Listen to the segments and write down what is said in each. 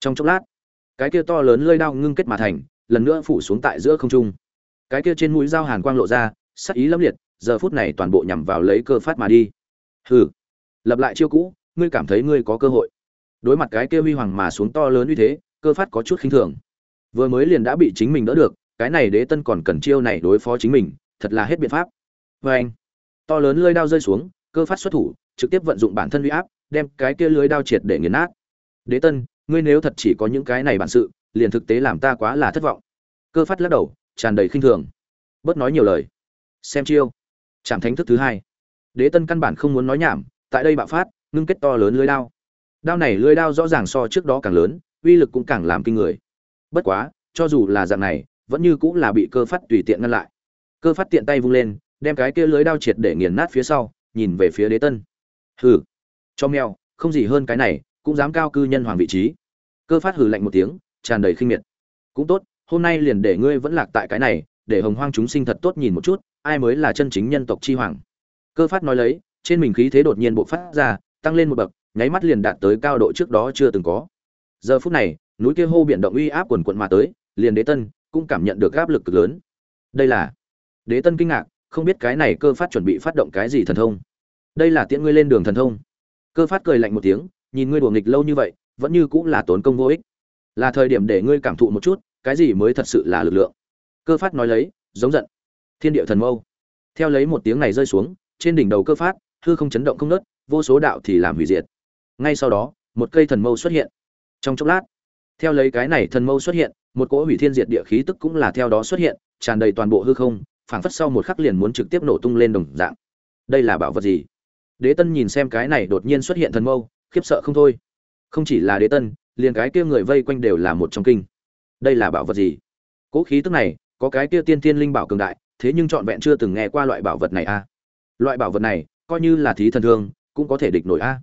trong chốc lát, cái kia to lớn lơi đao ngưng kết mà thành, lần nữa phủ xuống tại giữa không trung. Cái kia trên mũi dao hàn quang lộ ra, sắc ý lâm liệt, giờ phút này toàn bộ nhằm vào lấy cơ phát mà đi. Hừ, lập lại chiêu cũ, ngươi cảm thấy ngươi có cơ hội. Đối mặt cái kia huy hoàng mà xuống to lớn như thế, cơ phát có chút khinh thường. Vừa mới liền đã bị chính mình đỡ được, cái này đế tân còn cần chiêu này đối phó chính mình, thật là hết biện pháp. Vê anh, to lớn lơi đao rơi xuống, cơ phát xuất thủ, trực tiếp vận dụng bản thân uy áp, đem cái kia lưới đao triệt để nghiền nát. Đế tân ngươi nếu thật chỉ có những cái này bản sự, liền thực tế làm ta quá là thất vọng. Cơ phát lắc đầu, tràn đầy khinh thường. Bớt nói nhiều lời. Xem chiêu. Chạm thánh thức thứ hai. Đế tân căn bản không muốn nói nhảm, tại đây bạo phát, ngưng kết to lớn lưới đao. Đao này lưới đao rõ ràng so trước đó càng lớn, uy lực cũng càng làm kinh người. Bất quá, cho dù là dạng này, vẫn như cũng là bị cơ phát tùy tiện ngăn lại. Cơ phát tiện tay vung lên, đem cái kia lưới đao triệt để nghiền nát phía sau, nhìn về phía đế tân. Hừ. Cho mèo, không gì hơn cái này, cũng dám cao cư nhân hoàng vị trí cơ phát hừ lạnh một tiếng, tràn đầy khinh miệt. Cũng tốt, hôm nay liền để ngươi vẫn lạc tại cái này, để hồng hoang chúng sinh thật tốt nhìn một chút, ai mới là chân chính nhân tộc chi hoàng. Cơ phát nói lấy, trên mình khí thế đột nhiên bộc phát ra, tăng lên một bậc, nháy mắt liền đạt tới cao độ trước đó chưa từng có. Giờ phút này, núi kia hô biển động uy áp quần quận mà tới, liền đế tân cũng cảm nhận được áp lực cực lớn. Đây là đế tân kinh ngạc, không biết cái này cơ phát chuẩn bị phát động cái gì thần thông. Đây là tiễn ngươi lên đường thần thông. Cơ phát cười lạnh một tiếng, nhìn ngươi đùa nghịch lâu như vậy vẫn như cũng là tốn công vô ích. Là thời điểm để ngươi cảm thụ một chút, cái gì mới thật sự là lực lượng. Cơ phát nói lấy, giống giận. Thiên địa thần mâu. Theo lấy một tiếng này rơi xuống, trên đỉnh đầu cơ phát, hư không chấn động không nớt vô số đạo thì làm hủy diệt. Ngay sau đó, một cây thần mâu xuất hiện. Trong chốc lát, theo lấy cái này thần mâu xuất hiện, một cỗ hủy thiên diệt địa khí tức cũng là theo đó xuất hiện, tràn đầy toàn bộ hư không, phảng phất sau một khắc liền muốn trực tiếp nổ tung lên đồng dạng. Đây là bảo vật gì? Đế tân nhìn xem cái này đột nhiên xuất hiện thần mâu, khiếp sợ không thôi không chỉ là đế tân, liền cái kia người vây quanh đều là một trong kinh. Đây là bảo vật gì? Cỗ khí tức này, có cái kia tiên thiên linh bảo cường đại, thế nhưng trọn vẹn chưa từng nghe qua loại bảo vật này a. Loại bảo vật này, coi như là thí thần thương, cũng có thể địch nổi a.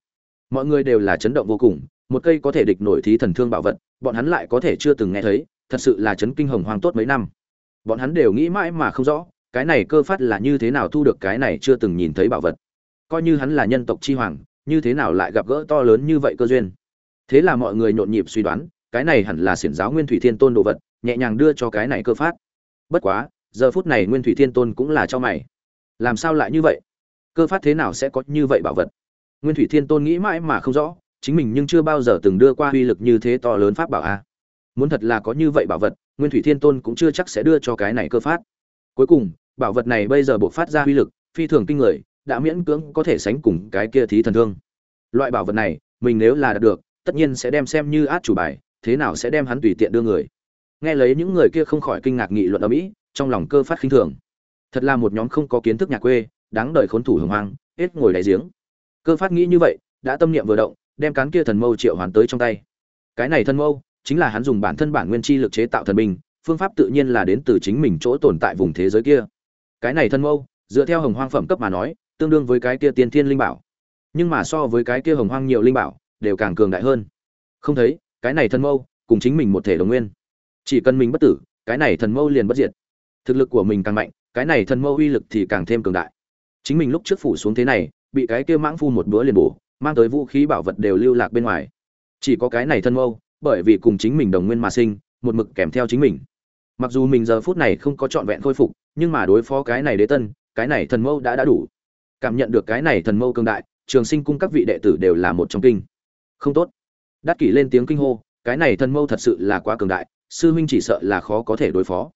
Mọi người đều là chấn động vô cùng, một cây có thể địch nổi thí thần thương bảo vật, bọn hắn lại có thể chưa từng nghe thấy, thật sự là chấn kinh hồng hoang tốt mấy năm. Bọn hắn đều nghĩ mãi mà không rõ, cái này cơ phát là như thế nào thu được cái này chưa từng nhìn thấy bảo vật. Coi như hắn là nhân tộc chi hoàng, như thế nào lại gặp gỡ to lớn như vậy cơ duyên? Thế là mọi người nhộn nhịp suy đoán, cái này hẳn là xiển giáo nguyên thủy thiên tôn đồ vật, nhẹ nhàng đưa cho cái này cơ phát. Bất quá, giờ phút này nguyên thủy thiên tôn cũng là cho mày. Làm sao lại như vậy? Cơ phát thế nào sẽ có như vậy bảo vật? Nguyên thủy thiên tôn nghĩ mãi mà không rõ, chính mình nhưng chưa bao giờ từng đưa qua uy lực như thế to lớn pháp bảo a. Muốn thật là có như vậy bảo vật, nguyên thủy thiên tôn cũng chưa chắc sẽ đưa cho cái này cơ phát. Cuối cùng, bảo vật này bây giờ buộc phát ra uy lực, phi thường kinh người, đã miễn cưỡng có thể sánh cùng cái kia thí thần thương. Loại bảo vật này, mình nếu là đạt được tất nhiên sẽ đem xem như át chủ bài, thế nào sẽ đem hắn tùy tiện đưa người. Nghe lấy những người kia không khỏi kinh ngạc nghị luận ở mỹ, trong lòng cơ phát khinh thường. Thật là một nhóm không có kiến thức nhà quê, đáng đời khốn thủ hưởng hoang, hết ngồi đáy giếng. Cơ phát nghĩ như vậy, đã tâm niệm vừa động, đem cán kia thần mâu triệu hoàn tới trong tay. Cái này thần mâu, chính là hắn dùng bản thân bản nguyên chi lực chế tạo thần binh, phương pháp tự nhiên là đến từ chính mình chỗ tồn tại vùng thế giới kia. Cái này thần mâu, dựa theo hồng hoang phẩm cấp mà nói, tương đương với cái kia tiên thiên linh bảo. Nhưng mà so với cái kia hồng hoang nhiều linh bảo đều càng cường đại hơn. Không thấy, cái này thần mâu, cùng chính mình một thể đồng nguyên. Chỉ cần mình bất tử, cái này thần mâu liền bất diệt. Thực lực của mình càng mạnh, cái này thần mâu uy lực thì càng thêm cường đại. Chính mình lúc trước phủ xuống thế này, bị cái kia mãng phu một bữa liền bổ, mang tới vũ khí bảo vật đều lưu lạc bên ngoài. Chỉ có cái này thân mâu, bởi vì cùng chính mình đồng nguyên mà sinh, một mực kèm theo chính mình. Mặc dù mình giờ phút này không có trọn vẹn khôi phục, nhưng mà đối phó cái này đế tân, cái này thần mâu đã đã đủ. Cảm nhận được cái này thần mâu cương đại, trường sinh cung các vị đệ tử đều là một trong kinh không tốt. Đắc kỷ lên tiếng kinh hô, cái này thần mâu thật sự là quá cường đại, sư huynh chỉ sợ là khó có thể đối phó.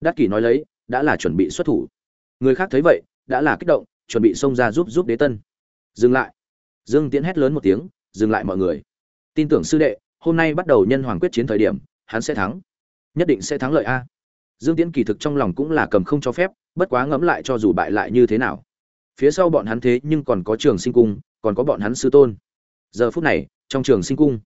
Đắc kỷ nói lấy, đã là chuẩn bị xuất thủ. Người khác thấy vậy, đã là kích động, chuẩn bị xông ra giúp giúp đế tân. Dừng lại. Dương tiễn hét lớn một tiếng, dừng lại mọi người. Tin tưởng sư đệ, hôm nay bắt đầu nhân hoàng quyết chiến thời điểm, hắn sẽ thắng. Nhất định sẽ thắng lợi a. Dương tiễn kỳ thực trong lòng cũng là cầm không cho phép, bất quá ngẫm lại cho dù bại lại như thế nào. Phía sau bọn hắn thế nhưng còn có trường sinh cung, còn có bọn hắn sư tôn. Giờ phút này trong trường sinh cung.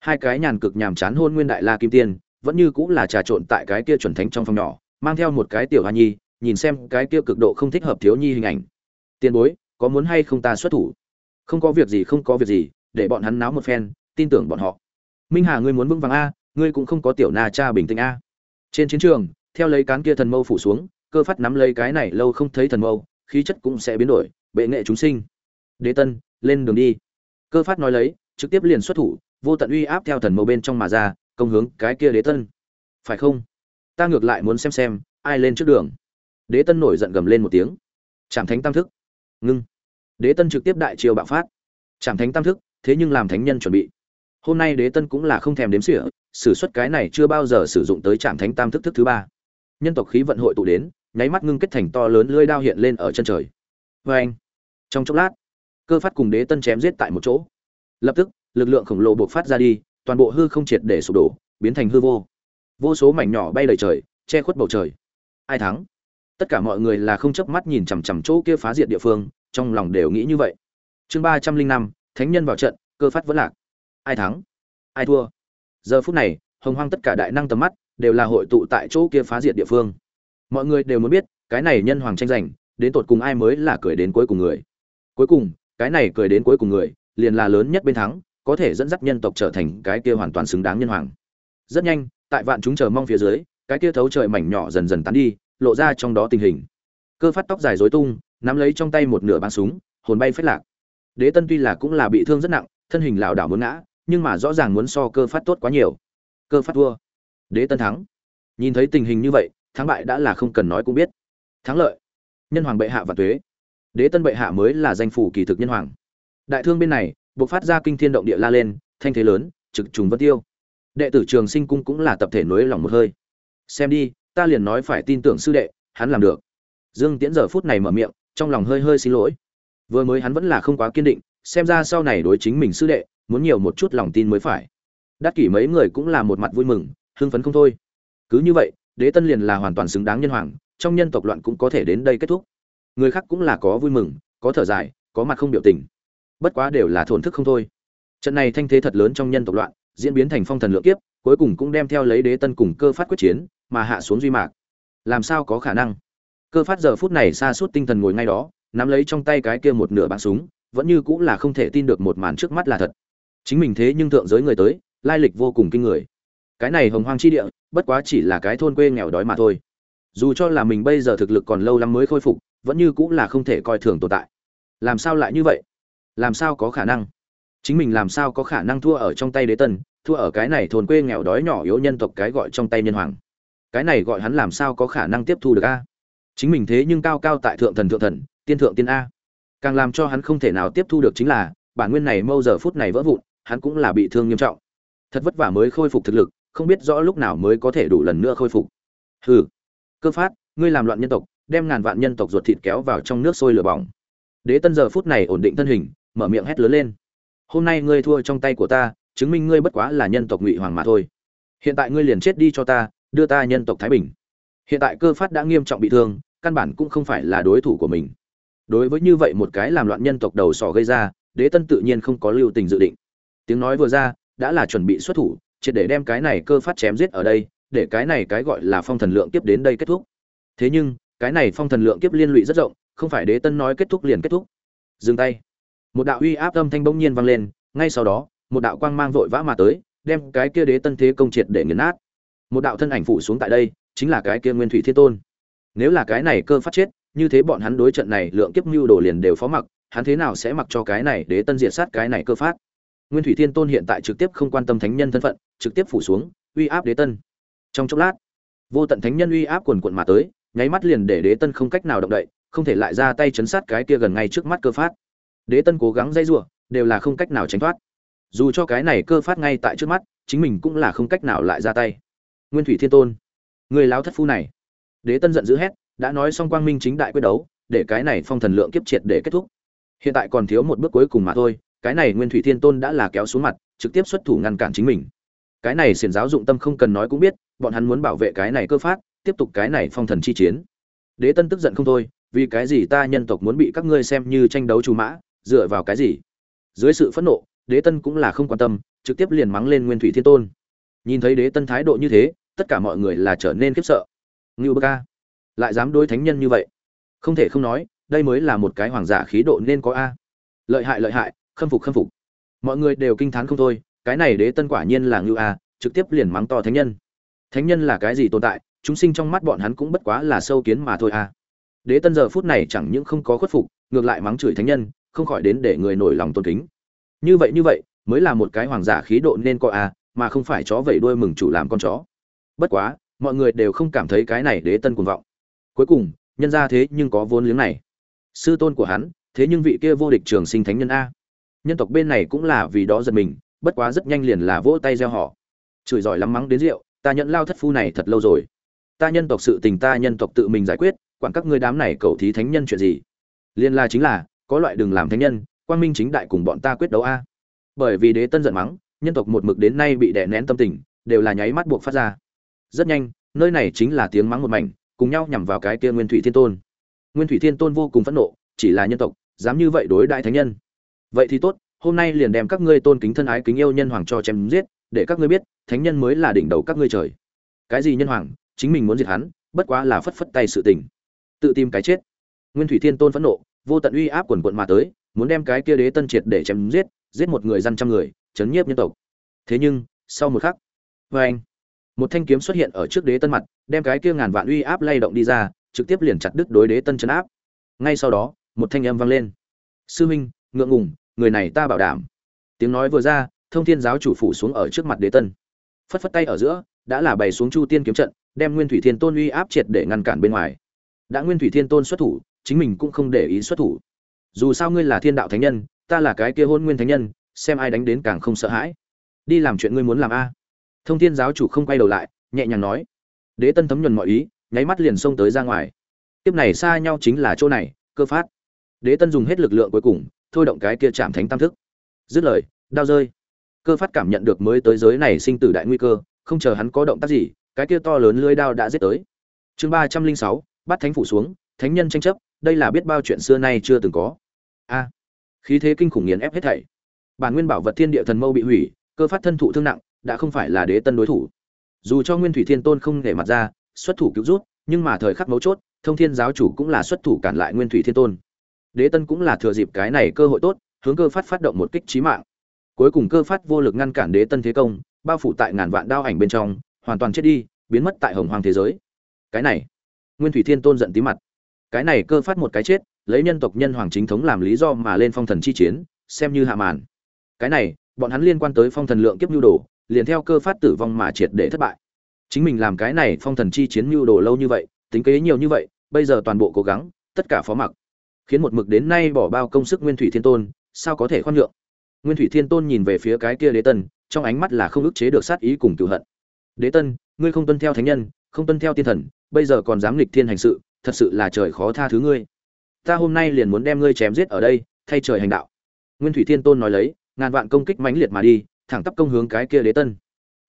Hai cái nhàn cực nhàm chán hôn nguyên đại la kim tiên, vẫn như cũng là trà trộn tại cái kia chuẩn thánh trong phòng nhỏ, mang theo một cái tiểu hoa nhi, nhìn xem cái kia cực độ không thích hợp thiếu nhi hình ảnh. Tiền bối, có muốn hay không ta xuất thủ? Không có việc gì, không có việc gì, để bọn hắn náo một phen, tin tưởng bọn họ. Minh hà, ngươi muốn vững vàng a, ngươi cũng không có tiểu na cha bình tĩnh a. Trên chiến trường, theo lấy cán kia thần mâu phủ xuống, cơ phát nắm lấy cái này lâu không thấy thần mâu, khí chất cũng sẽ biến đổi, bệ nghệ chúng sinh. Đế tân, lên đường đi. Cơ phát nói lấy trực tiếp liền xuất thủ, vô tận uy áp theo thần mâu bên trong mà ra, công hướng cái kia đế tân. Phải không? Ta ngược lại muốn xem xem, ai lên trước đường. Đế tân nổi giận gầm lên một tiếng. Chạm thánh tam thức. Ngưng. Đế tân trực tiếp đại chiêu bạo phát. Chạm thánh tam thức, thế nhưng làm thánh nhân chuẩn bị. Hôm nay đế tân cũng là không thèm đếm xỉa, sử xuất cái này chưa bao giờ sử dụng tới trạm thánh tam thức thức thứ ba. Nhân tộc khí vận hội tụ đến, nháy mắt ngưng kết thành to lớn lưỡi đao hiện lên ở chân trời. Vê anh trong chốc lát, cơ phát cùng đế tân chém giết tại một chỗ lập tức, lực lượng khổng lồ buộc phát ra đi, toàn bộ hư không triệt để sụp đổ, biến thành hư vô. Vô số mảnh nhỏ bay đầy trời, che khuất bầu trời. Ai thắng? Tất cả mọi người là không chớp mắt nhìn chằm chằm chỗ kia phá diệt địa phương, trong lòng đều nghĩ như vậy. Chương ba trăm linh năm, thánh nhân vào trận, cơ phát vẫn lạc. Ai thắng? Ai thua? Giờ phút này, hồng hoang tất cả đại năng tầm mắt đều là hội tụ tại chỗ kia phá diệt địa phương. Mọi người đều muốn biết, cái này nhân hoàng tranh giành, đến tột cùng ai mới là cười đến cuối cùng người? Cuối cùng, cái này cười đến cuối cùng người liền là lớn nhất bên thắng, có thể dẫn dắt nhân tộc trở thành cái kia hoàn toàn xứng đáng nhân hoàng. Rất nhanh, tại vạn chúng chờ mong phía dưới, cái kia thấu trời mảnh nhỏ dần dần tán đi, lộ ra trong đó tình hình. Cơ phát tóc dài rối tung, nắm lấy trong tay một nửa băng súng, hồn bay phết lạc. Đế tân tuy là cũng là bị thương rất nặng, thân hình lảo đảo muốn ngã, nhưng mà rõ ràng muốn so cơ phát tốt quá nhiều. Cơ phát thua. Đế tân thắng. Nhìn thấy tình hình như vậy, thắng bại đã là không cần nói cũng biết. Thắng lợi. Nhân hoàng bệ hạ và tuế. Đế tân bệ hạ mới là danh phủ kỳ thực nhân hoàng đại thương bên này buộc phát ra kinh thiên động địa la lên, thanh thế lớn, trực trùng vân tiêu. Đệ tử trường sinh cung cũng là tập thể nối lòng một hơi. Xem đi, ta liền nói phải tin tưởng sư đệ, hắn làm được. Dương tiễn giờ phút này mở miệng, trong lòng hơi hơi xin lỗi. Vừa mới hắn vẫn là không quá kiên định, xem ra sau này đối chính mình sư đệ, muốn nhiều một chút lòng tin mới phải. Đắc kỷ mấy người cũng là một mặt vui mừng, hưng phấn không thôi. Cứ như vậy, đế tân liền là hoàn toàn xứng đáng nhân hoàng, trong nhân tộc loạn cũng có thể đến đây kết thúc. Người khác cũng là có vui mừng, có thở dài, có mặt không biểu tình bất quá đều là thổn thức không thôi. Trận này thanh thế thật lớn trong nhân tộc loạn, diễn biến thành phong thần lượng kiếp, cuối cùng cũng đem theo lấy đế tân cùng cơ phát quyết chiến, mà hạ xuống duy mạc. Làm sao có khả năng? Cơ phát giờ phút này xa suốt tinh thần ngồi ngay đó, nắm lấy trong tay cái kia một nửa bắn súng, vẫn như cũng là không thể tin được một màn trước mắt là thật. Chính mình thế nhưng thượng giới người tới, lai lịch vô cùng kinh người. Cái này hồng hoang chi địa, bất quá chỉ là cái thôn quê nghèo đói mà thôi. Dù cho là mình bây giờ thực lực còn lâu lắm mới khôi phục, vẫn như cũng là không thể coi thường tồn tại. Làm sao lại như vậy? Làm sao có khả năng? Chính mình làm sao có khả năng thua ở trong tay đế tân thua ở cái này thôn quê nghèo đói nhỏ yếu nhân tộc cái gọi trong tay nhân hoàng? Cái này gọi hắn làm sao có khả năng tiếp thu được a? Chính mình thế nhưng cao cao tại thượng thần thượng thần, tiên thượng tiên a. Càng làm cho hắn không thể nào tiếp thu được chính là, bản nguyên này mâu giờ phút này vỡ vụn, hắn cũng là bị thương nghiêm trọng. Thật vất vả mới khôi phục thực lực, không biết rõ lúc nào mới có thể đủ lần nữa khôi phục. Hừ. Cơ phát, ngươi làm loạn nhân tộc, đem ngàn vạn nhân tộc ruột thịt kéo vào trong nước sôi lửa bỏng. Đế tân giờ phút này ổn định thân hình mở miệng hét lớn lên. Hôm nay ngươi thua trong tay của ta, chứng minh ngươi bất quá là nhân tộc ngụy hoàng mà thôi. Hiện tại ngươi liền chết đi cho ta, đưa ta nhân tộc thái bình. Hiện tại cơ phát đã nghiêm trọng bị thương, căn bản cũng không phải là đối thủ của mình. Đối với như vậy một cái làm loạn nhân tộc đầu sỏ gây ra, đế tân tự nhiên không có lưu tình dự định. Tiếng nói vừa ra, đã là chuẩn bị xuất thủ, triệt để đem cái này cơ phát chém giết ở đây, để cái này cái gọi là phong thần lượng kiếp đến đây kết thúc. Thế nhưng, cái này phong thần lượng kiếp liên lụy rất rộng, không phải đế tân nói kết thúc liền kết thúc. Dừng tay một đạo uy áp âm thanh bỗng nhiên vang lên, ngay sau đó, một đạo quang mang vội vã mà tới, đem cái kia đế tân thế công triệt để nghiền nát. Một đạo thân ảnh phụ xuống tại đây, chính là cái kia nguyên thủy thiên tôn. Nếu là cái này cơ phát chết, như thế bọn hắn đối trận này lượng kiếp mưu đồ liền đều phó mặc, hắn thế nào sẽ mặc cho cái này đế tân diệt sát cái này cơ phát? Nguyên thủy thiên tôn hiện tại trực tiếp không quan tâm thánh nhân thân phận, trực tiếp phủ xuống, uy áp đế tân. Trong chốc lát, vô tận thánh nhân uy áp quần quận mà tới, nháy mắt liền để đế tân không cách nào động đậy, không thể lại ra tay chấn sát cái kia gần ngay trước mắt cơ phát đế tân cố gắng dây giụa đều là không cách nào tránh thoát. Dù cho cái này cơ phát ngay tại trước mắt, chính mình cũng là không cách nào lại ra tay. Nguyên thủy thiên tôn, người láo thất phu này. Đế tân giận dữ hét, đã nói xong quang minh chính đại quyết đấu, để cái này phong thần lượng kiếp triệt để kết thúc. Hiện tại còn thiếu một bước cuối cùng mà thôi, cái này nguyên thủy thiên tôn đã là kéo xuống mặt, trực tiếp xuất thủ ngăn cản chính mình. Cái này xiển giáo dụng tâm không cần nói cũng biết, bọn hắn muốn bảo vệ cái này cơ phát, tiếp tục cái này phong thần chi chiến. Đế tân tức giận không thôi, vì cái gì ta nhân tộc muốn bị các ngươi xem như tranh đấu chủ mã dựa vào cái gì? Dưới sự phẫn nộ, đế tân cũng là không quan tâm, trực tiếp liền mắng lên nguyên thủy thiên tôn. Nhìn thấy đế tân thái độ như thế, tất cả mọi người là trở nên khiếp sợ. Ngưu bơ ca, lại dám đối thánh nhân như vậy? Không thể không nói, đây mới là một cái hoàng giả khí độ nên có a. Lợi hại lợi hại, khâm phục khâm phục. Mọi người đều kinh t h á n không thôi, cái này đế tân quả nhiên là ngưu a, trực tiếp liền mắng to thánh nhân. Thánh nhân là cái gì tồn tại? Chúng sinh trong mắt bọn hắn cũng bất quá là sâu kiến mà thôi a. Đế tân giờ phút này chẳng những không có khuất phục, ngược lại mắng chửi thánh nhân không khỏi đến để người nổi lòng tôn kính. Như vậy như vậy, mới là một cái hoàng giả khí độ nên có a mà không phải chó vẩy đuôi mừng chủ làm con chó. Bất quá, mọi người đều không cảm thấy cái này đế tân cuồng vọng. Cuối cùng, nhân ra thế nhưng có vốn liếng này. Sư tôn của hắn, thế nhưng vị kia vô địch trường sinh thánh nhân a. Nhân tộc bên này cũng là vì đó giật mình, bất quá rất nhanh liền là vỗ tay gieo họ. Chửi giỏi lắm mắng đến rượu, ta nhận lao thất phu này thật lâu rồi. Ta nhân tộc sự tình ta nhân tộc tự mình giải quyết, quản các ngươi đám này cầu thí thánh nhân chuyện gì? Liên la chính là có loại đừng làm thánh nhân, quang minh chính đại cùng bọn ta quyết đấu a. Bởi vì đế tân giận mắng, nhân tộc một mực đến nay bị đè nén tâm tình, đều là nháy mắt buộc phát ra. Rất nhanh, nơi này chính là tiếng mắng một mảnh, cùng nhau nhằm vào cái kia nguyên thủy thiên tôn. Nguyên thủy thiên tôn vô cùng phẫn nộ, chỉ là nhân tộc, dám như vậy đối đại thánh nhân. Vậy thì tốt, hôm nay liền đem các ngươi tôn kính thân ái kính yêu nhân hoàng cho chém giết, để các ngươi biết, thánh nhân mới là đỉnh đầu các ngươi trời. Cái gì nhân hoàng, chính mình muốn diệt hắn, bất quá là phất phất tay sự tình. Tự tìm cái chết. Nguyên thủy thiên tôn phẫn nộ vô tận uy áp quần quận mà tới, muốn đem cái kia đế tân triệt để chém giết giết một người dân trăm người, chấn nhiếp nhân tộc. Thế nhưng, sau một khắc vê anh, một thanh kiếm xuất hiện ở trước đế tân mặt, đem cái kia ngàn vạn uy áp lay động đi ra, trực tiếp liền chặt đứt đối đế tân chấn áp. Ngay sau đó, một thanh âm vang lên. Sư minh ngượng ngùng, người này ta bảo đảm. Tiếng nói vừa ra, thông thiên giáo chủ phủ xuống ở trước mặt đế tân. Phất phất tay ở giữa, đã là bày xuống chu tiên kiếm trận, đem nguyên thủy thiên tôn uy áp triệt để ngăn cản bên ngoài. Đã nguyên thủy thiên tôn xuất thủ chính mình cũng không để ý xuất thủ. Dù sao ngươi là thiên đạo thánh nhân, ta là cái kia hôn nguyên thánh nhân, xem ai đánh đến càng không sợ hãi. Đi làm chuyện ngươi muốn làm a. Thông thiên giáo chủ không quay đầu lại, nhẹ nhàng nói. Đế tân thấm nhuần mọi ý, nháy mắt liền xông tới ra ngoài. Tiếp này xa nhau chính là chỗ này, cơ phát. Đế tân dùng hết lực lượng cuối cùng, thôi động cái kia chạm thánh tam thức. Dứt lời, đao rơi. Cơ phát cảm nhận được mới tới giới này sinh tử đại nguy cơ, không chờ hắn có động tác gì, cái kia to lớn lưỡi đao đã giết tới. Chương ba trăm linh sáu, bắt thánh phủ xuống, thánh nhân tranh chấp đây là biết bao chuyện xưa nay chưa từng có. A, khí thế kinh khủng nghiền ép hết thảy. Bản nguyên bảo vật thiên địa thần mâu bị hủy, cơ phát thân thụ thương nặng, đã không phải là đế tân đối thủ. Dù cho nguyên thủy thiên tôn không để mặt ra, xuất thủ cứu rút, nhưng mà thời khắc mấu chốt, thông thiên giáo chủ cũng là xuất thủ cản lại nguyên thủy thiên tôn. Đế tân cũng là thừa dịp cái này cơ hội tốt, hướng cơ phát phát động một kích trí mạng. Cuối cùng cơ phát vô lực ngăn cản đế tân thế công, bao phủ tại ngàn vạn đao ảnh bên trong, hoàn toàn chết đi, biến mất tại hồng hoàng thế giới. Cái này, nguyên thủy thiên tôn giận tí mặt cái này cơ phát một cái chết, lấy nhân tộc nhân hoàng chính thống làm lý do mà lên phong thần chi chiến, xem như hạ màn. Cái này, bọn hắn liên quan tới phong thần lượng kiếp nhu đồ, liền theo cơ phát tử vong mà triệt để thất bại. Chính mình làm cái này phong thần chi chiến nhu đồ lâu như vậy, tính kế nhiều như vậy, bây giờ toàn bộ cố gắng, tất cả phó mặc. Khiến một mực đến nay bỏ bao công sức nguyên thủy thiên tôn, sao có thể khoan nhượng? Nguyên thủy thiên tôn nhìn về phía cái kia đế tân, trong ánh mắt là không ức chế được sát ý cùng cựu hận. Đế tân, ngươi không tuân theo thánh nhân, không tuân theo tiên thần, bây giờ còn dám nghịch thiên hành sự thật sự là trời khó tha thứ ngươi. Ta hôm nay liền muốn đem ngươi chém giết ở đây, thay trời hành đạo. Nguyên thủy thiên tôn nói lấy, ngàn vạn công kích mãnh liệt mà đi, thẳng tắp công hướng cái kia đế tân.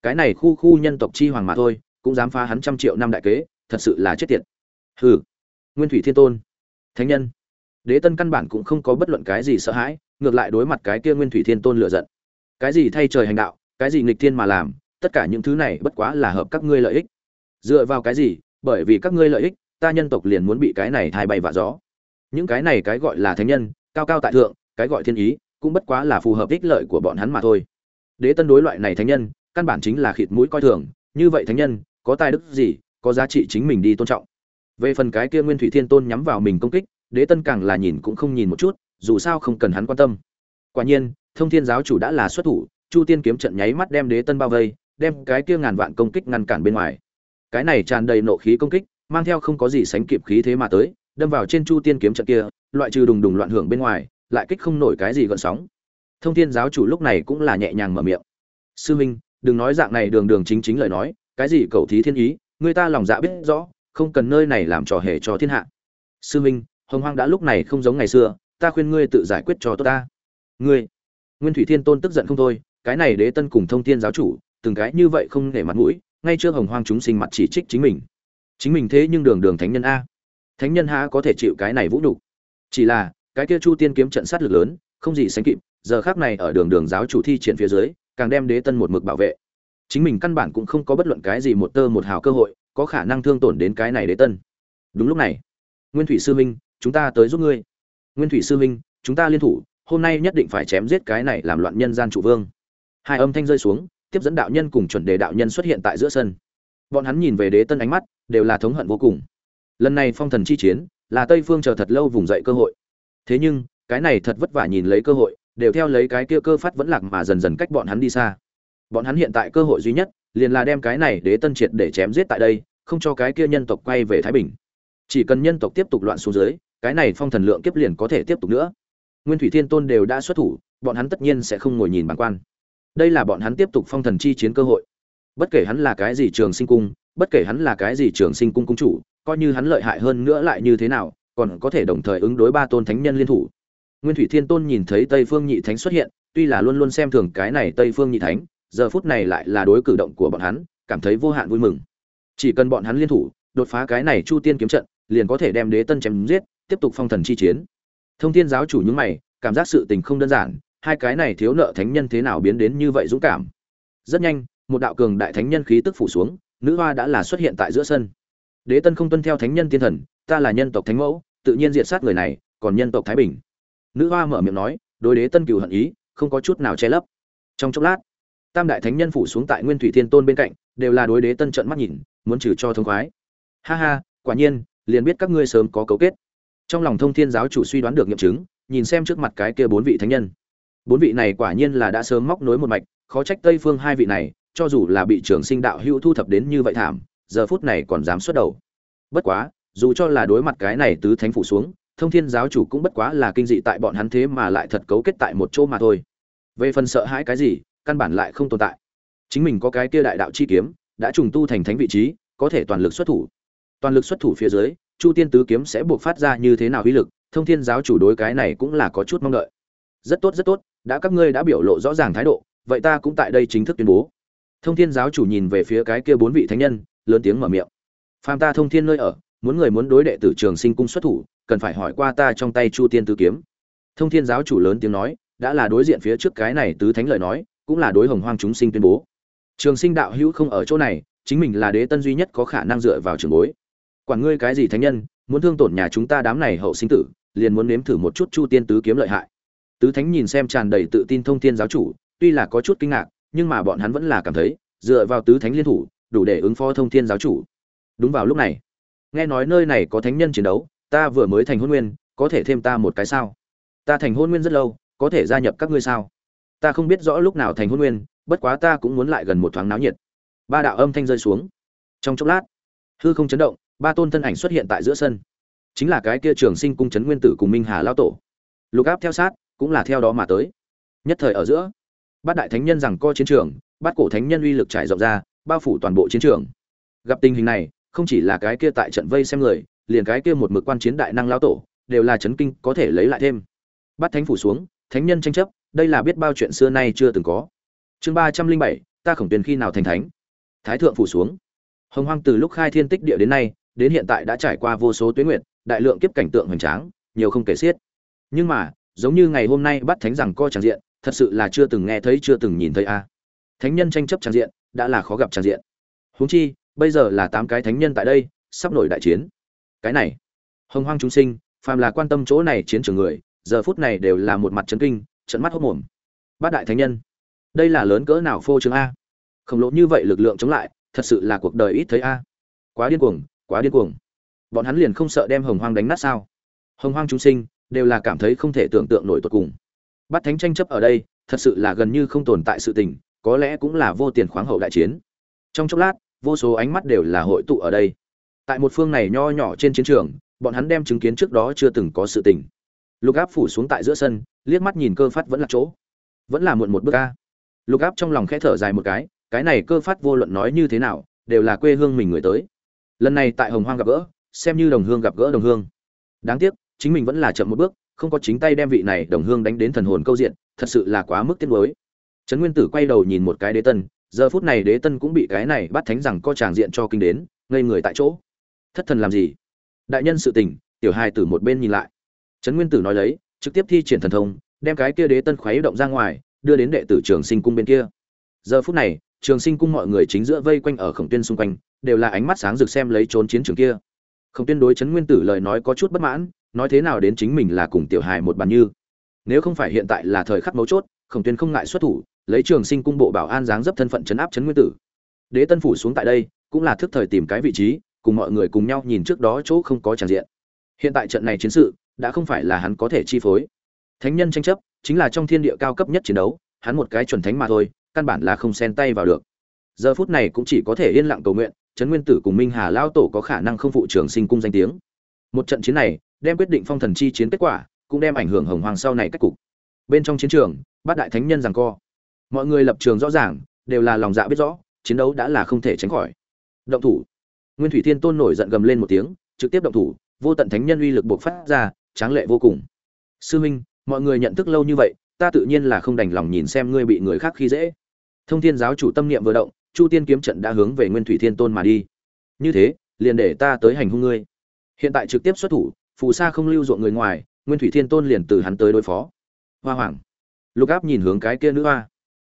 Cái này khu khu nhân tộc chi hoàng mà thôi, cũng dám phá hắn trăm triệu năm đại kế, thật sự là chết tiệt. Hừ. Nguyên thủy thiên tôn. Thánh nhân. Đế tân căn bản cũng không có bất luận cái gì sợ hãi, ngược lại đối mặt cái kia nguyên thủy thiên tôn lựa giận. Cái gì thay trời hành đạo, cái gì nghịch thiên mà làm, tất cả những thứ này bất quá là hợp các ngươi lợi ích. Dựa vào cái gì, bởi vì các ngươi lợi ích ta nhân tộc liền muốn bị cái này thay bay vạ gió. Những cái này cái gọi là thánh nhân, cao cao tại thượng, cái gọi thiên ý, cũng bất quá là phù hợp ích lợi của bọn hắn mà thôi. Đế tân đối loại này thánh nhân, căn bản chính là khịt mũi coi thường. Như vậy thánh nhân, có tài đức gì, có giá trị chính mình đi tôn trọng. Về phần cái kia nguyên thủy thiên tôn nhắm vào mình công kích, đế tân càng là nhìn cũng không nhìn một chút, dù sao không cần hắn quan tâm. Quả nhiên, thông thiên giáo chủ đã là xuất thủ, chu tiên kiếm trận nháy mắt đem đế tân bao vây, đem cái kia ngàn vạn công kích ngăn cản bên ngoài. Cái này tràn đầy nộ khí công kích mang theo không có gì sánh kịp khí thế mà tới, đâm vào trên chu tiên kiếm trận kia, loại trừ đùng đùng loạn hưởng bên ngoài, lại kích không nổi cái gì gợn sóng. Thông thiên giáo chủ lúc này cũng là nhẹ nhàng mở miệng. Sư minh, đừng nói dạng này đường đường chính chính lời nói, cái gì cầu thí thiên ý, người ta lòng dạ biết rõ, không cần nơi này làm trò hề cho thiên hạ. Sư minh, hồng hoang đã lúc này không giống ngày xưa, ta khuyên ngươi tự giải quyết cho tốt ta. Ngươi? Nguyên thủy thiên tôn tức giận không thôi, cái này đế tân cùng thông thiên giáo chủ, từng cái như vậy không để mặt mũi, ngay trước hồng hoang chúng sinh mặt chỉ trích chính mình chính mình thế nhưng đường đường thánh nhân a. Thánh nhân há có thể chịu cái này vũ nhục? Chỉ là, cái kia chu tiên kiếm trận sát lực lớn, không gì sánh kịp, giờ khác này ở đường đường giáo chủ thi triển phía dưới, càng đem đế tân một mực bảo vệ. Chính mình căn bản cũng không có bất luận cái gì một tơ một hào cơ hội, có khả năng thương tổn đến cái này đế tân. Đúng lúc này, nguyên thủy sư minh, chúng ta tới giúp ngươi. Nguyên thủy sư minh, chúng ta liên thủ, hôm nay nhất định phải chém giết cái này làm loạn nhân gian chủ vương. Hai âm thanh rơi xuống, tiếp dẫn đạo nhân cùng chuẩn đề đạo nhân xuất hiện tại giữa sân bọn hắn nhìn về đế tân ánh mắt, đều là thống hận vô cùng. Lần này phong thần chi chiến, là tây phương chờ thật lâu vùng dậy cơ hội. Thế nhưng, cái này thật vất vả nhìn lấy cơ hội, đều theo lấy cái kia cơ phát vẫn lạc mà dần dần cách bọn hắn đi xa. Bọn hắn hiện tại cơ hội duy nhất, liền là đem cái này đế tân triệt để chém giết tại đây, không cho cái kia nhân tộc quay về thái bình. Chỉ cần nhân tộc tiếp tục loạn xuống dưới, cái này phong thần lượng kiếp liền có thể tiếp tục nữa. Nguyên thủy thiên tôn đều đã xuất thủ, bọn hắn tất nhiên sẽ không ngồi nhìn bản quan. Đây là bọn hắn tiếp tục phong thần chi chiến cơ hội bất kể hắn là cái gì trường sinh cung, bất kể hắn là cái gì trường sinh cung cung chủ, coi như hắn lợi hại hơn nữa lại như thế nào, còn có thể đồng thời ứng đối ba tôn thánh nhân liên thủ. Nguyên thủy thiên tôn nhìn thấy tây phương nhị thánh xuất hiện, tuy là luôn luôn xem thường cái này tây phương nhị thánh, giờ phút này lại là đối cử động của bọn hắn, cảm thấy vô hạn vui mừng. Chỉ cần bọn hắn liên thủ, đột phá cái này chu tiên kiếm trận, liền có thể đem đế tân chém giết, tiếp tục phong thần chi chiến. Thông thiên giáo chủ những mày, cảm giác sự tình không đơn giản, hai cái này thiếu nợ thánh nhân thế nào biến đến như vậy dũng cảm. Rất nhanh một đạo cường đại thánh nhân khí tức phủ xuống, nữ hoa đã là xuất hiện tại giữa sân. Đế tân không tuân theo thánh nhân tiên thần, ta là nhân tộc thánh mẫu, tự nhiên diệt sát người này, còn nhân tộc thái bình. Nữ hoa mở miệng nói, đối đế tân cựu hận ý, không có chút nào che lấp. Trong chốc lát, tam đại thánh nhân phủ xuống tại nguyên thủy thiên tôn bên cạnh, đều là đối đế tân trận mắt nhìn, muốn trừ cho thông khoái. Ha ha, quả nhiên, liền biết các ngươi sớm có cấu kết. Trong lòng thông thiên giáo chủ suy đoán được nghiệm chứng, nhìn xem trước mặt cái kia bốn vị thánh nhân. Bốn vị này quả nhiên là đã sớm móc nối một mạch, khó trách tây phương hai vị này cho dù là bị trường sinh đạo hữu thu thập đến như vậy thảm, giờ phút này còn dám xuất đầu. Bất quá, dù cho là đối mặt cái này tứ thánh phủ xuống, thông thiên giáo chủ cũng bất quá là kinh dị tại bọn hắn thế mà lại thật cấu kết tại một chỗ mà thôi. Về phần sợ hãi cái gì, căn bản lại không tồn tại. Chính mình có cái kia đại đạo chi kiếm, đã trùng tu thành thánh vị trí, có thể toàn lực xuất thủ. Toàn lực xuất thủ phía dưới, chu tiên tứ kiếm sẽ buộc phát ra như thế nào uy lực, thông thiên giáo chủ đối cái này cũng là có chút mong đợi. Rất tốt rất tốt, đã các ngươi đã biểu lộ rõ ràng thái độ, vậy ta cũng tại đây chính thức tuyên bố thông thiên giáo chủ nhìn về phía cái kia bốn vị thánh nhân, lớn tiếng mở miệng. Phàm ta thông thiên nơi ở, muốn người muốn đối đệ tử trường sinh cung xuất thủ, cần phải hỏi qua ta trong tay chu tiên tứ kiếm. Thông thiên giáo chủ lớn tiếng nói, đã là đối diện phía trước cái này tứ thánh lời nói, cũng là đối hồng hoang chúng sinh tuyên bố. Trường sinh đạo hữu không ở chỗ này, chính mình là đế tân duy nhất có khả năng dựa vào trường bối. Quản ngươi cái gì thánh nhân, muốn thương tổn nhà chúng ta đám này hậu sinh tử, liền muốn nếm thử một chút chu tiên tứ kiếm lợi hại. Tứ thánh nhìn xem tràn đầy tự tin thông thiên giáo chủ, tuy là có chút kinh ngạc nhưng mà bọn hắn vẫn là cảm thấy, dựa vào tứ thánh liên thủ, đủ để ứng phó thông thiên giáo chủ. Đúng vào lúc này, nghe nói nơi này có thánh nhân chiến đấu, ta vừa mới thành hôn nguyên, có thể thêm ta một cái sao? Ta thành hôn nguyên rất lâu, có thể gia nhập các ngươi sao? Ta không biết rõ lúc nào thành hôn nguyên, bất quá ta cũng muốn lại gần một thoáng náo nhiệt. Ba đạo âm thanh rơi xuống. Trong chốc lát, hư không chấn động, ba tôn thân ảnh xuất hiện tại giữa sân. Chính là cái kia trường sinh cung trấn nguyên tử cùng minh hà lao tổ. Lục áp theo sát, cũng là theo đó mà tới. Nhất thời ở giữa bát đại thánh nhân rằng co chiến trường, bát cổ thánh nhân uy lực trải rộng ra, bao phủ toàn bộ chiến trường. Gặp tình hình này, không chỉ là cái kia tại trận vây xem người, liền cái kia một mực quan chiến đại năng lao tổ, đều là chấn kinh, có thể lấy lại thêm. Bát thánh phủ xuống, thánh nhân tranh chấp, đây là biết bao chuyện xưa nay chưa từng có. Chương ba trăm linh bảy, ta khổng tiền khi nào thành thánh? Thái thượng phủ xuống. Hồng hoang từ lúc khai thiên tích địa đến nay, đến hiện tại đã trải qua vô số tuyến nguyện đại lượng kiếp cảnh tượng hoành tráng, nhiều không kể xiết. Nhưng mà, giống như ngày hôm nay bắt thánh rằng co tràng diện thật sự là chưa từng nghe thấy, chưa từng nhìn thấy a. Thánh nhân tranh chấp tràn diện, đã là khó gặp tràn diện. Huống chi, bây giờ là tám cái thánh nhân tại đây, sắp nổi đại chiến. Cái này, hồng hoang chúng sinh, phàm là quan tâm chỗ này chiến trường người, giờ phút này đều là một mặt chấn kinh trận mắt hốc mồm. Bát đại thánh nhân, đây là lớn cỡ nào phô trương a? Khổng lồ như vậy lực lượng chống lại, thật sự là cuộc đời ít thấy a. Quá điên cuồng, quá điên cuồng. Bọn hắn liền không sợ đem hồng hoang đánh nát sao? Hồng hoang chúng sinh, đều là cảm thấy không thể tưởng tượng nổi tột cùng bắt thánh tranh chấp ở đây, thật sự là gần như không tồn tại sự tình, có lẽ cũng là vô tiền khoáng hậu đại chiến. Trong chốc lát, vô số ánh mắt đều là hội tụ ở đây. Tại một phương này nho nhỏ trên chiến trường, bọn hắn đem chứng kiến trước đó chưa từng có sự tình. Lục áp phủ xuống tại giữa sân, liếc mắt nhìn cơ phát vẫn là chỗ. Vẫn là muộn một bước ca lục áp trong lòng khẽ thở dài một cái cái này cơ phát vô luận nói như thế nào, đều là quê hương mình người tới. Lần này tại hồng hoang gặp gỡ, xem như đồng hương gặp gỡ đồng hương. Đáng tiếc, chính mình vẫn là chậm một bước không có chính tay đem vị này đồng hương đánh đến thần hồn câu diện, thật sự là quá mức tiếc nuối. Trấn nguyên tử quay đầu nhìn một cái đế tân, giờ phút này đế tân cũng bị cái này bắt thánh rằng co tràng diện cho kinh đến, ngây người tại chỗ. Thất thần làm gì? Đại nhân sự tình, tiểu hai tử một bên nhìn lại. Trấn nguyên tử nói lấy, trực tiếp thi triển thần thông, đem cái kia đế tân khuấy động ra ngoài, đưa đến đệ tử trường sinh cung bên kia. Giờ phút này, trường sinh cung mọi người chính giữa vây quanh ở khổng tuyên xung quanh, đều là ánh mắt sáng rực xem lấy trốn chiến trường kia. Khổng tuyên đối chấn nguyên tử lời nói có chút bất mãn nói thế nào đến chính mình là cùng tiểu hài một bàn như. Nếu không phải hiện tại là thời khắc mấu chốt, khổng tuyên không ngại xuất thủ, lấy trường sinh cung bộ bảo an dáng dấp thân phận chấn áp chấn nguyên tử. Đế tân phủ xuống tại đây, cũng là thức thời tìm cái vị trí, cùng mọi người cùng nhau nhìn trước đó chỗ không có tràn diện. Hiện tại trận này chiến sự, đã không phải là hắn có thể chi phối. Thánh nhân tranh chấp, chính là trong thiên địa cao cấp nhất chiến đấu, hắn một cái chuẩn thánh mà thôi, căn bản là không xen tay vào được. Giờ phút này cũng chỉ có thể yên lặng cầu nguyện trấn nguyên tử cùng minh hà lao tổ có khả năng không phụ trường sinh cung danh tiếng một trận chiến này, đem quyết định phong thần chi chiến kết quả, cũng đem ảnh hưởng hồng hoàng sau này cách cục. Bên trong chiến trường, bát đại thánh nhân rằng co. Mọi người lập trường rõ ràng, đều là lòng dạ biết rõ, chiến đấu đã là không thể tránh khỏi. Động thủ. Nguyên thủy thiên tôn nổi giận gầm lên một tiếng, trực tiếp động thủ, vô tận thánh nhân uy lực bộc phát ra, tráng lệ vô cùng. Sư minh, mọi người nhận thức lâu như vậy, ta tự nhiên là không đành lòng nhìn xem ngươi bị người khác khi dễ. Thông thiên giáo chủ tâm niệm vừa động, chu tiên kiếm trận đã hướng về nguyên thủy thiên tôn mà đi. Như thế, liền để ta tới hành hung ngươi hiện tại trực tiếp xuất thủ, phù sa không lưu ruộng người ngoài, nguyên thủy thiên tôn liền từ hắn tới đối phó. Hoa hoàng. Lục áp nhìn hướng cái kia nữ hoa.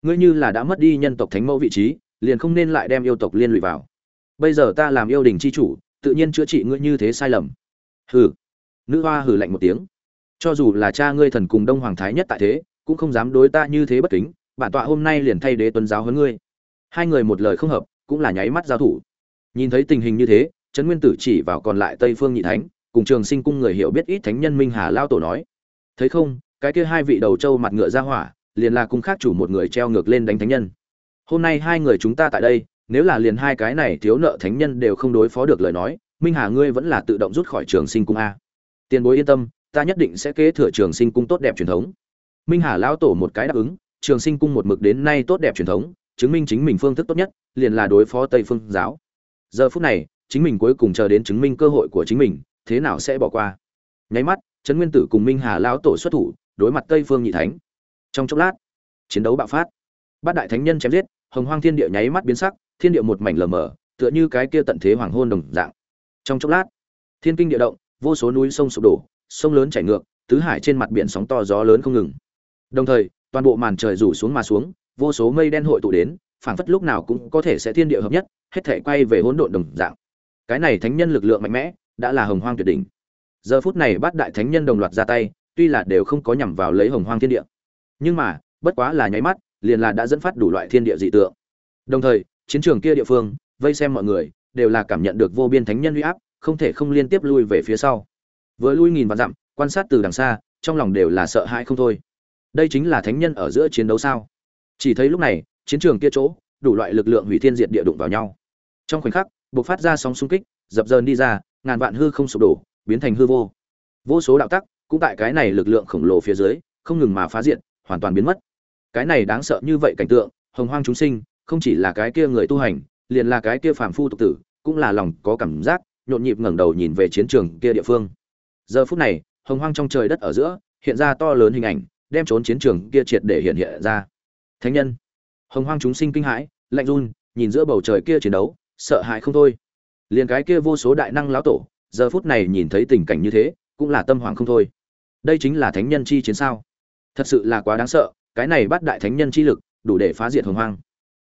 Ngươi như là đã mất đi nhân tộc thánh mẫu vị trí, liền không nên lại đem yêu tộc liên lụy vào. Bây giờ ta làm yêu đình c h i chủ, tự nhiên chữa trị ngươi như thế sai lầm. Hừ. Nữ hoa hừ lạnh một tiếng. Cho dù là cha ngươi thần cùng đông hoàng thái nhất tại thế, cũng không dám đối ta như thế bất kính, bản tọa hôm nay liền thay đế tuấn giáo hơn ngươi. Hai người một lời không hợp, cũng là nháy mắt giao thủ. Nhìn thấy tình hình như thế trấn nguyên tử chỉ vào còn lại tây phương nhị thánh, cùng trường sinh cung người hiểu biết ít thánh nhân minh hà lao tổ nói, thấy không, cái kia hai vị đầu trâu mặt ngựa ra hỏa, liền là cung khác chủ một người treo ngược lên đánh thánh nhân. Hôm nay hai người chúng ta tại đây, nếu là liền hai cái này thiếu nợ thánh nhân đều không đối phó được lời nói, minh hà ngươi vẫn là tự động rút khỏi trường sinh cung a. Tiền bối yên tâm, ta nhất định sẽ kế thừa trường sinh cung tốt đẹp truyền thống. Minh hà lão tổ một cái đáp ứng, trường sinh cung một mực đến nay tốt đẹp truyền thống, chứng minh chính mình phương thức tốt nhất, liền là đối phó tây phương giáo. Giờ phút này chính mình cuối cùng chờ đến chứng minh cơ hội của chính mình, thế nào sẽ bỏ qua. Nháy mắt, trấn nguyên tử cùng minh hà lão tổ xuất thủ, đối mặt tây phương nhị thánh. Trong chốc lát, chiến đấu bạo phát. Bát đại thánh nhân chém giết, hồng hoang thiên địa nháy mắt biến sắc, thiên địa một mảnh lờ mờ, tựa như cái kia tận thế hoàng hôn đồng dạng. Trong chốc lát, thiên kinh địa động, vô số núi sông sụp đổ, sông lớn chảy ngược, tứ hải trên mặt biển sóng to gió lớn không ngừng. Đồng thời, toàn bộ màn trời rủ xuống mà xuống, vô số mây đen hội tụ đến, phảng phất lúc nào cũng có thể sẽ thiên địa hợp nhất, hết thể quay về hỗn độn đồng dạng cái này thánh nhân lực lượng mạnh mẽ, đã là hồng hoang tuyệt đỉnh. Giờ phút này bát đại thánh nhân đồng loạt ra tay, tuy là đều không có nhằm vào lấy hồng hoang thiên địa. Nhưng mà, bất quá là nháy mắt, liền là đã dẫn phát đủ loại thiên địa dị tượng. Đồng thời, chiến trường kia địa phương, vây xem mọi người, đều là cảm nhận được vô biên thánh nhân uy áp, không thể không liên tiếp lui về phía sau. Vừa lui nghìn vạn dặm, quan sát từ đằng xa, trong lòng đều là sợ hãi không thôi. Đây chính là thánh nhân ở giữa chiến đấu sao? Chỉ thấy lúc này, chiến trường kia chỗ, đủ loại lực lượng hủy thiên diệt địa đụng vào nhau. Trong khoảnh khắc bộc phát ra sóng xung kích, dập dờn đi ra, ngàn vạn hư không sụp đổ, biến thành hư vô. Vô số đạo tắc, cũng tại cái này lực lượng khổng lồ phía dưới, không ngừng mà phá diện hoàn toàn biến mất. Cái này đáng sợ như vậy cảnh tượng, hồng hoang chúng sinh, không chỉ là cái kia người tu hành, liền là cái kia phàm phu tục tử, cũng là lòng có cảm giác, nhộn nhịp ngẩng đầu nhìn về chiến trường kia địa phương. Giờ phút này, hồng hoang trong trời đất ở giữa, hiện ra to lớn hình ảnh, đem trốn chiến trường kia triệt để hiện hiện ra. Thánh nhân. Hồng hoang chúng sinh kinh hãi, lạnh run, nhìn giữa bầu trời kia chiến đấu sợ hãi không thôi. Liền cái kia vô số đại năng lão tổ, giờ phút này nhìn thấy tình cảnh như thế, cũng là tâm hoàng không thôi. Đây chính là thánh nhân chi chiến sao? Thật sự là quá đáng sợ, cái này bắt đại thánh nhân chi lực, đủ để phá diệt hồng hoang.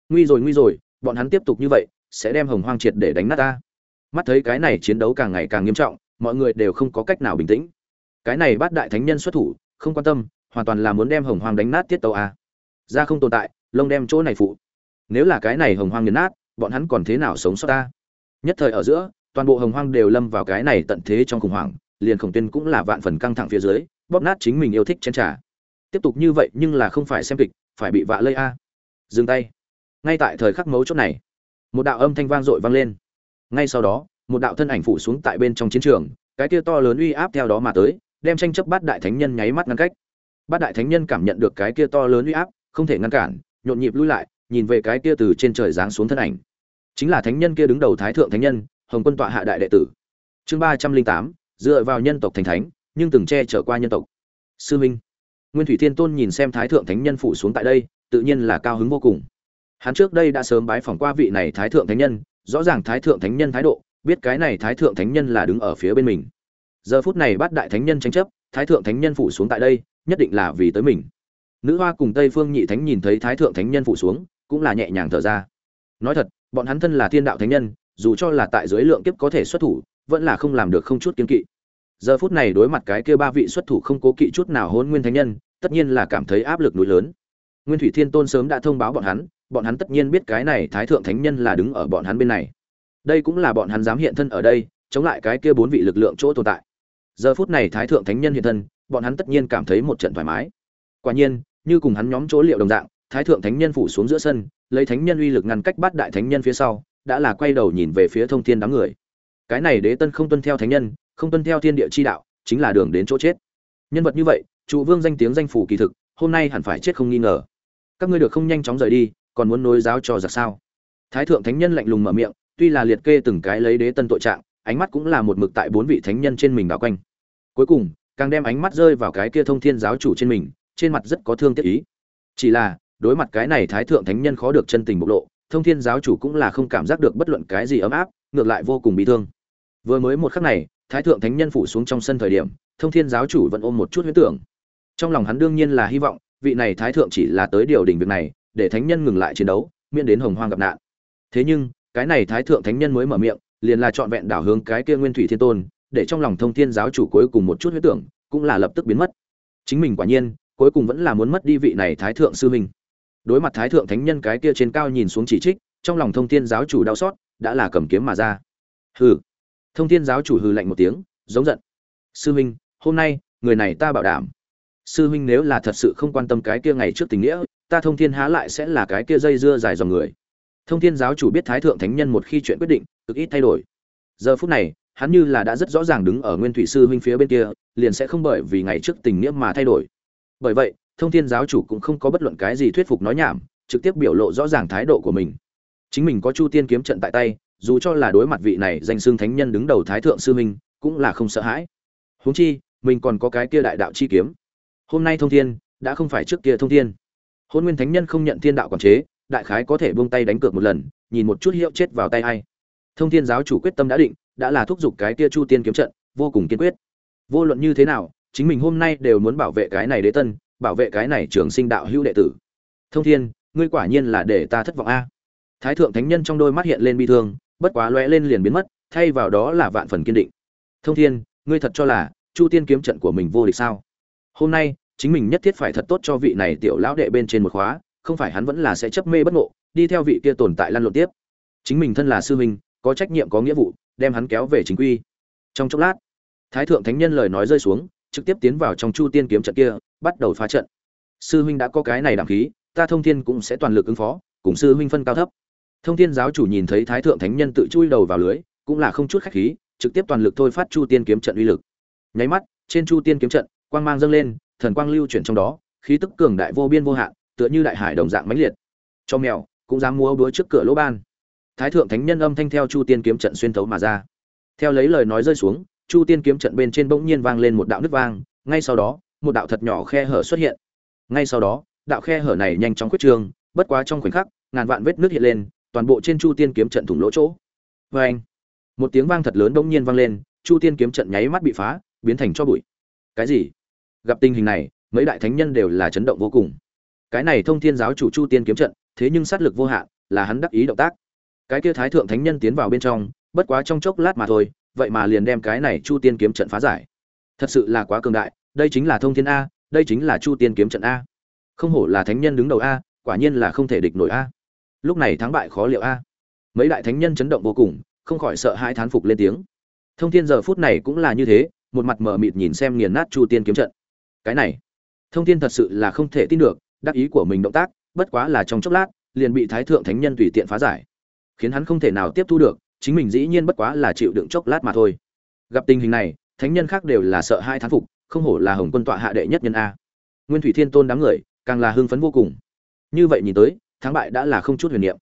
Nguy rồi nguy rồi, bọn hắn tiếp tục như vậy, sẽ đem hồng hoang triệt để đánh nát ta. Mắt thấy cái này chiến đấu càng ngày càng nghiêm trọng, mọi người đều không có cách nào bình tĩnh. Cái này bắt đại thánh nhân xuất thủ, không quan tâm, hoàn toàn là muốn đem hồng hoang đánh nát tiết tàu a. Ra không tồn tại, lông đem chỗ này phụ. Nếu là cái này hồng hoang nghiền nát bọn hắn còn thế nào sống sót ta? Nhất thời ở giữa, toàn bộ hồng hoang đều lâm vào cái này tận thế trong khủng hoảng, liền khổng tuyên cũng là vạn phần căng thẳng phía dưới, bóp nát chính mình yêu thích chén trà. Tiếp tục như vậy nhưng là không phải xem kịch, phải bị vạ lây a. Dừng tay. Ngay tại thời khắc mấu chốt này, một đạo âm thanh vang dội vang lên. Ngay sau đó, một đạo thân ảnh phủ xuống tại bên trong chiến trường, cái kia to lớn uy áp theo đó mà tới, đem tranh chấp bát đại thánh nhân nháy mắt ngăn cách. Bát đại thánh nhân cảm nhận được cái kia to lớn uy áp, không thể ngăn cản, nhộn nhịp lui lại, nhìn về cái kia từ trên trời giáng xuống thân ảnh chính là thánh nhân kia đứng đầu thái thượng thánh nhân, hồng quân tọa hạ đại đệ tử. Chương ba trăm linh tám, dựa vào nhân tộc thành thánh, nhưng từng che chở qua nhân tộc. Sư minh, nguyên thủy thiên tôn nhìn xem thái thượng thánh nhân phủ xuống tại đây, tự nhiên là cao hứng vô cùng. Hắn trước đây đã sớm bái phỏng qua vị này thái thượng thánh nhân, rõ ràng thái thượng thánh nhân thái độ, biết cái này thái thượng thánh nhân là đứng ở phía bên mình. Giờ phút này bắt đại thánh nhân tranh chấp, thái thượng thánh nhân phủ xuống tại đây, nhất định là vì tới mình. Nữ hoa cùng tây phương nhị thánh nhìn thấy thái thượng thánh nhân phủ xuống, cũng là nhẹ nhàng thở ra. Nói thật bọn hắn thân là thiên đạo thánh nhân, dù cho là tại dưới lượng kiếp có thể xuất thủ, vẫn là không làm được không chút kiên kỵ. Giờ phút này đối mặt cái kia ba vị xuất thủ không cố kỵ chút nào hôn nguyên thánh nhân, tất nhiên là cảm thấy áp lực núi lớn. Nguyên thủy thiên tôn sớm đã thông báo bọn hắn bọn hắn tất nhiên biết cái này thái thượng thánh nhân là đứng ở bọn hắn bên này. Đây cũng là bọn hắn dám hiện thân ở đây, chống lại cái kia bốn vị lực lượng chỗ tồn tại. Giờ phút này thái thượng thánh nhân hiện thân, bọn hắn tất nhiên cảm thấy một trận thoải mái. Quả nhiên, như cùng hắn nhóm chỗ liệu đồng dạng, thái thượng thánh nhân phủ xuống giữa sân lấy thánh nhân uy lực ngăn cách bắt đại thánh nhân phía sau, đã là quay đầu nhìn về phía thông thiên đám người. Cái này đế tân không tuân theo thánh nhân, không tuân theo thiên địa chi đạo, chính là đường đến chỗ chết. Nhân vật như vậy, trụ vương danh tiếng danh phủ kỳ thực, hôm nay hẳn phải chết không nghi ngờ. Các ngươi được không nhanh chóng rời đi, còn muốn nối giáo cho giặc sao? Thái thượng thánh nhân lạnh lùng mở miệng, tuy là liệt kê từng cái lấy đế tân tội trạng, ánh mắt cũng là một mực tại bốn vị thánh nhân trên mình đảo quanh. Cuối cùng, càng đem ánh mắt rơi vào cái kia thông thiên giáo chủ trên mình, trên mặt rất có thương tiếc ý. Chỉ là đối mặt cái này thái thượng thánh nhân khó được chân tình bộc lộ, thông thiên giáo chủ cũng là không cảm giác được bất luận cái gì ấm áp, ngược lại vô cùng bị thương. Vừa mới một khắc này, thái thượng thánh nhân phủ xuống trong sân thời điểm, thông thiên giáo chủ vẫn ôm một chút huyết tưởng. Trong lòng hắn đương nhiên là hy vọng, vị này thái thượng chỉ là tới điều đình việc này, để thánh nhân ngừng lại chiến đấu, miễn đến hồng hoang gặp nạn. Thế nhưng, cái này thái thượng thánh nhân mới mở miệng, liền là trọn vẹn đảo hướng cái kia nguyên thủy thiên tôn, để trong lòng thông thiên giáo chủ cuối cùng một chút huyết tưởng, cũng là lập tức biến mất. Chính mình quả nhiên, cuối cùng vẫn là muốn mất đi vị này thái thượng sư huynh đối mặt thái thượng thánh nhân cái kia trên cao nhìn xuống chỉ trích, trong lòng thông thiên giáo chủ đau xót, đã là cầm kiếm mà ra. Hừ. Thông thiên giáo chủ hừ lạnh một tiếng, giống giận. Sư huynh hôm nay, người này ta bảo đảm. Sư huynh nếu là thật sự không quan tâm cái kia ngày trước tình nghĩa, ta thông thiên há lại sẽ là cái kia dây dưa dài dòng người. Thông thiên giáo chủ biết thái thượng thánh nhân một khi chuyện quyết định, cực ít thay đổi. Giờ phút này, hắn như là đã rất rõ ràng đứng ở nguyên thủy sư huynh phía bên kia, liền sẽ không bởi vì ngày trước tình nghĩa mà thay đổi. Bởi vậy thông thiên giáo chủ cũng không có bất luận cái gì thuyết phục nói nhảm, trực tiếp biểu lộ rõ ràng thái độ của mình. Chính mình có chu tiên kiếm trận tại tay, dù cho là đối mặt vị này danh xương thánh nhân đứng đầu thái thượng sư minh cũng là không sợ hãi. Huống chi, mình còn có cái kia đại đạo chi kiếm. Hôm nay thông thiên, đã không phải trước kia thông thiên. Hôn nguyên thánh nhân không nhận thiên đạo quản chế, đại khái có thể buông tay đánh cược một lần, nhìn một chút hiệu chết vào tay ai. Thông thiên giáo chủ quyết tâm đã định, đã là thúc giục cái kia chu tiên kiếm trận, vô cùng kiên quyết. Vô luận như thế nào, chính mình hôm nay đều muốn bảo vệ cái này đế tân bảo vệ cái này trường sinh đạo hữu đệ tử. Thông thiên, ngươi quả nhiên là để ta thất vọng a. Thái thượng thánh nhân trong đôi mắt hiện lên bi thương, bất quá lóe lên liền biến mất, thay vào đó là vạn phần kiên định. Thông thiên, ngươi thật cho là chu tiên kiếm trận của mình vô địch sao? Hôm nay, chính mình nhất thiết phải thật tốt cho vị này tiểu lão đệ bên trên một khóa, không phải hắn vẫn là sẽ chấp mê bất ngộ, đi theo vị kia tồn tại lăn lộn tiếp. Chính mình thân là sư huynh, có trách nhiệm có nghĩa vụ, đem hắn kéo về chính quy. Trong chốc lát, thái thượng thánh nhân lời nói rơi xuống, trực tiếp tiến vào trong chu tiên kiếm trận kia bắt đầu phá trận. Sư huynh đã có cái này đảm khí, ta thông thiên cũng sẽ toàn lực ứng phó, cùng sư huynh phân cao thấp. Thông thiên giáo chủ nhìn thấy thái thượng thánh nhân tự chui đầu vào lưới, cũng là không chút khách khí, trực tiếp toàn lực thôi phát chu tiên kiếm trận uy lực. Nháy mắt, trên chu tiên kiếm trận, quang mang dâng lên, thần quang lưu chuyển trong đó, khí tức cường đại vô biên vô hạn, tựa như đại hải đồng dạng mãnh liệt. Cho mèo, cũng dám múa đuối trước cửa lỗ ban. Thái thượng thánh nhân âm thanh theo chu tiên kiếm trận xuyên thấu mà ra. Theo lấy lời nói rơi xuống, chu tiên kiếm trận bên trên bỗng nhiên vang lên một đạo nứt vang, ngay sau đó một đạo thật nhỏ khe hở xuất hiện. Ngay sau đó, đạo khe hở này nhanh chóng khuyết trương, bất quá trong khoảnh khắc, ngàn vạn vết nước hiện lên, toàn bộ trên chu tiên kiếm trận thủng lỗ chỗ. Oeng! anh một tiếng vang thật lớn bỗng nhiên vang lên, chu tiên kiếm trận nháy mắt bị phá, biến thành cho bụi. Cái gì? Gặp tình hình này, mấy đại thánh nhân đều là chấn động vô cùng. Cái này thông thiên giáo chủ chu tiên kiếm trận, thế nhưng sát lực vô hạn, là hắn đắc ý động tác. Cái kia thái thượng thánh nhân tiến vào bên trong, bất quá trong chốc lát mà thôi, vậy mà liền đem cái này chu tiên kiếm trận phá giải. Thật sự là quá cường đại đây chính là thông thiên a, đây chính là chu tiên kiếm trận a. Không hổ là thánh nhân đứng đầu a, quả nhiên là không thể địch nổi a. Lúc này thắng bại khó liệu a. Mấy đại thánh nhân chấn động vô cùng, không khỏi sợ hãi thán phục lên tiếng. Thông thiên giờ phút này cũng là như thế, một mặt mờ mịt nhìn xem nghiền nát chu tiên kiếm trận. Cái này, thông thiên thật sự là không thể tin được, đắc ý của mình động tác, bất quá là trong chốc lát, liền bị thái thượng thánh nhân tùy tiện phá giải. Khiến hắn không thể nào tiếp thu được, chính mình dĩ nhiên bất quá là chịu đựng chốc lát mà thôi. Gặp tình hình này, thánh nhân khác đều là sợ hai thán phục không hổ là hồng quân tọa hạ đệ nhất nhân a. Nguyên thủy thiên tôn đám người, càng là hưng phấn vô cùng. Như vậy nhìn tới, thắng bại đã là không chút huyền niệm.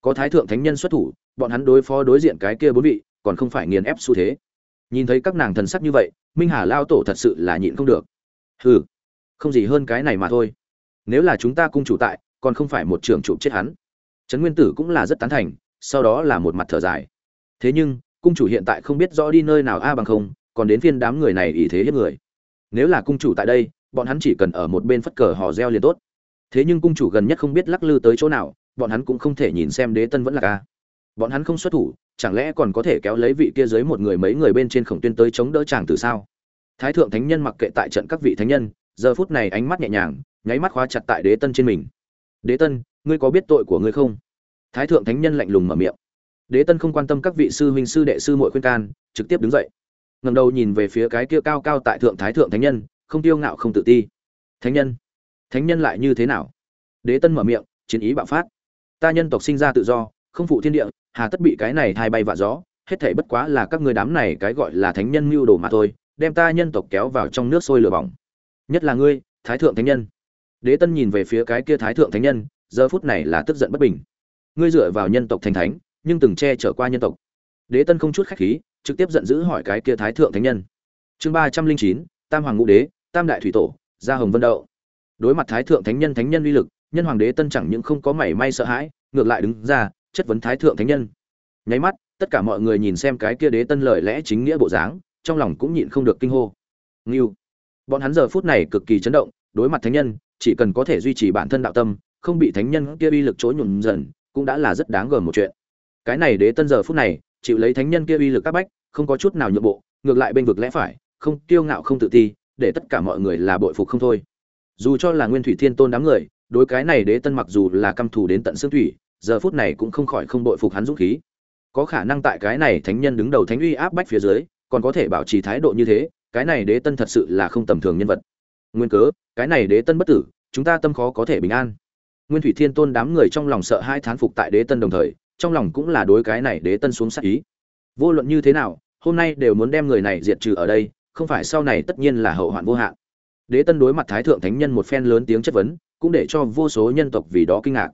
Có thái thượng thánh nhân xuất thủ, bọn hắn đối phó đối diện cái kia bốn vị, còn không phải nghiền ép xu thế. Nhìn thấy các nàng thần sắc như vậy, minh hà lao tổ thật sự là nhịn không được. Hừ, không gì hơn cái này mà thôi. Nếu là chúng ta cung chủ tại, còn không phải một trường trụ chết hắn. Trấn nguyên tử cũng là rất tán thành, sau đó là một mặt thở dài. Thế nhưng, cung chủ hiện tại không biết rõ đi nơi nào a bằng không, còn đến phiên đám người này ý thế hết người nếu là cung chủ tại đây, bọn hắn chỉ cần ở một bên phất cờ hò reo liền tốt. Thế nhưng cung chủ gần nhất không biết lắc lư tới chỗ nào, bọn hắn cũng không thể nhìn xem đế tân vẫn là ca. Bọn hắn không xuất thủ, chẳng lẽ còn có thể kéo lấy vị kia dưới một người mấy người bên trên khổng tuyên tới chống đỡ chàng từ sao? Thái thượng thánh nhân mặc kệ tại trận các vị thánh nhân, giờ phút này ánh mắt nhẹ nhàng, nháy mắt khóa chặt tại đế tân trên mình. Đế tân, ngươi có biết tội của ngươi không? Thái thượng thánh nhân lạnh lùng mở miệng. Đế tân không quan tâm các vị sư huynh sư đệ sư muội khuyên can, trực tiếp đứng dậy ngẩng đầu nhìn về phía cái kia cao cao tại thượng thái thượng thánh nhân, không tiêu ngạo không tự ti. Thánh nhân? Thánh nhân lại như thế nào? Đế tân mở miệng, chiến ý bạo phát. Ta nhân tộc sinh ra tự do, không phụ thiên địa, hà tất bị cái này thay bay vạ gió, hết thảy bất quá là các ngươi đám này cái gọi là thánh nhân mưu đồ mà thôi, đem ta nhân tộc kéo vào trong nước sôi lửa bỏng. Nhất là ngươi, thái thượng thánh nhân. Đế tân nhìn về phía cái kia thái thượng thánh nhân, giờ phút này là tức giận bất bình. Ngươi dựa vào nhân tộc thành thánh, nhưng từng che chở qua nhân tộc. Đế tân không chút khách khí trực tiếp giận dữ hỏi cái kia thái thượng thánh nhân. Chương ba trăm linh chín, tam hoàng ngũ đế, tam đại thủy tổ, gia hồng vân đậu. Đối mặt thái thượng thánh nhân thánh nhân uy lực, nhân hoàng đế tân chẳng những không có mảy may sợ hãi, ngược lại đứng ra, chất vấn thái thượng thánh nhân. Nháy mắt, tất cả mọi người nhìn xem cái kia đế tân lời lẽ chính nghĩa bộ dáng, trong lòng cũng nhịn không được kinh hô. Nghiêu bọn hắn giờ phút này cực kỳ chấn động, đối mặt thánh nhân, chỉ cần có thể duy trì bản thân đạo tâm, không bị thánh nhân kia uy lực chối nhuộm dần, cũng đã là rất đáng gờm một chuyện. Cái này đế tân giờ phút này chịu lấy thánh nhân kia uy lực các bách, không có chút nào nhượng bộ, ngược lại bên vực lẽ phải, không kiêu ngạo không tự ti, để tất cả mọi người là bội phục không thôi. Dù cho là nguyên thủy thiên tôn đám người, đối cái này đế tân mặc dù là căm thù đến tận xương thủy, giờ phút này cũng không khỏi không bội phục hắn dũng khí. Có khả năng tại cái này thánh nhân đứng đầu thánh uy áp bách phía dưới, còn có thể bảo trì thái độ như thế, cái này đế tân thật sự là không tầm thường nhân vật. Nguyên cớ, cái này đế tân bất tử, chúng ta tâm khó có thể bình an. Nguyên thủy thiên tôn đám người trong lòng sợ hai thán phục tại đế tân đồng thời trong lòng cũng là đối cái này đế tân xuống sắc ý. Vô luận như thế nào, hôm nay đều muốn đem người này diệt trừ ở đây, không phải sau này tất nhiên là hậu hoạn vô hạn. Đế tân đối mặt thái thượng thánh nhân một phen lớn tiếng chất vấn, cũng để cho vô số nhân tộc vì đó kinh ngạc.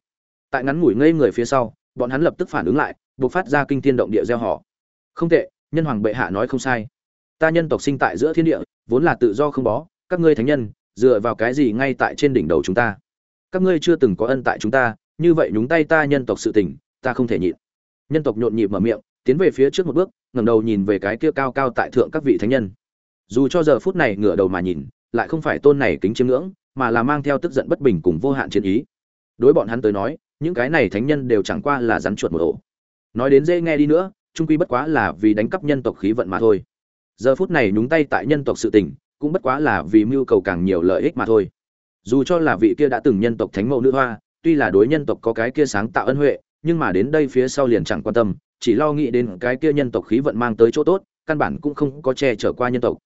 Tại ngắn ngủi ngây người phía sau, bọn hắn lập tức phản ứng lại buộc phát ra kinh thiên động địa gieo họ. Không tệ, nhân hoàng bệ hạ nói không sai. Ta nhân tộc sinh tại giữa thiên địa, vốn là tự do không bó, các ngươi thánh nhân, dựa vào cái gì ngay tại trên đỉnh đầu chúng ta? Các ngươi chưa từng có ân tại chúng ta, như vậy nhúng tay ta nhân tộc sự tình ta không thể nhịn. Nhân tộc nhộn nhịp mở miệng, tiến về phía trước một bước, ngẩng đầu nhìn về cái kia cao cao tại thượng các vị thánh nhân. Dù cho giờ phút này ngửa đầu mà nhìn, lại không phải tôn này kính chiêm ngưỡng, mà là mang theo tức giận bất bình cùng vô hạn chiến ý. Đối bọn hắn tới nói, những cái này thánh nhân đều chẳng qua là rắn chuột một ổ. Nói đến dễ nghe đi nữa, trung quy bất quá là vì đánh cắp nhân tộc khí vận mà thôi. Giờ phút này nhúng tay tại nhân tộc sự tình, cũng bất quá là vì mưu cầu càng nhiều lợi ích mà thôi. Dù cho là vị kia đã từng nhân tộc thánh mẫu nữ hoa, tuy là đối nhân tộc có cái kia sáng tạo ân huệ nhưng mà đến đây phía sau liền chẳng quan tâm, chỉ lo nghĩ đến cái kia nhân tộc khí vận mang tới chỗ tốt, căn bản cũng không có che chở qua nhân tộc.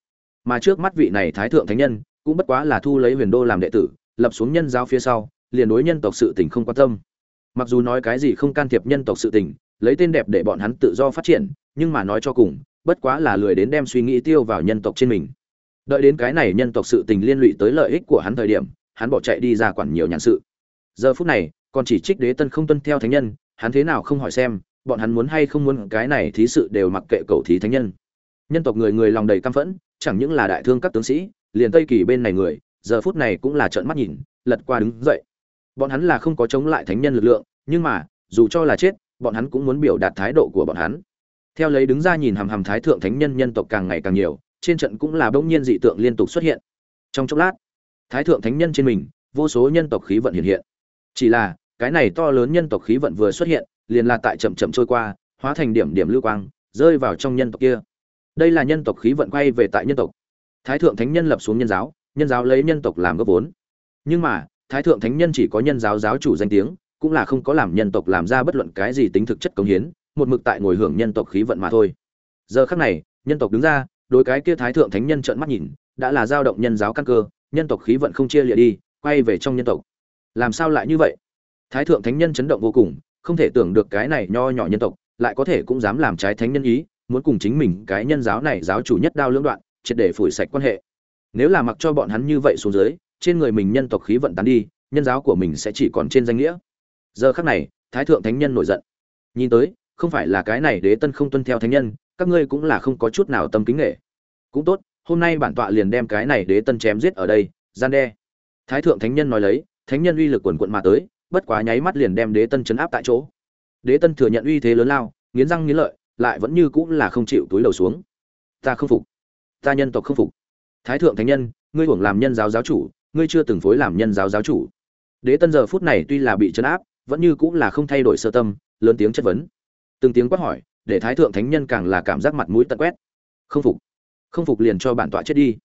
Mà trước mắt vị này thái thượng thánh nhân, cũng bất quá là thu lấy huyền đô làm đệ tử, lập xuống nhân giáo phía sau, liền đối nhân tộc sự tình không quan tâm. Mặc dù nói cái gì không can thiệp nhân tộc sự tình, lấy tên đẹp để bọn hắn tự do phát triển, nhưng mà nói cho cùng, bất quá là lười đến đem suy nghĩ tiêu vào nhân tộc trên mình. Đợi đến cái này nhân tộc sự tình liên lụy tới lợi ích của hắn thời điểm, hắn bỏ chạy đi ra quản nhiều nhàn sự. Giờ phút này, còn chỉ trích đế tân không tuân theo thánh nhân hắn thế nào không hỏi xem, bọn hắn muốn hay không muốn, cái này thí sự đều mặc kệ cầu thí thánh nhân. Nhân tộc người người lòng đầy căm phẫn, chẳng những là đại thương các tướng sĩ, liền tây kỳ bên này người, giờ phút này cũng là trợn mắt nhìn, lật qua đứng dậy. Bọn hắn là không có chống lại thánh nhân lực lượng, nhưng mà, dù cho là chết, bọn hắn cũng muốn biểu đạt thái độ của bọn hắn. Theo lấy đứng ra nhìn hàm hàm thái thượng thánh nhân nhân tộc càng ngày càng nhiều, trên trận cũng là bỗng nhiên dị tượng liên tục xuất hiện. Trong chốc lát, thái thượng thánh nhân trên mình, vô số nhân tộc khí vận hiện hiện. Chỉ là cái này to lớn nhân tộc khí vận vừa xuất hiện, liền là tại chậm chậm trôi qua, hóa thành điểm điểm lưu quang, rơi vào trong nhân tộc kia. Đây là nhân tộc khí vận quay về tại nhân tộc. Thái thượng thánh nhân lập xuống nhân giáo nhân giáo lấy nhân tộc làm gốc vốn. Nhưng mà, thái thượng thánh nhân chỉ có nhân giáo giáo chủ danh tiếng, cũng là không có làm nhân tộc làm ra bất luận cái gì tính thực chất công hiến, một mực tại ngồi hưởng nhân tộc khí vận mà thôi. Giờ khắc này, nhân tộc đứng ra, đối cái kia thái thượng thánh nhân trợn mắt nhìn, đã là dao động nhân giáo căn cơ, nhân tộc khí vận không chia lịa đi, quay về trong nhân tộc. Làm sao lại như vậy? Thái thượng thánh nhân chấn động vô cùng, không thể tưởng được cái này nho nhỏ nhân tộc, lại có thể cũng dám làm trái thánh nhân ý, muốn cùng chính mình cái nhân giáo này giáo chủ nhất đao lưỡng đoạn, triệt để phủi sạch quan hệ. Nếu là mặc cho bọn hắn như vậy xuống dưới, trên người mình nhân tộc khí vận tán đi, nhân giáo của mình sẽ chỉ còn trên danh nghĩa. Giờ khắc này, thái thượng thánh nhân nổi giận. Nhìn tới, không phải là cái này đế tân không tuân theo thánh nhân, các ngươi cũng là không có chút nào tâm kính nghệ cũng tốt, hôm nay bản tọa liền đem cái này đế tân chém giết ở đây, gian đe. Thái thượng thánh nhân nói lấy, thánh nhân uy lực quần quận mà tới bất quá nháy mắt liền đem đế tân chấn áp tại chỗ. Đế tân thừa nhận uy thế lớn lao, nghiến răng nghiến lợi, lại vẫn như cũng là không chịu túi đầu xuống. Ta không phục. Ta nhân tộc không phục. Thái thượng thánh nhân, ngươi hưởng làm nhân giáo giáo chủ, ngươi chưa từng phối làm nhân giáo giáo chủ. Đế tân giờ phút này tuy là bị chấn áp, vẫn như cũng là không thay đổi sơ tâm, lớn tiếng chất vấn. Từng tiếng quát hỏi, để thái thượng thánh nhân càng là cảm giác mặt mũi tật quét. Không phục. Không phục liền cho bản tọa chết đi.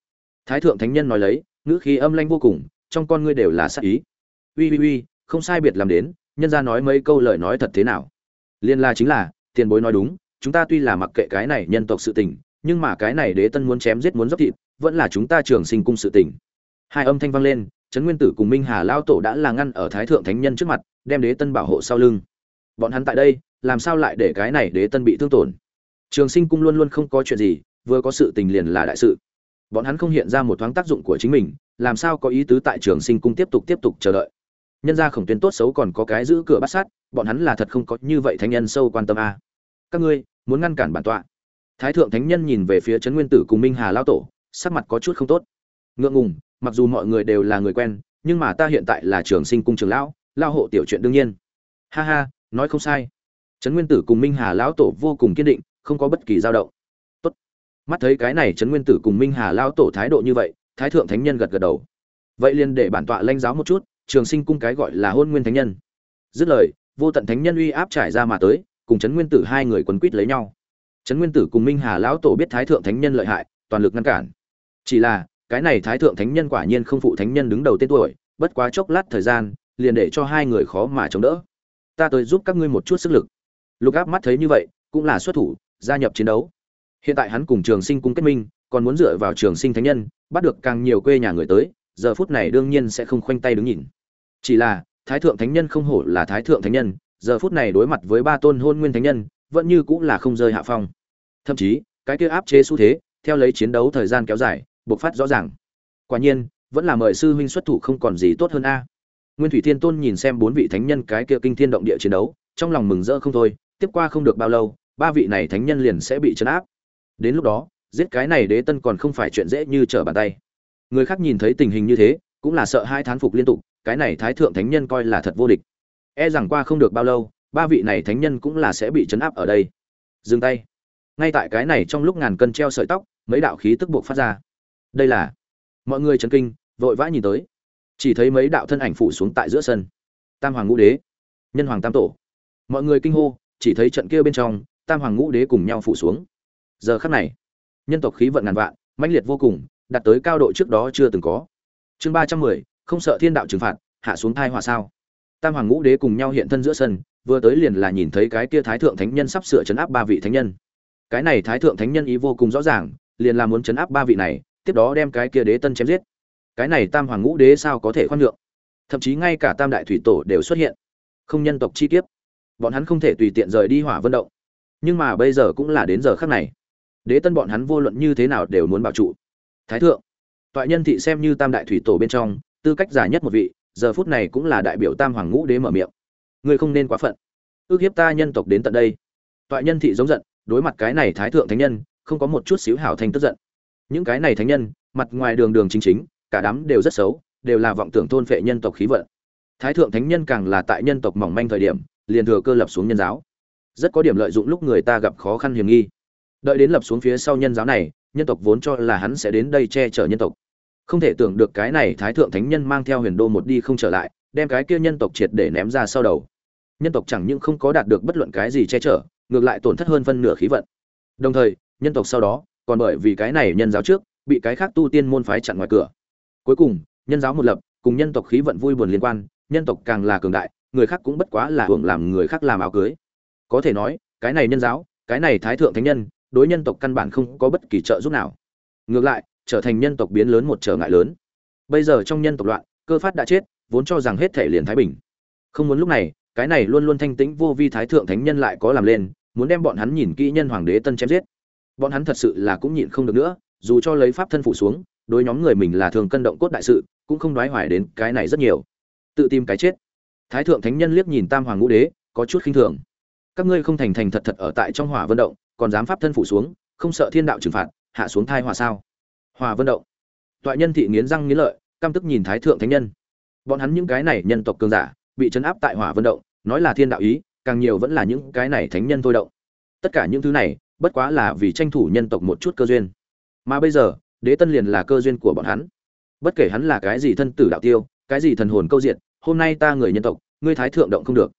Thái thượng thánh nhân nói lấy, ngữ khí âm lanh vô cùng, trong con ngươi đều là sắc ý. Uy uy uy không sai biệt làm đến, nhân ra nói mấy câu lời nói thật thế nào? Liên la chính là, tiền bối nói đúng, chúng ta tuy là mặc kệ cái này nhân tộc sự tình, nhưng mà cái này đế tân muốn chém giết muốn dốc thịt, vẫn là chúng ta trường sinh cung sự tình. Hai âm thanh vang lên, trấn nguyên tử cùng minh hà lao tổ đã là ngăn ở thái thượng thánh nhân trước mặt, đem đế tân bảo hộ sau lưng. Bọn hắn tại đây, làm sao lại để cái này đế tân bị thương tổn? Trường sinh cung luôn luôn không có chuyện gì, vừa có sự tình liền là đại sự. Bọn hắn không hiện ra một thoáng tác dụng của chính mình, làm sao có ý tứ tại trường sinh cung tiếp tục tiếp tục chờ đợi? Nhân ra khổng tuyến tốt xấu còn có cái giữ cửa bắt sát, bọn hắn là thật không có như vậy thánh nhân sâu quan tâm a. À. các ngươi, muốn ngăn cản bản tọa. Thái thượng thánh nhân nhìn về phía trấn nguyên tử cùng minh hà lao tổ, sắc mặt có chút không tốt. Ngượng ngùng, mặc dù mọi người đều là người quen, nhưng mà ta hiện tại là trường sinh cung trường lão, lao hộ tiểu chuyện đương nhiên. Ha ha, nói không sai. Trấn nguyên tử cùng minh hà lão tổ vô cùng kiên định, không có bất kỳ dao động. Tốt. Mắt thấy cái này trấn nguyên tử cùng minh hà lão tổ thái độ như vậy, thái thượng thánh nhân gật gật đầu. Vậy liền để bản tọa lanh giáo một chút trường sinh cung cái gọi là hôn nguyên thánh nhân. Dứt lời, vô tận thánh nhân uy áp trải ra mà tới, cùng trấn nguyên tử hai người quấn quýt lấy nhau. Trấn nguyên tử cùng minh hà lão tổ biết thái thượng thánh nhân lợi hại, toàn lực ngăn cản. Chỉ là, cái này thái thượng thánh nhân quả nhiên không phụ thánh nhân đứng đầu tên tuổi, bất quá chốc lát thời gian, liền để cho hai người khó mà chống đỡ. Ta tới giúp các ngươi một chút sức lực. Lục áp mắt thấy như vậy, cũng là xuất thủ, gia nhập chiến đấu. Hiện tại hắn cùng trường sinh cung kết minh, còn muốn dựa vào trường sinh thánh nhân, bắt được càng nhiều quê nhà người tới giờ phút này đương nhiên sẽ không khoanh tay đứng nhìn. Chỉ là, thái thượng thánh nhân không hổ là thái thượng thánh nhân, giờ phút này đối mặt với ba tôn hôn nguyên thánh nhân, vẫn như cũng là không rơi hạ phong. Thậm chí, cái kia áp chế xu thế, theo lấy chiến đấu thời gian kéo dài, bộc phát rõ ràng. Quả nhiên, vẫn là mời sư huynh xuất thủ không còn gì tốt hơn a. Nguyên thủy thiên tôn nhìn xem bốn vị thánh nhân cái kia kinh thiên động địa chiến đấu, trong lòng mừng rỡ không thôi, tiếp qua không được bao lâu, ba vị này thánh nhân liền sẽ bị chấn áp. Đến lúc đó, giết cái này đế tân còn không phải chuyện dễ như trở bàn tay người khác nhìn thấy tình hình như thế, cũng là sợ hai thán phục liên tục, cái này thái thượng thánh nhân coi là thật vô địch. E rằng qua không được bao lâu, ba vị này thánh nhân cũng là sẽ bị chấn áp ở đây. Dừng tay. Ngay tại cái này trong lúc ngàn cân treo sợi tóc, mấy đạo khí tức buộc phát ra. Đây là mọi người chấn kinh, vội vã nhìn tới. Chỉ thấy mấy đạo thân ảnh phủ xuống tại giữa sân. Tam hoàng ngũ đế, nhân hoàng tam tổ. Mọi người kinh hô, chỉ thấy trận kia bên trong, tam hoàng ngũ đế cùng nhau phủ xuống. Giờ khắc này, nhân tộc khí vận ngàn vạn, mãnh liệt vô cùng đạt tới cao độ trước đó chưa từng có. Chương ba trăm mười, không sợ thiên đạo trừng phạt, hạ xuống thai hòa sao. Tam hoàng ngũ đế cùng nhau hiện thân giữa sân, vừa tới liền là nhìn thấy cái kia thái thượng thánh nhân sắp sửa chấn áp ba vị thánh nhân. Cái này thái thượng thánh nhân ý vô cùng rõ ràng, liền là muốn chấn áp ba vị này, tiếp đó đem cái kia đế tân chém giết. Cái này tam hoàng ngũ đế sao có thể khoan nhượng? Thậm chí ngay cả tam đại thủy tổ đều xuất hiện. Không nhân tộc chi kiếp. Bọn hắn không thể tùy tiện rời đi hỏa vận động. Nhưng mà bây giờ cũng là đến giờ khắc này. Đế tân bọn hắn vô luận như thế nào đều muốn bảo trụ thái thượng. Toại nhân thị xem như tam đại thủy tổ bên trong, tư cách giả nhất một vị, giờ phút này cũng là đại biểu tam hoàng ngũ đế mở miệng. Ngươi không nên quá phận. Ước hiếp ta nhân tộc đến tận đây. Toại nhân thị giống giận, đối mặt cái này thái thượng thánh nhân, không có một chút xíu hảo thành tức giận. Những cái này thánh nhân, mặt ngoài đường đường chính chính, cả đám đều rất xấu, đều là vọng tưởng thôn phệ nhân tộc khí vận. Thái thượng thánh nhân càng là tại nhân tộc mỏng manh thời điểm, liền thừa cơ lập xuống nhân giáo. Rất có điểm lợi dụng lúc người ta gặp khó khăn hiểm nghi. Đợi đến lập xuống phía sau nhân giáo này nhân tộc vốn cho là hắn sẽ đến đây che chở nhân tộc. Không thể tưởng được cái này thái thượng thánh nhân mang theo huyền đô một đi không trở lại, đem cái kia nhân tộc triệt để ném ra sau đầu. Nhân tộc chẳng những không có đạt được bất luận cái gì che chở, ngược lại tổn thất hơn phân nửa khí vận. Đồng thời, nhân tộc sau đó, còn bởi vì cái này nhân giáo trước, bị cái khác tu tiên môn phái chặn ngoài cửa. Cuối cùng, nhân giáo một lập, cùng nhân tộc khí vận vui buồn liên quan, nhân tộc càng là cường đại, người khác cũng bất quá là hưởng làm người khác làm áo cưới. Có thể nói, cái này nhân giáo, cái này thái thượng thánh nhân đối nhân tộc căn bản không có bất kỳ trợ giúp nào. Ngược lại, trở thành nhân tộc biến lớn một trở ngại lớn. Bây giờ trong nhân tộc loạn, cơ phát đã chết, vốn cho rằng hết thể liền thái bình. Không muốn lúc này, cái này luôn luôn thanh tĩnh vô vi thái thượng thánh nhân lại có làm lên, muốn đem bọn hắn nhìn kỹ nhân hoàng đế tân chém giết. Bọn hắn thật sự là cũng nhịn không được nữa, dù cho lấy pháp thân phụ xuống, đối nhóm người mình là thường cân động cốt đại sự, cũng không đoái hoài đến cái này rất nhiều. Tự tìm cái chết. Thái thượng thánh nhân liếc nhìn tam hoàng ngũ đế, có chút khinh thường. Các ngươi không thành thành thật thật ở tại trong hỏa vân động còn dám pháp thân phủ xuống, không sợ thiên đạo trừng phạt, hạ xuống thai hỏa sao? Hòa vân động. Tọa nhân thị nghiến răng nghiến lợi, căm tức nhìn thái thượng thánh nhân. Bọn hắn những cái này nhân tộc cường giả, bị chấn áp tại hỏa vân động, nói là thiên đạo ý, càng nhiều vẫn là những cái này thánh nhân thôi động. Tất cả những thứ này, bất quá là vì tranh thủ nhân tộc một chút cơ duyên. Mà bây giờ, đế tân liền là cơ duyên của bọn hắn. Bất kể hắn là cái gì thân tử đạo tiêu, cái gì thần hồn câu diện hôm nay ta người nhân tộc, ngươi thái thượng động không được.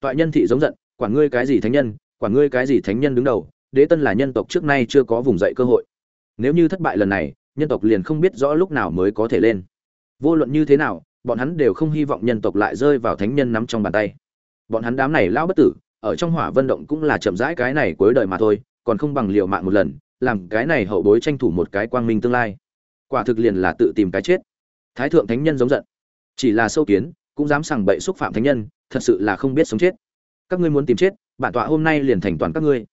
Tọa nhân thị giống giận, quản ngươi cái gì thánh nhân, quản ngươi cái gì thánh nhân đứng đầu đế tân là nhân tộc trước nay chưa có vùng dậy cơ hội. Nếu như thất bại lần này, nhân tộc liền không biết rõ lúc nào mới có thể lên. Vô luận như thế nào, bọn hắn đều không hy vọng nhân tộc lại rơi vào thánh nhân nắm trong bàn tay. Bọn hắn đám này lao bất tử, ở trong hỏa vân động cũng là chậm rãi cái này cuối đời mà thôi, còn không bằng liều mạng một lần, làm cái này hậu bối tranh thủ một cái quang minh tương lai. Quả thực liền là tự tìm cái chết. Thái thượng thánh nhân giống giận. Chỉ là sâu kiến, cũng dám sằng bậy xúc phạm thánh nhân, thật sự là không biết sống chết. Các ngươi muốn tìm chết, bản tọa hôm nay liền thành toàn các ngươi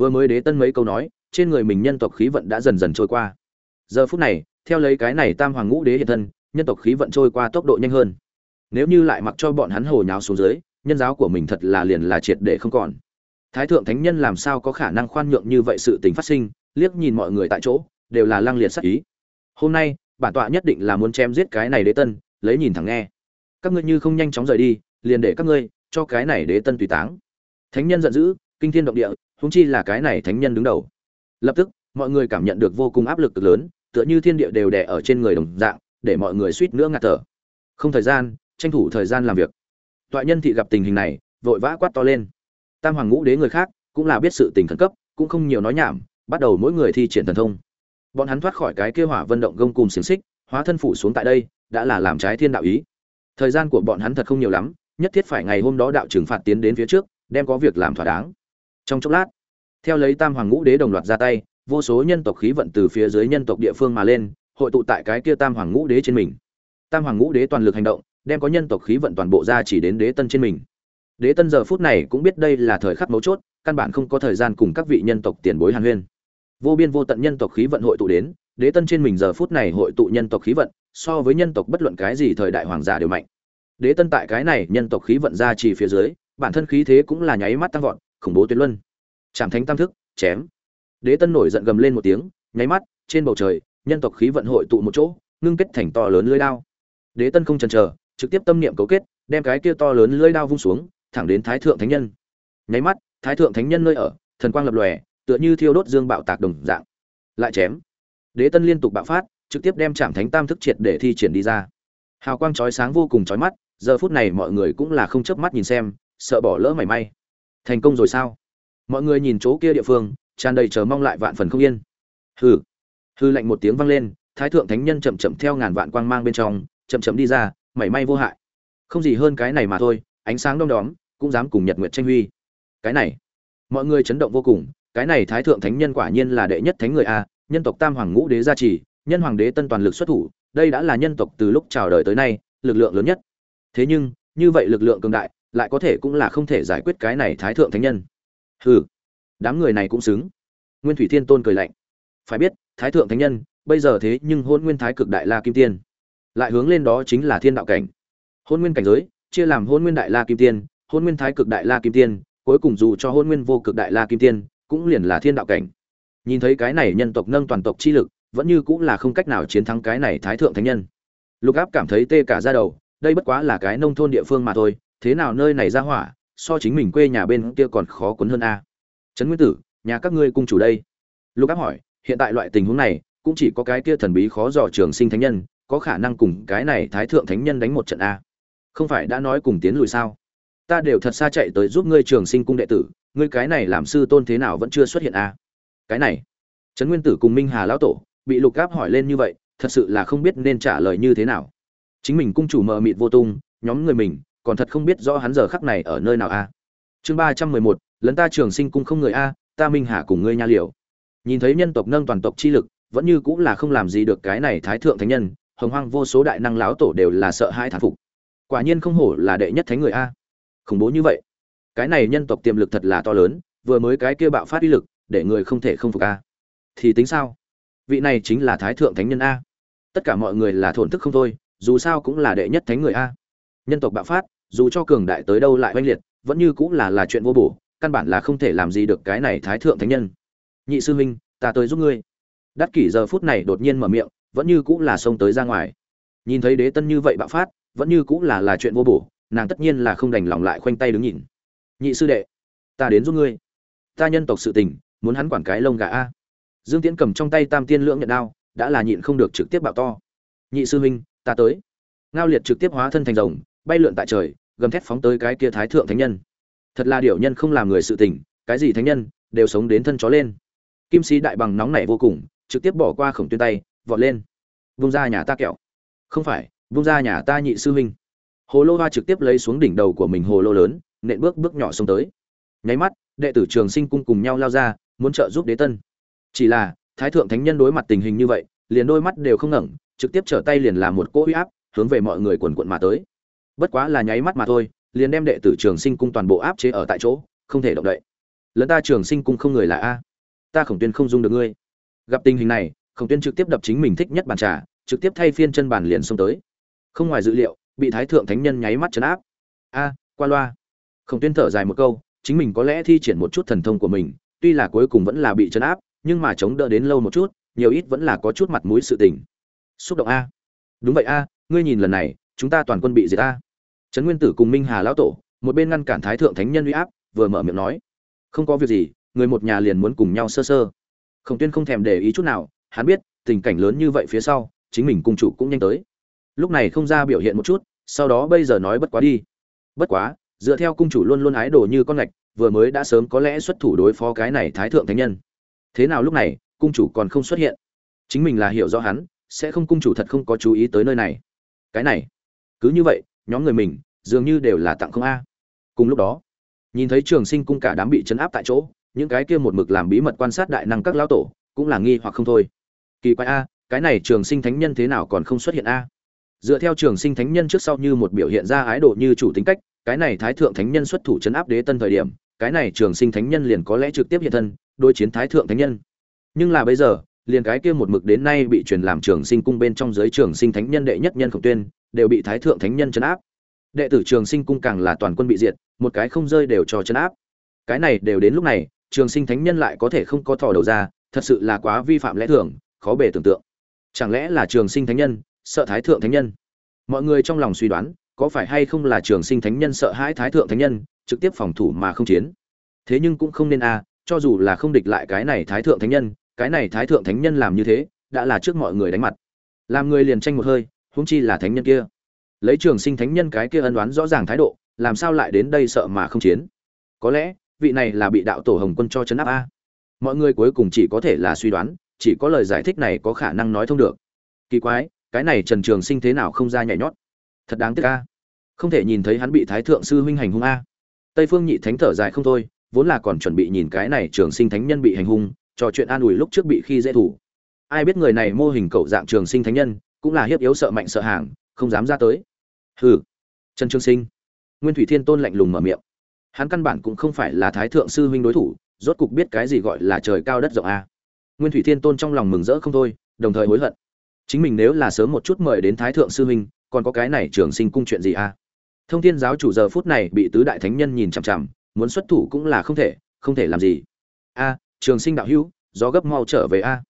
vừa mới đế tân mấy câu nói, trên người mình nhân tộc khí vận đã dần dần trôi qua. Giờ phút này, theo lấy cái này tam hoàng ngũ đế hiện thân, nhân tộc khí vận trôi qua tốc độ nhanh hơn. Nếu như lại mặc cho bọn hắn hồ nháo xuống dưới, nhân giáo của mình thật là liền là triệt để không còn. Thái thượng thánh nhân làm sao có khả năng khoan nhượng như vậy sự tình phát sinh, liếc nhìn mọi người tại chỗ, đều là lăng liệt sắc ý. Hôm nay, bản tọa nhất định là muốn chém giết cái này đế tân, lấy nhìn thẳng nghe. Các ngươi như không nhanh chóng rời đi, liền để các ngươi cho cái này đế tân tùy táng. Thánh nhân giận dữ, kinh thiên động địa húng chi là cái này thánh nhân đứng đầu. Lập tức, mọi người cảm nhận được vô cùng áp lực cực lớn, tựa như thiên địa đều đè ở trên người đồng dạng, để mọi người suýt nữa ngạt thở. Không thời gian, tranh thủ thời gian làm việc. Toại nhân thị gặp tình hình này, vội vã quát to lên. Tam hoàng ngũ đế người khác, cũng là biết sự tình khẩn cấp, cũng không nhiều nói nhảm, bắt đầu mỗi người thi triển thần thông. Bọn hắn thoát khỏi cái kêu hỏa vận động gông cùng xiềng xích, hóa thân phủ xuống tại đây, đã là làm trái thiên đạo ý. Thời gian của bọn hắn thật không nhiều lắm, nhất thiết phải ngày hôm đó đạo trừng phạt tiến đến phía trước, đem có việc làm thỏa đáng trong chốc lát. Theo lấy tam hoàng ngũ đế đồng loạt ra tay, vô số nhân tộc khí vận từ phía dưới nhân tộc địa phương mà lên, hội tụ tại cái kia tam hoàng ngũ đế trên mình. Tam hoàng ngũ đế toàn lực hành động, đem có nhân tộc khí vận toàn bộ ra chỉ đến đế tân trên mình. Đế tân giờ phút này cũng biết đây là thời khắc mấu chốt, căn bản không có thời gian cùng các vị nhân tộc tiền bối hàn huyên. Vô biên vô tận nhân tộc khí vận hội tụ đến, đế tân trên mình giờ phút này hội tụ nhân tộc khí vận, so với nhân tộc bất luận cái gì thời đại hoàng giả đều mạnh. Đế tân tại cái này nhân tộc khí vận ra chỉ phía dưới, bản thân khí thế cũng là nháy mắt tăng vọt khủng bố tuyệt luân. Chạm thánh tam thức, chém. Đế tân nổi giận gầm lên một tiếng, nháy mắt, trên bầu trời, nhân tộc khí vận hội tụ một chỗ, ngưng kết thành to lớn lưới đao. Đế tân không chần chờ, trực tiếp tâm niệm cấu kết, đem cái kia to lớn lưới đao vung xuống, thẳng đến thái thượng thánh nhân. Nháy mắt, thái thượng thánh nhân nơi ở, thần quang lập lòe, tựa như thiêu đốt dương bạo tạc đồng dạng. Lại chém. Đế tân liên tục bạo phát, trực tiếp đem chạm thánh tam thức triệt để thi triển đi ra. Hào quang chói sáng vô cùng chói mắt, giờ phút này mọi người cũng là không chớp mắt nhìn xem, sợ bỏ lỡ mảy may thành công rồi sao? Mọi người nhìn chỗ kia địa phương, tràn đầy chờ mong lại vạn phần không yên. Hừ. Hư lạnh một tiếng vang lên, thái thượng thánh nhân chậm chậm theo ngàn vạn quang mang bên trong, chậm chậm đi ra, mảy may vô hại. Không gì hơn cái này mà thôi, ánh sáng đông đóm, cũng dám cùng nhật nguyệt tranh huy. Cái này. Mọi người chấn động vô cùng, cái này thái thượng thánh nhân quả nhiên là đệ nhất thánh người a, nhân tộc tam hoàng ngũ đế gia trì, nhân hoàng đế tân toàn lực xuất thủ, đây đã là nhân tộc từ lúc chào đời tới nay, lực lượng lớn nhất. Thế nhưng, như vậy lực lượng cường đại lại có thể cũng là không thể giải quyết cái này thái thượng thánh nhân. Hừ, đám người này cũng xứng. Nguyên thủy thiên tôn cười lạnh. Phải biết, thái thượng thánh nhân, bây giờ thế nhưng hôn nguyên thái cực đại la kim tiên. Lại hướng lên đó chính là thiên đạo cảnh. Hôn nguyên cảnh giới, chia làm hôn nguyên đại la kim tiên, hôn nguyên thái cực đại la kim tiên, cuối cùng dù cho hôn nguyên vô cực đại la kim tiên, cũng liền là thiên đạo cảnh. Nhìn thấy cái này nhân tộc nâng toàn tộc chi lực, vẫn như cũng là không cách nào chiến thắng cái này thái thượng thánh nhân. Lục áp cảm thấy tê cả ra đầu, đây bất quá là cái nông thôn địa phương mà thôi thế nào nơi này ra hỏa, so chính mình quê nhà bên kia còn khó cuốn hơn a. Trấn nguyên tử, nhà các ngươi cung chủ đây. Lục áp hỏi, hiện tại loại tình huống này, cũng chỉ có cái kia thần bí khó dò trường sinh thánh nhân, có khả năng cùng cái này thái thượng thánh nhân đánh một trận a. Không phải đã nói cùng tiến lùi sao? Ta đều thật xa chạy tới giúp ngươi trường sinh cung đệ tử, ngươi cái này làm sư tôn thế nào vẫn chưa xuất hiện a? Cái này, trấn nguyên tử cùng minh hà lão tổ, bị lục áp hỏi lên như vậy, thật sự là không biết nên trả lời như thế nào. Chính mình cung chủ mờ mịt vô tung, nhóm người mình còn thật không biết rõ hắn giờ khắc này ở nơi nào a. Chương ba trăm mười một, lấn ta trường sinh cung không người a, ta minh hà cùng ngươi nha liều. Nhìn thấy nhân tộc nâng toàn tộc chi lực, vẫn như cũng là không làm gì được cái này thái thượng thánh nhân, hồng hoang vô số đại năng láo tổ đều là sợ hãi thán phục. Quả nhiên không hổ là đệ nhất thánh người a. Khủng bố như vậy. Cái này nhân tộc tiềm lực thật là to lớn, vừa mới cái kia bạo phát uy lực, để người không thể không phục a. Thì tính sao? Vị này chính là thái thượng thánh nhân a. Tất cả mọi người là thổn thức không thôi, dù sao cũng là đệ nhất thánh người a nhân tộc bạo phát, dù cho cường đại tới đâu lại oanh liệt, vẫn như cũng là là chuyện vô bổ, căn bản là không thể làm gì được cái này thái thượng thánh nhân. Nhị sư huynh, ta tới giúp ngươi. Đắc kỷ giờ phút này đột nhiên mở miệng, vẫn như cũng là xông tới ra ngoài. Nhìn thấy đế tân như vậy bạo phát, vẫn như cũng là là chuyện vô bổ, nàng tất nhiên là không đành lòng lại khoanh tay đứng nhìn. Nhị sư đệ, ta đến giúp ngươi. Ta nhân tộc sự tình, muốn hắn quản cái lông gà a. Dương tiễn cầm trong tay tam tiên lưỡng nhận đao, đã là nhịn không được trực tiếp bạo to. Nhị sư huynh, ta tới. Ngao liệt trực tiếp hóa thân thành rồng bay lượn tại trời, gầm thét phóng tới cái kia thái thượng thánh nhân. Thật là điều nhân không làm người sự tình, cái gì thánh nhân, đều sống đến thân chó lên. Kim sĩ đại bằng nóng nảy vô cùng, trực tiếp bỏ qua khổng tuyên tay, vọt lên. Vung ra nhà ta kẹo. Không phải, vung ra nhà ta nhị sư huynh. Hồ lô hoa trực tiếp lấy xuống đỉnh đầu của mình hồ lô lớn, nện bước bước nhỏ xông tới. Nháy mắt, đệ tử trường sinh cung cùng nhau lao ra, muốn trợ giúp đế tân. Chỉ là, thái thượng thánh nhân đối mặt tình hình như vậy, liền đôi mắt đều không ngẩng, trực tiếp trở tay liền làm một cỗ uy áp, hướng về mọi người quần quận mà tới bất quá là nháy mắt mà thôi, liền đem đệ tử trường sinh cung toàn bộ áp chế ở tại chỗ, không thể động đậy. Lẫn ta trường sinh cung không người là a. Ta khổng tuyên không dung được ngươi. Gặp tình hình này, khổng tuyên trực tiếp đập chính mình thích nhất bàn trà, trực tiếp thay phiên chân bàn liền xông tới. Không ngoài dự liệu, bị thái thượng thánh nhân nháy mắt chấn áp. A, qua loa. Khổng tuyên thở dài một câu, chính mình có lẽ thi triển một chút thần thông của mình, tuy là cuối cùng vẫn là bị chấn áp, nhưng mà chống đỡ đến lâu một chút, nhiều ít vẫn là có chút mặt mũi sự tình. Xúc động a. Đúng vậy a, ngươi nhìn lần này, chúng ta toàn quân bị diệt a trấn nguyên tử cùng minh hà lão tổ, một bên ngăn cản thái thượng thánh nhân uy áp, vừa mở miệng nói, không có việc gì, người một nhà liền muốn cùng nhau sơ sơ. Khổng tuyên không thèm để ý chút nào, hắn biết, tình cảnh lớn như vậy phía sau, chính mình cung chủ cũng nhanh tới. Lúc này không ra biểu hiện một chút, sau đó bây giờ nói bất quá đi. Bất quá, dựa theo cung chủ luôn luôn ái đồ như con lạch vừa mới đã sớm có lẽ xuất thủ đối phó cái này thái thượng thánh nhân. Thế nào lúc này, cung chủ còn không xuất hiện? Chính mình là hiểu rõ hắn, sẽ không cung chủ thật không có chú ý tới nơi này. Cái này, cứ như vậy nhóm người mình, dường như đều là tặng không a. Cùng lúc đó, nhìn thấy trường sinh cung cả đám bị chấn áp tại chỗ, những cái kia một mực làm bí mật quan sát đại năng các lão tổ, cũng là nghi hoặc không thôi. Kỳ quái a, cái này trường sinh thánh nhân thế nào còn không xuất hiện a? Dựa theo trường sinh thánh nhân trước sau như một biểu hiện ra ái độ như chủ tính cách, cái này thái thượng thánh nhân xuất thủ chấn áp đế tân thời điểm, cái này trường sinh thánh nhân liền có lẽ trực tiếp hiện thân, đối chiến thái thượng thánh nhân. Nhưng là bây giờ, liền cái kia một mực đến nay bị truyền làm trường sinh cung bên trong giới trường sinh thánh nhân đệ nhất nhân khổng tuyên đều bị thái thượng thánh nhân chấn áp. Đệ tử trường sinh cung càng là toàn quân bị diệt, một cái không rơi đều cho chấn áp. Cái này đều đến lúc này, trường sinh thánh nhân lại có thể không có thò đầu ra, thật sự là quá vi phạm lẽ thường, khó bề tưởng tượng. Chẳng lẽ là trường sinh thánh nhân sợ thái thượng thánh nhân? Mọi người trong lòng suy đoán, có phải hay không là trường sinh thánh nhân sợ hãi thái thượng thánh nhân, trực tiếp phòng thủ mà không chiến? Thế nhưng cũng không nên a, cho dù là không địch lại cái này thái thượng thánh nhân, cái này thái thượng thánh nhân làm như thế, đã là trước mọi người đánh mặt. Làm người liền tranh một hơi huống chi là thánh nhân kia. Lấy trường sinh thánh nhân cái kia ân đoán rõ ràng thái độ, làm sao lại đến đây sợ mà không chiến? Có lẽ, vị này là bị đạo tổ hồng quân cho chấn áp a. Mọi người cuối cùng chỉ có thể là suy đoán, chỉ có lời giải thích này có khả năng nói thông được. Kỳ quái, cái này trần trường sinh thế nào không ra nhảy nhót? Thật đáng tiếc a. Không thể nhìn thấy hắn bị thái thượng sư huynh hành hung a. Tây phương nhị thánh thở dài không thôi, vốn là còn chuẩn bị nhìn cái này trường sinh thánh nhân bị hành hung, trò chuyện an ủi lúc trước bị khi dễ thủ. Ai biết người này mô hình cậu dạng trường sinh thánh nhân cũng là hiếp yếu sợ mạnh sợ hàng, không dám ra tới. Hừ. Trần trương sinh. Nguyên thủy thiên tôn lạnh lùng mở miệng. Hắn căn bản cũng không phải là thái thượng sư huynh đối thủ, rốt cục biết cái gì gọi là trời cao đất rộng a. Nguyên thủy thiên tôn trong lòng mừng rỡ không thôi, đồng thời hối hận. Chính mình nếu là sớm một chút mời đến thái thượng sư huynh, còn có cái này trường sinh cung chuyện gì a? Thông thiên giáo chủ giờ phút này bị tứ đại thánh nhân nhìn chằm chằm, muốn xuất thủ cũng là không thể không thể làm gì. A, trường sinh đạo hữu, gió gấp mau trở về a.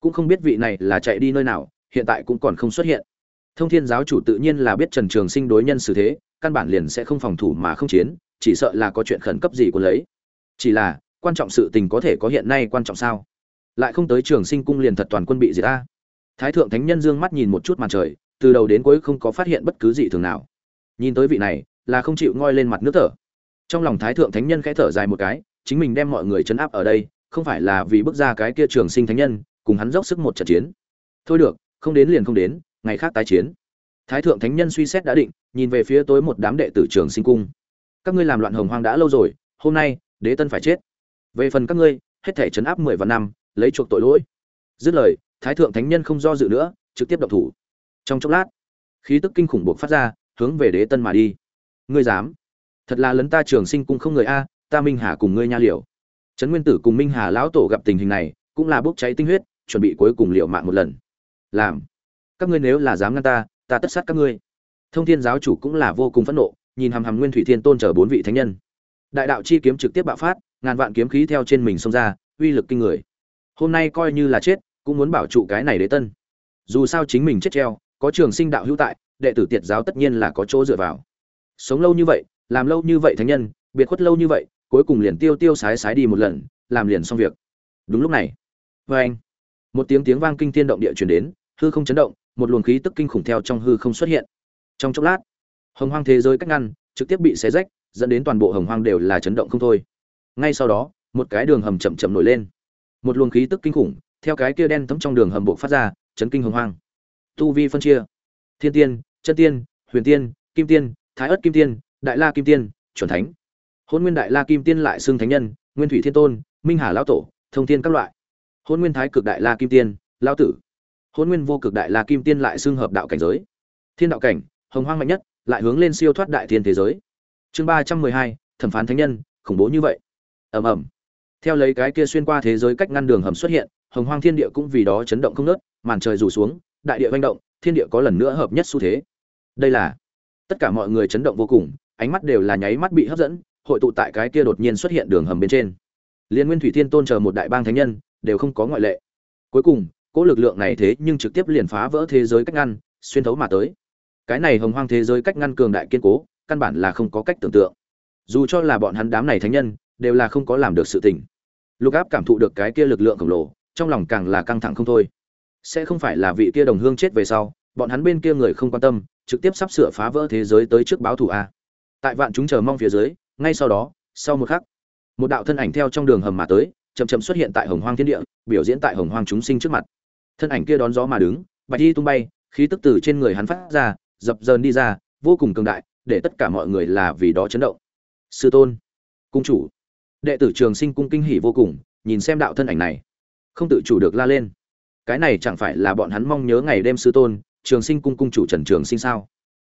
Cũng không biết vị này là chạy đi nơi nào hiện tại cũng còn không xuất hiện. Thông thiên giáo chủ tự nhiên là biết trần trường sinh đối nhân xử thế, căn bản liền sẽ không phòng thủ mà không chiến, chỉ sợ là có chuyện khẩn cấp gì của lấy. Chỉ là, quan trọng sự tình có thể có hiện nay quan trọng sao? Lại không tới trường sinh cung liền thật toàn quân bị diệt ta thái thượng thánh nhân dương mắt nhìn một chút màn trời, từ đầu đến cuối không có phát hiện bất cứ gì thường nào. Nhìn tới vị này, là không chịu ngoi lên mặt nước thở. Trong lòng thái thượng thánh nhân khẽ thở dài một cái, chính mình đem mọi người chấn áp ở đây, không phải là vì bước ra cái kia trường sinh thánh nhân, cùng hắn dốc sức một trận chiến. Thôi được không đến liền không đến, ngày khác tái chiến. Thái thượng thánh nhân suy xét đã định, nhìn về phía tối một đám đệ tử trường sinh cung. Các ngươi làm loạn hồng hoang đã lâu rồi, hôm nay, đế tân phải chết. Về phần các ngươi, hết thể chấn áp mười vạn năm, lấy chuộc tội lỗi. Dứt lời, thái thượng thánh nhân không do dự nữa, trực tiếp động thủ. Trong chốc lát, khí tức kinh khủng buộc phát ra, hướng về đế tân mà đi. Ngươi dám? Thật là lấn ta trường sinh cung không người a, ta minh hà cùng ngươi nha liều. Trấn nguyên tử cùng minh hà lão tổ gặp tình hình này, cũng là bốc cháy tinh huyết, chuẩn bị cuối cùng liệu mạng một lần làm. Các ngươi nếu là dám ngăn ta ta tất sát các ngươi. Thông thiên giáo chủ cũng là vô cùng phẫn nộ, nhìn hàm hàm nguyên thủy thiên tôn chờ bốn vị thánh nhân. Đại đạo chi kiếm trực tiếp bạo phát, ngàn vạn kiếm khí theo trên mình xông ra, uy lực kinh người. Hôm nay coi như là chết, cũng muốn bảo trụ cái này đế tân. Dù sao chính mình chết treo, có trường sinh đạo hữu tại, đệ tử tiệt giáo tất nhiên là có chỗ dựa vào. Sống lâu như vậy, làm lâu như vậy thánh nhân, biệt khuất lâu như vậy, cuối cùng liền tiêu tiêu sái sái đi một lần, làm liền xong việc. Đúng lúc này. Vê anh một tiếng tiếng vang kinh thiên động địa truyền đến, hư không chấn động, một luồng khí tức kinh khủng theo trong hư không xuất hiện. Trong chốc lát, hồng hoang thế giới cách ngăn, trực tiếp bị xé rách, dẫn đến toàn bộ hồng hoang đều là chấn động không thôi. Ngay sau đó, một cái đường hầm chậm chậm nổi lên. Một luồng khí tức kinh khủng, theo cái kia đen thấm trong đường hầm bộ phát ra, chấn kinh hồng hoang. Tu vi phân chia. Thiên tiên, chân tiên, huyền tiên, kim tiên, thái ất kim tiên, đại la kim tiên, chuẩn thánh. Hôn nguyên đại la kim tiên lại xưng thánh nhân, nguyên thủy thiên tôn, minh hà lão tổ, thông thiên các loại hôn nguyên thái cực đại la kim tiên lao tử. Hôn nguyên vô cực đại la kim tiên lại xưng hợp đạo cảnh giới. Thiên đạo cảnh, hồng hoang mạnh nhất, lại hướng lên siêu thoát đại thiên thế giới. Chương ba trăm mười hai, thẩm phán thánh nhân, khủng bố như vậy. Ầm ầm. Theo lấy cái kia xuyên qua thế giới cách ngăn đường hầm xuất hiện, hồng hoang thiên địa cũng vì đó chấn động không nớt màn trời rủ xuống, đại địa manh động, thiên địa có lần nữa hợp nhất xu thế. Đây là, tất cả mọi người chấn động vô cùng, ánh mắt đều là nháy mắt bị hấp dẫn, hội tụ tại cái kia đột nhiên xuất hiện đường hầm bên trên. Liên nguyên thủy thiên tôn chờ một đại bang thánh nhân đều không có ngoại lệ. Cuối cùng, cỗ lực lượng này thế nhưng trực tiếp liền phá vỡ thế giới cách ngăn, xuyên thấu mà tới. Cái này hồng hoang thế giới cách ngăn cường đại kiên cố, căn bản là không có cách tưởng tượng. Dù cho là bọn hắn đám này thánh nhân, đều là không có làm được sự tình. Lục áp cảm thụ được cái kia lực lượng khổng lồ, trong lòng càng là căng thẳng không thôi. Sẽ không phải là vị kia đồng hương chết về sau, bọn hắn bên kia người không quan tâm, trực tiếp sắp sửa phá vỡ thế giới tới trước báo thủ a. Tại vạn chúng chờ mong phía dưới, ngay sau đó, sau một khắc, một đạo thân ảnh theo trong đường hầm mà tới chậm chậm xuất hiện tại hồng hoang thiên địa, biểu diễn tại hồng hoang chúng sinh trước mặt. Thân ảnh kia đón gió mà đứng, bạch y tung bay, khí tức từ trên người hắn phát ra, dập dờn đi ra, vô cùng cường đại, để tất cả mọi người là vì đó chấn động. Sư tôn, cung chủ. Đệ tử trường sinh cung kinh hỉ vô cùng, nhìn xem đạo thân ảnh này. Không tự chủ được la lên. Cái này chẳng phải là bọn hắn mong nhớ ngày đêm sư tôn, trường sinh cung cung chủ trần trường sinh sao?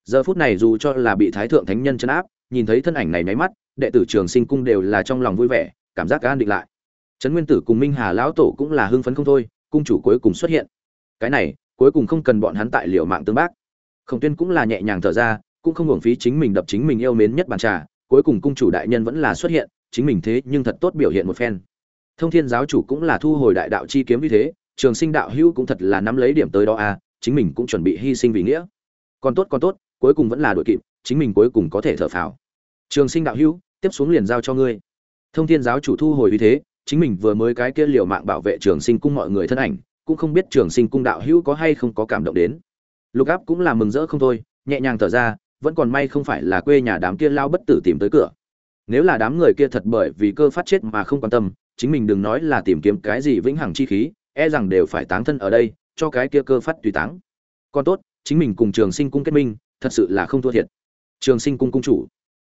Giờ phút này dù cho là bị thái thượng thánh nhân chấn áp, nhìn thấy thân ảnh này nháy mắt, đệ tử trường sinh cung đều là trong lòng vui vẻ, cảm giác an định lại trấn nguyên tử cùng minh hà lão tổ cũng là hưng phấn không thôi, cung chủ cuối cùng xuất hiện. Cái này, cuối cùng không cần bọn hắn tại liệu mạng tương bác. Khổng tuyên cũng là nhẹ nhàng thở ra, cũng không hưởng phí chính mình đập chính mình yêu mến nhất bàn trà, cuối cùng cung chủ đại nhân vẫn là xuất hiện, chính mình thế nhưng thật tốt biểu hiện một phen. Thông thiên giáo chủ cũng là thu hồi đại đạo chi kiếm như thế, trường sinh đạo hữu cũng thật là nắm lấy điểm tới đó a chính mình cũng chuẩn bị hy sinh vì nghĩa. Còn tốt còn tốt, cuối cùng vẫn là đội kịp, chính mình cuối cùng có thể thở phào. Trường sinh đạo hữu, tiếp xuống liền giao cho ngươi. Thông thiên giáo chủ thu hồi vì thế chính mình vừa mới cái kia liều mạng bảo vệ trường sinh cung mọi người thân ảnh, cũng không biết trường sinh cung đạo hữu có hay không có cảm động đến. Lục áp cũng là mừng rỡ không thôi, nhẹ nhàng thở ra, vẫn còn may không phải là quê nhà đám kia lao bất tử tìm tới cửa. Nếu là đám người kia thật bởi vì cơ phát chết mà không quan tâm, chính mình đừng nói là tìm kiếm cái gì vĩnh hằng chi khí e rằng đều phải táng thân ở đây, cho cái kia cơ phát tùy táng. Còn tốt, chính mình cùng trường sinh cung kết minh, thật sự là không thua thiệt. Trường sinh cung cung chủ,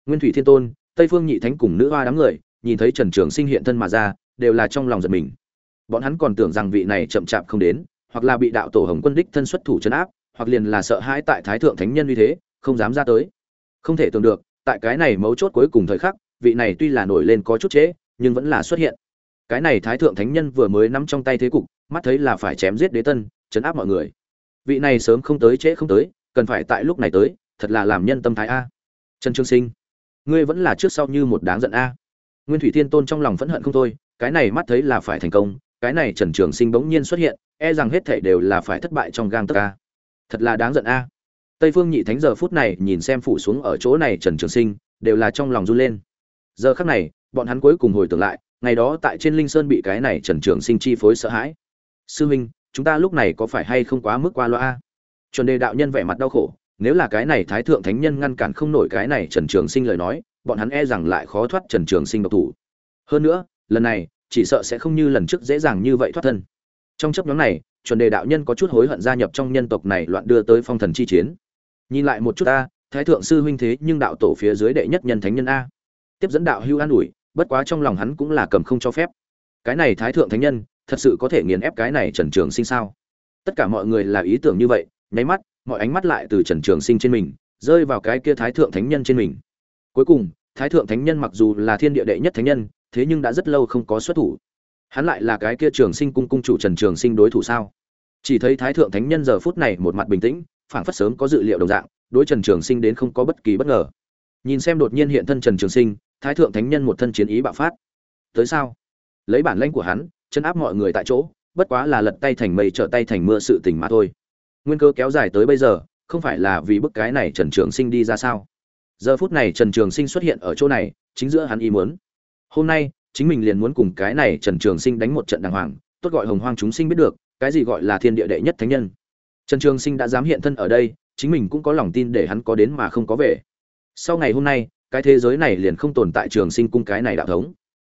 nguyên thủy thiên tôn, tây phương nhị thánh cùng nữ hoa đám người, nhìn thấy trần trường sinh hiện thân mà ra đều là trong lòng giật mình. Bọn hắn còn tưởng rằng vị này chậm chạp không đến, hoặc là bị đạo tổ hồng quân đích thân xuất thủ chấn áp, hoặc liền là sợ hãi tại thái thượng thánh nhân như thế, không dám ra tới. Không thể tưởng được, tại cái này mấu chốt cuối cùng thời khắc, vị này tuy là nổi lên có chút trễ, nhưng vẫn là xuất hiện. Cái này thái thượng thánh nhân vừa mới nắm trong tay thế cục, mắt thấy là phải chém giết đế tân, chấn áp mọi người. Vị này sớm không tới trễ không tới, cần phải tại lúc này tới, thật là làm nhân tâm thái a. Trần trương sinh, ngươi vẫn là trước sau như một đáng giận a. Nguyên thủy thiên tôn trong lòng phẫn hận không thôi cái này mắt thấy là phải thành công, cái này trần trường sinh bỗng nhiên xuất hiện e rằng hết thảy đều là phải thất bại trong gang tấc a. Thật là đáng giận a. Tây phương nhị thánh giờ phút này nhìn xem phủ xuống ở chỗ này trần trường sinh, đều là trong lòng run lên. Giờ khắc này, bọn hắn cuối cùng hồi tưởng lại, ngày đó tại trên linh sơn bị cái này trần trường sinh chi phối sợ hãi. Sư huynh chúng ta lúc này có phải hay không quá mức qua loa a? chuẩn đề đạo nhân vẻ mặt đau khổ, nếu là cái này thái thượng thánh nhân ngăn cản không nổi cái này trần trường sinh lời nói, bọn hắn e rằng lại khó thoát trần trường sinh độc thủ. Hơn nữa lần này, chỉ sợ sẽ không như lần trước dễ dàng như vậy thoát thân. Trong chấp nhóm này, chuẩn đề đạo nhân có chút hối hận gia nhập trong nhân tộc này loạn đưa tới phong thần chi chiến. Nhìn lại một chút ta thái thượng sư huynh thế nhưng đạo tổ phía dưới đệ nhất nhân thánh nhân a. Tiếp dẫn đạo hưu an ủi, bất quá trong lòng hắn cũng là cầm không cho phép. Cái này thái thượng thánh nhân, thật sự có thể nghiền ép cái này trần trường sinh sao? Tất cả mọi người là ý tưởng như vậy, nháy mắt, mọi ánh mắt lại từ trần trường sinh trên mình, rơi vào cái kia thái thượng thánh nhân trên mình. Cuối cùng, thái thượng thánh nhân mặc dù là thiên địa đệ nhất thánh nhân thế nhưng đã rất lâu không có xuất thủ. Hắn lại là cái kia trường sinh cung cung chủ trần trường sinh đối thủ sao? Chỉ thấy thái thượng thánh nhân giờ phút này một mặt bình tĩnh, phảng phất sớm có dự liệu đồng dạng, đối trần trường sinh đến không có bất kỳ bất ngờ. Nhìn xem đột nhiên hiện thân trần trường sinh, thái thượng thánh nhân một thân chiến ý bạo phát. Tới sao? Lấy bản lãnh của hắn chân áp mọi người tại chỗ, bất quá là lật tay thành mây trở tay thành mưa sự tình mà thôi. Nguyên cơ kéo dài tới bây giờ, không phải là vì bức cái này trần trường sinh đi ra sao? Giờ phút này trần trường sinh xuất hiện ở chỗ này, chính giữa hắn ý muốn hôm nay, chính mình liền muốn cùng cái này trần trường sinh đánh một trận đàng hoàng, tốt gọi hồng hoang chúng sinh biết được, cái gì gọi là thiên địa đệ nhất thánh nhân. Trần trường sinh đã dám hiện thân ở đây, chính mình cũng có lòng tin để hắn có đến mà không có về. Sau ngày hôm nay, cái thế giới này liền không tồn tại trường sinh cung cái này đạo thống.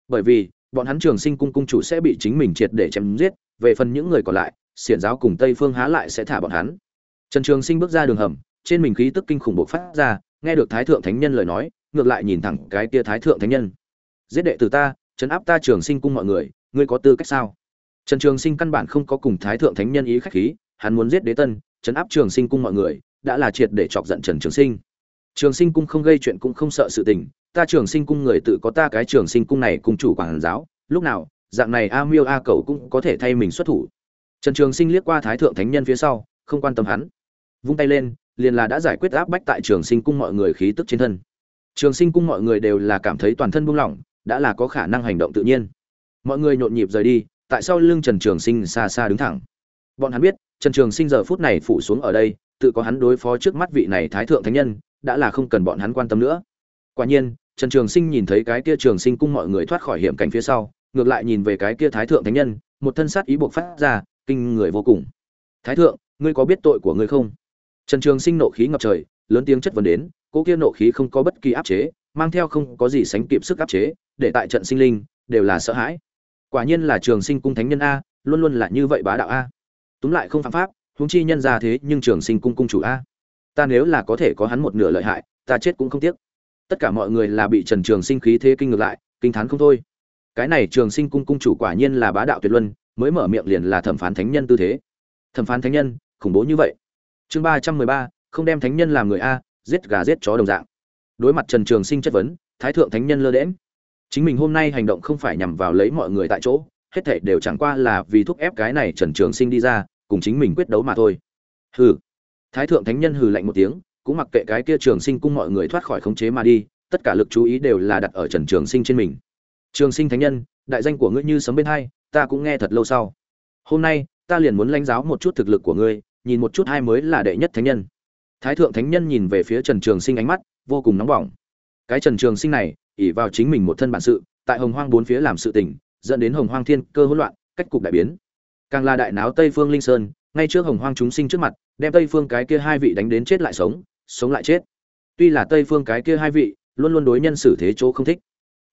Bởi vì, bọn hắn trường sinh cung cung chủ sẽ bị chính mình triệt để chém giết, về phần những người còn lại, xiển giáo cùng tây phương há lại sẽ thả bọn hắn. Trần trường sinh bước ra đường hầm, trên mình khí tức kinh khủng bộc phát ra, nghe được thái thượng thánh nhân lời nói, ngược lại nhìn thẳng cái tia thái thượng thánh nhân giết đệ từ ta, chấn áp ta trường sinh cung mọi người, ngươi có tư cách sao? Trần trường sinh căn bản không có cùng thái thượng thánh nhân ý khách khí, hắn muốn giết đế tân, chấn áp trường sinh cung mọi người, đã là triệt để chọc giận trần trường sinh. Trường sinh cung không gây chuyện cũng không sợ sự tình, ta trường sinh cung người tự có ta cái trường sinh cung này cùng chủ quản giáo, lúc nào, dạng này a miêu a cầu cũng có thể thay mình xuất thủ. Trần trường sinh liếc qua thái thượng thánh nhân phía sau, không quan tâm hắn. Vung tay lên, liền là đã giải quyết áp bách tại trường sinh cung mọi người khí tức trên thân. Trường sinh cung mọi người đều là cảm thấy toàn thân buông lỏng đã là có khả năng hành động tự nhiên. Mọi người nhộn nhịp rời đi, tại sao lưng trần trường sinh xa xa đứng thẳng. Bọn hắn biết, trần trường sinh giờ phút này phủ xuống ở đây, tự có hắn đối phó trước mắt vị này thái thượng thánh nhân, đã là không cần bọn hắn quan tâm nữa. Quả nhiên, trần trường sinh nhìn thấy cái kia trường sinh cung mọi người thoát khỏi hiểm cảnh phía sau, ngược lại nhìn về cái kia thái thượng thánh nhân, một thân sát ý buộc phát ra, kinh người vô cùng. Thái thượng, ngươi có biết tội của ngươi không? Trần trường sinh nộ khí ngập trời, lớn tiếng chất vấn đến cỗ kia nộ khí không có bất kỳ áp chế, mang theo không có gì sánh kịp sức áp chế để tại trận sinh linh, đều là sợ hãi. Quả nhiên là trường sinh cung thánh nhân a, luôn luôn là như vậy bá đạo a. Túm lại không phạm pháp, huống chi nhân ra thế nhưng trường sinh cung cung chủ a. Ta nếu là có thể có hắn một nửa lợi hại, ta chết cũng không tiếc. Tất cả mọi người là bị trần trường sinh khí thế kinh ngược lại, kinh thán không thôi. Cái này trường sinh cung cung chủ quả nhiên là bá đạo tuyệt luân, mới mở miệng liền là thẩm phán thánh nhân tư thế. Thẩm phán thánh nhân, khủng bố như vậy. Chương ba trăm mười ba, không đem thánh nhân làm người a, giết gà giết chó đồng dạng. Đối mặt trần trường sinh chất vấn, thái thượng thánh nhân lơ đễm chính mình hôm nay hành động không phải nhằm vào lấy mọi người tại chỗ, hết thảy đều chẳng qua là vì thúc ép cái này trần trường sinh đi ra, cùng chính mình quyết đấu mà thôi. Hừ. Thái thượng thánh nhân hừ lạnh một tiếng, cũng mặc kệ cái kia trường sinh cung mọi người thoát khỏi khống chế mà đi, tất cả lực chú ý đều là đặt ở trần trường sinh trên mình. Trường sinh thánh nhân, đại danh của ngươi như sấm bên hai, ta cũng nghe thật lâu sau. Hôm nay, ta liền muốn lãnh giáo một chút thực lực của ngươi, nhìn một chút hai mới là đệ nhất thánh nhân. Thái thượng thánh nhân nhìn về phía trần trường sinh ánh mắt, vô cùng nóng bỏng. Cái trần trường sinh này ỉ vào chính mình một thân bản sự, tại hồng hoang bốn phía làm sự tình, dẫn đến hồng hoang thiên cơ hỗn loạn, cách cục đại biến. Càng là đại náo tây phương linh sơn, ngay trước hồng hoang chúng sinh trước mặt, đem tây phương cái kia hai vị đánh đến chết lại sống sống lại chết. Tuy là tây phương cái kia hai vị, luôn luôn đối nhân xử thế chỗ không thích.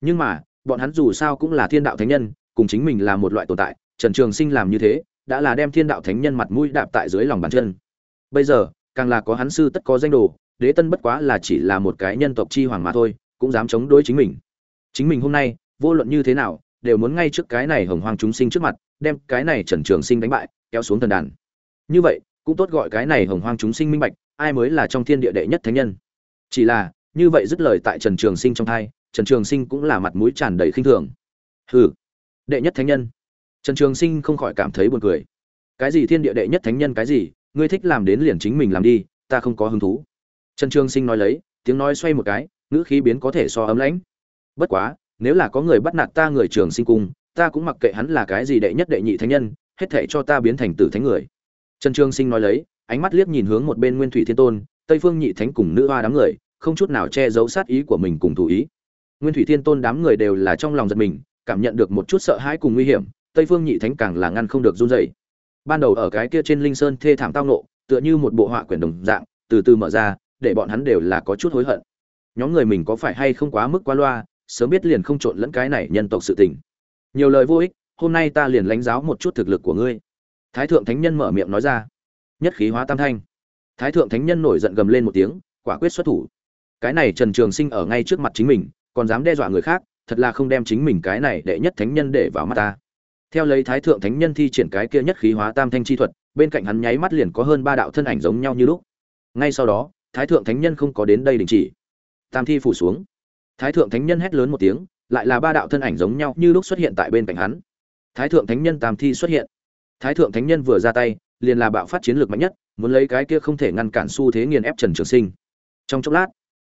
Nhưng mà, bọn hắn dù sao cũng là thiên đạo thánh nhân, cùng chính mình là một loại tồn tại, trần trường sinh làm như thế, đã là đem thiên đạo thánh nhân mặt mũi đạp tại dưới lòng bàn chân. Bây giờ, càng là có hắn sư tất có danh đồ, đế tân bất quá là chỉ là một cái nhân tộc chi hoàng mà thôi cũng dám chống đối chính mình. Chính mình hôm nay, vô luận như thế nào, đều muốn ngay trước cái này hồng hoang chúng sinh trước mặt, đem cái này trần trường sinh đánh bại, kéo xuống thần đàn. Như vậy, cũng tốt gọi cái này hồng hoang chúng sinh minh bạch, ai mới là trong thiên địa đệ nhất thánh nhân. Chỉ là, như vậy dứt lời tại trần trường sinh trong thai, trần trường sinh cũng là mặt mũi tràn đầy khinh thường. Hừ, đệ nhất thánh nhân. Trần trường sinh không khỏi cảm thấy buồn cười. Cái gì thiên địa đệ nhất thánh nhân cái gì, ngươi thích làm đến liền chính mình làm đi, ta không có hứng thú. Trần trường sinh nói lấy, tiếng nói xoay một cái ngữ khí biến có thể so ấm lãnh. Bất quá, nếu là có người bắt nạt ta người trường sinh cung, ta cũng mặc kệ hắn là cái gì đệ nhất đệ nhị thánh nhân, hết thệ cho ta biến thành tử thánh người. Trần trường sinh nói lấy, ánh mắt liếc nhìn hướng một bên nguyên thủy thiên tôn, tây phương nhị thánh cùng nữ hoa đám người, không chút nào che giấu sát ý của mình cùng thủ ý. Nguyên thủy thiên tôn đám người đều là trong lòng giật mình, cảm nhận được một chút sợ hãi cùng nguy hiểm, tây phương nhị thánh càng là ngăn không được run rẩy. ban đầu ở cái kia trên linh sơn thê thảm tao nộ tựa như một bộ họa quyển đồng dạng, từ từ mở ra, để bọn hắn đều là có chút hối hận nhóm người mình có phải hay không quá mức quá loa, sớm biết liền không trộn lẫn cái này nhân tộc sự tình. Nhiều lời vô ích, hôm nay ta liền lãnh giáo một chút thực lực của ngươi. Thái thượng thánh nhân mở miệng nói ra. Nhất khí hóa tam thanh. Thái thượng thánh nhân nổi giận gầm lên một tiếng, quả quyết xuất thủ. Cái này trần trường sinh ở ngay trước mặt chính mình, còn dám đe dọa người khác, thật là không đem chính mình cái này đệ nhất thánh nhân để vào mắt ta. Theo lấy thái thượng thánh nhân thi triển cái kia nhất khí hóa tam thanh chi thuật, bên cạnh hắn nháy mắt liền có hơn ba đạo thân ảnh giống nhau như lúc. Ngay sau đó, thái thượng thánh nhân không có đến đây đình chỉ tam thi phủ xuống. Thái thượng thánh nhân hét lớn một tiếng, lại là ba đạo thân ảnh giống nhau như lúc xuất hiện tại bên cạnh hắn. Thái thượng thánh nhân tam thi xuất hiện. Thái thượng thánh nhân vừa ra tay, liền là bạo phát chiến lược mạnh nhất, muốn lấy cái kia không thể ngăn cản xu thế nghiền ép trần trường sinh. Trong chốc lát,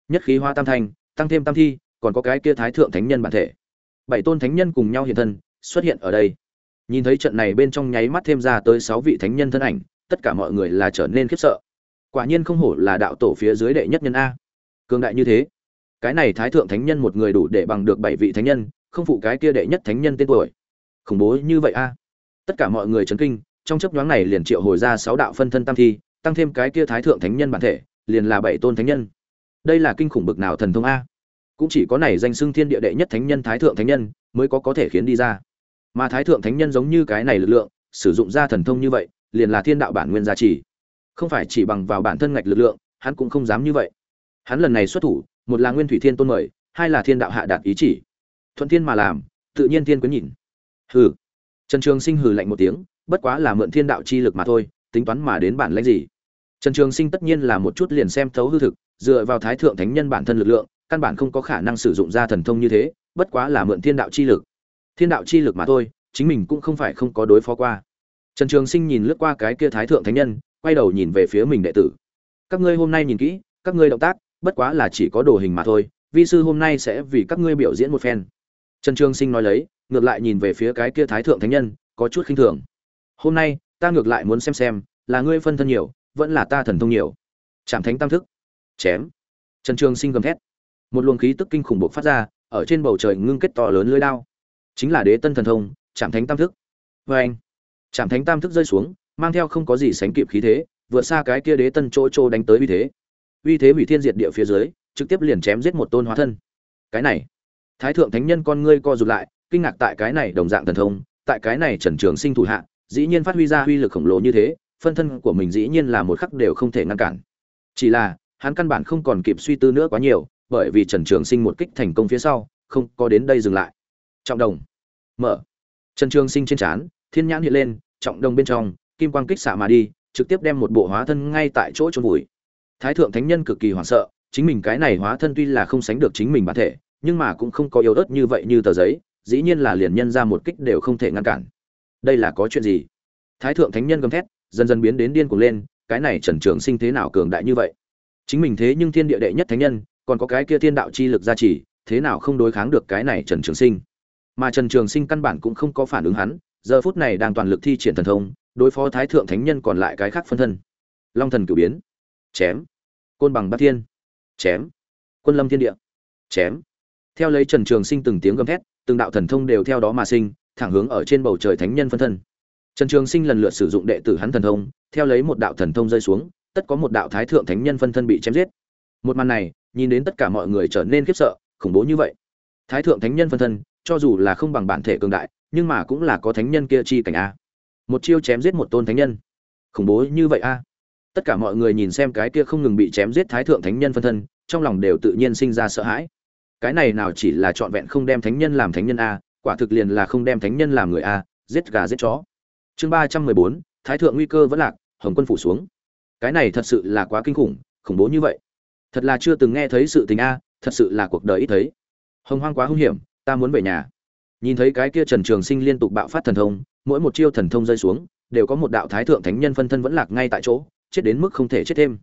nhất khí hoa tam thanh, tăng thêm tam thi, còn có cái kia thái thượng thánh nhân bản thể. Bảy tôn thánh nhân cùng nhau hiện thân, xuất hiện ở đây. Nhìn thấy trận này bên trong nháy mắt thêm ra tới sáu vị thánh nhân thân ảnh, tất cả mọi người là trở nên khiếp sợ. Quả nhiên không hổ là đạo tổ phía dưới đệ nhất nhân a cường đại như thế. Cái này thái thượng thánh nhân một người đủ để bằng được bảy vị thánh nhân, không phụ cái kia đệ nhất thánh nhân tên tuổi. Khủng bố như vậy a. Tất cả mọi người chấn kinh, trong chấp nhoáng này liền triệu hồi ra sáu đạo phân thân tam thi, tăng thêm cái kia thái thượng thánh nhân bản thể, liền là bảy tôn thánh nhân. Đây là kinh khủng bực nào thần thông a. Cũng chỉ có này danh xưng thiên địa đệ nhất thánh nhân thái thượng thánh nhân mới có có thể khiến đi ra. Mà thái thượng thánh nhân giống như cái này lực lượng, sử dụng ra thần thông như vậy, liền là thiên đạo bản nguyên gia trì không phải chỉ bằng vào bản thân ngạch lực lượng, hắn cũng không dám như vậy hắn lần này xuất thủ, một là nguyên thủy thiên tôn mời, hai là thiên đạo hạ đạt ý chỉ. Thuận thiên mà làm, tự nhiên thiên quyến nhìn. Hừ. Trần trường sinh hừ lạnh một tiếng, bất quá là mượn thiên đạo chi lực mà thôi, tính toán mà đến bản lãnh gì. Trần trường sinh tất nhiên là một chút liền xem thấu hư thực, dựa vào thái thượng thánh nhân bản thân lực lượng, căn bản không có khả năng sử dụng ra thần thông như thế, bất quá là mượn thiên đạo chi lực. Thiên đạo chi lực mà thôi, chính mình cũng không phải không có đối phó qua. Trần trường sinh nhìn lướt qua cái kia thái thượng thánh nhân, quay đầu nhìn về phía mình đệ tử. Các ngươi hôm nay nhìn kỹ, các ngươi động tác bất quá là chỉ có đồ hình mà thôi, vi sư hôm nay sẽ vì các ngươi biểu diễn một phen. Trần trường sinh nói lấy, ngược lại nhìn về phía cái kia thái thượng thánh nhân, có chút khinh thường. Hôm nay, ta ngược lại muốn xem xem, là ngươi phân thân nhiều, vẫn là ta thần thông nhiều. Trảm thánh tam thức. Chém. Trần trường sinh gầm thét. Một luồng khí tức kinh khủng bộc phát ra, ở trên bầu trời ngưng kết to lớn lưới đao. Chính là đế tân thần thông, trảm thánh tam thức. Vê anh trảm thánh tam thức rơi xuống, mang theo không có gì sánh kịp khí thế, vượt xa cái kia đế tân chỗ chỗ đánh tới uy thế uy thế hủy thiên diệt địa phía dưới, trực tiếp liền chém giết một tôn hóa thân. Cái này, thái thượng thánh nhân con ngươi co rụt lại, kinh ngạc tại cái này đồng dạng thần thông, tại cái này trần trường sinh thủ hạ, dĩ nhiên phát huy ra uy lực khổng lồ như thế, phân thân của mình dĩ nhiên là một khắc đều không thể ngăn cản. Chỉ là, hắn căn bản không còn kịp suy tư nữa quá nhiều, bởi vì trần trường sinh một kích thành công phía sau, không có đến đây dừng lại. Trọng đồng. Mở. Trần trường sinh trên trán, thiên nhãn hiện lên, trọng đồng bên trong, kim quang kích xạ mà đi, trực tiếp đem một bộ hóa thân ngay tại chỗ trôn vùi thái thượng thánh nhân cực kỳ hoảng sợ, chính mình cái này hóa thân tuy là không sánh được chính mình bản thể, nhưng mà cũng không có yếu ớt như vậy như tờ giấy, dĩ nhiên là liền nhân ra một kích đều không thể ngăn cản. Đây là có chuyện gì? Thái thượng thánh nhân gầm thét, dần dần biến đến điên cuồng lên, cái này trần trường sinh thế nào cường đại như vậy? Chính mình thế nhưng thiên địa đệ nhất thánh nhân, còn có cái kia thiên đạo chi lực gia trì, thế nào không đối kháng được cái này trần trường sinh? Mà trần trường sinh căn bản cũng không có phản ứng hắn, giờ phút này đang toàn lực thi triển thần thông, đối phó thái thượng thánh nhân còn lại cái khác phân thân. Long thần cửu biến chém. Côn bằng bát thiên. Chém. Quân lâm thiên địa. Chém. Theo lấy trần trường sinh từng tiếng gầm thét, từng đạo thần thông đều theo đó mà sinh, thẳng hướng ở trên bầu trời thánh nhân phân thân. Trần trường sinh lần lượt sử dụng đệ tử hắn thần thông, theo lấy một đạo thần thông rơi xuống, tất có một đạo thái thượng thánh nhân phân thân bị chém giết. Một màn này, nhìn đến tất cả mọi người trở nên khiếp sợ, khủng bố như vậy. Thái thượng thánh nhân phân thân, cho dù là không bằng bản thể cường đại, nhưng mà cũng là có thánh nhân kia chi cảnh a. Một chiêu chém giết một tôn thánh nhân. Khủng bố như vậy a tất cả mọi người nhìn xem cái kia không ngừng bị chém giết thái thượng thánh nhân phân thân, trong lòng đều tự nhiên sinh ra sợ hãi. Cái này nào chỉ là trọn vẹn không đem thánh nhân làm thánh nhân a, quả thực liền là không đem thánh nhân làm người a, giết gà giết chó. Chương ba trăm mười bốn, thái thượng nguy cơ vẫn lạc, hồng quân phủ xuống. Cái này thật sự là quá kinh khủng khủng bố như vậy. Thật là chưa từng nghe thấy sự tình a, thật sự là cuộc đời ít thấy. Hồng hoang quá hung hiểm, ta muốn về nhà. Nhìn thấy cái kia trần trường sinh liên tục bạo phát thần thông, mỗi một chiêu thần thông rơi xuống, đều có một đạo thái thượng thánh nhân phân thân vẫn lạc ngay tại chỗ chết đến mức không thể chết thêm.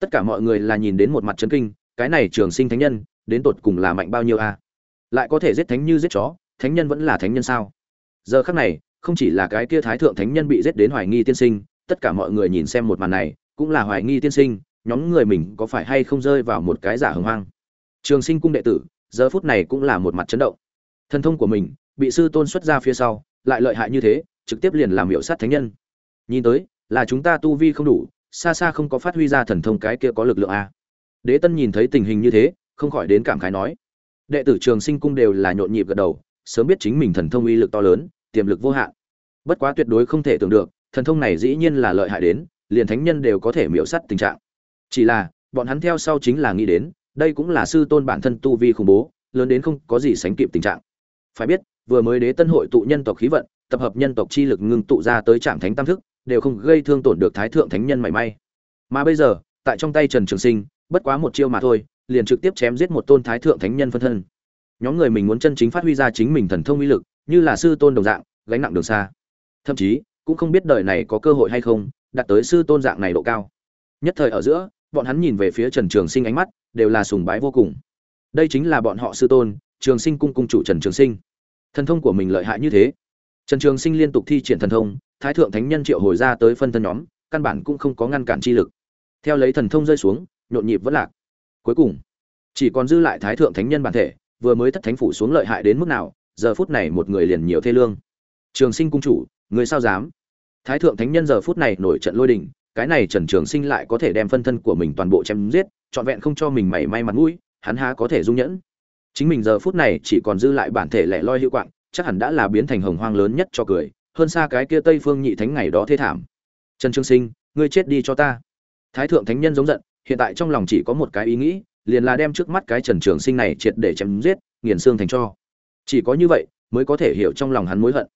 Tất cả mọi người là nhìn đến một mặt chấn kinh, cái này trường sinh thánh nhân, đến tột cùng là mạnh bao nhiêu a? Lại có thể giết thánh như giết chó, thánh nhân vẫn là thánh nhân sao? Giờ khắc này, không chỉ là cái kia thái thượng thánh nhân bị giết đến hoài nghi tiên sinh, tất cả mọi người nhìn xem một màn này, cũng là hoài nghi tiên sinh, nhóm người mình có phải hay không rơi vào một cái giả hưng hoang? Trường sinh cung đệ tử, giờ phút này cũng là một mặt chấn động. Thần thông của mình, bị sư tôn xuất ra phía sau, lại lợi hại như thế, trực tiếp liền làm hiệu sát thánh nhân. Nhìn tới, là chúng ta tu vi không đủ xa xa không có phát huy ra thần thông cái kia có lực lượng a. Đế tân nhìn thấy tình hình như thế, không khỏi đến cảm khái nói. Đệ tử trường sinh cung đều là nhộn nhịp gật đầu, sớm biết chính mình thần thông uy lực to lớn, tiềm lực vô hạn. Bất quá tuyệt đối không thể tưởng được, thần thông này dĩ nhiên là lợi hại đến, liền thánh nhân đều có thể miễu sắt tình trạng. Chỉ là, bọn hắn theo sau chính là nghĩ đến, đây cũng là sư tôn bản thân tu vi khủng bố, lớn đến không có gì sánh kịp tình trạng. Phải biết, vừa mới đế tân hội tụ nhân tộc khí vận, tập hợp nhân tộc chi lực ngưng tụ ra tới trạm thánh tam thức đều không gây thương tổn được thái thượng thánh nhân mảy may. Mà bây giờ, tại trong tay trần trường sinh, bất quá một chiêu mà thôi, liền trực tiếp chém giết một tôn thái thượng thánh nhân phân thân. Nhóm người mình muốn chân chính phát huy ra chính mình thần thông uy lực, như là sư tôn đồng dạng, gánh nặng đường xa. Thậm chí, cũng không biết đời này có cơ hội hay không, đạt tới sư tôn dạng này độ cao. Nhất thời ở giữa, bọn hắn nhìn về phía trần trường sinh ánh mắt, đều là sùng bái vô cùng. Đây chính là bọn họ sư tôn, trường sinh cung cung chủ trần trường sinh. Thần thông của mình lợi hại như thế trần trường sinh liên tục thi triển thần thông, thái thượng thánh nhân triệu hồi ra tới phân thân nhóm, căn bản cũng không có ngăn cản chi lực. Theo lấy thần thông rơi xuống, nhộn nhịp vẫn lạc. Cuối cùng, chỉ còn dư lại thái thượng thánh nhân bản thể, vừa mới thất thánh phủ xuống lợi hại đến mức nào, giờ phút này một người liền nhiều thê lương. Trường sinh cung chủ, người sao dám? Thái thượng thánh nhân giờ phút này nổi trận lôi đình, cái này trần trường sinh lại có thể đem phân thân của mình toàn bộ chém giết, trọn vẹn không cho mình mảy may mặt mũi, hắn há có thể dung nhẫn? Chính mình giờ phút này chỉ còn dư lại bản thể lẻ loi hữu quạng chắc hẳn đã là biến thành hồng hoang lớn nhất cho cười, hơn xa cái kia tây phương nhị thánh ngày đó thế thảm. Trần trường sinh, ngươi chết đi cho ta. Thái thượng thánh nhân giống giận, hiện tại trong lòng chỉ có một cái ý nghĩ, liền là đem trước mắt cái trần trường sinh này triệt để chém giết, nghiền xương thành cho. Chỉ có như vậy, mới có thể hiểu trong lòng hắn mối hận.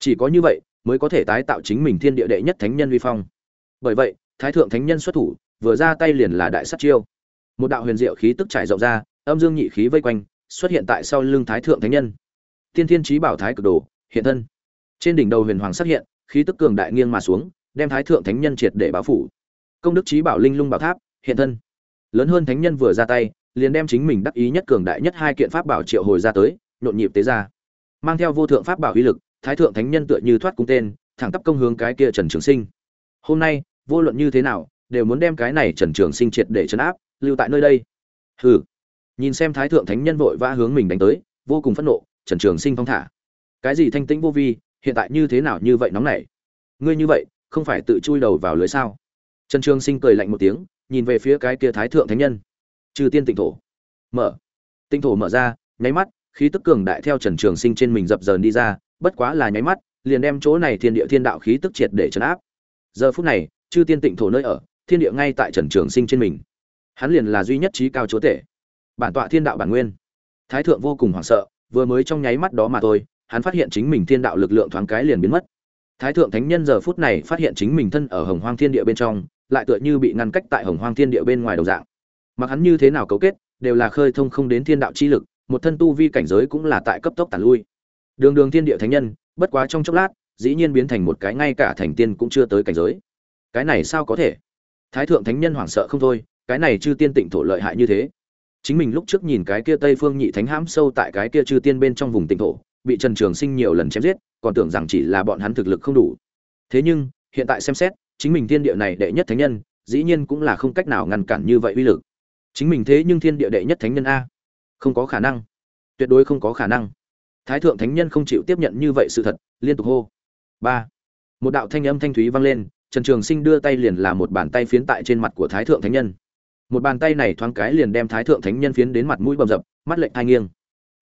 Chỉ có như vậy, mới có thể tái tạo chính mình thiên địa đệ nhất thánh nhân vi phong. Bởi vậy, thái thượng thánh nhân xuất thủ, vừa ra tay liền là đại sát chiêu. Một đạo huyền diệu khí tức trải rộng ra, âm dương nhị khí vây quanh, xuất hiện tại sau lưng thái thượng thánh nhân tiên thiên trí bảo thái cực đồ, hiện thân. Trên đỉnh đầu huyền hoàng xuất hiện, khí tức cường đại nghiêng mà xuống, đem thái thượng thánh nhân triệt để báo phủ. Công đức trí bảo linh lung bảo tháp, hiện thân. Lớn hơn thánh nhân vừa ra tay, liền đem chính mình đắc ý nhất cường đại nhất hai kiện pháp bảo triệu hồi ra tới, nhộn nhịp tế ra. Mang theo vô thượng pháp bảo uy lực, thái thượng thánh nhân tựa như thoát cung tên, thẳng tắp công hướng cái kia trần trường sinh. Hôm nay, vô luận như thế nào, đều muốn đem cái này trần trường sinh triệt để chấn áp, lưu tại nơi đây. Hừ. Nhìn xem thái thượng thánh nhân vội vã hướng mình đánh tới, vô cùng phẫn nộ trần trường sinh phong thả. Cái gì thanh tĩnh vô vi, hiện tại như thế nào như vậy nóng nảy? Ngươi như vậy, không phải tự chui đầu vào lưới sao? Trần trường sinh cười lạnh một tiếng, nhìn về phía cái kia thái thượng thánh nhân. Trừ tiên tịnh thổ. Mở. Tinh thổ mở ra, nháy mắt, khí tức cường đại theo trần trường sinh trên mình dập dờn đi ra, bất quá là nháy mắt, liền đem chỗ này thiên địa thiên đạo khí tức triệt để chấn áp. Giờ phút này, chư tiên tịnh thổ nơi ở, thiên địa ngay tại trần trường sinh trên mình. Hắn liền là duy nhất trí cao chúa tể. Bản tọa thiên đạo bản nguyên. Thái thượng vô cùng hoảng sợ vừa mới trong nháy mắt đó mà thôi, hắn phát hiện chính mình thiên đạo lực lượng thoáng cái liền biến mất. Thái thượng thánh nhân giờ phút này phát hiện chính mình thân ở hồng hoang thiên địa bên trong, lại tựa như bị ngăn cách tại hồng hoang thiên địa bên ngoài đầu dạng. Mặc hắn như thế nào cấu kết, đều là khơi thông không đến thiên đạo chi lực, một thân tu vi cảnh giới cũng là tại cấp tốc tàn lui. Đường đường thiên địa thánh nhân, bất quá trong chốc lát, dĩ nhiên biến thành một cái ngay cả thành tiên cũng chưa tới cảnh giới. Cái này sao có thể? Thái thượng thánh nhân hoảng sợ không thôi, cái này chư tiên tịnh thổ lợi hại như thế chính mình lúc trước nhìn cái kia tây phương nhị thánh hãm sâu tại cái kia chư tiên bên trong vùng tỉnh thổ, bị trần trường sinh nhiều lần chém giết, còn tưởng rằng chỉ là bọn hắn thực lực không đủ. Thế nhưng, hiện tại xem xét, chính mình thiên địa này đệ nhất thánh nhân, dĩ nhiên cũng là không cách nào ngăn cản như vậy uy lực. Chính mình thế nhưng thiên địa đệ nhất thánh nhân a. Không có khả năng. Tuyệt đối không có khả năng. Thái thượng thánh nhân không chịu tiếp nhận như vậy sự thật, liên tục hô. Ba. Một đạo thanh âm thanh thúy vang lên, trần trường sinh đưa tay liền là một bàn tay phiến tại trên mặt của thái thượng thánh nhân một bàn tay này thoáng cái liền đem thái thượng thánh nhân phiến đến mặt mũi bầm dập, mắt lệnh hai nghiêng.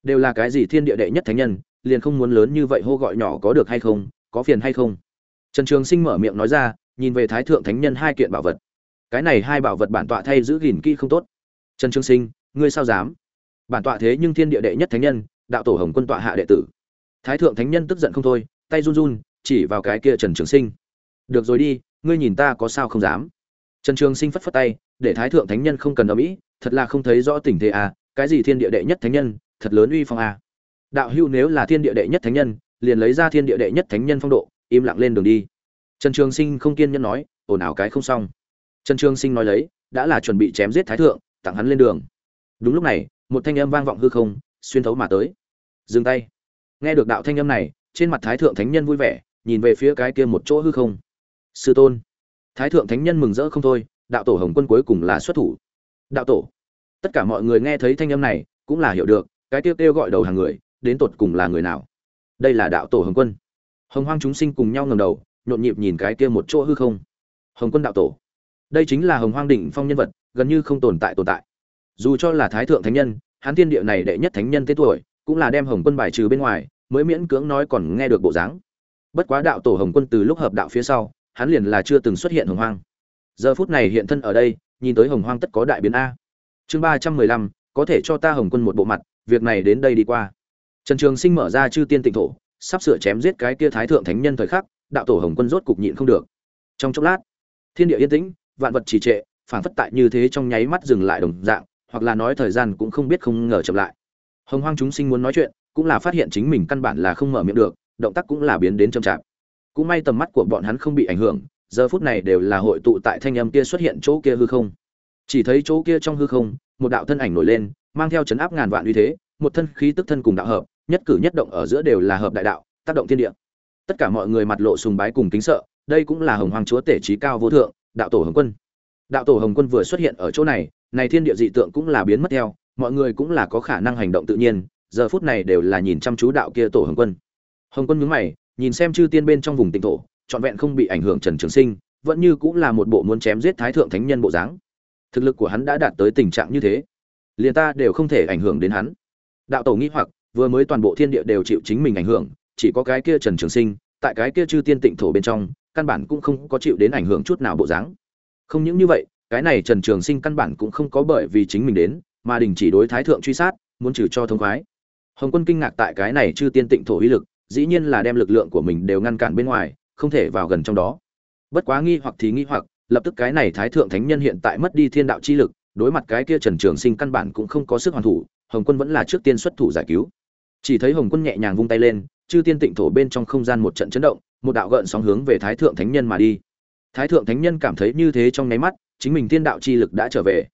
Đều là cái gì thiên địa đệ nhất thánh nhân, liền không muốn lớn như vậy hô gọi nhỏ có được hay không, có phiền hay không? Trần trường sinh mở miệng nói ra, nhìn về thái thượng thánh nhân hai kiện bảo vật. Cái này hai bảo vật bản tọa thay giữ gìn kỹ không tốt. Trần trường sinh, ngươi sao dám? Bản tọa thế nhưng thiên địa đệ nhất thánh nhân, đạo tổ hồng quân tọa hạ đệ tử. Thái thượng thánh nhân tức giận không thôi, tay run run, chỉ vào cái kia trần trường sinh. Được rồi đi, ngươi nhìn ta có sao không dám. Trần trường sinh phất phất tay để thái thượng thánh nhân không cần ở mỹ thật là không thấy rõ tình thế à cái gì thiên địa đệ nhất thánh nhân, thật lớn uy phong à. Đạo hưu nếu là thiên địa đệ nhất thánh nhân, liền lấy ra thiên địa đệ nhất thánh nhân phong độ, im lặng lên đường đi. Trần trường sinh không kiên nhẫn nói, ồn ào cái không xong. Trần trường sinh nói lấy, đã là chuẩn bị chém giết thái thượng, tặng hắn lên đường. Đúng lúc này, một thanh âm vang vọng hư không, xuyên thấu mà tới. Dừng tay. Nghe được đạo thanh âm này, trên mặt thái thượng thánh nhân vui vẻ, nhìn về phía cái kia một chỗ hư không. Sư tôn. Thái thượng thánh nhân mừng rỡ không thôi đạo tổ hồng quân cuối cùng là xuất thủ. Đạo tổ. Tất cả mọi người nghe thấy thanh âm này, cũng là hiểu được, cái tiêu kêu gọi đầu hàng người, đến tột cùng là người nào. Đây là đạo tổ hồng quân. Hồng hoang chúng sinh cùng nhau ngầm đầu, nhộn nhịp nhìn cái kia một chỗ hư không. Hồng quân đạo tổ. Đây chính là hồng hoang đỉnh phong nhân vật, gần như không tồn tại tồn tại. Dù cho là thái thượng thánh nhân, hắn thiên địa này đệ nhất thánh nhân tên tuổi, cũng là đem hồng quân bài trừ bên ngoài, mới miễn cưỡng nói còn nghe được bộ dáng. Bất quá đạo tổ hồng quân từ lúc hợp đạo phía sau, hắn liền là chưa từng xuất hiện hồng hoang giờ phút này hiện thân ở đây, nhìn tới hồng hoang tất có đại biến a. Chương ba trăm mười lăm, có thể cho ta hồng quân một bộ mặt, việc này đến đây đi qua. Trần trường sinh mở ra chư tiên tịnh thổ, sắp sửa chém giết cái kia thái thượng thánh nhân thời khắc, đạo tổ hồng quân rốt cục nhịn không được. Trong chốc lát, thiên địa yên tĩnh, vạn vật trì trệ phản phất tại như thế trong nháy mắt dừng lại đồng dạng, hoặc là nói thời gian cũng không biết không ngờ chậm lại. Hồng hoang chúng sinh muốn nói chuyện, cũng là phát hiện chính mình căn bản là không mở miệng được, động tác cũng là biến đến chậm chạp. Cũng may tầm mắt của bọn hắn không bị ảnh hưởng giờ phút này đều là hội tụ tại thanh âm kia xuất hiện chỗ kia hư không. Chỉ thấy chỗ kia trong hư không, một đạo thân ảnh nổi lên, mang theo chấn áp ngàn vạn uy thế, một thân khí tức thân cùng đạo hợp, nhất cử nhất động ở giữa đều là hợp đại đạo, tác động thiên địa. Tất cả mọi người mặt lộ sùng bái cùng kính sợ, đây cũng là hồng hoàng chúa tể trí cao vô thượng, đạo tổ hồng quân. Đạo tổ hồng quân vừa xuất hiện ở chỗ này này thiên địa dị tượng cũng là biến mất theo, mọi người cũng là có khả năng hành động tự nhiên, giờ phút này đều là nhìn chăm chú đạo kia tổ hồng quân. Hồng quân nhướng mày, nhìn xem chư tiên bên trong vùng tịnh thổ trọn vẹn không bị ảnh hưởng trần trường sinh, vẫn như cũng là một bộ muốn chém giết thái thượng thánh nhân bộ dáng. Thực lực của hắn đã đạt tới tình trạng như thế, liền ta đều không thể ảnh hưởng đến hắn. Đạo tổ nghi hoặc, vừa mới toàn bộ thiên địa đều chịu chính mình ảnh hưởng, chỉ có cái kia trần trường sinh, tại cái kia chư tiên tịnh thổ bên trong, căn bản cũng không có chịu đến ảnh hưởng chút nào bộ dáng. Không những như vậy, cái này trần trường sinh căn bản cũng không có bởi vì chính mình đến, mà đình chỉ đối thái thượng truy sát, muốn trừ cho thông khoái. Hồng quân kinh ngạc tại cái này chư tiên tịnh thổ uy lực, dĩ nhiên là đem lực lượng của mình đều ngăn cản bên ngoài không thể vào gần trong đó. Bất quá nghi hoặc thì nghi hoặc, lập tức cái này thái thượng thánh nhân hiện tại mất đi thiên đạo chi lực, đối mặt cái kia trần trường sinh căn bản cũng không có sức hoàn thủ, hồng quân vẫn là trước tiên xuất thủ giải cứu. Chỉ thấy hồng quân nhẹ nhàng vung tay lên, chư tiên tịnh thổ bên trong không gian một trận chấn động, một đạo gợn sóng hướng về thái thượng thánh nhân mà đi. Thái thượng thánh nhân cảm thấy như thế trong nháy mắt, chính mình thiên đạo chi lực đã trở về.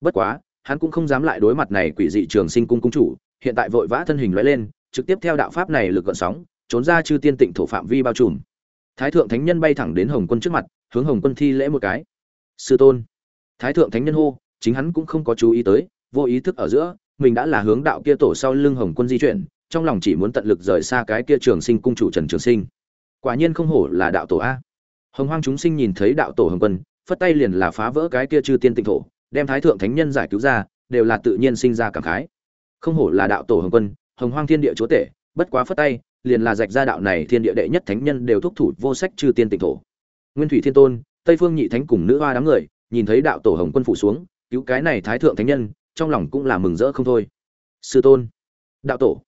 Bất quá, hắn cũng không dám lại đối mặt này quỷ dị trường sinh cung cung chủ, hiện tại vội vã thân hình lóe lên, trực tiếp theo đạo pháp này lực gợn sóng, trốn ra chư tiên tịnh thổ phạm vi bao trùm thái thượng thánh nhân bay thẳng đến hồng quân trước mặt, hướng hồng quân thi lễ một cái. Sư tôn. Thái thượng thánh nhân hô, chính hắn cũng không có chú ý tới, vô ý thức ở giữa, mình đã là hướng đạo kia tổ sau lưng hồng quân di chuyển, trong lòng chỉ muốn tận lực rời xa cái kia trường sinh cung chủ trần trường sinh. Quả nhiên không hổ là đạo tổ a. Hồng hoang chúng sinh nhìn thấy đạo tổ hồng quân, phất tay liền là phá vỡ cái kia chư tiên tịnh thổ, đem thái thượng thánh nhân giải cứu ra, đều là tự nhiên sinh ra cảm khái. Không hổ là đạo tổ hồng quân, hồng hoang thiên địa chúa tể, bất quá phất tay liền là rạch ra đạo này thiên địa đệ nhất thánh nhân đều thúc thủ vô sách chư tiên tịnh thổ. Nguyên thủy thiên tôn, tây phương nhị thánh cùng nữ hoa đám người, nhìn thấy đạo tổ hồng quân phủ xuống, cứu cái này thái thượng thánh nhân, trong lòng cũng là mừng rỡ không thôi. Sư tôn, đạo tổ.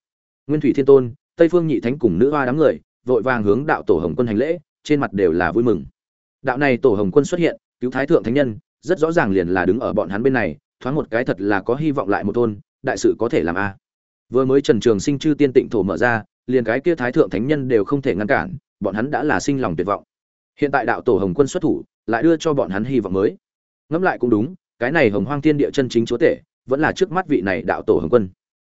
Nguyên thủy thiên tôn, tây phương nhị thánh cùng nữ hoa đám người, vội vàng hướng đạo tổ hồng quân hành lễ, trên mặt đều là vui mừng. Đạo này tổ hồng quân xuất hiện, cứu thái thượng thánh nhân, rất rõ ràng liền là đứng ở bọn hắn bên này, thoáng một cái thật là có hy vọng lại một thôn đại sự có thể làm a. Vừa mới trần trường sinh chư tiên tịnh thổ mở ra liền cái kia thái thượng thánh nhân đều không thể ngăn cản, bọn hắn đã là sinh lòng tuyệt vọng. Hiện tại đạo tổ hồng quân xuất thủ, lại đưa cho bọn hắn hy vọng mới. Ngẫm lại cũng đúng, cái này hồng hoang thiên địa chân chính chúa tể, vẫn là trước mắt vị này đạo tổ hồng quân.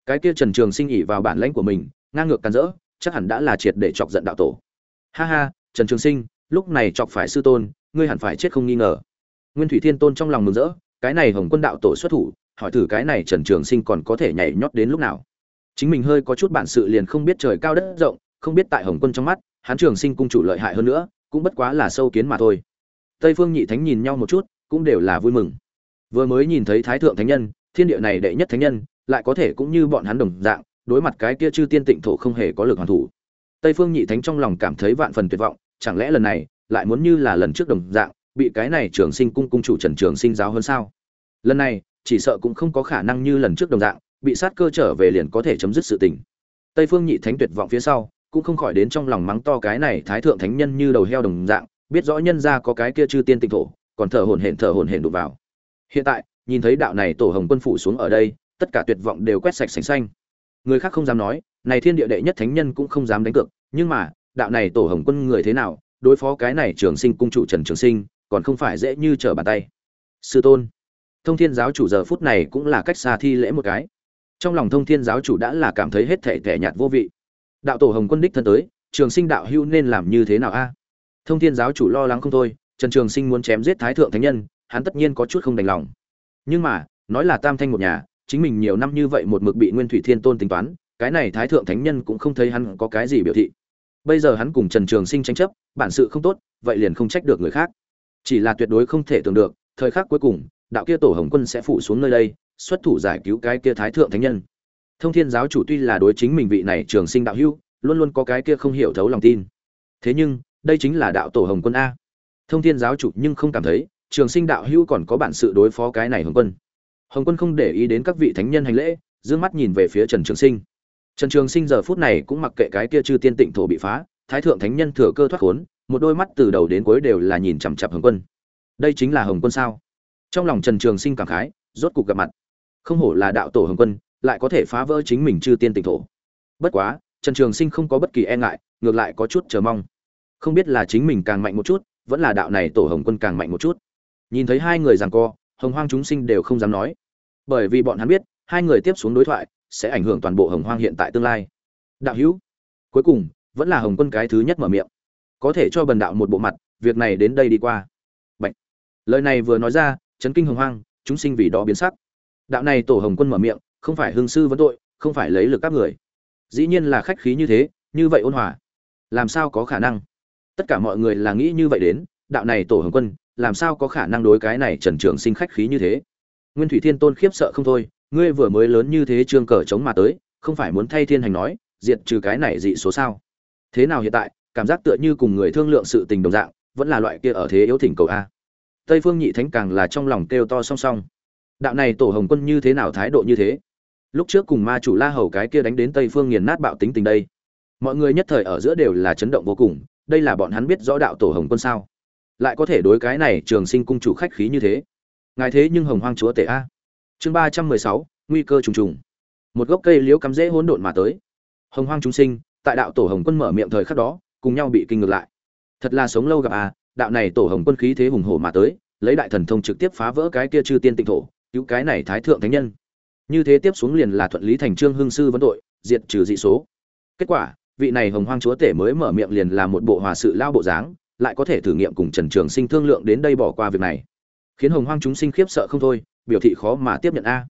Cái kia trần trường sinh ỉ vào bản lãnh của mình, ngang ngược càn rỡ, chắc hẳn đã là triệt để chọc giận đạo tổ. Ha ha, trần trường sinh, lúc này chọc phải sư tôn, ngươi hẳn phải chết không nghi ngờ. Nguyên thủy thiên tôn trong lòng mừng rỡ, cái này hồng quân đạo tổ xuất thủ, hỏi thử cái này trần trường sinh còn có thể nhảy nhót đến lúc nào chính mình hơi có chút bản sự liền không biết trời cao đất rộng, không biết tại hồng quân trong mắt, hắn trường sinh cung chủ lợi hại hơn nữa, cũng bất quá là sâu kiến mà thôi. Tây phương nhị thánh nhìn nhau một chút, cũng đều là vui mừng. Vừa mới nhìn thấy thái thượng thánh nhân, thiên địa này đệ nhất thánh nhân, lại có thể cũng như bọn hắn đồng dạng, đối mặt cái kia chư tiên tịnh thổ không hề có lực hoàn thủ. Tây phương nhị thánh trong lòng cảm thấy vạn phần tuyệt vọng, chẳng lẽ lần này, lại muốn như là lần trước đồng dạng, bị cái này trường sinh cung cung chủ trần trường sinh giáo hơn sao? Lần này, chỉ sợ cũng không có khả năng như lần trước đồng dạng bị sát cơ trở về liền có thể chấm dứt sự tình. Tây phương nhị thánh tuyệt vọng phía sau, cũng không khỏi đến trong lòng mắng to cái này thái thượng thánh nhân như đầu heo đồng dạng, biết rõ nhân ra có cái kia chư tiên tịnh thổ, còn thở hổn hển, thở hổn hển đổ vào. Hiện tại, nhìn thấy đạo này tổ hồng quân phủ xuống ở đây, tất cả tuyệt vọng đều quét sạch sành xanh. Người khác không dám nói, này thiên địa đệ nhất thánh nhân cũng không dám đánh cược, nhưng mà, đạo này tổ hồng quân người thế nào, đối phó cái này trường sinh cung chủ trần trường sinh, còn không phải dễ như trở bàn tay. Sư tôn, thông thiên giáo chủ giờ phút này cũng là cách xa thi lễ một cái trong lòng thông thiên giáo chủ đã là cảm thấy hết thể tẻ nhạt vô vị. Đạo tổ hồng quân đích thân tới, trường sinh đạo hưu nên làm như thế nào a? Thông thiên giáo chủ lo lắng không thôi, trần trường sinh muốn chém giết thái thượng thánh nhân, hắn tất nhiên có chút không đành lòng. Nhưng mà, nói là tam thanh một nhà, chính mình nhiều năm như vậy một mực bị nguyên thủy thiên tôn tính toán, cái này thái thượng thánh nhân cũng không thấy hắn có cái gì biểu thị. Bây giờ hắn cùng trần trường sinh tranh chấp, bản sự không tốt, vậy liền không trách được người khác. Chỉ là tuyệt đối không thể tưởng được, thời khắc cuối cùng, đạo kia tổ hồng quân sẽ phủ xuống nơi đây xuất thủ giải cứu cái kia thái thượng thánh nhân. Thông thiên giáo chủ tuy là đối chính mình vị này trường sinh đạo hữu, luôn luôn có cái kia không hiểu thấu lòng tin. Thế nhưng, đây chính là đạo tổ hồng quân a. Thông thiên giáo chủ nhưng không cảm thấy, trường sinh đạo hữu còn có bản sự đối phó cái này hồng quân. Hồng quân không để ý đến các vị thánh nhân hành lễ d ư ơ n g mắt nhìn về phía trần trường sinh. Trần trường sinh giờ phút này cũng mặc kệ cái kia chư tiên tịnh thổ bị phá, thái thượng thánh nhân thừa cơ thoát khốn, một đôi mắt từ đầu đến cuối đều là nhìn chằm chặp hồng quân. Đây chính là hồng quân sao? Trong lòng trần trường sinh cảm khái, rốt cục gặp mặt không hổ là đạo tổ hồng quân, lại có thể phá vỡ chính mình chư tiên Tỉnh thổ. Bất quá, trần trường sinh không có bất kỳ e ngại, ngược lại có chút chờ mong. Không biết là chính mình càng mạnh một chút, vẫn là đạo này tổ hồng quân càng mạnh một chút. Nhìn thấy hai người rằng co, hồng hoang chúng sinh đều không dám nói. Bởi vì bọn hắn biết, hai người tiếp xuống đối thoại, sẽ ảnh hưởng toàn bộ hồng hoang hiện tại tương lai. Đạo hữu, cuối cùng, vẫn là hồng quân cái thứ nhất mở miệng. Có thể cho bần đạo một bộ mặt, việc này đến đây đi qua. Bạch. lời này vừa nói ra, chấn kinh hồng hoang, chúng sinh vì đó biến sắc đạo này tổ hồng quân mở miệng, không phải hương sư vấn tội, không phải lấy lực các người. Dĩ nhiên là khách khí như thế, như vậy ôn hòa. Làm sao có khả năng? Tất cả mọi người là nghĩ như vậy đến, đạo này tổ hồng quân, làm sao có khả năng đối cái này trần trường sinh khách khí như thế? Nguyên thủy thiên tôn khiếp sợ không thôi, ngươi vừa mới lớn như thế trương cờ chống mà tới, không phải muốn thay thiên hành nói, diệt trừ cái này dị số sao? Thế nào hiện tại, cảm giác tựa như cùng người thương lượng sự tình đồng dạng, vẫn là loại kia ở thế yếu thỉnh cầu a. Tây phương nhị thánh càng là trong lòng kêu to song song đạo này tổ hồng quân như thế nào thái độ như thế? Lúc trước cùng ma chủ la hầu cái kia đánh đến tây phương nghiền nát bạo tính tình đây, mọi người nhất thời ở giữa đều là chấn động vô cùng, đây là bọn hắn biết rõ đạo tổ hồng quân sao? Lại có thể đối cái này trường sinh cung chủ khách khí như thế? Ngài thế nhưng hồng hoang chúa tể a. Chương ba trăm mười sáu, nguy cơ trùng trùng. Một gốc cây liễu cắm rễ hỗn độn mà tới. Hồng hoang chúng sinh, tại đạo tổ hồng quân mở miệng thời khắc đó, cùng nhau bị kinh ngược lại. Thật là sống lâu gặp a đạo này tổ hồng quân khí thế hùng hổ mà tới, lấy đại thần thông trực tiếp phá vỡ cái kia chư tiên tịnh thổ cứu cái này thái thượng thánh nhân. Như thế tiếp xuống liền là thuận lý thành trương hương sư vấn tội, diệt trừ dị số. Kết quả, vị này hồng hoang chúa tể mới mở miệng liền là một bộ hòa sự lao bộ dáng, lại có thể thử nghiệm cùng trần trường sinh thương lượng đến đây bỏ qua việc này. Khiến hồng hoang chúng sinh khiếp sợ không thôi, biểu thị khó mà tiếp nhận a.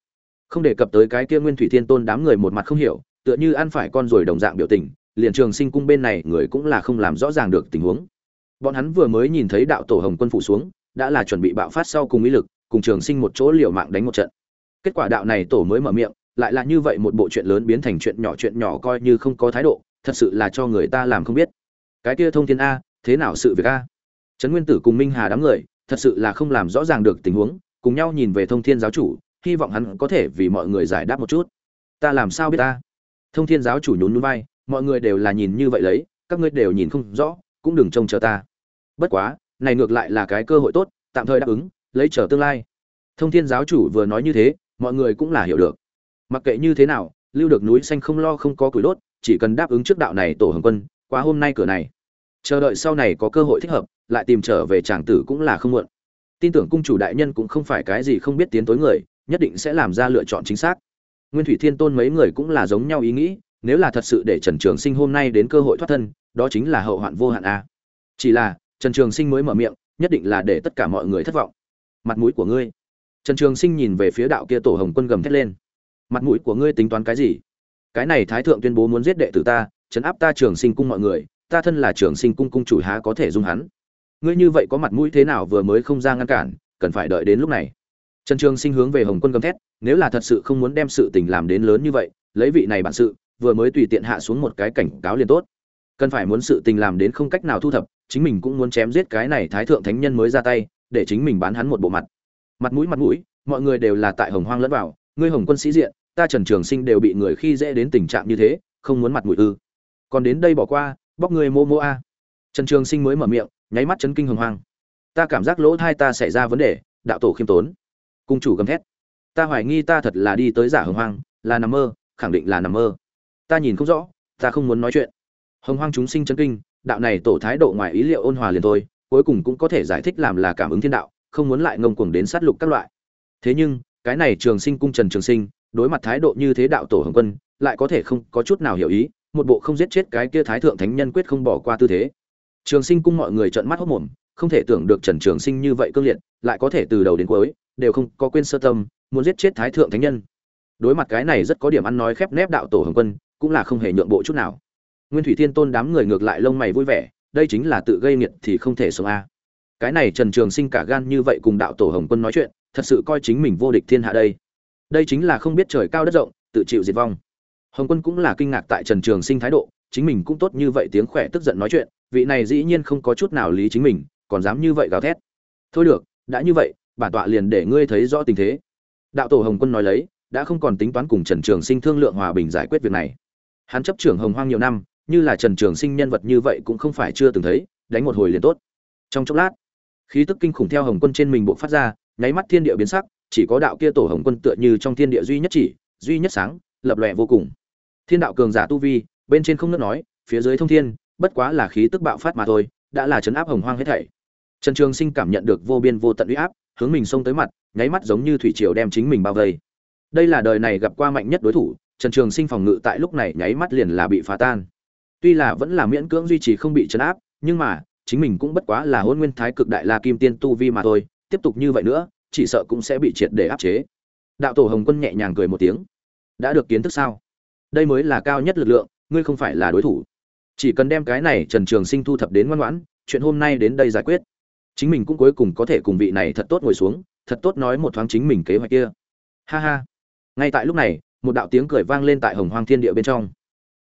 Không đề cập tới cái kia nguyên thủy thiên tôn đám người một mặt không hiểu, tựa như ăn phải con rồi đồng dạng biểu tình, liền trường sinh cung bên này người cũng là không làm rõ ràng được tình huống. Bọn hắn vừa mới nhìn thấy đạo tổ hồng quân phủ xuống, đã là chuẩn bị bạo phát sau cùng ý lực cùng trường sinh một chỗ liều mạng đánh một trận. Kết quả đạo này tổ mới mở miệng, lại là như vậy một bộ chuyện lớn biến thành chuyện nhỏ chuyện nhỏ coi như không có thái độ, thật sự là cho người ta làm không biết. Cái kia thông thiên a, thế nào sự việc a? Trấn nguyên tử cùng minh hà đám người, thật sự là không làm rõ ràng được tình huống, cùng nhau nhìn về thông thiên giáo chủ, hy vọng hắn có thể vì mọi người giải đáp một chút. Ta làm sao biết ta thông thiên giáo chủ nhún núi vai, mọi người đều là nhìn như vậy lấy, các ngươi đều nhìn không rõ, cũng đừng trông chờ ta. Bất quá, này ngược lại là cái cơ hội tốt, tạm thời đáp ứng lấy chờ tương lai. Thông thiên giáo chủ vừa nói như thế, mọi người cũng là hiểu được. Mặc kệ như thế nào, lưu được núi xanh không lo không có củi đốt, chỉ cần đáp ứng trước đạo này tổ hồng quân, qua hôm nay cửa này. Chờ đợi sau này có cơ hội thích hợp, lại tìm trở về tràng tử cũng là không muộn. Tin tưởng cung chủ đại nhân cũng không phải cái gì không biết tiến tối người, nhất định sẽ làm ra lựa chọn chính xác. Nguyên thủy thiên tôn mấy người cũng là giống nhau ý nghĩ, nếu là thật sự để trần trường sinh hôm nay đến cơ hội thoát thân, đó chính là hậu hoạn vô hạn a. Chỉ là, trần trường sinh mới mở miệng, nhất định là để tất cả mọi người thất vọng mặt mũi của ngươi. Trần trường sinh nhìn về phía đạo kia tổ hồng quân gầm thét lên. Mặt mũi của ngươi tính toán cái gì? Cái này thái thượng tuyên bố muốn giết đệ tử ta, chấn áp ta trường sinh cung mọi người, ta thân là trường sinh cung cung chủ há có thể dung hắn? Ngươi như vậy có mặt mũi thế nào vừa mới không ra ngăn cản, cần phải đợi đến lúc này. Trần trường sinh hướng về hồng quân gầm thét, nếu là thật sự không muốn đem sự tình làm đến lớn như vậy, lấy vị này bản sự, vừa mới tùy tiện hạ xuống một cái cảnh cáo liền tốt. Cần phải muốn sự tình làm đến không cách nào thu thập, chính mình cũng muốn chém giết cái này thái thượng thánh nhân mới ra tay để chính mình bán hắn một bộ mặt. Mặt mũi mặt mũi, mọi người đều là tại hồng hoang lẫn vào, ngươi hồng quân sĩ diện, ta trần trường sinh đều bị người khi dễ đến tình trạng như thế, không muốn mặt mũi ư. Còn đến đây bỏ qua, bóc người mô mô a. Trần trường sinh mới mở miệng, nháy mắt chấn kinh hồng hoang. Ta cảm giác lỗ thai ta xảy ra vấn đề, đạo tổ khiêm tốn. Cung chủ gầm thét. Ta hoài nghi ta thật là đi tới giả hồng hoang, là nằm mơ, khẳng định là nằm mơ. Ta nhìn không rõ, ta không muốn nói chuyện. Hồng hoang chúng sinh chấn kinh, đạo này tổ thái độ ngoài ý liệu ôn hòa liền thôi cuối cùng cũng có thể giải thích làm là cảm ứng thiên đạo, không muốn lại ngông cuồng đến sát lục các loại. Thế nhưng, cái này trường sinh cung trần trường sinh, đối mặt thái độ như thế đạo tổ hồng quân, lại có thể không có chút nào hiểu ý, một bộ không giết chết cái kia thái thượng thánh nhân quyết không bỏ qua tư thế. Trường sinh cung mọi người trợn mắt hốc mồm, không thể tưởng được trần trường sinh như vậy cương liệt, lại có thể từ đầu đến cuối, đều không có quên sơ tâm, muốn giết chết thái thượng thánh nhân. Đối mặt cái này rất có điểm ăn nói khép nép đạo tổ hồng quân, cũng là không hề nhượng bộ chút nào. Nguyên thủy thiên tôn đám người ngược lại lông mày vui vẻ đây chính là tự gây nghiệt thì không thể sống a. Cái này trần trường sinh cả gan như vậy cùng đạo tổ hồng quân nói chuyện, thật sự coi chính mình vô địch thiên hạ đây. Đây chính là không biết trời cao đất rộng, tự chịu diệt vong. Hồng quân cũng là kinh ngạc tại trần trường sinh thái độ, chính mình cũng tốt như vậy tiếng khỏe tức giận nói chuyện, vị này dĩ nhiên không có chút nào lý chính mình, còn dám như vậy gào thét. Thôi được, đã như vậy, bản tọa liền để ngươi thấy rõ tình thế. Đạo tổ hồng quân nói lấy, đã không còn tính toán cùng trần trường sinh thương lượng hòa bình giải quyết việc này. Hắn chấp trưởng hồng hoang nhiều năm như là trần trường sinh nhân vật như vậy cũng không phải chưa từng thấy, đánh một hồi liền tốt. Trong chốc lát, khí tức kinh khủng theo hồng quân trên mình bộc phát ra, nháy mắt thiên địa biến sắc, chỉ có đạo kia tổ hồng quân tựa như trong thiên địa duy nhất chỉ, duy nhất sáng, lập lòe vô cùng. Thiên đạo cường giả tu vi, bên trên không nước nói, phía dưới thông thiên, bất quá là khí tức bạo phát mà thôi, đã là chấn áp hồng hoang hết thảy. Trần trường sinh cảm nhận được vô biên vô tận uy áp, hướng mình xông tới mặt, nháy mắt giống như thủy triều đem chính mình bao vây. Đây là đời này gặp qua mạnh nhất đối thủ, trần trường sinh phòng ngự tại lúc này nháy mắt liền là bị phá tan tuy là vẫn là miễn cưỡng duy trì không bị chấn áp, nhưng mà, chính mình cũng bất quá là hôn nguyên thái cực đại la kim tiên tu vi mà thôi, tiếp tục như vậy nữa, chỉ sợ cũng sẽ bị triệt để áp chế. Đạo tổ hồng quân nhẹ nhàng cười một tiếng. Đã được kiến thức sao? Đây mới là cao nhất lực lượng, ngươi không phải là đối thủ. Chỉ cần đem cái này trần trường sinh thu thập đến ngoan ngoãn, chuyện hôm nay đến đây giải quyết. Chính mình cũng cuối cùng có thể cùng vị này thật tốt ngồi xuống, thật tốt nói một thoáng chính mình kế hoạch kia. Ha ha. Ngay tại lúc này, một đạo tiếng cười vang lên tại hồng hoang thiên địa bên trong.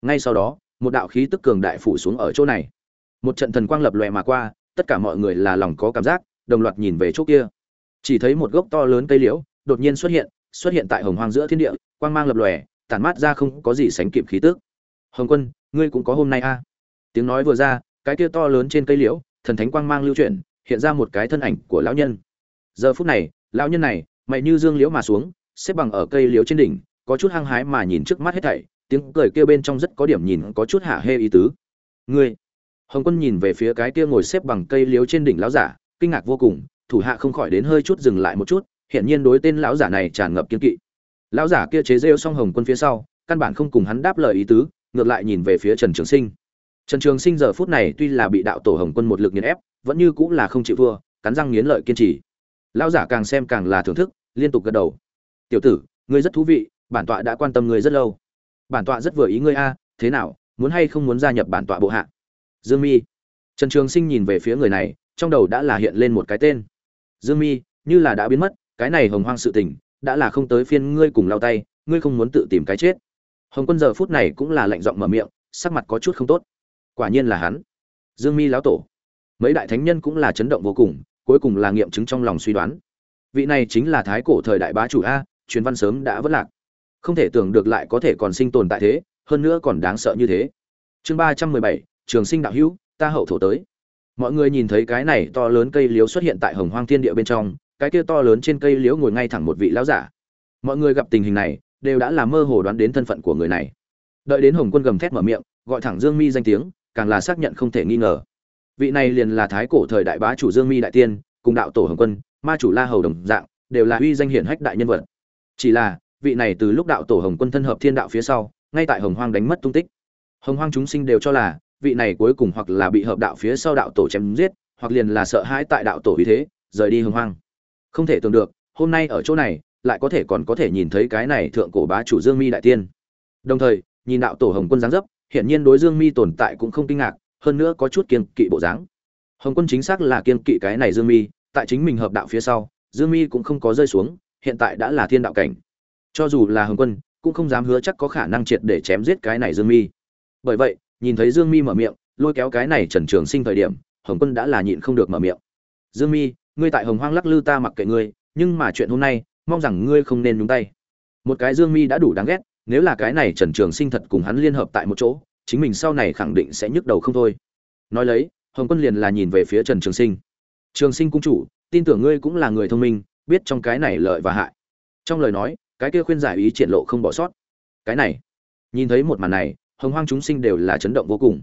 Ngay sau đó một đạo khí tức cường đại phủ xuống ở chỗ này. Một trận thần quang lập lòe mà qua, tất cả mọi người là lòng có cảm giác, đồng loạt nhìn về chỗ kia. Chỉ thấy một gốc to lớn cây liễu đột nhiên xuất hiện xuất hiện tại hồng hoang giữa thiên địa, quang mang lập lòe, tản mát ra không có gì sánh kịp khí tức. Hồng quân, ngươi cũng có hôm nay a? Tiếng nói vừa ra, cái kia to lớn trên cây liễu, thần thánh quang mang lưu chuyển, hiện ra một cái thân ảnh của lão nhân. Giờ phút này, lão nhân này, mày như dương liễu mà xuống, xếp bằng ở cây liễu trên đỉnh, có chút hăng hái mà nhìn trước mắt hết thảy tiếng cười kia bên trong rất có điểm nhìn có chút hạ hê ý tứ. Ngươi, hồng quân nhìn về phía cái kia ngồi xếp bằng cây liễu trên đỉnh lão giả, kinh ngạc vô cùng, thủ hạ không khỏi đến hơi chút dừng lại một chút hiện nhiên đối tên lão giả này tràn ngập kiên kỵ. Lão giả kia chế rêu xong hồng quân phía sau, căn bản không cùng hắn đáp lời ý tứ, ngược lại nhìn về phía trần trường sinh. Trần trường sinh giờ phút này tuy là bị đạo tổ hồng quân một lực nghiền ép, vẫn như cũng là không chịu thua, cắn răng nghiến lợi kiên trì. Lão giả càng xem càng là thưởng thức, liên tục gật đầu. Tiểu tử, ngươi rất thú vị, bản tọa đã quan tâm ngươi rất lâu bản tọa rất vừa ý ngươi a, thế nào, muốn hay không muốn gia nhập bản tọa bộ hạ? Dương mi. Trần trường sinh nhìn về phía người này, trong đầu đã là hiện lên một cái tên. Dương mi, như là đã biến mất, cái này hồng hoang sự tình, đã là không tới phiên ngươi cùng lao tay, ngươi không muốn tự tìm cái chết. Hồng quân giờ phút này cũng là lạnh giọng mở miệng, sắc mặt có chút không tốt. Quả nhiên là hắn. Dương mi lão tổ. Mấy đại thánh nhân cũng là chấn động vô cùng, cuối cùng là nghiệm chứng trong lòng suy đoán. Vị này chính là thái cổ thời đại bá chủ a, truyền văn sớm đã vất lạc không thể tưởng được lại có thể còn sinh tồn tại thế, hơn nữa còn đáng sợ như thế. Chương ba trăm mười bảy, trường sinh đạo hữu, ta hậu thổ tới. Mọi người nhìn thấy cái này to lớn cây liếu xuất hiện tại hồng hoang thiên địa bên trong, cái kia to lớn trên cây liếu ngồi ngay thẳng một vị lão giả. Mọi người gặp tình hình này, đều đã làm mơ hồ đoán đến thân phận của người này. Đợi đến hồng quân gầm thét mở miệng, gọi thẳng dương mi danh tiếng, càng là xác nhận không thể nghi ngờ. Vị này liền là thái cổ thời đại bá chủ dương mi đại tiên, cùng đạo tổ hồng quân, ma chủ la hầu đồng dạng, đều là uy danh hiển hách đại nhân vật. Chỉ là vị này từ lúc đạo tổ hồng quân thân hợp thiên đạo phía sau, ngay tại hồng hoang đánh mất tung tích. Hồng hoang chúng sinh đều cho là, vị này cuối cùng hoặc là bị hợp đạo phía sau đạo tổ chém giết, hoặc liền là sợ hãi tại đạo tổ vì thế, rời đi hồng hoang. Không thể tưởng được, hôm nay ở chỗ này, lại có thể còn có thể nhìn thấy cái này thượng cổ bá chủ dương mi đại tiên. Đồng thời, nhìn đạo tổ hồng quân giáng dấp hiện nhiên đối dương mi tồn tại cũng không kinh ngạc, hơn nữa có chút kiên kỵ bộ dáng. Hồng quân chính xác là kiên kỵ cái này dương mi, tại chính mình hợp đạo phía sau, dương mi cũng không có rơi xuống, hiện tại đã là thiên đạo cảnh cho dù là hồng quân, cũng không dám hứa chắc có khả năng triệt để chém giết cái này dương mi. Bởi vậy, nhìn thấy dương mi mở miệng, lôi kéo cái này trần trường sinh thời điểm, hồng quân đã là nhịn không được mở miệng. Dương mi, ngươi tại hồng hoang lắc lư ta mặc kệ ngươi, nhưng mà chuyện hôm nay, mong rằng ngươi không nên nhúng tay. Một cái dương mi đã đủ đáng ghét, nếu là cái này trần trường sinh thật cùng hắn liên hợp tại một chỗ, chính mình sau này khẳng định sẽ nhức đầu không thôi. Nói lấy, hồng quân liền là nhìn về phía trần trường sinh. Trường sinh cung chủ, tin tưởng ngươi cũng là người thông minh, biết trong cái này lợi và hại. Trong lời nói cái kia khuyên giải ý triển lộ không bỏ sót. Cái này, nhìn thấy một màn này, hồng hoang chúng sinh đều là chấn động vô cùng.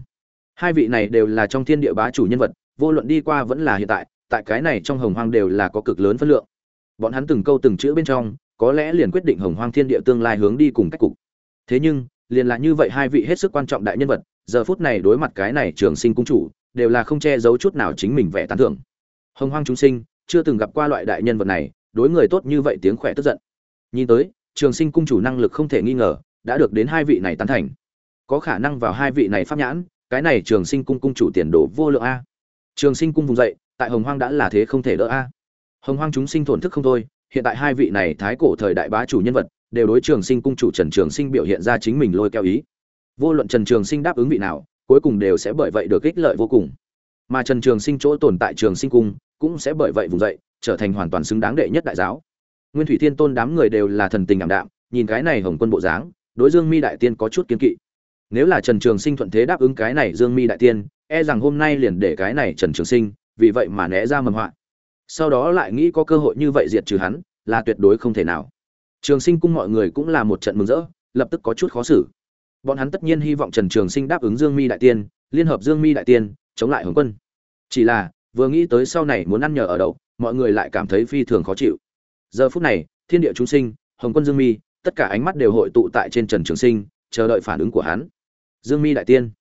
Hai vị này đều là trong thiên địa bá chủ nhân vật, vô luận đi qua vẫn là hiện tại tại cái này trong hồng hoang đều là có cực lớn phân lượng. Bọn hắn từng câu từng chữ bên trong, có lẽ liền quyết định hồng hoang thiên địa tương lai hướng đi cùng cách cục. Thế nhưng, liền là như vậy hai vị hết sức quan trọng đại nhân vật, giờ phút này đối mặt cái này trường sinh cung chủ, đều là không che giấu chút nào chính mình vẻ tán thưởng. Hồng hoang chúng sinh, chưa từng gặp qua loại đại nhân vật này, đối người tốt như vậy tiếng khỏe tức giận nhìn tới, trường sinh cung chủ năng lực không thể nghi ngờ, đã được đến hai vị này tán thành. Có khả năng vào hai vị này pháp nhãn, cái này trường sinh cung cung chủ tiền đồ vô lượng a. Trường sinh cung vùng dậy, tại hồng hoang đã là thế không thể đỡ a. Hồng hoang chúng sinh thổn thức không thôi, hiện tại hai vị này thái cổ thời đại bá chủ nhân vật, đều đối trường sinh cung chủ trần trường sinh biểu hiện ra chính mình lôi kéo ý. Vô luận trần trường sinh đáp ứng vị nào, cuối cùng đều sẽ bởi vậy được ích lợi vô cùng. Mà trần trường sinh chỗ tồn tại trường sinh cung, cũng sẽ bởi vậy vùng dậy, trở thành hoàn toàn xứng đáng đệ nhất đại giáo nguyên thủy thiên tôn đám người đều là thần tình ảm đạm, nhìn cái này hồng quân bộ dáng, đối dương mi đại tiên có chút kiến kỵ. Nếu là trần trường sinh thuận thế đáp ứng cái này dương mi đại tiên e rằng hôm nay liền để cái này trần trường sinh, vì vậy mà né ra mầm họa. Sau đó lại nghĩ có cơ hội như vậy diệt trừ hắn, là tuyệt đối không thể nào. Trường sinh cung mọi người cũng là một trận mừng rỡ, lập tức có chút khó xử. Bọn hắn tất nhiên hy vọng trần trường sinh đáp ứng dương mi đại tiên, liên hợp dương mi đại tiên, chống lại hồng quân. Chỉ là, vừa nghĩ tới sau này muốn ăn nhờ ở đậu, mọi người lại cảm thấy phi thường khó chịu giờ phút này, thiên địa chúng sinh, hồng quân dương mi, tất cả ánh mắt đều hội tụ tại trên trần trường sinh, chờ đợi phản ứng của hắn. Dương mi đại tiên.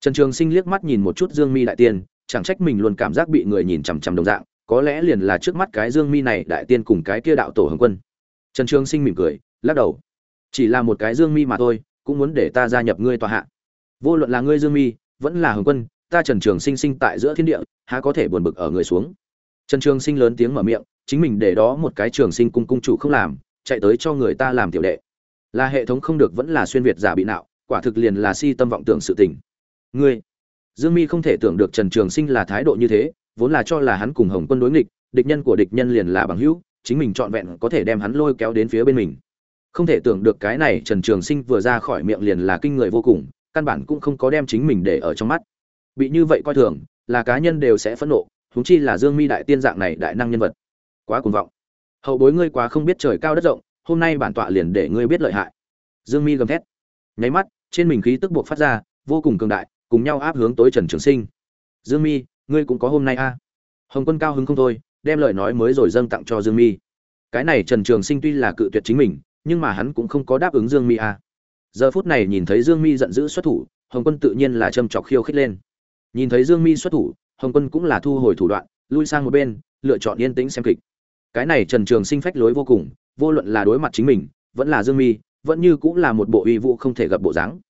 Trần trường sinh liếc mắt nhìn một chút dương mi đại tiên, chẳng trách mình luôn cảm giác bị người nhìn chằm chằm đồng dạng, có lẽ liền là trước mắt cái dương mi này đại tiên cùng cái kia đạo tổ hồng quân. Trần trường sinh mỉm cười, lắc đầu. Chỉ là một cái dương mi mà thôi, cũng muốn để ta gia nhập ngươi tòa hạ. Vô luận là ngươi dương mi, vẫn là hồng quân, ta trần trường sinh sinh tại giữa thiên địa, há có thể buồn bực ở người xuống. Trần trường sinh lớn tiếng mở miệng chính mình để đó một cái trường sinh cung cung chủ không làm, chạy tới cho người ta làm tiểu đệ. Là hệ thống không được vẫn là xuyên việt giả bị nạo, quả thực liền là si tâm vọng tưởng sự tình. Ngươi, dương mi không thể tưởng được trần trường sinh là thái độ như thế, vốn là cho là hắn cùng hồng quân đối nghịch, địch nhân của địch nhân liền là bằng hữu, chính mình trọn vẹn có thể đem hắn lôi kéo đến phía bên mình. Không thể tưởng được cái này trần trường sinh vừa ra khỏi miệng liền là kinh người vô cùng, căn bản cũng không có đem chính mình để ở trong mắt. Bị như vậy coi thường, là cá nhân đều sẽ phẫn nộ, huống chi là dương mi đại tiên dạng này đại năng nhân vật quá cuồng vọng. Hậu bối ngươi quá không biết trời cao đất rộng, hôm nay bản tọa liền để ngươi biết lợi hại. Dương mi gầm thét. Nháy mắt, trên mình khí tức buộc phát ra, vô cùng cường đại, cùng nhau áp hướng tối trần trường sinh. Dương mi, ngươi cũng có hôm nay a à? hồng quân cao hứng không thôi, đem lời nói mới rồi dâng tặng cho dương mi. Cái này trần trường sinh tuy là cự tuyệt chính mình, nhưng mà hắn cũng không có đáp ứng dương mi a à. giờ phút này nhìn thấy dương mi giận dữ xuất thủ, hồng quân tự nhiên là châm chọc khiêu khích lên. Nhìn thấy dương mi xuất thủ, hồng quân cũng là thu hồi thủ đoạn, lui sang một bên, lựa chọn yên tĩnh xem kịch cái này trần trường sinh phách lối vô cùng, vô luận là đối mặt chính mình, vẫn là dương mi, vẫn như cũng là một bộ uy vũ không thể gặp bộ dáng.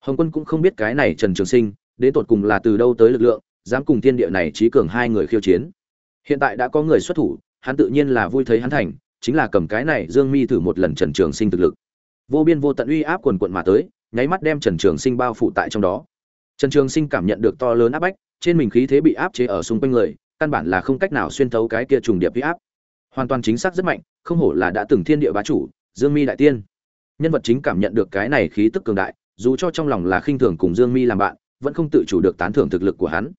Hồng quân cũng không biết cái này trần trường sinh, đến tột cùng là từ đâu tới lực lượng, dám cùng thiên địa này trí cường hai người khiêu chiến. Hiện tại đã có người xuất thủ, hắn tự nhiên là vui thấy hắn thành, chính là cầm cái này dương mi thử một lần trần trường sinh thực lực. Vô biên vô tận uy áp quần quận mà tới, nháy mắt đem trần trường sinh bao phủ tại trong đó. Trần trường sinh cảm nhận được to lớn áp bách, trên mình khí thế bị áp chế ở xung quanh người, căn bản là không cách nào xuyên thấu cái kia trùng điệp uy áp hoàn toàn chính xác rất mạnh, không hổ là đã từng thiên địa bá chủ, dương mi đại tiên. Nhân vật chính cảm nhận được cái này khí tức cường đại, dù cho trong lòng là khinh thường cùng dương mi làm bạn, vẫn không tự chủ được tán thưởng thực lực của hắn.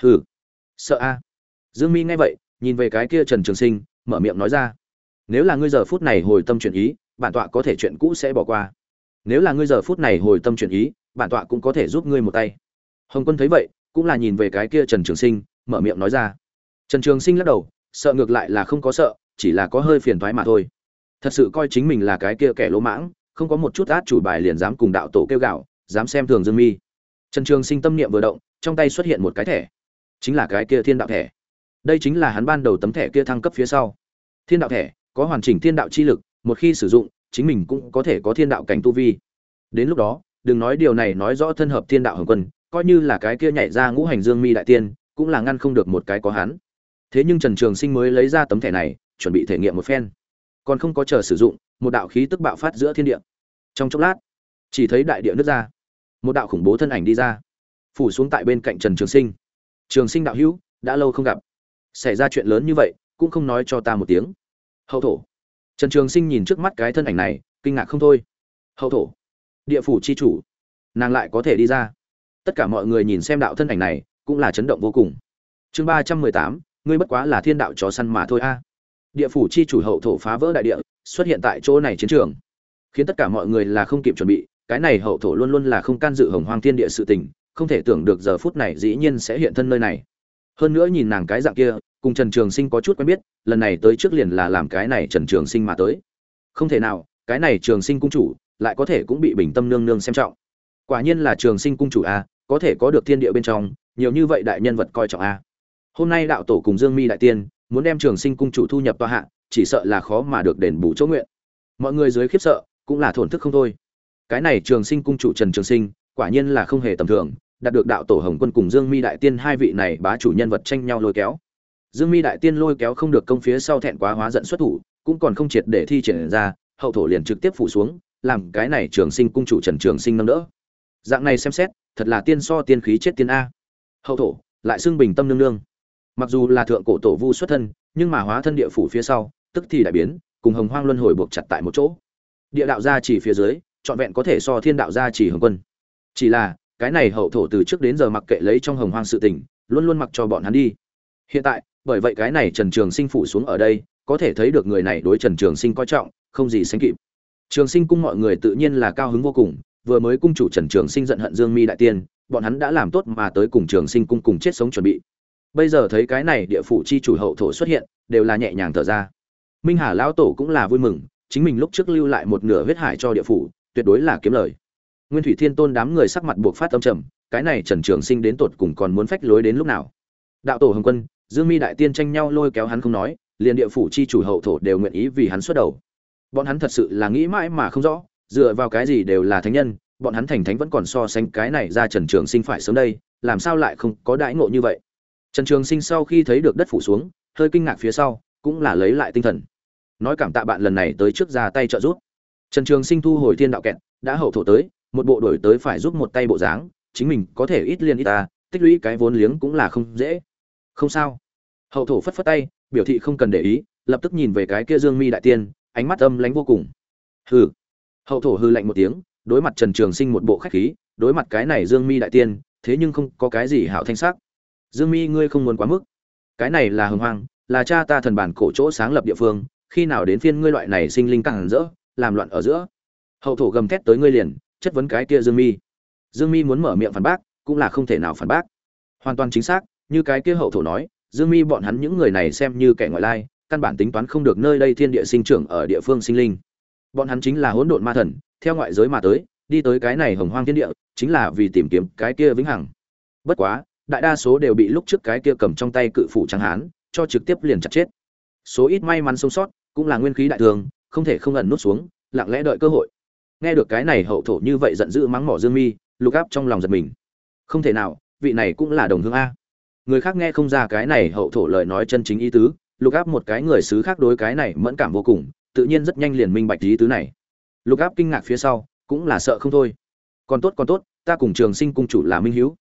Hừ. Sợ a. Dương mi nghe vậy, nhìn về cái kia trần trường sinh, mở miệng nói ra. Nếu là ngươi giờ phút này hồi tâm chuyển ý, bản tọa có thể chuyện cũ sẽ bỏ qua. Nếu là ngươi giờ phút này hồi tâm chuyển ý, bản tọa cũng có thể giúp ngươi một tay. Hồng quân thấy vậy, cũng là nhìn về cái kia trần trường sinh, mở miệng nói ra. Trần trường sinh lắc đầu sợ ngược lại là không có sợ, chỉ là có hơi phiền thoái mà thôi. Thật sự coi chính mình là cái kia kẻ lỗ mãng, không có một chút át chủ bài liền dám cùng đạo tổ kêu gạo, dám xem thường dương mi. Trần trường sinh tâm niệm vừa động, trong tay xuất hiện một cái thẻ. Chính là cái kia thiên đạo thẻ. Đây chính là hắn ban đầu tấm thẻ kia thăng cấp phía sau. Thiên đạo thẻ, có hoàn chỉnh thiên đạo chi lực, một khi sử dụng, chính mình cũng có thể có thiên đạo cảnh tu vi. Đến lúc đó, đừng nói điều này nói rõ thân hợp thiên đạo hồng quân, coi như là cái kia nhảy ra ngũ hành dương mi đại tiên, cũng là ngăn không được một cái có hắn thế nhưng trần trường sinh mới lấy ra tấm thẻ này, chuẩn bị thể nghiệm một phen. Còn không có chờ sử dụng, một đạo khí tức bạo phát giữa thiên địa. Trong chốc lát, chỉ thấy đại địa nước ra. Một đạo khủng bố thân ảnh đi ra, phủ xuống tại bên cạnh trần trường sinh. Trường sinh đạo hữu, đã lâu không gặp. Xảy ra chuyện lớn như vậy, cũng không nói cho ta một tiếng. Hậu thổ. Trần trường sinh nhìn trước mắt cái thân ảnh này, kinh ngạc không thôi. Hậu thổ, địa phủ c h i chủ, nàng lại có thể đi ra. Tất cả mọi người nhìn xem đạo thân ảnh này, cũng là chấn động vô cùng. Chương ba trăm mười tám ngươi bất quá là thiên đạo chó săn mà thôi a. Địa phủ chi chủ hậu thổ phá vỡ đại địa, xuất hiện tại chỗ này chiến trường. Khiến tất cả mọi người là không kịp chuẩn bị, cái này hậu thổ luôn luôn là không can dự hồng hoang thiên địa sự tình, không thể tưởng được giờ phút này dĩ nhiên sẽ hiện thân nơi này. Hơn nữa nhìn nàng cái dạng kia, cùng trần trường sinh có chút quen biết, lần này tới trước liền là làm cái này trần trường sinh mà tới. Không thể nào, cái này trường sinh cung chủ lại có thể cũng bị bình tâm nương nương xem trọng. Quả nhiên là trường sinh cung chủ a, có thể có được thiên địa bên trong, nhiều như vậy đại nhân vật coi trọng a hôm nay đạo tổ cùng dương mi đại tiên muốn đem trường sinh cung chủ thu nhập tòa hạ, chỉ sợ là khó mà được đền bù chỗ nguyện. Mọi người dưới khiếp sợ, cũng là thổn thức không thôi. Cái này trường sinh cung chủ trần trường sinh, quả nhiên là không hề tầm thường, đạt được đạo tổ hồng quân cùng dương mi đại tiên hai vị này bá chủ nhân vật tranh nhau lôi kéo. Dương mi đại tiên lôi kéo không được công phía sau thẹn quá hóa giận xuất thủ, cũng còn không triệt để thi triển ra, hậu thổ liền trực tiếp phủ xuống, làm cái này trường sinh cung chủ trần trường sinh nâng đỡ. Dạng này xem xét, thật là tiên so tiên khí chết tiên a. Hậu thổ, lại xưng bình tâm nương nương mặc dù là thượng cổ tổ vu xuất thân, nhưng mà hóa thân địa phủ phía sau, tức thì đại biến, cùng hồng hoang luân hồi buộc chặt tại một chỗ. Địa đạo gia chỉ phía dưới, trọn vẹn có thể so thiên đạo gia chỉ hồng quân. Chỉ là, cái này hậu thổ từ trước đến giờ mặc kệ lấy trong hồng hoang sự tình, luôn luôn mặc cho bọn hắn đi. Hiện tại, bởi vậy cái này trần trường sinh phủ xuống ở đây, có thể thấy được người này đối trần trường sinh coi trọng, không gì sánh kịp. Trường sinh cung mọi người tự nhiên là cao hứng vô cùng, vừa mới cung chủ trần trường sinh giận hận dương mi đại tiên, bọn hắn đã làm tốt mà tới cùng trường sinh cung cùng chết sống chuẩn bị bây giờ thấy cái này địa phủ chi chủ hậu thổ xuất hiện, đều là nhẹ nhàng thở ra. Minh hà lão tổ cũng là vui mừng, chính mình lúc trước lưu lại một nửa huyết hải cho địa phủ, tuyệt đối là kiếm lời. Nguyên thủy thiên tôn đám người sắc mặt buộc phát âm trầm, cái này trần trường sinh đến tột cùng còn muốn phách lối đến lúc nào? Đạo tổ hồng quân, dương mi đại tiên tranh nhau lôi kéo hắn không nói, liền địa phủ chi chủ hậu thổ đều nguyện ý vì hắn xuất đầu. Bọn hắn thật sự là nghĩ mãi mà không rõ, dựa vào cái gì đều là thánh nhân, bọn hắn thành thánh vẫn còn so sánh cái này ra trần trường sinh phải sớm đây, làm sao lại không có đãi ngộ như vậy? Trần trường sinh sau khi thấy được đất phủ xuống, hơi kinh ngạc phía sau, cũng là lấy lại tinh thần. Nói cảm tạ bạn lần này tới trước ra tay trợ giúp. Trần trường sinh thu hồi thiên đạo kẹt, đã hậu thổ tới, một bộ đổi tới phải giúp một tay bộ dáng, chính mình có thể ít liên ít ta, tích lũy cái vốn liếng cũng là không dễ. Không sao. Hậu thổ phất phất tay, biểu thị không cần để ý, lập tức nhìn về cái kia dương mi đại tiên, ánh mắt âm lánh vô cùng. Hừ. Hậu thổ hư lạnh một tiếng, đối mặt trần trường sinh một bộ khách khí, đối mặt cái này dương mi đại tiên, thế nhưng không có cái gì hảo thanh sắc dương mi, ngươi không muốn quá mức. Cái này là hồng hoang, là cha ta thần bản cổ chỗ sáng lập địa phương, khi nào đến phiên ngươi loại này sinh linh càng rỡ, làm loạn ở giữa. Hậu thổ gầm thét tới ngươi liền, chất vấn cái kia dương mi. Dương mi muốn mở miệng phản bác, cũng là không thể nào phản bác. Hoàn toàn chính xác, như cái kia hậu thổ nói, dương mi bọn hắn những người này xem như kẻ ngoại lai, căn bản tính toán không được nơi đây thiên địa sinh trưởng ở địa phương sinh linh. Bọn hắn chính là hỗn độn ma thần, theo ngoại giới mà tới, đi tới cái này hồng hoang thiên địa, chính là vì tìm kiếm cái kia vĩnh hằng. Bất quá đại đa số đều bị lúc trước cái kia cầm trong tay cự phủ trắng hán, cho trực tiếp liền chặt chết. Số ít may mắn sống sót, cũng là nguyên khí đại thường, không thể không ẩn nút xuống, lặng lẽ đợi cơ hội. Nghe được cái này hậu thổ như vậy giận dữ mắng mỏ dương mi, lục áp trong lòng giật mình. Không thể nào, vị này cũng là đồng hương a. Người khác nghe không ra cái này hậu thổ lời nói chân chính ý tứ, lục áp một cái người xứ khác đối cái này mẫn cảm vô cùng, tự nhiên rất nhanh liền minh bạch ý tứ này. Lục áp kinh ngạc phía sau, cũng là sợ không thôi. Còn tốt còn tốt, ta cùng trường sinh cung chủ là minh Hiếu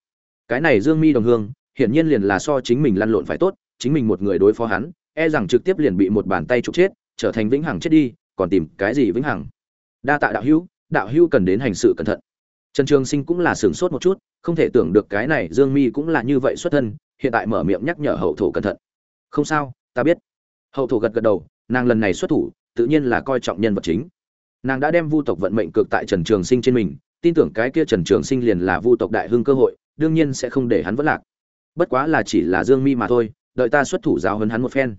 cái này dương mi đồng hương, hiển nhiên liền là so chính mình lăn lộn phải tốt, chính mình một người đối phó hắn e rằng trực tiếp liền bị một bàn tay trục chết, trở thành vĩnh hằng chết đi, còn tìm cái gì vĩnh hằng? Đa tạ đạo hữu đạo hữu cần đến hành sự cẩn thận. Trần trường sinh cũng là sửng sốt một chút, không thể tưởng được cái này dương mi cũng là như vậy xuất thân, hiện tại mở miệng nhắc nhở hậu thổ cẩn thận. Không sao, ta biết. Hậu thổ gật gật đầu, nàng lần này xuất thủ, tự nhiên là coi trọng nhân vật chính. Nàng đã đem vu tộc vận mệnh cược tại trần trường sinh trên mình, tin tưởng cái kia trần trường sinh liền là vu tộc đại hưng cơ hội đương nhiên sẽ không để hắn vất lạc. Bất quá là chỉ là dương mi mà thôi, đợi ta xuất thủ giáo hấn hắn một phen.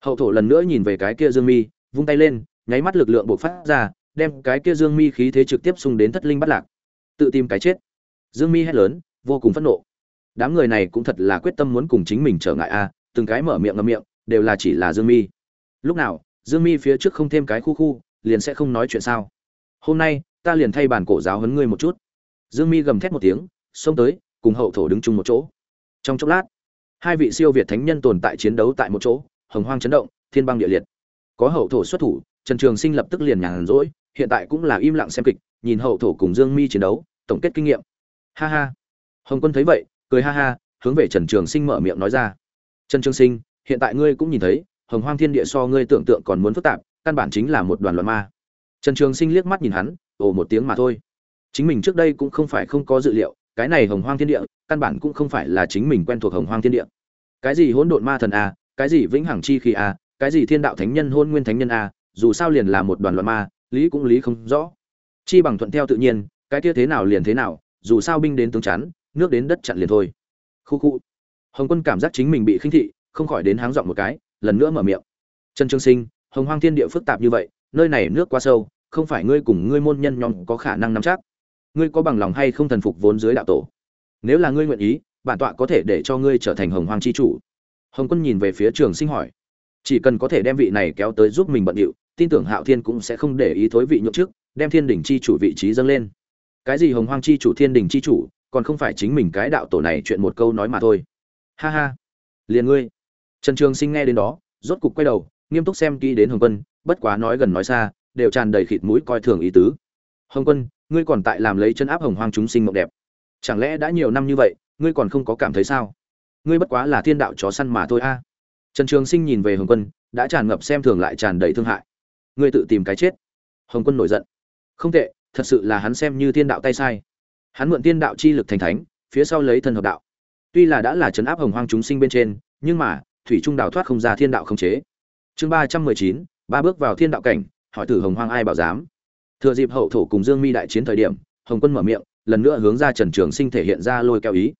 Hậu thổ lần nữa nhìn về cái kia dương mi, vung tay lên, nháy mắt lực lượng bộc phát ra, đem cái kia dương mi khí thế trực tiếp xung đến thất linh bắt lạc. Tự tìm cái chết. Dương mi hét lớn, vô cùng phẫn nộ. Đám người này cũng thật là quyết tâm muốn cùng chính mình trở ngại a, từng cái mở miệng ngậm miệng, đều là chỉ là dương mi. Lúc nào, dương mi phía trước không thêm cái khu khu, liền sẽ không nói chuyện sao? Hôm nay, ta liền thay bản cổ giáo huấn ngươi một chút. Dương mi gầm thét một tiếng, xông tới cùng hậu thổ đứng chung một chỗ. Trong chốc lát, hai vị siêu việt thánh nhân tồn tại chiến đấu tại một chỗ, hồng hoang chấn động, thiên băng địa liệt. Có hậu thổ xuất thủ, trần trường sinh lập tức liền nhàn rỗi, hiện tại cũng là im lặng xem kịch, nhìn hậu thổ cùng dương mi chiến đấu, tổng kết kinh nghiệm. Ha ha. Hồng quân thấy vậy, cười ha ha, hướng về trần trường sinh mở miệng nói ra. Trần trường sinh, hiện tại ngươi cũng nhìn thấy, hồng hoang thiên địa so ngươi tưởng tượng còn muốn phức tạp, căn bản chính là một đoàn loạn ma. Trần trường sinh liếc mắt nhìn hắn, ồ một tiếng mà thôi. Chính mình trước đây cũng không phải không có dự liệu cái này hồng hoang thiên địa, căn bản cũng không phải là chính mình quen thuộc hồng hoang thiên địa. Cái gì hỗn độn ma thần a, cái gì vĩnh hằng chi khí a, cái gì thiên đạo thánh nhân, hôn nguyên thánh nhân a, dù sao liền là một đoàn loạn ma, lý cũng lý không rõ. Chi bằng thuận theo tự nhiên, cái kia thế nào liền thế nào, dù sao binh đến tướng chắn, nước đến đất chặn liền thôi. Khu khu. Hồng quân cảm giác chính mình bị khinh thị, không khỏi đến háng giọng một cái, lần nữa mở miệng. Trần trương sinh, hồng hoang thiên địa phức tạp như vậy, nơi này nước quá sâu, không phải ngươi cùng ngươi môn nhân nhóm có khả năng nắm chắc ngươi có bằng lòng hay không thần phục vốn dưới đạo tổ? Nếu là ngươi nguyện ý, bản tọa có thể để cho ngươi trở thành hồng hoang chi chủ. Hồng quân nhìn về phía trường sinh hỏi. Chỉ cần có thể đem vị này kéo tới giúp mình bận điệu, tin tưởng hạo thiên cũng sẽ không để ý thối vị nhượng trước, đem thiên đình chi chủ vị trí dâng lên. Cái gì hồng hoang chi chủ, thiên đình chi chủ, còn không phải chính mình cái đạo tổ này chuyện một câu nói mà thôi. Ha ha, liền ngươi. Trần trường sinh nghe đến đó, rốt cục quay đầu, nghiêm túc xem kỹ đến hồng quân, bất quá nói gần nói xa, đều tràn đầy khịt mũi coi thường ý tứ. Hồng quân ngươi còn tại làm lấy chân áp hồng hoang chúng sinh mộng đẹp. Chẳng lẽ đã nhiều năm như vậy, ngươi còn không có cảm thấy sao? Ngươi bất quá là thiên đạo chó săn mà thôi a. Trần trường sinh nhìn về hồng quân, đã tràn ngập xem thường lại tràn đầy thương hại. Ngươi tự tìm cái chết. Hồng quân nổi giận. Không tệ, thật sự là hắn xem như thiên đạo tay sai. Hắn mượn thiên đạo chi lực thành thánh, phía sau lấy thân hợp đạo. Tuy là đã là trấn áp hồng hoang chúng sinh bên trên, nhưng mà, thủy trung đạo thoát không ra thiên đạo không chế. Chương ba trăm mười chín, ba bước vào thiên đạo cảnh, hỏi thử hồng hoang ai bảo dám thừa dịp hậu thổ cùng dương mi đại chiến thời điểm, hồng quân mở miệng, lần nữa hướng ra trần trường sinh thể hiện ra lôi kéo ý.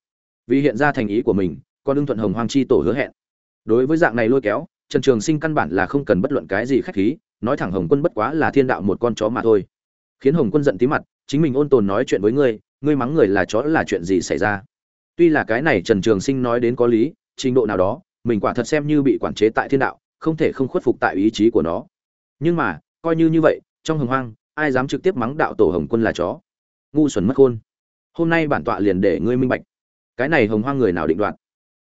Vì hiện ra thành ý của mình, con ưng thuận hồng hoang chi tổ hứa hẹn. Đối với dạng này lôi kéo, trần trường sinh căn bản là không cần bất luận cái gì khách khí, nói thẳng hồng quân bất quá là thiên đạo một con chó mà thôi. Khiến hồng quân giận tí mặt, chính mình ôn tồn nói chuyện với ngươi ngươi mắng người là chó là chuyện gì xảy ra? Tuy là cái này trần trường sinh nói đến có lý, trình độ nào đó, mình quả thật xem như bị quản chế tại thiên đạo, không thể không khuất phục tại ý chí của nó. Nhưng mà, coi như như vậy, trong hồng hoang ai dám trực tiếp mắng đạo tổ hồng quân là chó? Ngu xuẩn mất khôn. Hôm nay bản tọa liền để ngươi minh bạch. Cái này hồng hoang người nào định đoạt?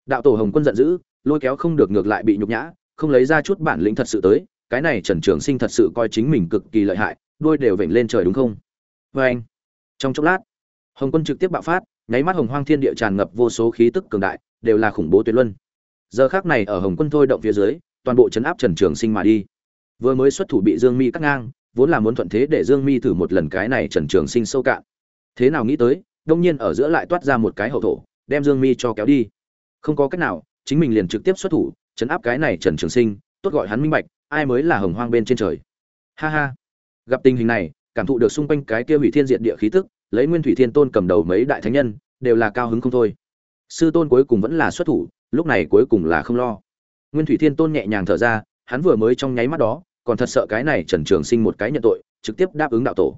Đạo tổ hồng quân giận dữ, lôi kéo không được ngược lại bị nhục nhã, không lấy ra chút bản lĩnh thật sự tới. Cái này trần trường sinh thật sự coi chính mình cực kỳ lợi hại đôi đều vểnh lên trời đúng không? Vê anh, trong chốc lát, hồng quân trực tiếp bạo phát, nháy mắt hồng hoang thiên địa tràn ngập vô số khí tức cường đại, đều là khủng bố tuyệt luân. Giờ khác này ở hồng quân thôi động phía dưới, toàn bộ chấn áp trần trường sinh mà đi. Vừa mới xuất thủ bị dương mi cắt ngang vốn là muốn thuận thế để dương mi thử một lần cái này trần trường sinh sâu cạn. Thế nào nghĩ tới, đông nhiên ở giữa lại toát ra một cái hậu thổ, đem dương mi cho kéo đi. Không có cách nào, chính mình liền trực tiếp xuất thủ, chấn áp cái này trần trường sinh, tốt gọi hắn minh bạch, ai mới là hồng hoang bên trên trời. Ha ha. Gặp tình hình này, cảm thụ được xung quanh cái kia hủy thiên diện địa khí tức, lấy nguyên thủy thiên tôn cầm đầu mấy đại thánh nhân, đều là cao hứng không thôi. Sư tôn cuối cùng vẫn là xuất thủ, lúc này cuối cùng là không lo. Nguyên thủy thiên tôn nhẹ nhàng thở ra, hắn vừa mới trong nháy mắt đó còn thật sợ cái này trần trường sinh một cái nhận tội, trực tiếp đáp ứng đạo tổ.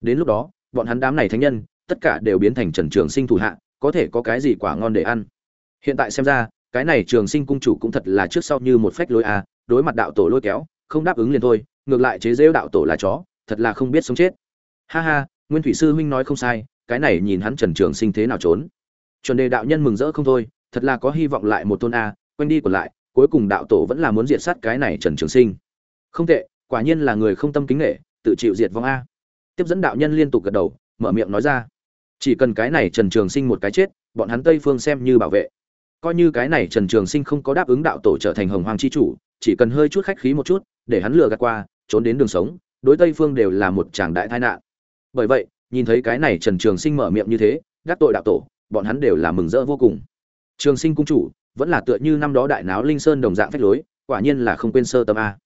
Đến lúc đó, bọn hắn đám này thánh nhân, tất cả đều biến thành trần trường sinh thủ hạ, có thể có cái gì quả ngon để ăn. Hiện tại xem ra, cái này trường sinh cung chủ cũng thật là trước sau như một phách lối à đối mặt đạo tổ lôi kéo, không đáp ứng liền thôi, ngược lại chế giễu đạo tổ là chó, thật là không biết sống chết. Ha ha, nguyên thủy sư huynh nói không sai, cái này nhìn hắn trần trường sinh thế nào trốn. Chuẩn đề đạo nhân mừng rỡ không thôi, thật là có hy vọng lại một tôn a, quanh đi còn lại, cuối cùng đạo tổ vẫn là muốn diệt sát cái này trần trường sinh không tệ, quả nhiên là người không tâm kính nghệ, tự chịu diệt vong a. Tiếp dẫn đạo nhân liên tục gật đầu, mở miệng nói ra. Chỉ cần cái này trần trường sinh một cái chết, bọn hắn tây phương xem như bảo vệ. Coi như cái này trần trường sinh không có đáp ứng đạo tổ trở thành hồng hoàng c h i chủ, chỉ cần hơi chút khách khí một chút, để hắn lừa gạt qua, trốn đến đường sống, đối tây phương đều là một tràng đại tai nạn. Bởi vậy, nhìn thấy cái này trần trường sinh mở miệng như thế gác tội đạo tổ, bọn hắn đều là mừng rỡ vô cùng. Trường sinh cung chủ, vẫn là tựa như năm đó đại náo linh sơn đồng dạng phách lối, quả nhiên là không quên sơ tâm a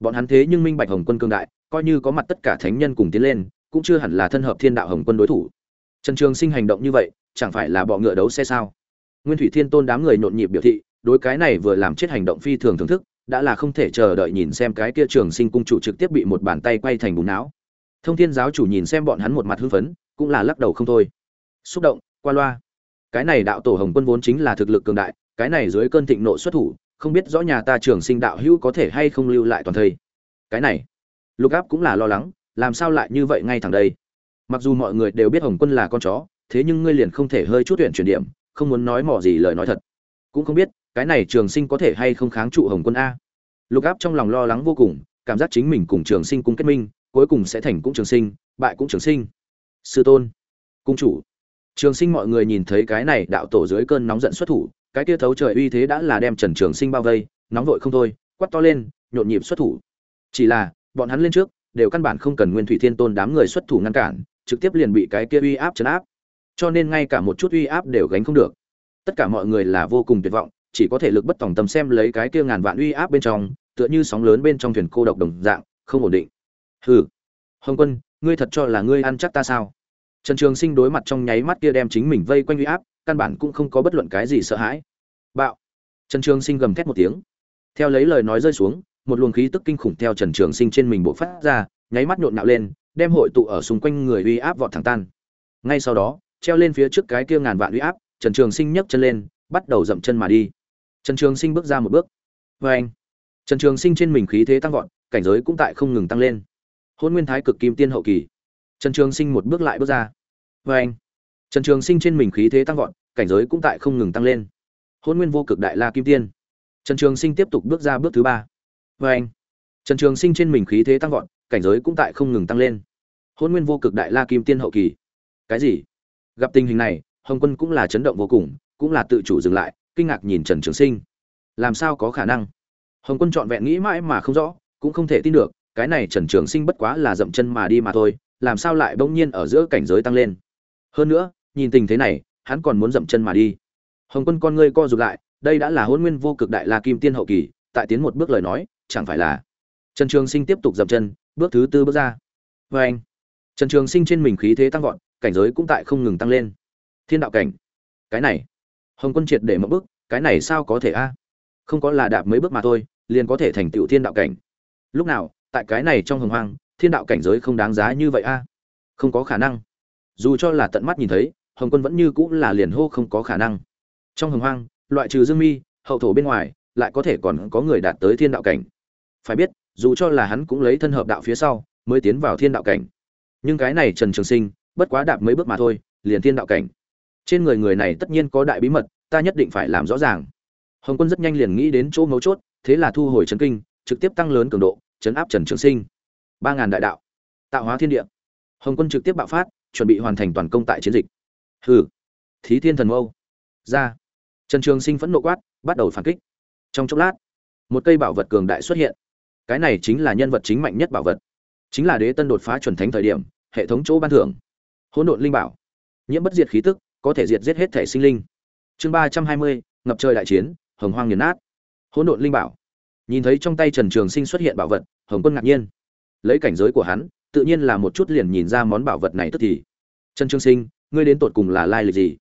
bọn hắn thế nhưng minh bạch hồng quân cương đại, coi như có mặt tất cả thánh nhân cùng tiến lên, cũng chưa hẳn là thân hợp thiên đạo hồng quân đối thủ. Trần trường sinh hành động như vậy, chẳng phải là bọ ngựa đấu xe sao? Nguyên thủy thiên tôn đám người nhộn nhịp biểu thị, đối cái này vừa làm chết hành động phi thường thưởng thức, đã là không thể chờ đợi nhìn xem cái kia trường sinh cung chủ trực tiếp bị một bàn tay quay thành bùn não. Thông thiên giáo chủ nhìn xem bọn hắn một mặt hưng phấn, cũng là lắc đầu không thôi. Xúc động, qua loa. Cái này đạo tổ hồng quân vốn chính là thực lực cường đại, cái này dưới cơn thịnh nộ xuất thủ không biết rõ nhà ta trường sinh đạo hữu có thể hay không lưu lại toàn thây. Cái này, lục áp cũng là lo lắng, làm sao lại như vậy ngay thẳng đây? Mặc dù mọi người đều biết hồng quân là con chó, thế nhưng ngươi liền không thể hơi chút tuyển chuyển điểm, không muốn nói mỏ gì lời nói thật. Cũng không biết, cái này trường sinh có thể hay không kháng trụ hồng quân a. Lục áp trong lòng lo lắng vô cùng, cảm giác chính mình cùng trường sinh cùng kết minh, cuối cùng sẽ thành cũng trường sinh, bại cũng trường sinh. Sư tôn, cung chủ. Trường sinh mọi người nhìn thấy cái này đạo tổ dưới cơn nóng giận xuất thủ cái kia thấu trời uy thế đã là đem trần trường sinh bao vây, nóng vội không thôi, quát to lên, nhộn nhịp xuất thủ. Chỉ là, bọn hắn lên trước, đều căn bản không cần nguyên thủy thiên tôn đám người xuất thủ ngăn cản, trực tiếp liền bị cái kia uy áp chấn áp. Cho nên ngay cả một chút uy áp đều gánh không được. Tất cả mọi người là vô cùng tuyệt vọng, chỉ có thể lực bất tòng tâm xem lấy cái kia ngàn vạn uy áp bên trong, tựa như sóng lớn bên trong thuyền cô độc đồng dạng, không ổn định. Hừ, hồng quân, ngươi thật cho là ngươi ăn chắc ta sao? Trần trường sinh đối mặt trong nháy mắt kia đem chính mình vây quanh uy áp căn bản cũng không có bất luận cái gì sợ hãi. Bạo. Trần trường sinh gầm thét một tiếng. Theo lấy lời nói rơi xuống, một luồng khí tức kinh khủng theo trần trường sinh trên mình bộc phát ra, nháy mắt nhộn nhạo lên, đem hội tụ ở xung quanh người uy áp vọt thẳng tan. Ngay sau đó, treo lên phía trước cái kia ngàn vạn uy áp, trần trường sinh nhấc chân lên, bắt đầu dậm chân mà đi. Trần trường sinh bước ra một bước. Vê anh, trần trường sinh trên mình khí thế tăng vọt, cảnh giới cũng tại không ngừng tăng lên. Hôn nguyên thái cực kim tiên hậu kỳ. Trần trường sinh một bước lại bước ra. Vê anh trần trường sinh trên mình khí thế tăng vọt, cảnh giới cũng tại không ngừng tăng lên. Hôn nguyên vô cực đại la kim tiên. Trần trường sinh tiếp tục bước ra bước thứ ba. Oanh. trần trường sinh trên mình khí thế tăng vọt, cảnh giới cũng tại không ngừng tăng lên. Hôn nguyên vô cực đại la kim tiên hậu kỳ. Cái gì? Gặp tình hình này, hồng quân cũng là chấn động vô cùng, cũng là tự chủ dừng lại, kinh ngạc nhìn trần trường sinh. Làm sao có khả năng? Hồng quân trọn vẹn nghĩ mãi mà không rõ, cũng không thể tin được, cái này trần trường sinh bất quá là dậm chân mà đi mà thôi, làm sao lại bỗng nhiên ở giữa cảnh giới tăng lên? Hơn nữa nhìn tình thế này, hắn còn muốn dậm chân mà đi. Hồng quân con ngươi co rụt lại, đây đã là hôn nguyên vô cực đại la kim tiên hậu kỳ, tại tiến một bước lời nói, chẳng phải là trần trường sinh tiếp tục dậm chân, bước thứ tư bước ra. Vê anh, trần trường sinh trên mình khí thế tăng vọt, cảnh giới cũng tại không ngừng tăng lên. Thiên đạo cảnh, cái này, hồng quân triệt để một bước, cái này sao có thể a? Không có là đạp mấy bước mà thôi, liền có thể thành tựu thiên đạo cảnh. Lúc nào, tại cái này trong hồng hoang, thiên đạo cảnh giới không đáng giá như vậy a? Không có khả năng. Dù cho là tận mắt nhìn thấy hồng quân vẫn như cũng là liền hô không có khả năng. Trong hồng hoang, loại trừ dương mi, hậu thổ bên ngoài, lại có thể còn có người đạt tới thiên đạo cảnh. Phải biết, dù cho là hắn cũng lấy thân hợp đạo phía sau, mới tiến vào thiên đạo cảnh. Nhưng cái này trần trường sinh, bất quá đạp mấy bước mà thôi, liền thiên đạo cảnh. Trên người người này tất nhiên có đại bí mật, ta nhất định phải làm rõ ràng. Hồng quân rất nhanh liền nghĩ đến chỗ mấu chốt, thế là thu hồi trấn kinh, trực tiếp tăng lớn cường độ, chấn áp trần trường sinh. Ba ngàn đại đạo, tạo hóa thiên địa. Hồng quân trực tiếp bạo phát, chuẩn bị hoàn thành toàn công tại chiến dịch hừ. Thí thiên thần mâu. Ra. Trần trường sinh phẫn nộ quát, bắt đầu phản kích. Trong chốc lát, một cây bảo vật cường đại xuất hiện. Cái này chính là nhân vật chính mạnh nhất bảo vật. Chính là đế tân đột phá chuẩn thánh thời điểm, hệ thống chỗ ban thưởng. Hỗn độn linh bảo. Nhiễm bất diệt khí tức, có thể diệt giết hết thể sinh linh. Chương ba trăm hai mươi, ngập trời đại chiến, hồng hoang nghiền nát. Hỗn độn linh bảo. Nhìn thấy trong tay trần trường sinh xuất hiện bảo vật, hồng quân ngạc nhiên. Lấy cảnh giới của hắn, tự nhiên là một chút liền nhìn ra món bảo vật này tức thì. Trần trường sinh ngươi đến tột cùng là lai lịch gì?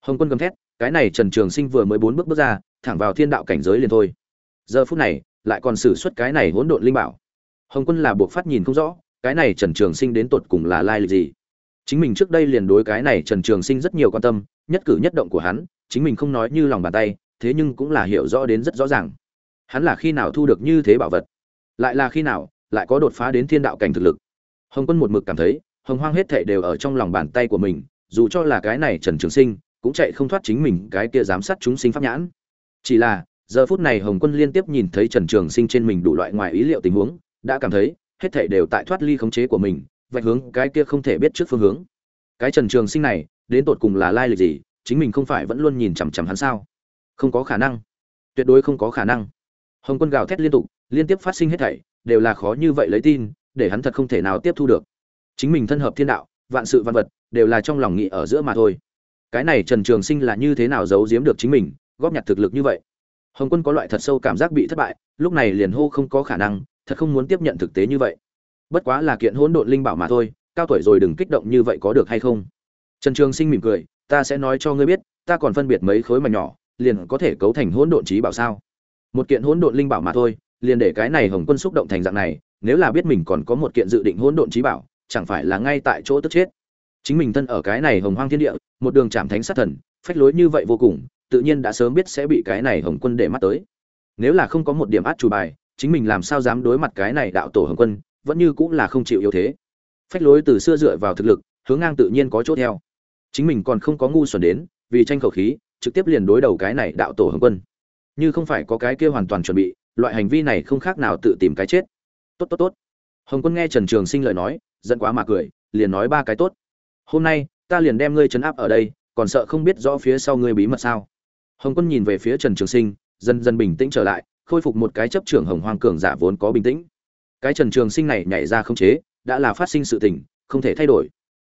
Hồng quân gầm thét, cái này trần trường sinh vừa mới bốn bước bước ra, thẳng vào thiên đạo cảnh giới liền thôi. Giờ phút này, lại còn xử suất cái này hỗn độn linh bảo. Hồng quân là buộc phát nhìn không rõ, cái này trần trường sinh đến tột cùng là lai lịch gì? Chính mình trước đây liền đối cái này trần trường sinh rất nhiều quan tâm, nhất cử nhất động của hắn, chính mình không nói như lòng bàn tay, thế nhưng cũng là hiểu rõ đến rất rõ ràng. Hắn là khi nào thu được như thế bảo vật? Lại là khi nào, lại có đột phá đến thiên đạo cảnh thực lực? Hồng quân một mực cảm thấy, hồng hoang hết thệ đều ở trong lòng bàn tay của mình dù cho là cái này trần trường sinh, cũng chạy không thoát chính mình cái kia giám sát chúng sinh pháp nhãn. Chỉ là, giờ phút này hồng quân liên tiếp nhìn thấy trần trường sinh trên mình đủ loại ngoài ý liệu tình huống, đã cảm thấy, hết thảy đều tại thoát ly khống chế của mình, vạch hướng cái kia không thể biết trước phương hướng. Cái trần trường sinh này, đến tột cùng là lai lịch gì, chính mình không phải vẫn luôn nhìn chằm chằm hắn sao? Không có khả năng. Tuyệt đối không có khả năng. Hồng quân gào thét liên tục, liên tiếp phát sinh hết thảy, đều là khó như vậy lấy tin, để hắn thật không thể nào tiếp thu được. Chính mình thân hợp thiên đạo, vạn sự văn vật đều là trong lòng nghĩ ở giữa mà thôi. Cái này trần trường sinh là như thế nào giấu giếm được chính mình, góp nhặt thực lực như vậy? Hồng quân có loại thật sâu cảm giác bị thất bại, lúc này liền hô không có khả năng, thật không muốn tiếp nhận thực tế như vậy. Bất quá là kiện hỗn độn linh bảo mà thôi, cao tuổi rồi đừng kích động như vậy có được hay không? Trần trường sinh mỉm cười, ta sẽ nói cho ngươi biết, ta còn phân biệt mấy khối mà nhỏ, liền có thể cấu thành hỗn độn trí bảo sao? Một kiện hỗn độn linh bảo mà thôi, liền để cái này hồng quân xúc động thành dạng này, nếu là biết mình còn có một kiện dự định hỗn độn trí bảo, chẳng phải là ngay tại chỗ tức chết? Chính mình thân ở cái này hồng hoang thiên địa, một đường chạm thánh sát thần, phách lối như vậy vô cùng, tự nhiên đã sớm biết sẽ bị cái này hồng quân để mắt tới. Nếu là không có một điểm át chủ bài, chính mình làm sao dám đối mặt cái này đạo tổ hồng quân, vẫn như cũng là không chịu yếu thế. Phách lối từ xưa dựa vào thực lực, hướng ngang tự nhiên có chỗ theo. Chính mình còn không có ngu xuẩn đến, vì tranh khẩu khí, trực tiếp liền đối đầu cái này đạo tổ hồng quân. Như không phải có cái kia hoàn toàn chuẩn bị, loại hành vi này không khác nào tự tìm cái chết. Tốt tốt tốt. Hồng quân nghe trần trường sinh lời nói, giận quá mà cười, liền nói ba cái tốt hôm nay, ta liền đem ngươi chấn áp ở đây, còn sợ không biết rõ phía sau ngươi bí mật sao? Hồng quân nhìn về phía trần trường sinh, dần dần bình tĩnh trở lại, khôi phục một cái chấp trưởng hồng hoang cường giả vốn có bình tĩnh. Cái trần trường sinh này nhảy ra không chế, đã là phát sinh sự tình, không thể thay đổi.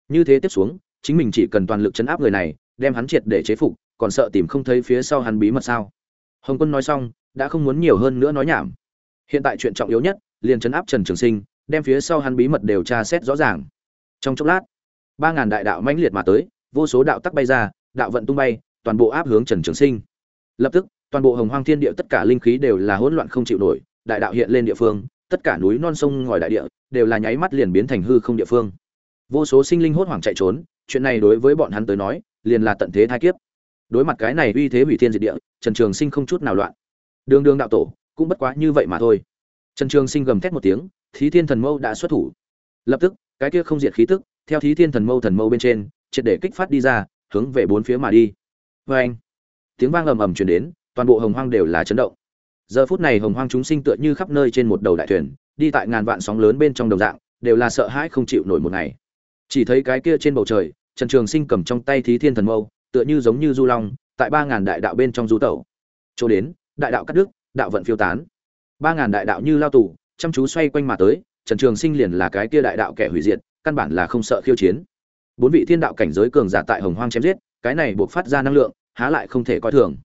Như thế tiếp xuống, chính mình chỉ cần toàn lực chấn áp người này, đem hắn triệt để chế phục, còn sợ tìm không thấy phía sau hắn bí mật sao? Hồng quân nói xong, đã không muốn nhiều hơn nữa nói nhảm. Hiện tại chuyện trọng yếu nhất, liền chấn áp trần trường sinh, đem phía sau hắn bí mật đều tra xét rõ ràng. Trong chốc lát ba ngàn đại đạo mãnh liệt mà tới, vô số đạo tắc bay ra, đạo vận tung bay, toàn bộ áp hướng trần trường sinh. Lập tức, toàn bộ hồng hoang thiên địa tất cả linh khí đều là hỗn loạn không chịu nổi, đại đạo hiện lên địa phương, tất cả núi non sông ngòi đại địa đều là nháy mắt liền biến thành hư không địa phương. Vô số sinh linh hốt hoảng chạy trốn, chuyện này đối với bọn hắn tới nói, liền là tận thế thai kiếp. Đối mặt cái này uy thế hủy thiên diệt địa, trần trường sinh không chút nào loạn. Đường đường đạo tổ, cũng bất quá như vậy mà thôi. Trần trường sinh gầm thét một tiếng, thí thiên thần mâu đã xuất thủ. Lập tức, cái kia không diệt khí tức theo thí thiên thần mâu thần mâu bên trên, triệt để kích phát đi ra, hướng về bốn phía mà đi. Vê anh, tiếng vang ầm ầm truyền đến, toàn bộ hồng hoang đều là chấn động. Giờ phút này hồng hoang chúng sinh tựa như khắp nơi trên một đầu đại thuyền, đi tại ngàn vạn sóng lớn bên trong đồng dạng, đều là sợ hãi không chịu nổi một ngày. Chỉ thấy cái kia trên bầu trời, trần trường sinh cầm trong tay thí thiên thần mâu, tựa như giống như du long, tại ba ngàn đại đạo bên trong du tẩu. Chỗ đến, đại đạo cắt đứt, đạo vận phiêu tán. Ba ngàn đại đạo như lao tù, chăm chú xoay quanh mà tới, trần trường sinh liền là cái kia đại đạo kẻ hủy diệt căn bản là không sợ khiêu chiến. Bốn vị thiên đạo cảnh giới cường giả tại hồng hoang chém giết, cái này buộc phát ra năng lượng, há lại không thể coi thường.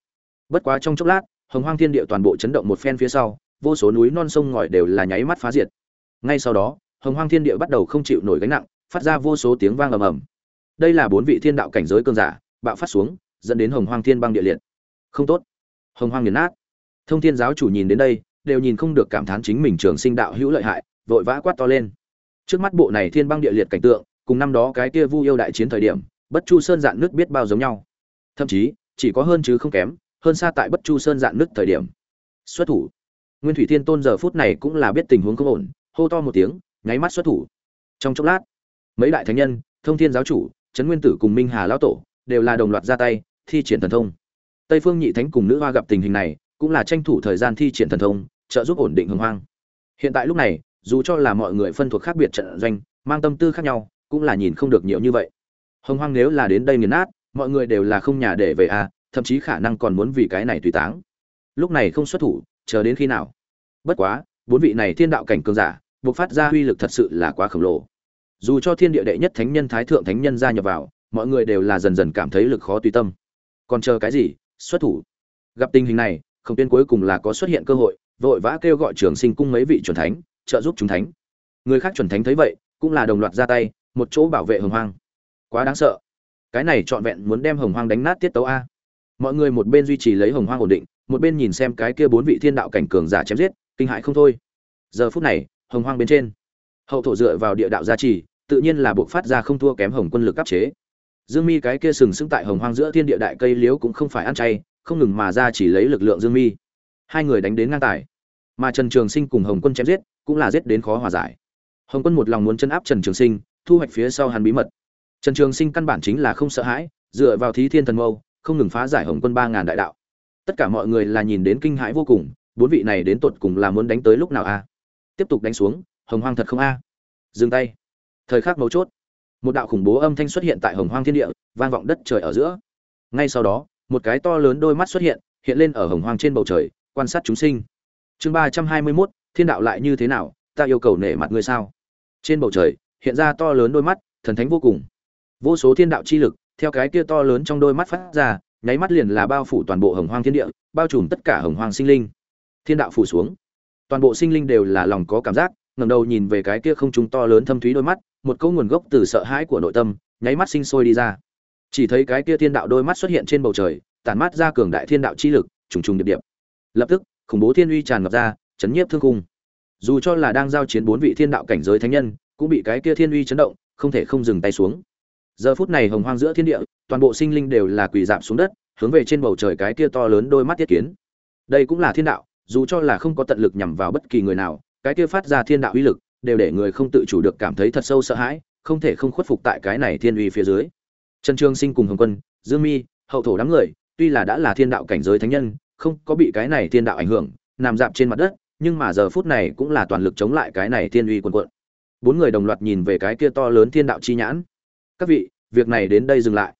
Bất quá trong chốc lát, hồng hoang thiên địa toàn bộ chấn động một phen phía sau, vô số núi non sông ngòi đều là nháy mắt phá diệt. Ngay sau đó, hồng hoang thiên địa bắt đầu không chịu nổi gánh nặng, phát ra vô số tiếng vang ầm ầm. Đây là bốn vị thiên đạo cảnh giới cường giả, bạo phát xuống, dẫn đến hồng hoang thiên băng địa liệt. Không tốt. Hồng hoang nghiền nát. Thông thiên giáo chủ nhìn đến đây, đều nhìn không được cảm thán chính mình trường sinh đạo hữu lợi hại, vội vã quát to lên trước mắt bộ này thiên băng địa liệt cảnh tượng, cùng năm đó cái kia vu yêu đại chiến thời điểm, bất chu sơn dạn nước biết bao giống nhau. Thậm chí, chỉ có hơn chứ không kém, hơn xa tại bất chu sơn dạn nước thời điểm. Xuất thủ. Nguyên thủy thiên tôn giờ phút này cũng là biết tình huống không ổn, hô to một tiếng, nháy mắt xuất thủ. Trong chốc lát, mấy đại thánh nhân, thông thiên giáo chủ, trấn nguyên tử cùng minh hà lão tổ, đều là đồng loạt ra tay, thi triển thần thông. Tây phương nhị thánh cùng nữ hoa gặp tình hình này, cũng là tranh thủ thời gian thi triển thần thông, trợ giúp ổn định hưng hoang. Hiện tại lúc này dù cho là mọi người phân thuộc khác biệt trận doanh, mang tâm tư khác nhau, cũng là nhìn không được nhiều như vậy. Hồng hoang nếu là đến đây nghiền nát, mọi người đều là không nhà để về à thậm chí khả năng còn muốn vì cái này tùy táng. Lúc này không xuất thủ, chờ đến khi nào? Bất quá, bốn vị này thiên đạo cảnh cường giả, buộc phát ra uy lực thật sự là quá khổng lồ. Dù cho thiên địa đệ nhất thánh nhân, thái thượng thánh nhân gia nhập vào, mọi người đều là dần dần cảm thấy lực khó tùy tâm. Còn chờ cái gì? Xuất thủ. Gặp tình hình này, khổng tiên cuối cùng là có xuất hiện cơ hội, vội vã kêu gọi trường sinh cung mấy vị chuẩn thánh trợ giúp chúng thánh. Người khác chuẩn thánh thấy vậy, cũng là đồng loạt ra tay, một chỗ bảo vệ hồng hoang. Quá đáng sợ. Cái này trọn vẹn muốn đem hồng hoang đánh nát tiết tấu a. Mọi người một bên duy trì lấy hồng hoang ổn định, một bên nhìn xem cái kia bốn vị thiên đạo cảnh cường giả chém giết, kinh hãi không thôi. Giờ phút này, hồng hoang bên trên, hậu thổ dựa vào địa đạo gia trì, tự nhiên là buộc phát ra không thua kém hồng quân lực áp chế. Dương mi cái kia sừng sững tại hồng hoang giữa thiên địa đại cây liếu cũng không phải ăn chay, không ngừng mà ra chỉ lấy lực lượng dương mi. Hai người đánh đến ngang tài. Mà trần trường sinh cùng hồng quân chém giết cũng là giết đến khó hòa giải. Hồng Quân một lòng muốn chân áp Trần Trường Sinh, thu hoạch phía sau hắn bí mật. Trần Trường Sinh căn bản chính là không sợ hãi, dựa vào Thí Thiên Thần Mâu, không ngừng phá giải Hồng Quân 3000 đại đạo. Tất cả mọi người là nhìn đến kinh hãi vô cùng, bốn vị này đến tột cùng là muốn đánh tới lúc nào a? Tiếp tục đánh xuống, Hồng Hoang thật không a? Dừng tay. Thời khắc mấu chốt, một đạo khủng bố âm thanh xuất hiện tại Hồng Hoang thiên địa, vang vọng đất trời ở giữa. Ngay sau đó, một cái to lớn đôi mắt xuất hiện, hiện lên ở Hồng Hoang trên bầu trời, quan sát chúng sinh. Chương 321, thiên đạo lại như thế nào, ta yêu cầu nể mặt ngươi sao? Trên bầu trời, hiện ra to lớn đôi mắt, thần thánh vô cùng. Vô số thiên đạo chi lực, theo cái kia to lớn trong đôi mắt phát ra, nháy mắt liền là bao phủ toàn bộ hồng hoang thiên địa, bao trùm tất cả hồng hoang sinh linh. Thiên đạo phủ xuống, toàn bộ sinh linh đều là lòng có cảm giác, ngẩng đầu nhìn về cái kia không trung to lớn thâm thúy đôi mắt, một câu nguồn gốc từ sợ hãi của nội tâm, nháy mắt sinh sôi đi ra. Chỉ thấy cái kia thiên đạo đôi mắt xuất hiện trên bầu trời, tản mát ra cường đại thiên đạo chi lực, trùng trùng điệp điệp. Lập tức, khủng bố thiên uy tràn ngập ra chấn nhiếp thương cung dù cho là đang giao chiến bốn vị thiên đạo cảnh giới thánh nhân, cũng bị cái kia thiên uy chấn động, không thể không dừng tay xuống. Giờ phút này hồng hoang giữa thiên địa, toàn bộ sinh linh đều là quỳ dạp xuống đất, hướng về trên bầu trời cái kia to lớn đôi mắt thiết kiến. Đây cũng là thiên đạo, dù cho là không có tận lực nhằm vào bất kỳ người nào, cái kia phát ra thiên đạo uy lực, đều để người không tự chủ được cảm thấy thật sâu sợ hãi, không thể không khuất phục tại cái này thiên uy phía dưới. Trần trương sinh cùng hồng quân, dương mi, hậu thổ đám người, tuy là đã là thiên đạo cảnh giới thánh nhân, không có bị cái này thiên đạo ảnh hưởng, nằm dạp trên mặt đất nhưng mà giờ phút này cũng là toàn lực chống lại cái này thiên uy quần quận. Bốn người đồng loạt nhìn về cái kia to lớn thiên đạo chi nhãn. Các vị, việc này đến đây dừng lại.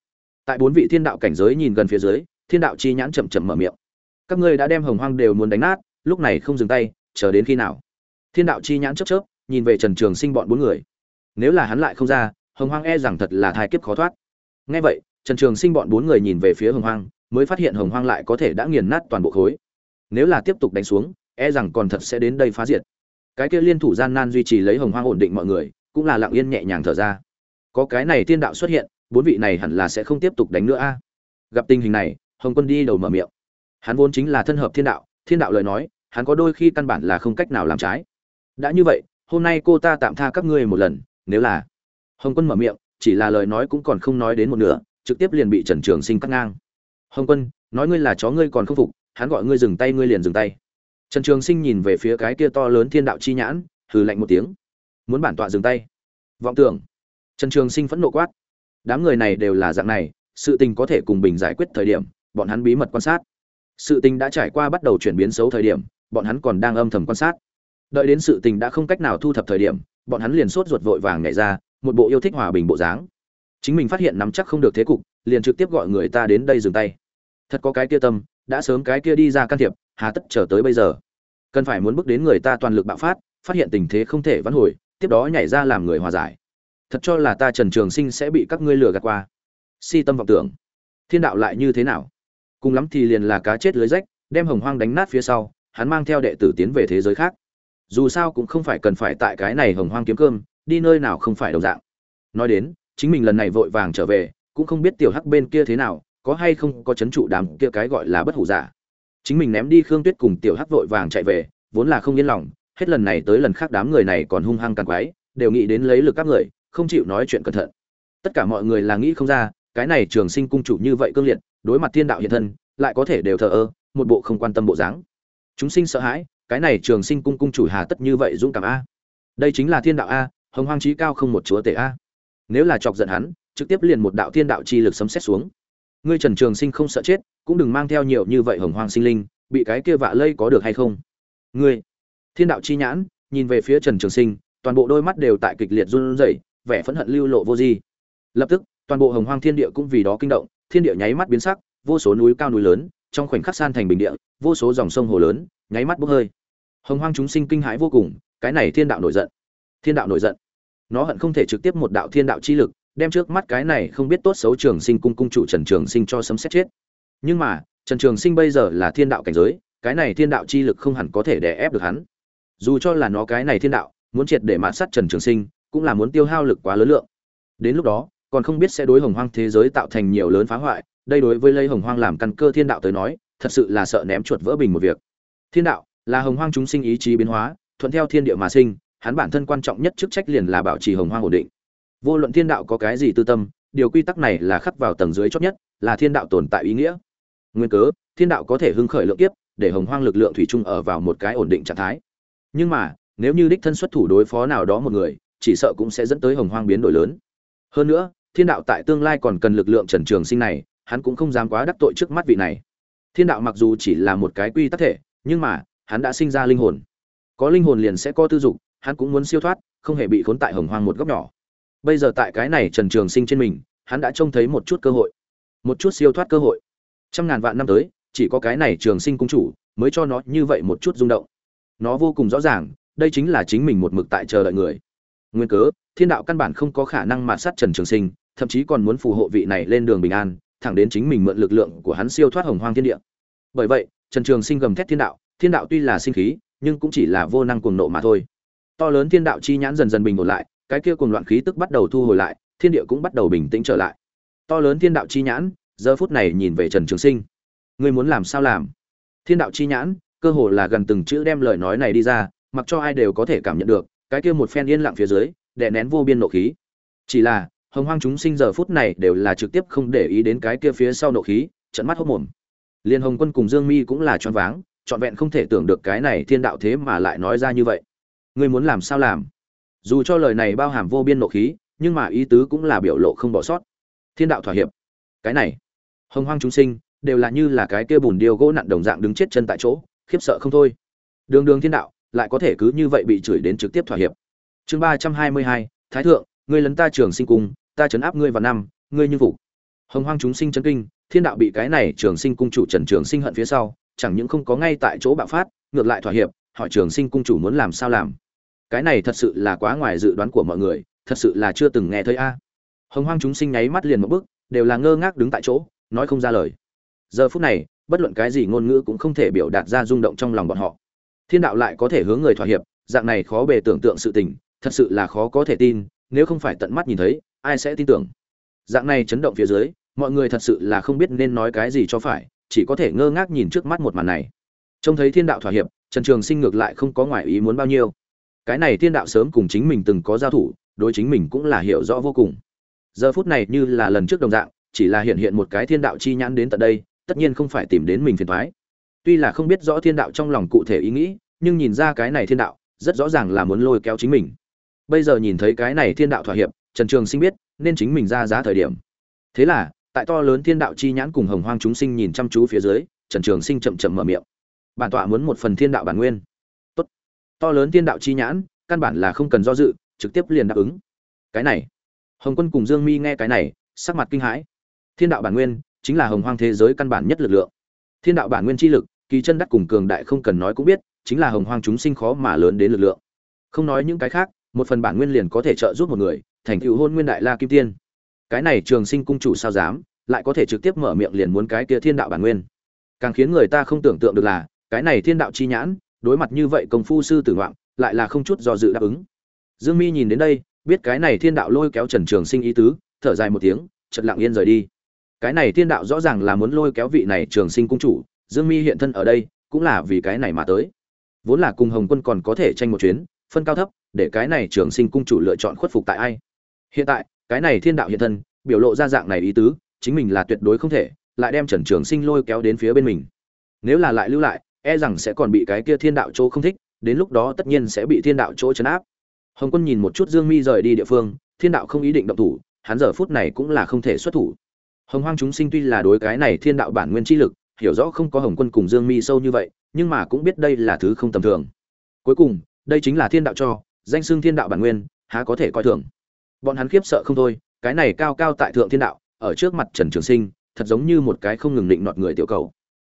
Tại bốn vị thiên đạo cảnh giới nhìn gần phía dưới, thiên đạo chi nhãn chậm chậm mở miệng. Các ngươi đã đem hồng hoang đều muốn đánh nát, lúc này không dừng tay, chờ đến khi nào? Thiên đạo chi nhãn chớp chớp, nhìn về trần trường sinh bọn bốn người. Nếu là hắn lại không ra, hồng hoang e rằng thật là thai kiếp khó thoát. Ngay vậy, trần trường sinh bọn bốn người nhìn về phía hồng hoang, mới phát hiện hồng hoang lại có thể đã nghiền nát toàn bộ khối. Nếu là tiếp tục đánh xuống e rằng còn thật sẽ đến đây phá diệt. Cái kia liên thủ gian nan duy trì lấy hồng hoang ổn định mọi người, cũng là lặng yên nhẹ nhàng thở ra. Có cái này thiên đạo xuất hiện, bốn vị này hẳn là sẽ không tiếp tục đánh nữa a. Gặp tình hình này, hồng quân đi đầu mở miệng. Hắn vốn chính là thân hợp thiên đạo thiên đạo lời nói, hắn có đôi khi căn bản là không cách nào làm trái. Đã như vậy, hôm nay cô ta tạm tha các ngươi một lần, nếu là hồng quân mở miệng, chỉ là lời nói cũng còn không nói đến một nửa, trực tiếp liền bị trần trường sinh cắt ngang. Hồng quân, nói ngươi là chó ngươi còn không phục, hắn gọi ngươi dừng tay, ngươi liền dừng tay trần trường sinh nhìn về phía cái kia to lớn thiên đạo chi nhãn, hừ lạnh một tiếng. Muốn bản tọa dừng tay. Vọng tưởng. Trần trường sinh phẫn nộ quát. Đám người này đều là dạng này, sự tình có thể cùng bình giải quyết thời điểm, bọn hắn bí mật quan sát. Sự tình đã trải qua bắt đầu chuyển biến xấu thời điểm, bọn hắn còn đang âm thầm quan sát. Đợi đến sự tình đã không cách nào thu thập thời điểm, bọn hắn liền sốt ruột vội vàng nhảy ra, một bộ yêu thích hòa bình bộ dáng. Chính mình phát hiện nắm chắc không được thế cục, liền trực tiếp gọi người ta đến đây dừng tay. Thật có cái kia tâm đã sớm cái kia đi ra can thiệp, hà tất chờ tới bây giờ. Cần phải muốn bước đến người ta toàn lực bạo phát phát hiện tình thế không thể vãn hồi, tiếp đó nhảy ra làm người hòa giải. Thật cho là ta trần trường sinh sẽ bị các ngươi lừa gạt qua. Si tâm vọng tưởng. Thiên đạo lại như thế nào? Cùng lắm thì liền là cá chết lưới rách, đem hồng hoang đánh nát phía sau, hắn mang theo đệ tử tiến về thế giới khác. Dù sao cũng không phải cần phải tại cái này hồng hoang kiếm cơm, đi nơi nào không phải đồng dạng. Nói đến, chính mình lần này vội vàng trở về, cũng không biết tiểu hắc bên kia thế nào có hay không có chấn trụ đám kia cái gọi là bất hủ giả. Chính mình ném đi khương tuyết cùng tiểu hắc vội vàng chạy về, vốn là không yên lòng, hết lần này tới lần khác đám người này còn hung hăng càng quái, đều nghĩ đến lấy lực các người, không chịu nói chuyện cẩn thận. Tất cả mọi người là nghĩ không ra, cái này trường sinh cung chủ như vậy cương liệt, đối mặt thiên đạo hiện thân, lại có thể đều thờ ơ, một bộ không quan tâm bộ dáng. Chúng sinh sợ hãi, cái này trường sinh cung cung chủ hà tất như vậy dũng cảm a. Đây chính là thiên đạo a, hồng hoang trí cao không một chúa tể a. Nếu là chọc giận hắn, trực tiếp liền một đạo thiên đạo chi lực sấm xét xuống ngươi trần trường sinh không sợ chết, cũng đừng mang theo nhiều như vậy hồng hoang sinh linh, bị cái kia vạ lây có được hay không? Ngươi, thiên đạo chi nhãn, nhìn về phía trần trường sinh, toàn bộ đôi mắt đều tại kịch liệt run rẩy, vẻ phẫn hận lưu lộ vô di. Lập tức, toàn bộ hồng hoang thiên địa cũng vì đó kinh động, thiên địa nháy mắt biến sắc, vô số núi cao núi lớn, trong khoảnh khắc san thành bình địa, vô số dòng sông hồ lớn, nháy mắt bốc hơi. Hồng hoang chúng sinh kinh hãi vô cùng, cái này thiên đạo nổi giận. Thiên đạo nổi giận. Nó hận không thể trực tiếp một đạo thiên đạo chi lực đem trước mắt cái này không biết tốt xấu trường sinh cung cung chủ trần trường sinh cho sấm xét chết. Nhưng mà, trần trường sinh bây giờ là thiên đạo cảnh giới, cái này thiên đạo chi lực không hẳn có thể đè ép được hắn. Dù cho là nó cái này thiên đạo, muốn triệt để mạ sát trần trường sinh, cũng là muốn tiêu hao lực quá lớn lượng. Đến lúc đó, còn không biết sẽ đối hồng hoang thế giới tạo thành nhiều lớn phá hoại, đây đối với lấy hồng hoang làm căn cơ thiên đạo tới nói, thật sự là sợ ném chuột vỡ bình một việc. Thiên đạo là hồng hoang chúng sinh ý chí biến hóa, thuận theo thiên địa mà sinh, hắn bản thân quan trọng nhất chức trách liền là bảo trì hồng hoang ổn định vô luận thiên đạo có cái gì tư tâm, điều quy tắc này là khắc vào tầng dưới chót nhất, là thiên đạo tồn tại ý nghĩa. Nguyên cớ, thiên đạo có thể hưng khởi lượng kiếp, để hồng hoang lực lượng thủy chung ở vào một cái ổn định trạng thái. Nhưng mà, nếu như đích thân xuất thủ đối phó nào đó một người, chỉ sợ cũng sẽ dẫn tới hồng hoang biến đổi lớn. Hơn nữa, thiên đạo tại tương lai còn cần lực lượng trần trường sinh này, hắn cũng không dám quá đắc tội trước mắt vị này. Thiên đạo mặc dù chỉ là một cái quy tắc thể, nhưng mà, hắn đã sinh ra linh hồn. Có linh hồn liền sẽ có tư dục, hắn cũng muốn siêu thoát, không hề bị khốn tại hồng hoang một góc nhỏ bây giờ tại cái này trần trường sinh trên mình, hắn đã trông thấy một chút cơ hội. Một chút siêu thoát cơ hội. Trăm ngàn vạn năm tới, chỉ có cái này trường sinh cung chủ mới cho nó như vậy một chút rung động. Nó vô cùng rõ ràng, đây chính là chính mình một mực tại chờ đợi người. Nguyên cớ, thiên đạo căn bản không có khả năng mạt sát trần trường sinh, thậm chí còn muốn phù hộ vị này lên đường bình an, thẳng đến chính mình mượn lực lượng của hắn siêu thoát hồng hoang thiên địa. Bởi vậy, trần trường sinh gầm thét thiên đạo thiên đạo tuy là sinh khí, nhưng cũng chỉ là vô năng cuồng nộ mà thôi. To lớn thiên đạo chi nhãn dần dần bình ổn lại cái kia cùng loạn khí tức bắt đầu thu hồi lại, thiên địa cũng bắt đầu bình tĩnh trở lại. To lớn thiên đạo chi nhãn, giờ phút này nhìn về trần trường sinh. Ngươi muốn làm sao làm? Thiên đạo chi nhãn, cơ hồ là gần từng chữ đem lời nói này đi ra, mặc cho ai đều có thể cảm nhận được, cái kia một phen yên lặng phía dưới, đè nén vô biên nộ khí. Chỉ là, hồng hoang chúng sinh giờ phút này đều là trực tiếp không để ý đến cái kia phía sau nộ khí trận mắt hốc mồm. Liên hồng quân cùng dương mi cũng là choáng váng, trọn vẹn không thể tưởng được cái này thiên đạo thế mà lại nói ra như vậy. Ngươi muốn làm sao làm? Dù cho lời này bao hàm vô biên nộ khí nhưng mà ý tứ cũng là biểu lộ không bỏ sót. Thiên đạo thỏa hiệp. Cái này hồng hoang chúng sinh đều là như là cái kia bùn điêu gỗ nặn đồng dạng đứng chết chân tại chỗ khiếp sợ không thôi. Đường đường thiên đạo lại có thể cứ như vậy bị chửi đến trực tiếp thỏa hiệp. Chương ba trăm hai mươi hai thái thượng ngươi lấn ta trường sinh cung ta chấn áp ngươi vào năm ngươi như vụ, hồng hoang chúng sinh chấn kinh thiên đạo bị cái này trường sinh cung chủ trần trường sinh hận phía sau chẳng những không có ngay tại chỗ bạo phát ngược lại thỏa hiệp hỏi trường sinh cung chủ muốn làm sao làm cái này thật sự là quá ngoài dự đoán của mọi người, thật sự là chưa từng nghe thấy a. Hồng hoang chúng sinh nháy mắt liền một bước, đều là ngơ ngác đứng tại chỗ, nói không ra lời. Giờ phút này, bất luận cái gì ngôn ngữ cũng không thể biểu đạt ra rung động trong lòng bọn họ. Thiên đạo lại có thể hướng người thỏa hiệp, dạng này khó bề tưởng tượng sự tình, thật sự là khó có thể tin, nếu không phải tận mắt nhìn thấy, ai sẽ tin tưởng? Dạng này chấn động phía dưới, mọi người thật sự là không biết nên nói cái gì cho phải, chỉ có thể ngơ ngác nhìn trước mắt một màn này. Trông thấy thiên đạo thỏa hiệp, trần trường sinh ngược lại không có ngoài ý muốn bao nhiêu cái này thiên đạo sớm cùng chính mình từng có giao thủ, đối chính mình cũng là hiểu rõ vô cùng. Giờ phút này như là lần trước đồng dạng, chỉ là hiện hiện một cái thiên đạo chi nhãn đến tận đây, tất nhiên không phải tìm đến mình phiền thoái tuy là không biết rõ thiên đạo trong lòng cụ thể ý nghĩ, nhưng nhìn ra cái này thiên đạo, rất rõ ràng là muốn lôi kéo chính mình. Bây giờ nhìn thấy cái này thiên đạo thỏa hiệp, trần trường sinh biết nên chính mình ra giá thời điểm. Thế là, tại to lớn thiên đạo chi nhãn cùng hồng hoang chúng sinh nhìn chăm chú phía dưới, trần trường sinh chậm chậm mở miệng. Bản tọa muốn một phần thiên đạo bản nguyên to lớn thiên đạo chi nhãn, căn bản là không cần do dự, trực tiếp liền đáp ứng. Cái này, hồng quân cùng dương mi nghe cái này, sắc mặt kinh hãi. Thiên đạo bản nguyên, chính là hồng hoang thế giới căn bản nhất lực lượng. Thiên đạo bản nguyên chi lực, kỳ chân đắc cùng cường đại không cần nói cũng biết, chính là hồng hoang chúng sinh khó mà lớn đến lực lượng. Không nói những cái khác, một phần bản nguyên liền có thể trợ giúp một người, thành tựu hôn nguyên đại la kim tiên. Cái này trường sinh cung chủ sao dám, lại có thể trực tiếp mở miệng liền muốn cái kia thiên đạo bản nguyên. Càng khiến người ta không tưởng tượng được là, cái này thiên đạo chi nhãn đối mặt như vậy công phu sư tử ngoạn lại là không chút do dự đáp ứng. Dương mi nhìn đến đây, biết cái này thiên đạo lôi kéo trần trường sinh ý tứ, thở dài một tiếng chật lặng yên rời đi. Cái này thiên đạo rõ ràng là muốn lôi kéo vị này trường sinh cung chủ, dương mi hiện thân ở đây, cũng là vì cái này mà tới. Vốn là cùng hồng quân còn có thể tranh một chuyến, phân cao thấp, để cái này trường sinh cung chủ lựa chọn khuất phục tại ai. Hiện tại, cái này thiên đạo hiện thân, biểu lộ ra dạng này ý tứ, chính mình là tuyệt đối không thể, lại đem trần trường sinh lôi kéo đến phía bên mình. Nếu là lại lưu lại e rằng sẽ còn bị cái kia thiên đạo chỗ không thích, đến lúc đó tất nhiên sẽ bị thiên đạo chỗ chấn áp. Hồng quân nhìn một chút dương mi rời đi địa phương, thiên đạo không ý định động thủ, hắn giờ phút này cũng là không thể xuất thủ. Hồng hoang chúng sinh tuy là đối cái này thiên đạo bản nguyên chi lực, hiểu rõ không có hồng quân cùng dương mi sâu như vậy, nhưng mà cũng biết đây là thứ không tầm thường. Cuối cùng, đây chính là thiên đạo cho, danh xưng thiên đạo bản nguyên, há có thể coi thường. Bọn hắn khiếp sợ không thôi, cái này cao cao tại thượng thiên đạo, ở trước mặt trần trường sinh, thật giống như một cái không ngừng định nọt người tiểu cầu.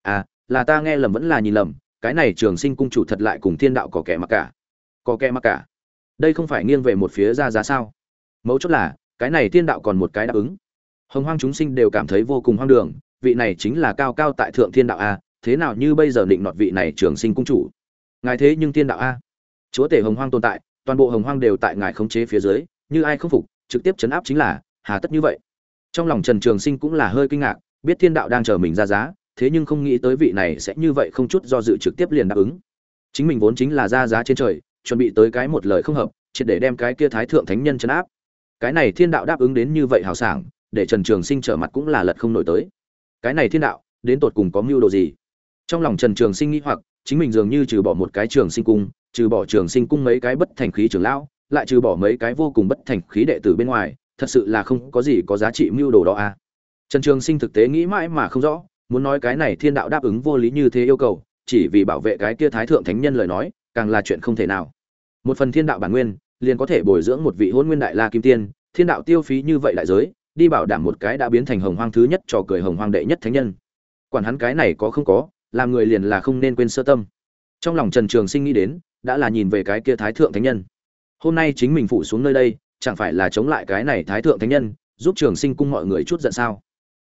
À là ta nghe lầm vẫn là nhìn lầm, cái này trường sinh cung chủ thật lại cùng thiên đạo có kẻ mặc cả. Có kẻ mặc cả. Đây không phải nghiêng về một phía ra giá sao? Mấu chốt là, cái này thiên đạo còn một cái đáp ứng. Hồng hoang chúng sinh đều cảm thấy vô cùng hoang đường, vị này chính là cao cao tại thượng thiên đạo a, thế nào như bây giờ định nọt vị này trường sinh cung chủ? Ngài thế nhưng thiên đạo a. Chúa tể hồng hoang tồn tại, toàn bộ hồng hoang đều tại ngài khống chế phía dưới, như ai không phục, trực tiếp chấn áp chính là, hà tất như vậy. Trong lòng trần trường sinh cũng là hơi kinh ngạc, biết thiên đạo đang chờ mình ra giá thế nhưng không nghĩ tới vị này sẽ như vậy không chút do dự trực tiếp liền đáp ứng. Chính mình vốn chính là ra giá trên trời, chuẩn bị tới cái một lời không hợp, triệt để đem cái kia thái thượng thánh nhân chấn áp. Cái này thiên đạo đáp ứng đến như vậy hào sảng, để trần trường sinh trở mặt cũng là lật không nổi tới. Cái này thiên đạo, đến tột cùng có mưu đồ gì? Trong lòng trần trường sinh nghĩ hoặc, chính mình dường như trừ bỏ một cái trường sinh cung, trừ bỏ trường sinh cung mấy cái bất thành khí trưởng lão, lại trừ bỏ mấy cái vô cùng bất thành khí đệ tử bên ngoài, thật sự là không có gì có giá trị mưu đồ đó à. Trần trường sinh thực tế nghĩ mãi mà không rõ muốn nói cái này thiên đạo đáp ứng vô lý như thế yêu cầu, chỉ vì bảo vệ cái kia thái thượng thánh nhân lời nói, càng là chuyện không thể nào. Một phần thiên đạo bản nguyên, liền có thể bồi dưỡng một vị hôn nguyên đại la kim tiên, thiên đạo tiêu phí như vậy đại giới, đi bảo đảm một cái đã biến thành hồng hoang thứ nhất trò cười hồng hoang đệ nhất thánh nhân. Quản hắn cái này có không có, làm người liền là không nên quên sơ tâm. Trong lòng trần trường sinh nghĩ đến, đã là nhìn về cái kia thái thượng thánh nhân. Hôm nay chính mình phụ xuống nơi đây, chẳng phải là chống lại cái này thái thượng thánh nhân, giúp trường sinh cung mọi người chút giận sao?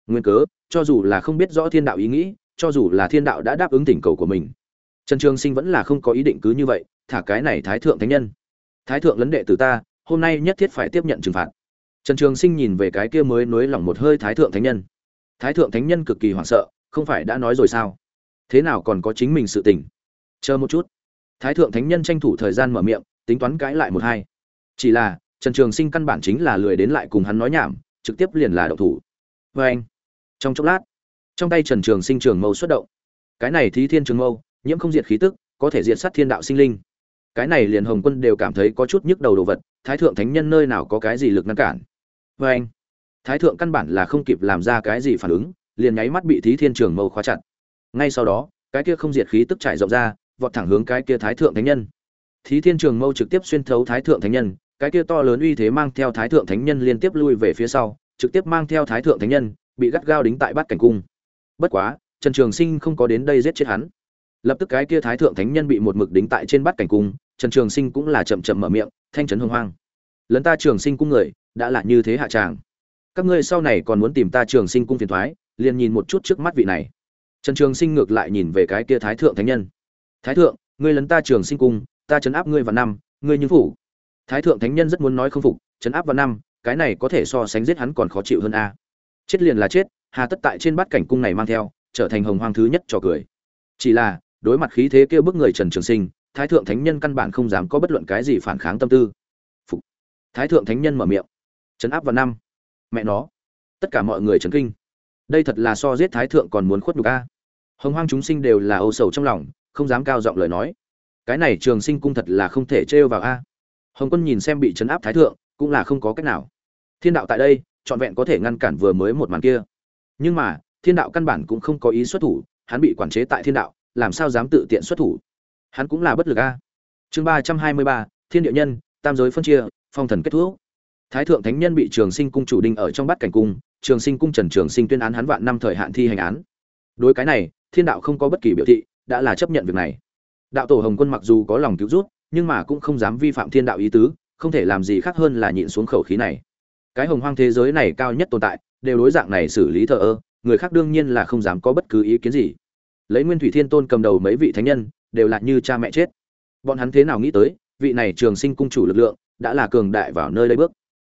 Nguyên cớ, cho dù là không biết rõ thiên đạo ý nghĩ, cho dù là thiên đạo đã đáp ứng tỉnh cầu của mình, trần trường sinh vẫn là không có ý định cứ như vậy, thả cái này thái thượng thánh nhân. Thái thượng lấn đệ từ ta, hôm nay nhất thiết phải tiếp nhận trừng phạt. Trần trường sinh nhìn về cái kia mới nối lòng một hơi thái thượng thánh nhân. Thái thượng thánh nhân cực kỳ hoảng sợ, không phải đã nói rồi sao? Thế nào còn có chính mình sự tỉnh chờ một chút. Thái thượng thánh nhân tranh thủ thời gian mở miệng, tính toán cãi lại một hai. Chỉ là, trần trường sinh căn bản chính là lười đến lại cùng hắn nói nhảm, trực tiếp liền là đậu thủ. Vê anh trong chốc lát, trong tay trần trường sinh trường mâu xuất động. Cái này thí thiên trường mâu, nhiễm không diệt khí tức, có thể diệt sát thiên đạo sinh linh. Cái này liền hồng quân đều cảm thấy có chút nhức đầu đồ vật, thái thượng thánh nhân nơi nào có cái gì lực ngăn cản? Vê anh, thái thượng căn bản là không kịp làm ra cái gì phản ứng, liền nháy mắt bị thí thiên trường mâu khóa chặt. Ngay sau đó, cái kia không diệt khí tức trải rộng ra, vọt thẳng hướng cái kia thái thượng thánh nhân. Thí thiên trường mâu trực tiếp xuyên thấu thái thượng thánh nhân, cái kia to lớn uy thế mang theo thái thượng thánh nhân liên tiếp lui về phía sau, trực tiếp mang theo thái thượng thánh nhân bị gắt gao đính tại bát cảnh cung. Bất quá, trần trường sinh không có đến đây giết chết hắn. Lập tức cái kia thái thượng thánh nhân bị một mực đính tại trên bát cảnh cung, trần trường sinh cũng là chậm chậm mở miệng, thanh trấn hồng hoang lấn ta trường sinh cung người, đã là như thế hạ tràng. Các ngươi sau này còn muốn tìm ta trường sinh cung phiền thoái, liền nhìn một chút trước mắt vị này. Trần trường sinh ngược lại nhìn về cái kia thái thượng thánh nhân. Thái thượng, ngươi lấn ta trường sinh cung, ta chấn áp ngươi vào năm, ngươi như phủ. Thái thượng thánh nhân rất muốn nói không phục chấn áp vào năm, cái này có thể so sánh giết hắn còn khó chịu hơn a chết liền là chết, hà tất tại trên bát cảnh cung này mang theo, trở thành hồng hoang thứ nhất trò cười. Chỉ là, đối mặt khí thế kêu bức người trần trường sinh, thái thượng thánh nhân căn bản không dám có bất luận cái gì phản kháng tâm tư. Phục. Thái thượng thánh nhân mở miệng. Chấn áp vào năm. Mẹ nó. Tất cả mọi người chấn kinh. Đây thật là so giết thái thượng còn muốn khuất nhục a. Hồng hoang chúng sinh đều là âu sầu trong lòng, không dám cao giọng lời nói. Cái này trường sinh cung thật là không thể trêu vào a. Hồng quân nhìn xem bị chấn áp thái thượng, cũng là không có cách nào thiên đạo tại đây, trọn vẹn có thể ngăn cản vừa mới một màn kia. Nhưng mà, thiên đạo căn bản cũng không có ý xuất thủ, hắn bị quản chế tại thiên đạo, làm sao dám tự tiện xuất thủ? Hắn cũng là bất lực a. Chương ba trăm hai mươi ba, thiên địa nhân, tam giới phân chia, phong thần kết thúc. Thái thượng thánh nhân bị trường sinh cung chủ đinh ở trong bát cảnh cung, trường sinh cung trần trường sinh tuyên án hắn vạn năm thời hạn thi hành án. Đối cái này, thiên đạo không có bất kỳ biểu thị, đã là chấp nhận việc này. Đạo tổ hồng quân mặc dù có lòng cứu rút, nhưng mà cũng không dám vi phạm thiên đạo ý tứ, không thể làm gì khác hơn là nhịn xuống khẩu khí này cái hồng hoang thế giới này cao nhất tồn tại, đều đối dạng này xử lý thờ ơ, người khác đương nhiên là không dám có bất cứ ý kiến gì. Lấy nguyên thủy thiên tôn cầm đầu mấy vị thánh nhân, đều là như cha mẹ chết. Bọn hắn thế nào nghĩ tới, vị này trường sinh cung chủ lực lượng, đã là cường đại vào nơi đây bước.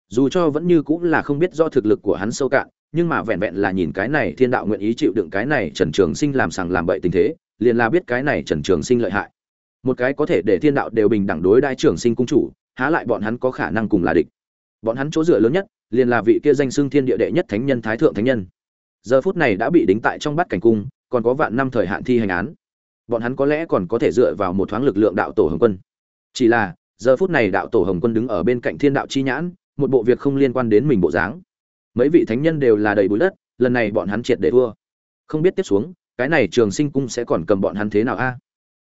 Dù cho vẫn như cũng là không biết do thực lực của hắn sâu cạn, nhưng mà vẹn vẹn là nhìn cái này thiên đạo nguyện ý chịu đựng cái này trần trường sinh làm sằng làm bậy tình thế, liền là biết cái này trần trường sinh lợi hại. Một cái có thể để thiên đạo đều bình đẳng đối đại trường sinh cung chủ, há lại bọn hắn có khả năng cùng là địch bọn hắn chỗ dựa lớn nhất liền là vị kia danh xưng thiên địa đệ nhất thánh nhân, thái thượng thánh nhân. Giờ phút này đã bị đính tại trong bát cảnh cung, còn có vạn năm thời hạn thi hành án. Bọn hắn có lẽ còn có thể dựa vào một thoáng lực lượng đạo tổ hồng quân. Chỉ là, giờ phút này đạo tổ hồng quân đứng ở bên cạnh thiên đạo chi nhãn, một bộ việc không liên quan đến mình bộ dáng. Mấy vị thánh nhân đều là đầy bụi đất, lần này bọn hắn triệt để thua. Không biết tiếp xuống, cái này trường sinh cung sẽ còn cầm bọn hắn thế nào a?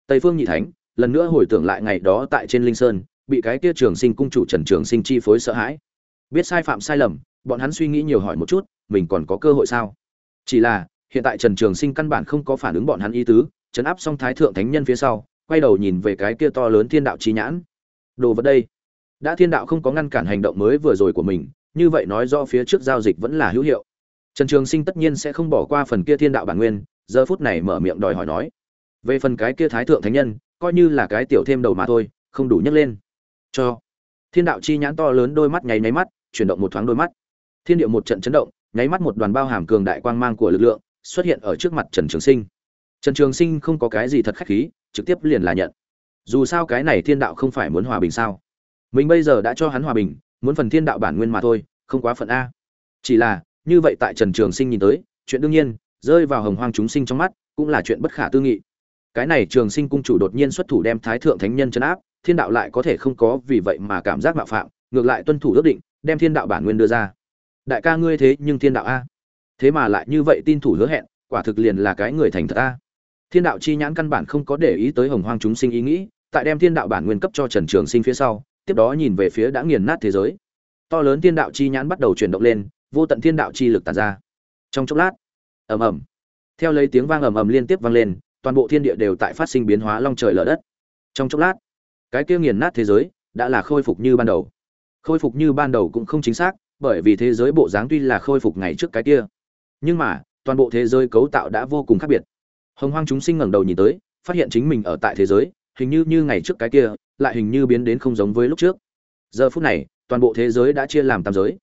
Tây phương nhị thánh, lần nữa hồi tưởng lại ngày đó tại trên linh sơn bị cái kia trường sinh cung chủ trần trường sinh chi phối sợ hãi. Biết sai phạm sai lầm, bọn hắn suy nghĩ nhiều hỏi một chút, mình còn có cơ hội sao? Chỉ là, hiện tại trần trường sinh căn bản không có phản ứng bọn hắn ý tứ, chấn áp xong thái thượng thánh nhân phía sau, quay đầu nhìn về cái kia to lớn thiên đạo trí nhãn. Đồ vật đây. Đã thiên đạo không có ngăn cản hành động mới vừa rồi của mình, như vậy nói do phía trước giao dịch vẫn là hữu hiệu. Trần trường sinh tất nhiên sẽ không bỏ qua phần kia thiên đạo bản nguyên, giờ phút này mở miệng đòi hỏi nói. Về phần cái kia thái thượng thánh nhân, coi như là cái tiểu thêm đầu mà thôi, không đủ nhấc lên cho. Thiên đạo chi nhãn to lớn đôi mắt nháy nháy mắt, chuyển động một thoáng đôi mắt. Thiên địa một trận chấn động, nháy mắt một đoàn bao hàm cường đại quang mang của lực lượng xuất hiện ở trước mặt trần trường sinh. Trần trường sinh không có cái gì thật khách khí, trực tiếp liền là nhận. Dù sao cái này thiên đạo không phải muốn hòa bình sao? Mình bây giờ đã cho hắn hòa bình, muốn phần thiên đạo bản nguyên mà thôi, không quá phận a. Chỉ là, như vậy tại trần trường sinh nhìn tới, chuyện đương nhiên, rơi vào hồng hoang chúng sinh trong mắt, cũng là chuyện bất khả tư nghị. Cái này trường sinh cung chủ đột nhiên xuất thủ đem thái thượng thánh nhân chấn áp thiên đạo lại có thể không có vì vậy mà cảm giác mạo phạm, ngược lại tuân thủ ước định, đem thiên đạo bản nguyên đưa ra. Đại ca ngươi thế nhưng thiên đạo a. Thế mà lại như vậy tin thủ hứa hẹn, quả thực liền là cái người thành thật a. Thiên đạo chi nhãn căn bản không có để ý tới hồng hoang chúng sinh ý nghĩ, tại đem thiên đạo bản nguyên cấp cho trần trường sinh phía sau, tiếp đó nhìn về phía đã nghiền nát thế giới. To lớn thiên đạo chi nhãn bắt đầu chuyển động lên, vô tận thiên đạo chi lực tàn ra. Trong chốc lát, ầm ầm, theo lấy tiếng vang ầm ầm liên tiếp vang lên, toàn bộ thiên địa đều tại phát sinh biến hóa long trời lở đất. Trong chốc lát cái kia nghiền nát thế giới đã là khôi phục như ban đầu. Khôi phục như ban đầu cũng không chính xác, bởi vì thế giới bộ dáng tuy là khôi phục ngày trước cái kia, nhưng mà, toàn bộ thế giới cấu tạo đã vô cùng khác biệt. Hồng hoang chúng sinh ngẩng đầu nhìn tới, phát hiện chính mình ở tại thế giới, hình như như ngày trước cái kia, lại hình như biến đến không giống với lúc trước. Giờ phút này, toàn bộ thế giới đã chia làm tam giới.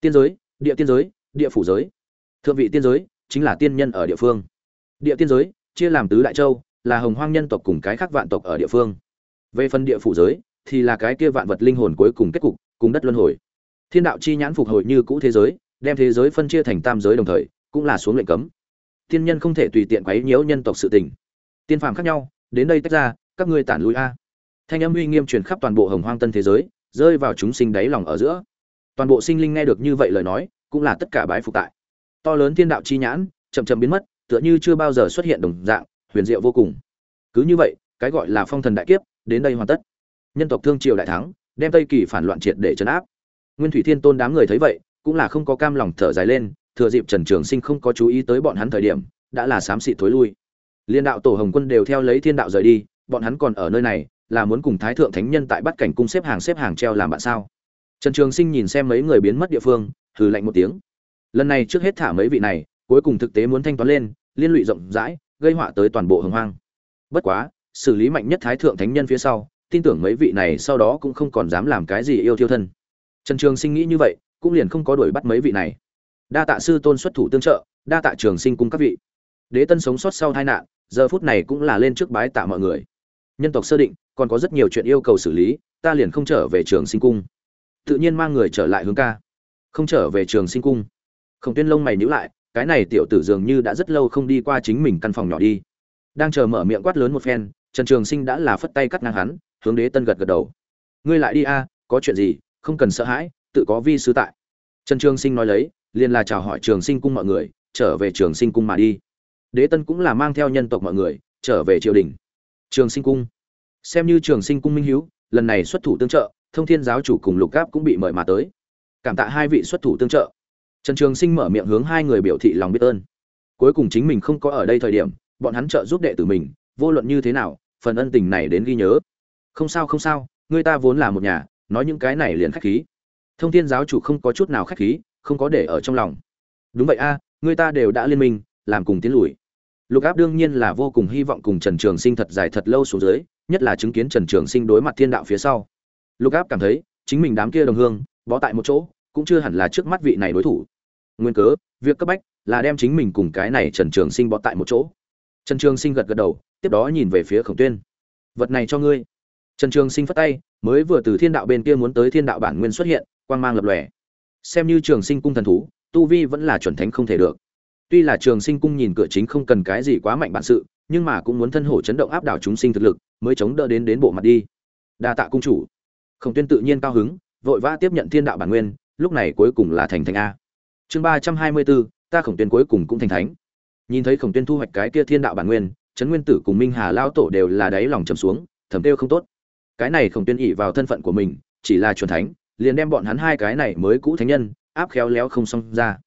Tiên giới, địa tiên giới, địa phủ giới. Thượng vị tiên giới chính là tiên nhân ở địa phương. Địa tiên giới chia làm tứ đại châu, là hồng hoang nhân tộc cùng cái khác vạn tộc ở địa phương về phần địa phủ giới, thì là cái kia vạn vật linh hồn cuối cùng kết cục, cùng đất luân hồi. Thiên đạo chi nhãn phục hồi như cũ thế giới, đem thế giới phân chia thành tam giới đồng thời, cũng là xuống lệnh cấm. Tiên nhân không thể tùy tiện quấy nhiễu nhân tộc sự tình. Tiên phàm khác nhau, đến đây tách ra, các ngươi tản lui a. Thanh âm uy nghiêm truyền khắp toàn bộ hồng hoang tân thế giới, rơi vào chúng sinh đáy lòng ở giữa. Toàn bộ sinh linh nghe được như vậy lời nói, cũng là tất cả bái phục tại. To lớn thiên đạo chi nhãn, chậm chậm biến mất, tựa như chưa bao giờ xuất hiện đồng dạng, huyền diệu vô cùng. Cứ như vậy, cái gọi là phong thần đại kiếp đến đây hoàn tất. Nhân tộc thương triều đại thắng, đem tây kỳ phản loạn triệt để chấn áp. Nguyên thủy thiên tôn đám người thấy vậy, cũng là không có cam lòng thở dài lên, thừa dịp trần trường sinh không có chú ý tới bọn hắn thời điểm, đã là xám xịt thối lui. Liên đạo tổ hồng quân đều theo lấy thiên đạo rời đi, bọn hắn còn ở nơi này, là muốn cùng thái thượng thánh nhân tại bắt cảnh cung xếp hàng xếp hàng treo làm bạn sao? Trần trường sinh nhìn xem mấy người biến mất địa phương, hừ lạnh một tiếng. Lần này trước hết thả mấy vị này, cuối cùng thực tế muốn thanh toán lên, liên lụy rộng rãi, gây họa tới toàn bộ hồng hoang. Bất quá xử lý mạnh nhất thái thượng thánh nhân phía sau, tin tưởng mấy vị này sau đó cũng không còn dám làm cái gì yêu thiêu thân. Trần trường sinh nghĩ như vậy, cũng liền không có đuổi bắt mấy vị này. Đa tạ sư tôn xuất thủ tương trợ, đa tạ trường sinh cung các vị. Đế tân sống sót sau tai nạn, giờ phút này cũng là lên trước bái tạ mọi người. Nhân tộc sơ định, còn có rất nhiều chuyện yêu cầu xử lý, ta liền không trở về trường sinh cung. Tự nhiên mang người trở lại hướng ca. Không trở về trường sinh cung. Khổng tuyên lông mày nhữ lại, cái này tiểu tử dường như đã rất lâu không đi qua chính mình căn phòng nhỏ đi. Đang chờ mở miệng quát lớn một phen trần trường sinh đã là phất tay cắt ngang hắn, hướng đế tân gật gật đầu. Ngươi lại đi a, có chuyện gì, không cần sợ hãi, tự có vi sư tại. Trần trường sinh nói lấy, liền là chào hỏi trường sinh cung mọi người, trở về trường sinh cung mà đi. Đế tân cũng là mang theo nhân tộc mọi người, trở về triều đình. Trường sinh cung. Xem như trường sinh cung minh hiếu, lần này xuất thủ tương trợ, thông thiên giáo chủ cùng lục gáp cũng bị mời mà tới. Cảm tạ hai vị xuất thủ tương trợ. Trần trường sinh mở miệng hướng hai người biểu thị lòng biết ơn. Cuối cùng chính mình không có ở đây thời điểm, bọn hắn trợ giúp đệ tử mình, vô luận như thế nào phần ân tình này đến ghi nhớ. Không sao không sao, người ta vốn là một nhà, nói những cái này liền khách khí. Thông thiên giáo chủ không có chút nào khách khí, không có để ở trong lòng. Đúng vậy a, người ta đều đã liên minh, làm cùng tiến lùi. Lục áp đương nhiên là vô cùng hy vọng cùng trần trường sinh thật dài thật lâu xuống dưới, nhất là chứng kiến trần trường sinh đối mặt thiên đạo phía sau. Lục áp cảm thấy, chính mình đám kia đồng hương, bó tại một chỗ, cũng chưa hẳn là trước mắt vị này đối thủ. Nguyên cớ, việc cấp bách là đem chính mình cùng cái này trần trường sinh bó tại một chỗ trần trường sinh gật gật đầu, tiếp đó nhìn về phía khổng tuyên. Vật này cho ngươi. Trần trường sinh phất tay, mới vừa từ thiên đạo bên kia muốn tới thiên đạo bản nguyên xuất hiện, quang mang lập lòe. Xem như trường sinh cung thần thú, tu vi vẫn là chuẩn thánh không thể được. Tuy là trường sinh cung nhìn cửa chính không cần cái gì quá mạnh bản sự, nhưng mà cũng muốn thân hổ chấn động áp đảo chúng sinh thực lực, mới chống đỡ đến đến bộ mặt đi. Đa tạ cung chủ. Khổng tuyên tự nhiên cao hứng, vội vã tiếp nhận thiên đạo bản nguyên, lúc này cuối cùng là thành thành a. Chương ba trăm hai mươi bốn, ta khổng tuyên cuối cùng cũng thành thánh nhìn thấy khổng tuyên thu hoạch cái kia thiên đạo bản nguyên, trấn nguyên tử cùng minh hà lao tổ đều là đáy lòng trầm xuống, thầm kêu không tốt. Cái này khổng tuyên ỉ vào thân phận của mình, chỉ là chuẩn thánh, liền đem bọn hắn hai cái này mới cũ thánh nhân, áp khéo léo không xong ra.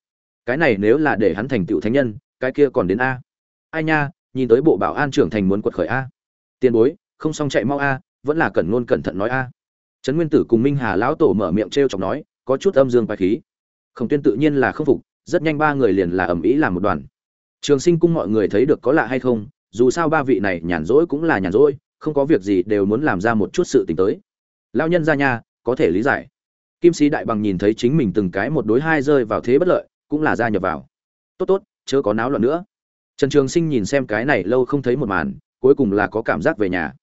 Cái này nếu là để hắn thành tựu thánh nhân, cái kia còn đến a. Ai nha, nhìn tới bộ bảo an trưởng thành muốn quật khởi a. Tiền bối, không xong chạy mau a, vẫn là cẩn ngôn cẩn thận nói a. Trấn nguyên tử cùng minh hà lão tổ mở miệng t r e o chọc nói, có chút âm dương bài khí. Khổng tuyên tự nhiên là không phục, rất nhanh ba người liền là ầm ĩ làm một đoàn trường sinh cung mọi người thấy được có lạ hay không, dù sao ba vị này nhàn rỗi cũng là nhàn rỗi, không có việc gì đều muốn làm ra một chút sự t ì n h tới. Lao nhân ra nha, có thể lý giải. Kim sĩ đại bằng nhìn thấy chính mình từng cái một đối hai rơi vào thế bất lợi, cũng là gia nhập vào. Tốt tốt, chớ có náo loạn nữa. Trần trường sinh nhìn xem cái này lâu không thấy một màn, cuối cùng là có cảm giác về nhà.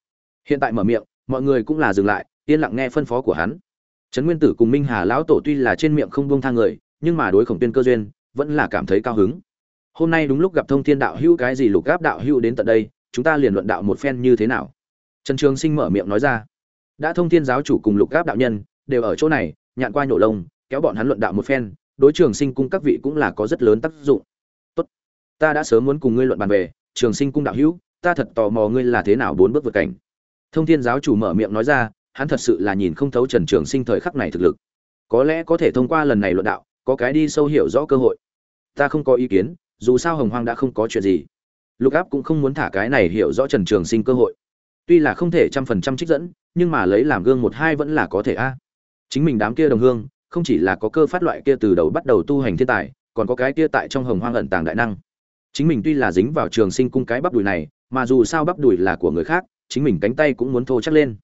Hiện tại mở miệng, mọi người cũng là dừng lại, yên lặng nghe phân phó của hắn. Trấn nguyên tử cùng minh hà lão tổ tuy là trên miệng không buông thang người, nhưng mà đối khổng tiên cơ duyên, vẫn là cảm thấy cao hứng hôm nay đúng lúc gặp thông thiên đạo hữu cái gì lục gáp đạo hữu đến tận đây, chúng ta liền luận đạo một phen như thế nào. Trần trường sinh mở miệng nói ra. Đã thông thiên giáo chủ cùng lục gáp đạo nhân, đều ở chỗ này, nhạn qua nhổ lông, kéo bọn hắn luận đạo một phen, đối trường sinh cung các vị cũng là có rất lớn tác dụng. Tốt, ta đã sớm muốn cùng ngươi luận bàn về, trường sinh cung đạo hữu, ta thật tò mò ngươi là thế nào bốn bước vượt cảnh. Thông thiên giáo chủ mở miệng nói ra, hắn thật sự là nhìn không thấu trần trường sinh thời khắc này thực lực. Có lẽ có thể thông qua lần này luận đạo, có cái đi sâu hiểu rõ cơ hội. Ta không có ý kiến dù sao hồng hoang đã không có chuyện gì. Lục áp cũng không muốn thả cái này hiểu rõ trần trường sinh cơ hội. Tuy là không thể trăm phần trăm trích dẫn, nhưng mà lấy làm gương một hai vẫn là có thể a. Chính mình đám kia đồng hương, không chỉ là có cơ phát loại kia từ đầu bắt đầu tu hành thiên tài, còn có cái kia tại trong hồng hoang ẩn tàng đại năng. Chính mình tuy là dính vào trường sinh cung cái bắp đùi này, mà dù sao bắp đùi là của người khác, chính mình cánh tay cũng muốn thô chắc lên.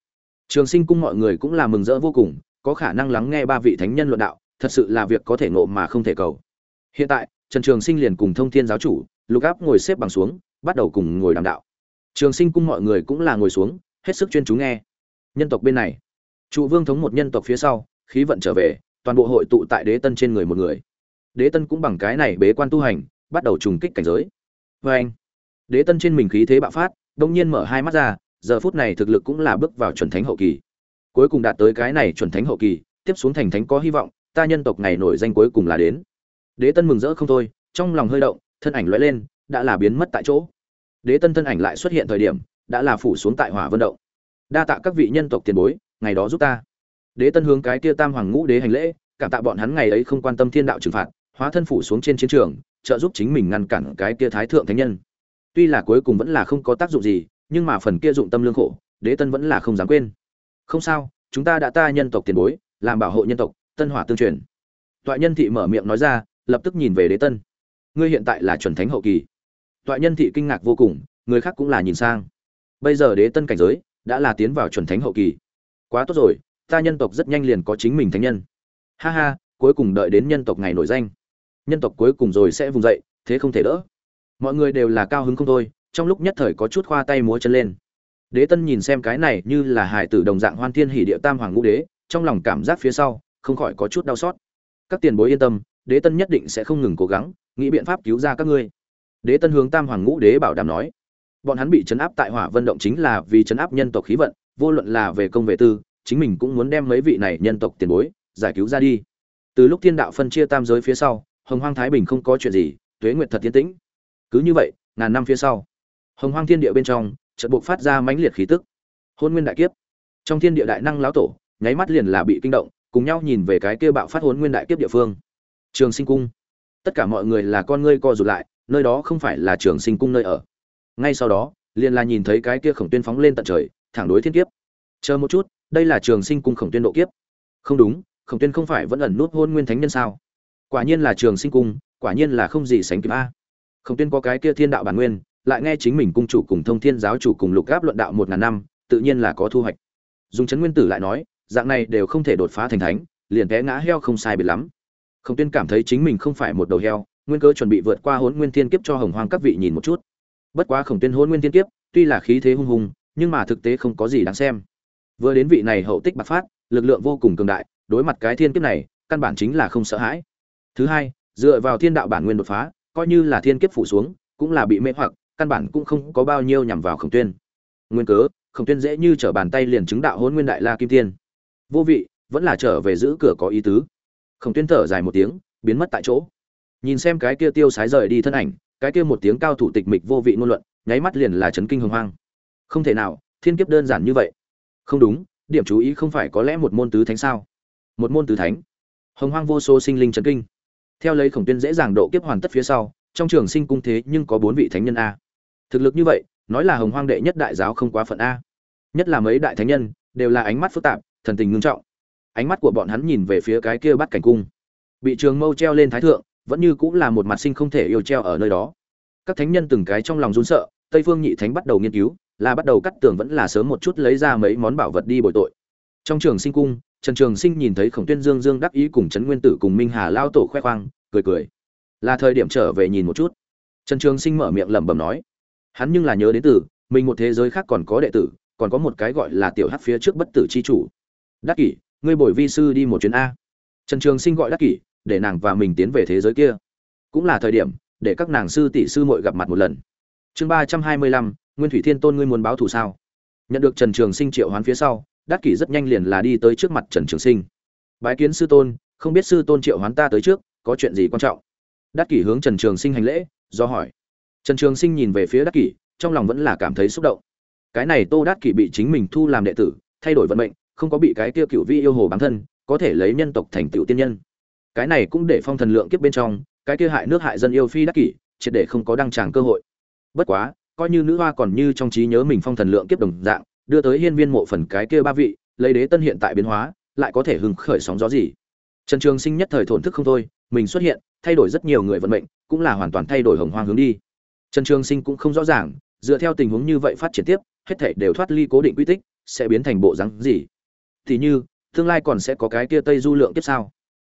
Trường sinh cung mọi người cũng là mừng rỡ vô cùng, có khả năng lắng nghe ba vị thánh nhân luận đạo, thật sự là việc có thể ngộ mà không thể cầu. Hiện tại trần trường sinh liền cùng thông thiên giáo chủ, lục áp ngồi xếp bằng xuống, bắt đầu cùng ngồi đàm đạo. Trường sinh cung mọi người cũng là ngồi xuống, hết sức chuyên chú nghe. Nhân tộc bên này, trụ vương thống một nhân tộc phía sau, khí vận trở về, toàn bộ hội tụ tại đế tân trên người một người. Đế tân cũng bằng cái này bế quan tu hành, bắt đầu trùng kích cảnh giới. Vê đế tân trên mình khí thế bạo phát đột nhiên mở hai mắt ra, giờ phút này thực lực cũng là bước vào chuẩn thánh hậu kỳ. Cuối cùng đạt tới cái này chuẩn thánh hậu kỳ, tiếp xuống thành thánh có hy vọng, ta nhân tộc ngày nổi danh cuối cùng là đến đế tân mừng rỡ không thôi, trong lòng hơi động, thân ảnh lóe lên, đã là biến mất tại chỗ. Đế tân thân ảnh lại xuất hiện thời điểm, đã là phủ xuống tại hỏa vân động. Đa tạ các vị nhân tộc tiền bối, ngày đó giúp ta. Đế tân hướng cái kia tam hoàng ngũ đế hành lễ, cảm tạ bọn hắn ngày ấy không quan tâm thiên đạo trừng phạt, hóa thân phủ xuống trên chiến trường, trợ giúp chính mình ngăn cản cái kia thái thượng thánh nhân. Tuy là cuối cùng vẫn là không có tác dụng gì, nhưng mà phần kia dụng tâm lương khổ, đế tân vẫn là không dám quên. Không sao, chúng ta đã ta nhân tộc tiền bối, làm bảo hộ nhân tộc, tân hỏa tương truyền. Toại nhân thị mở miệng nói ra lập tức nhìn về đế tân. Ngươi hiện tại là chuẩn thánh hậu kỳ. Toại nhân thị kinh ngạc vô cùng, người khác cũng là nhìn sang. Bây giờ đế tân cảnh giới đã là tiến vào chuẩn thánh hậu kỳ. Quá tốt rồi, ta nhân tộc rất nhanh liền có chính mình thánh nhân. Ha ha, cuối cùng đợi đến nhân tộc ngày nổi danh. Nhân tộc cuối cùng rồi sẽ vùng dậy, thế không thể đỡ. Mọi người đều là cao hứng không thôi, trong lúc nhất thời có chút khoa tay múa chân lên. Đế tân nhìn xem cái này như là hải tử đồng dạng hoan thiên hỷ địa tam hoàng ngũ đế, trong lòng cảm giác phía sau, không khỏi có chút đau xót. Các tiền bối yên tâm đế tân nhất định sẽ không ngừng cố gắng, nghĩ biện pháp cứu ra các ngươi. Đế tân hướng tam hoàng ngũ đế bảo đảm nói, bọn hắn bị chấn áp tại hỏa vân động chính là vì chấn áp nhân tộc khí vận, vô luận là về công về tư, chính mình cũng muốn đem mấy vị này nhân tộc tiền bối giải cứu ra đi. Từ lúc thiên đạo phân chia tam giới phía sau, hồng hoang thái bình không có chuyện gì, tuế nguyệt thật tiến tĩnh. Cứ như vậy, ngàn năm phía sau, hồng hoang thiên địa bên trong chợt buộc phát ra mãnh liệt khí tức. Hôn nguyên đại kiếp. Trong thiên địa đại năng lão tổ, nháy mắt liền là bị kinh động, cùng nhau nhìn về cái kia bạo phát hôn nguyên đại kiếp địa phương trường sinh cung. Tất cả mọi người là con ngươi co rụt lại, nơi đó không phải là trường sinh cung nơi ở. Ngay sau đó, liền là nhìn thấy cái kia khổng tuyên phóng lên tận trời, thẳng đối thiên kiếp. Chờ một chút, đây là trường sinh cung khổng tuyên độ kiếp. Không đúng, khổng tuyên không phải vẫn ẩn nút hôn nguyên thánh nhân sao? Quả nhiên là trường sinh cung, quả nhiên là không gì sánh kịp a. Khổng tuyên có cái kia thiên đạo bản nguyên, lại nghe chính mình cung chủ cùng thông thiên giáo chủ cùng lục gáp luận đạo một ngàn năm, tự nhiên là có thu hoạch. Dùng chấn nguyên tử lại nói, dạng này đều không thể đột phá thành thánh, liền té ngã heo không sai biệt lắm khổng tuyên cảm thấy chính mình không phải một đầu heo, nguyên cơ chuẩn bị vượt qua hôn nguyên thiên kiếp cho hồng hoang các vị nhìn một chút. Bất quá khổng tuyên hôn nguyên thiên kiếp, tuy là khí thế hung hùng, nhưng mà thực tế không có gì đáng xem. Vừa đến vị này hậu tích bạc phát, lực lượng vô cùng cường đại, đối mặt cái thiên kiếp này, căn bản chính là không sợ hãi. Thứ hai, dựa vào thiên đạo bản nguyên đột phá, coi như là thiên kiếp phủ xuống, cũng là bị mê hoặc, căn bản cũng không có bao nhiêu nhằm vào khổng tuyên. Nguyên cớ, khổng tuyên dễ như trở bàn tay liền chứng đạo hôn nguyên đại la kim tiên. Vô vị, vẫn là trở về giữ cửa có ý tứ khổng tuyên thở dài một tiếng, biến mất tại chỗ. Nhìn xem cái kia tiêu sái rời đi thân ảnh, cái kia một tiếng cao thủ tịch mịch vô vị ngôn luận, nháy mắt liền là chấn kinh hồng hoang. Không thể nào, thiên kiếp đơn giản như vậy. Không đúng, điểm chú ý không phải có lẽ một môn tứ thánh sao? Một môn tứ thánh. Hồng hoang vô số sinh linh chấn kinh. Theo lấy khổng tuyên dễ dàng độ kiếp hoàn tất phía sau, trong trường sinh cung thế nhưng có bốn vị thánh nhân a. Thực lực như vậy, nói là hồng hoang đệ nhất đại giáo không quá phận a. Nhất là mấy đại thánh nhân, đều là ánh mắt phức tạp, thần tình ngưng trọng ánh mắt của bọn hắn nhìn về phía cái kia bắt cảnh cung. Bị trường mâu treo lên thái thượng vẫn như cũng là một mặt sinh không thể yêu treo ở nơi đó. Các thánh nhân từng cái trong lòng run sợ tây phương nhị thánh bắt đầu nghiên cứu là bắt đầu cắt tường vẫn là sớm một chút lấy ra mấy món bảo vật đi bồi tội. Trong trường sinh cung trần trường sinh nhìn thấy khổng tuyên dương dương đắc ý cùng trấn nguyên tử cùng minh hà lao tổ khoe khoang cười cười. Là thời điểm trở về nhìn một chút. Trần trường sinh mở miệng lẩm bẩm nói. Hắn nhưng là nhớ đến tử, mình một thế giới khác còn có đệ tử còn có một cái gọi là tiểu hắc phía trước bất tử chi chủ. Đắc kỷ ngươi bồi vi sư đi một chuyến a. Trần trường sinh gọi đắc kỷ, để nàng và mình tiến về thế giới kia. Cũng là thời điểm, để các nàng sư tỷ sư mội gặp mặt một lần. Chương ba trăm hai mươi lăm, nguyên thủy thiên tôn ngươi muốn báo thù sao? Nhận được trần trường sinh triệu hoán phía sau, đắc kỷ rất nhanh liền là đi tới trước mặt trần trường sinh. Bái kiến sư tôn, không biết sư tôn triệu hoán ta tới trước, có chuyện gì quan trọng? Đắc kỷ hướng trần trường sinh hành lễ, do hỏi. Trần trường sinh nhìn về phía đắc kỷ, trong lòng vẫn là cảm thấy xúc động. Cái này tô đắc kỷ bị chính mình thu làm đệ tử, thay đổi vận mệnh không có bị cái kia cựu vi yêu hồ bản thân, có thể lấy nhân tộc thành tựu tiên nhân. Cái này cũng để phong thần lượng kiếp bên trong, cái kia hại nước hại dân yêu phi đắc kỷ, triệt để không có đăng tràng cơ hội. Bất quá, coi như nữ hoa còn như trong trí nhớ mình phong thần lượng kiếp đồng dạng, đưa tới hiên viên mộ phần cái kia ba vị, lấy đế tân hiện tại biến hóa, lại có thể hừng khởi sóng gió gì. Trần trường sinh nhất thời thổn thức không thôi, mình xuất hiện, thay đổi rất nhiều người vận mệnh, cũng là hoàn toàn thay đổi hồng hoang hướng đi. Trần trường sinh cũng không rõ ràng, dựa theo tình huống như vậy phát triển tiếp, hết thảy đều thoát ly cố định quy tích, sẽ biến thành bộ rắn gì? Thì như, tương lai còn sẽ có cái kia tây du lượng tiếp sao?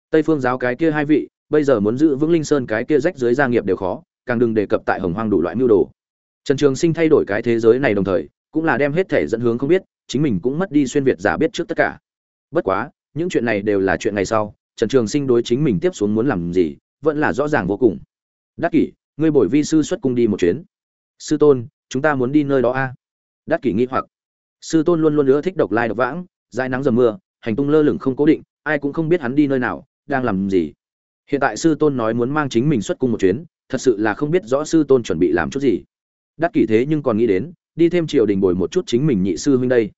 Tây phương giáo cái kia hai vị, bây giờ muốn giữ vững linh sơn cái kia rách dưới gia nghiệp đều khó, càng đừng đề cập tại hồng hoang đủ loại mưu đồ. Trần trường sinh thay đổi cái thế giới này đồng thời, cũng là đem hết thể dẫn hướng không biết, chính mình cũng mất đi xuyên việt giả biết trước tất cả. Bất quá, những chuyện này đều là chuyện ngày sau, trần trường sinh đối chính mình tiếp xuống muốn làm gì, vẫn là rõ ràng vô cùng. Đắc kỷ, ngươi bồi vi sư xuất cung đi một chuyến. Sư tôn, chúng ta muốn đi nơi đó a. À? đắc kỷ nghi hoặc. Sư tôn luôn luôn nữa thích độc lai độc vãng dài nắng dầm mưa, hành tung lơ lửng không cố định, ai cũng không biết hắn đi nơi nào, đang làm gì. Hiện tại sư tôn nói muốn mang chính mình xuất cung một chuyến, thật sự là không biết rõ sư tôn chuẩn bị làm chút gì. Đắc kỷ thế nhưng còn nghĩ đến, đi thêm triều đình bồi một chút chính mình nhị sư huynh đây.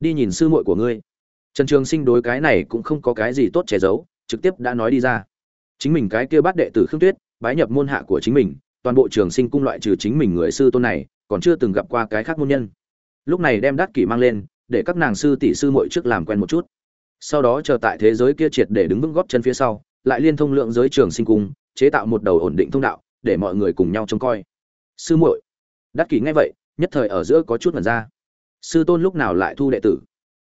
Đi nhìn sư muội của ngươi. Trần trường sinh đối cái này cũng không có cái gì tốt che giấu, trực tiếp đã nói đi ra. Chính mình cái kia bát đệ tử khương tuyết, bái nhập môn hạ của chính mình, toàn bộ trường sinh cung loại trừ chính mình người sư tôn này, còn chưa từng gặp qua cái khác môn nhân. Lúc này đem đắc kỷ mang lên để các nàng sư tỷ sư muội trước làm quen một chút. Sau đó chờ tại thế giới kia triệt để đứng vững góp chân phía sau, lại liên thông lượng giới trường sinh cung, chế tạo một đầu ổn định thông đạo, để mọi người cùng nhau trông coi. Sư muội, đắc kỷ nghe vậy, nhất thời ở giữa có chút mẩn ra. Sư tôn lúc nào lại thu đệ tử?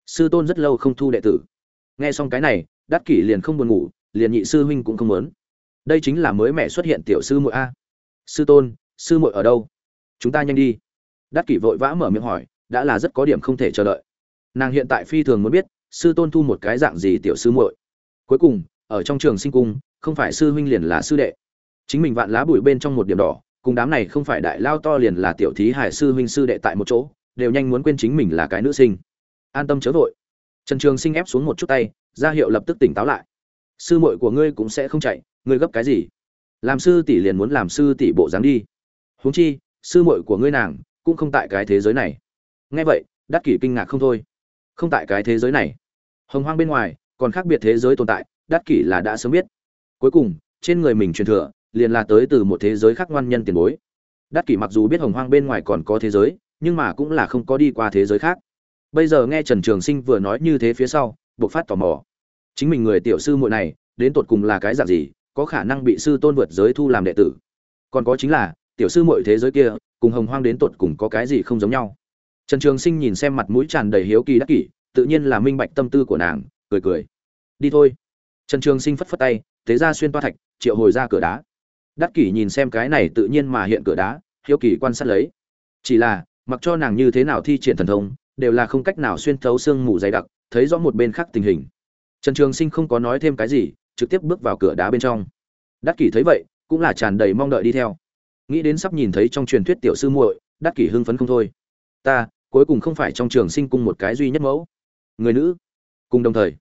Sư tôn rất lâu không thu đệ tử. Nghe xong cái này, đắc kỷ liền không buồn ngủ, liền nhị sư huynh cũng không muốn. Đây chính là mới mẹ xuất hiện tiểu sư muội a. Sư tôn, sư muội ở đâu? Chúng ta nhanh đi. Đắc kỷ vội vã mở miệng hỏi, đã là rất có điểm không thể chờ đợi nàng hiện tại phi thường muốn biết sư tôn thu một cái dạng gì tiểu sư muội. Cuối cùng, ở trong trường sinh cung, không phải sư huynh liền là sư đệ. Chính mình vạn lá bụi bên trong một điểm đỏ, cùng đám này không phải đại lao to liền là tiểu thí hải sư huynh sư đệ tại một chỗ, đều nhanh muốn quên chính mình là cái nữ sinh. An tâm chớ vội. Trần trường sinh ép xuống một chút tay, ra hiệu lập tức tỉnh táo lại. Sư muội của ngươi cũng sẽ không chạy, ngươi gấp cái gì? Làm sư tỷ liền muốn làm sư tỷ bộ dáng đi. Huống chi, sư muội của ngươi nàng cũng không tại cái thế giới này. Nghe vậy, đắc kỷ kinh ngạc không thôi không tại cái thế giới này. Hồng hoang bên ngoài, còn khác biệt thế giới tồn tại, đắc kỷ là đã sớm biết. Cuối cùng, trên người mình truyền thừa, liền là tới từ một thế giới khác ngoan nhân tiền bối. Đắc kỷ mặc dù biết hồng hoang bên ngoài còn có thế giới, nhưng mà cũng là không có đi qua thế giới khác. Bây giờ nghe trần trường sinh vừa nói như thế phía sau, bộc phát tò mò. Chính mình người tiểu sư muội này, đến tột cùng là cái dạng gì, có khả năng bị sư tôn vượt giới thu làm đệ tử. Còn có chính là, tiểu sư muội thế giới kia, cùng hồng hoang đến tột cùng có cái gì không giống nhau trần trường sinh nhìn xem mặt mũi tràn đầy hiếu kỳ đắc kỷ, tự nhiên là minh bạch tâm tư của nàng, cười cười. Đi thôi. Trần trường sinh phất phất tay, thế ra xuyên toa thạch, triệu hồi ra cửa đá. Đắc kỷ nhìn xem cái này tự nhiên mà hiện cửa đá, hiếu kỳ quan sát lấy. Chỉ là, mặc cho nàng như thế nào thi triển thần thông, đều là không cách nào xuyên thấu xương mù dày đặc, thấy rõ một bên khác tình hình. Trần trường sinh không có nói thêm cái gì, trực tiếp bước vào cửa đá bên trong. Đắc kỷ thấy vậy, cũng là tràn đầy mong đợi đi theo. Nghĩ đến sắp nhìn thấy trong truyền thuyết tiểu sư muội, đắc kỷ hưng phấn không thôi. Ta cuối cùng không phải trong trường sinh cung một cái duy nhất mẫu. Người nữ. Cùng đồng thời,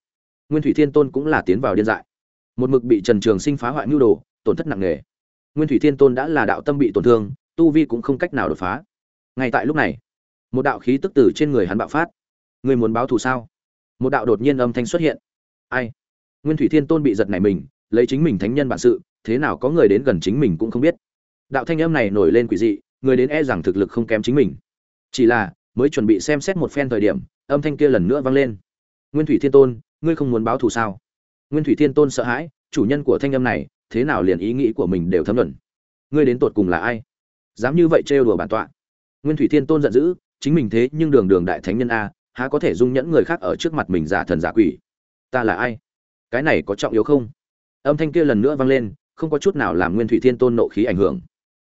nguyên thủy thiên tôn cũng là tiến vào điên dại. Một mực bị trần trường sinh phá hoại mưu đồ, tổn thất nặng nề. Nguyên thủy thiên tôn đã là đạo tâm bị tổn thương, tu vi cũng không cách nào đột phá. Ngay tại lúc này, một đạo khí tức tử trên người hắn bạo phát. Người muốn báo thù sao? Một đạo đột nhiên âm thanh xuất hiện. Ai? Nguyên thủy thiên tôn bị giật này mình, lấy chính mình thánh nhân bản sự, thế nào có người đến gần chính mình cũng không biết. Đạo thanh âm này nổi lên quỷ dị, người đến e rằng thực lực không kém chính mình. Chỉ là mới chuẩn bị xem xét một phen thời điểm, âm thanh kia lần nữa vang lên. Nguyên thủy thiên tôn, ngươi không muốn báo thù sao? Nguyên thủy thiên tôn sợ hãi, chủ nhân của thanh âm này, thế nào liền ý nghĩ của mình đều thấm luận ngươi đến tột cùng là ai? Dám như vậy trêu đùa bản tọa. Nguyên thủy thiên tôn giận dữ, chính mình thế nhưng đường đường đại thánh nhân a, há có thể dung nhẫn người khác ở trước mặt mình giả thần giả quỷ? Ta là ai? Cái này có trọng yếu không? Âm thanh kia lần nữa vang lên, không có chút nào làm nguyên thủy thiên tôn nộ khí ảnh hưởng.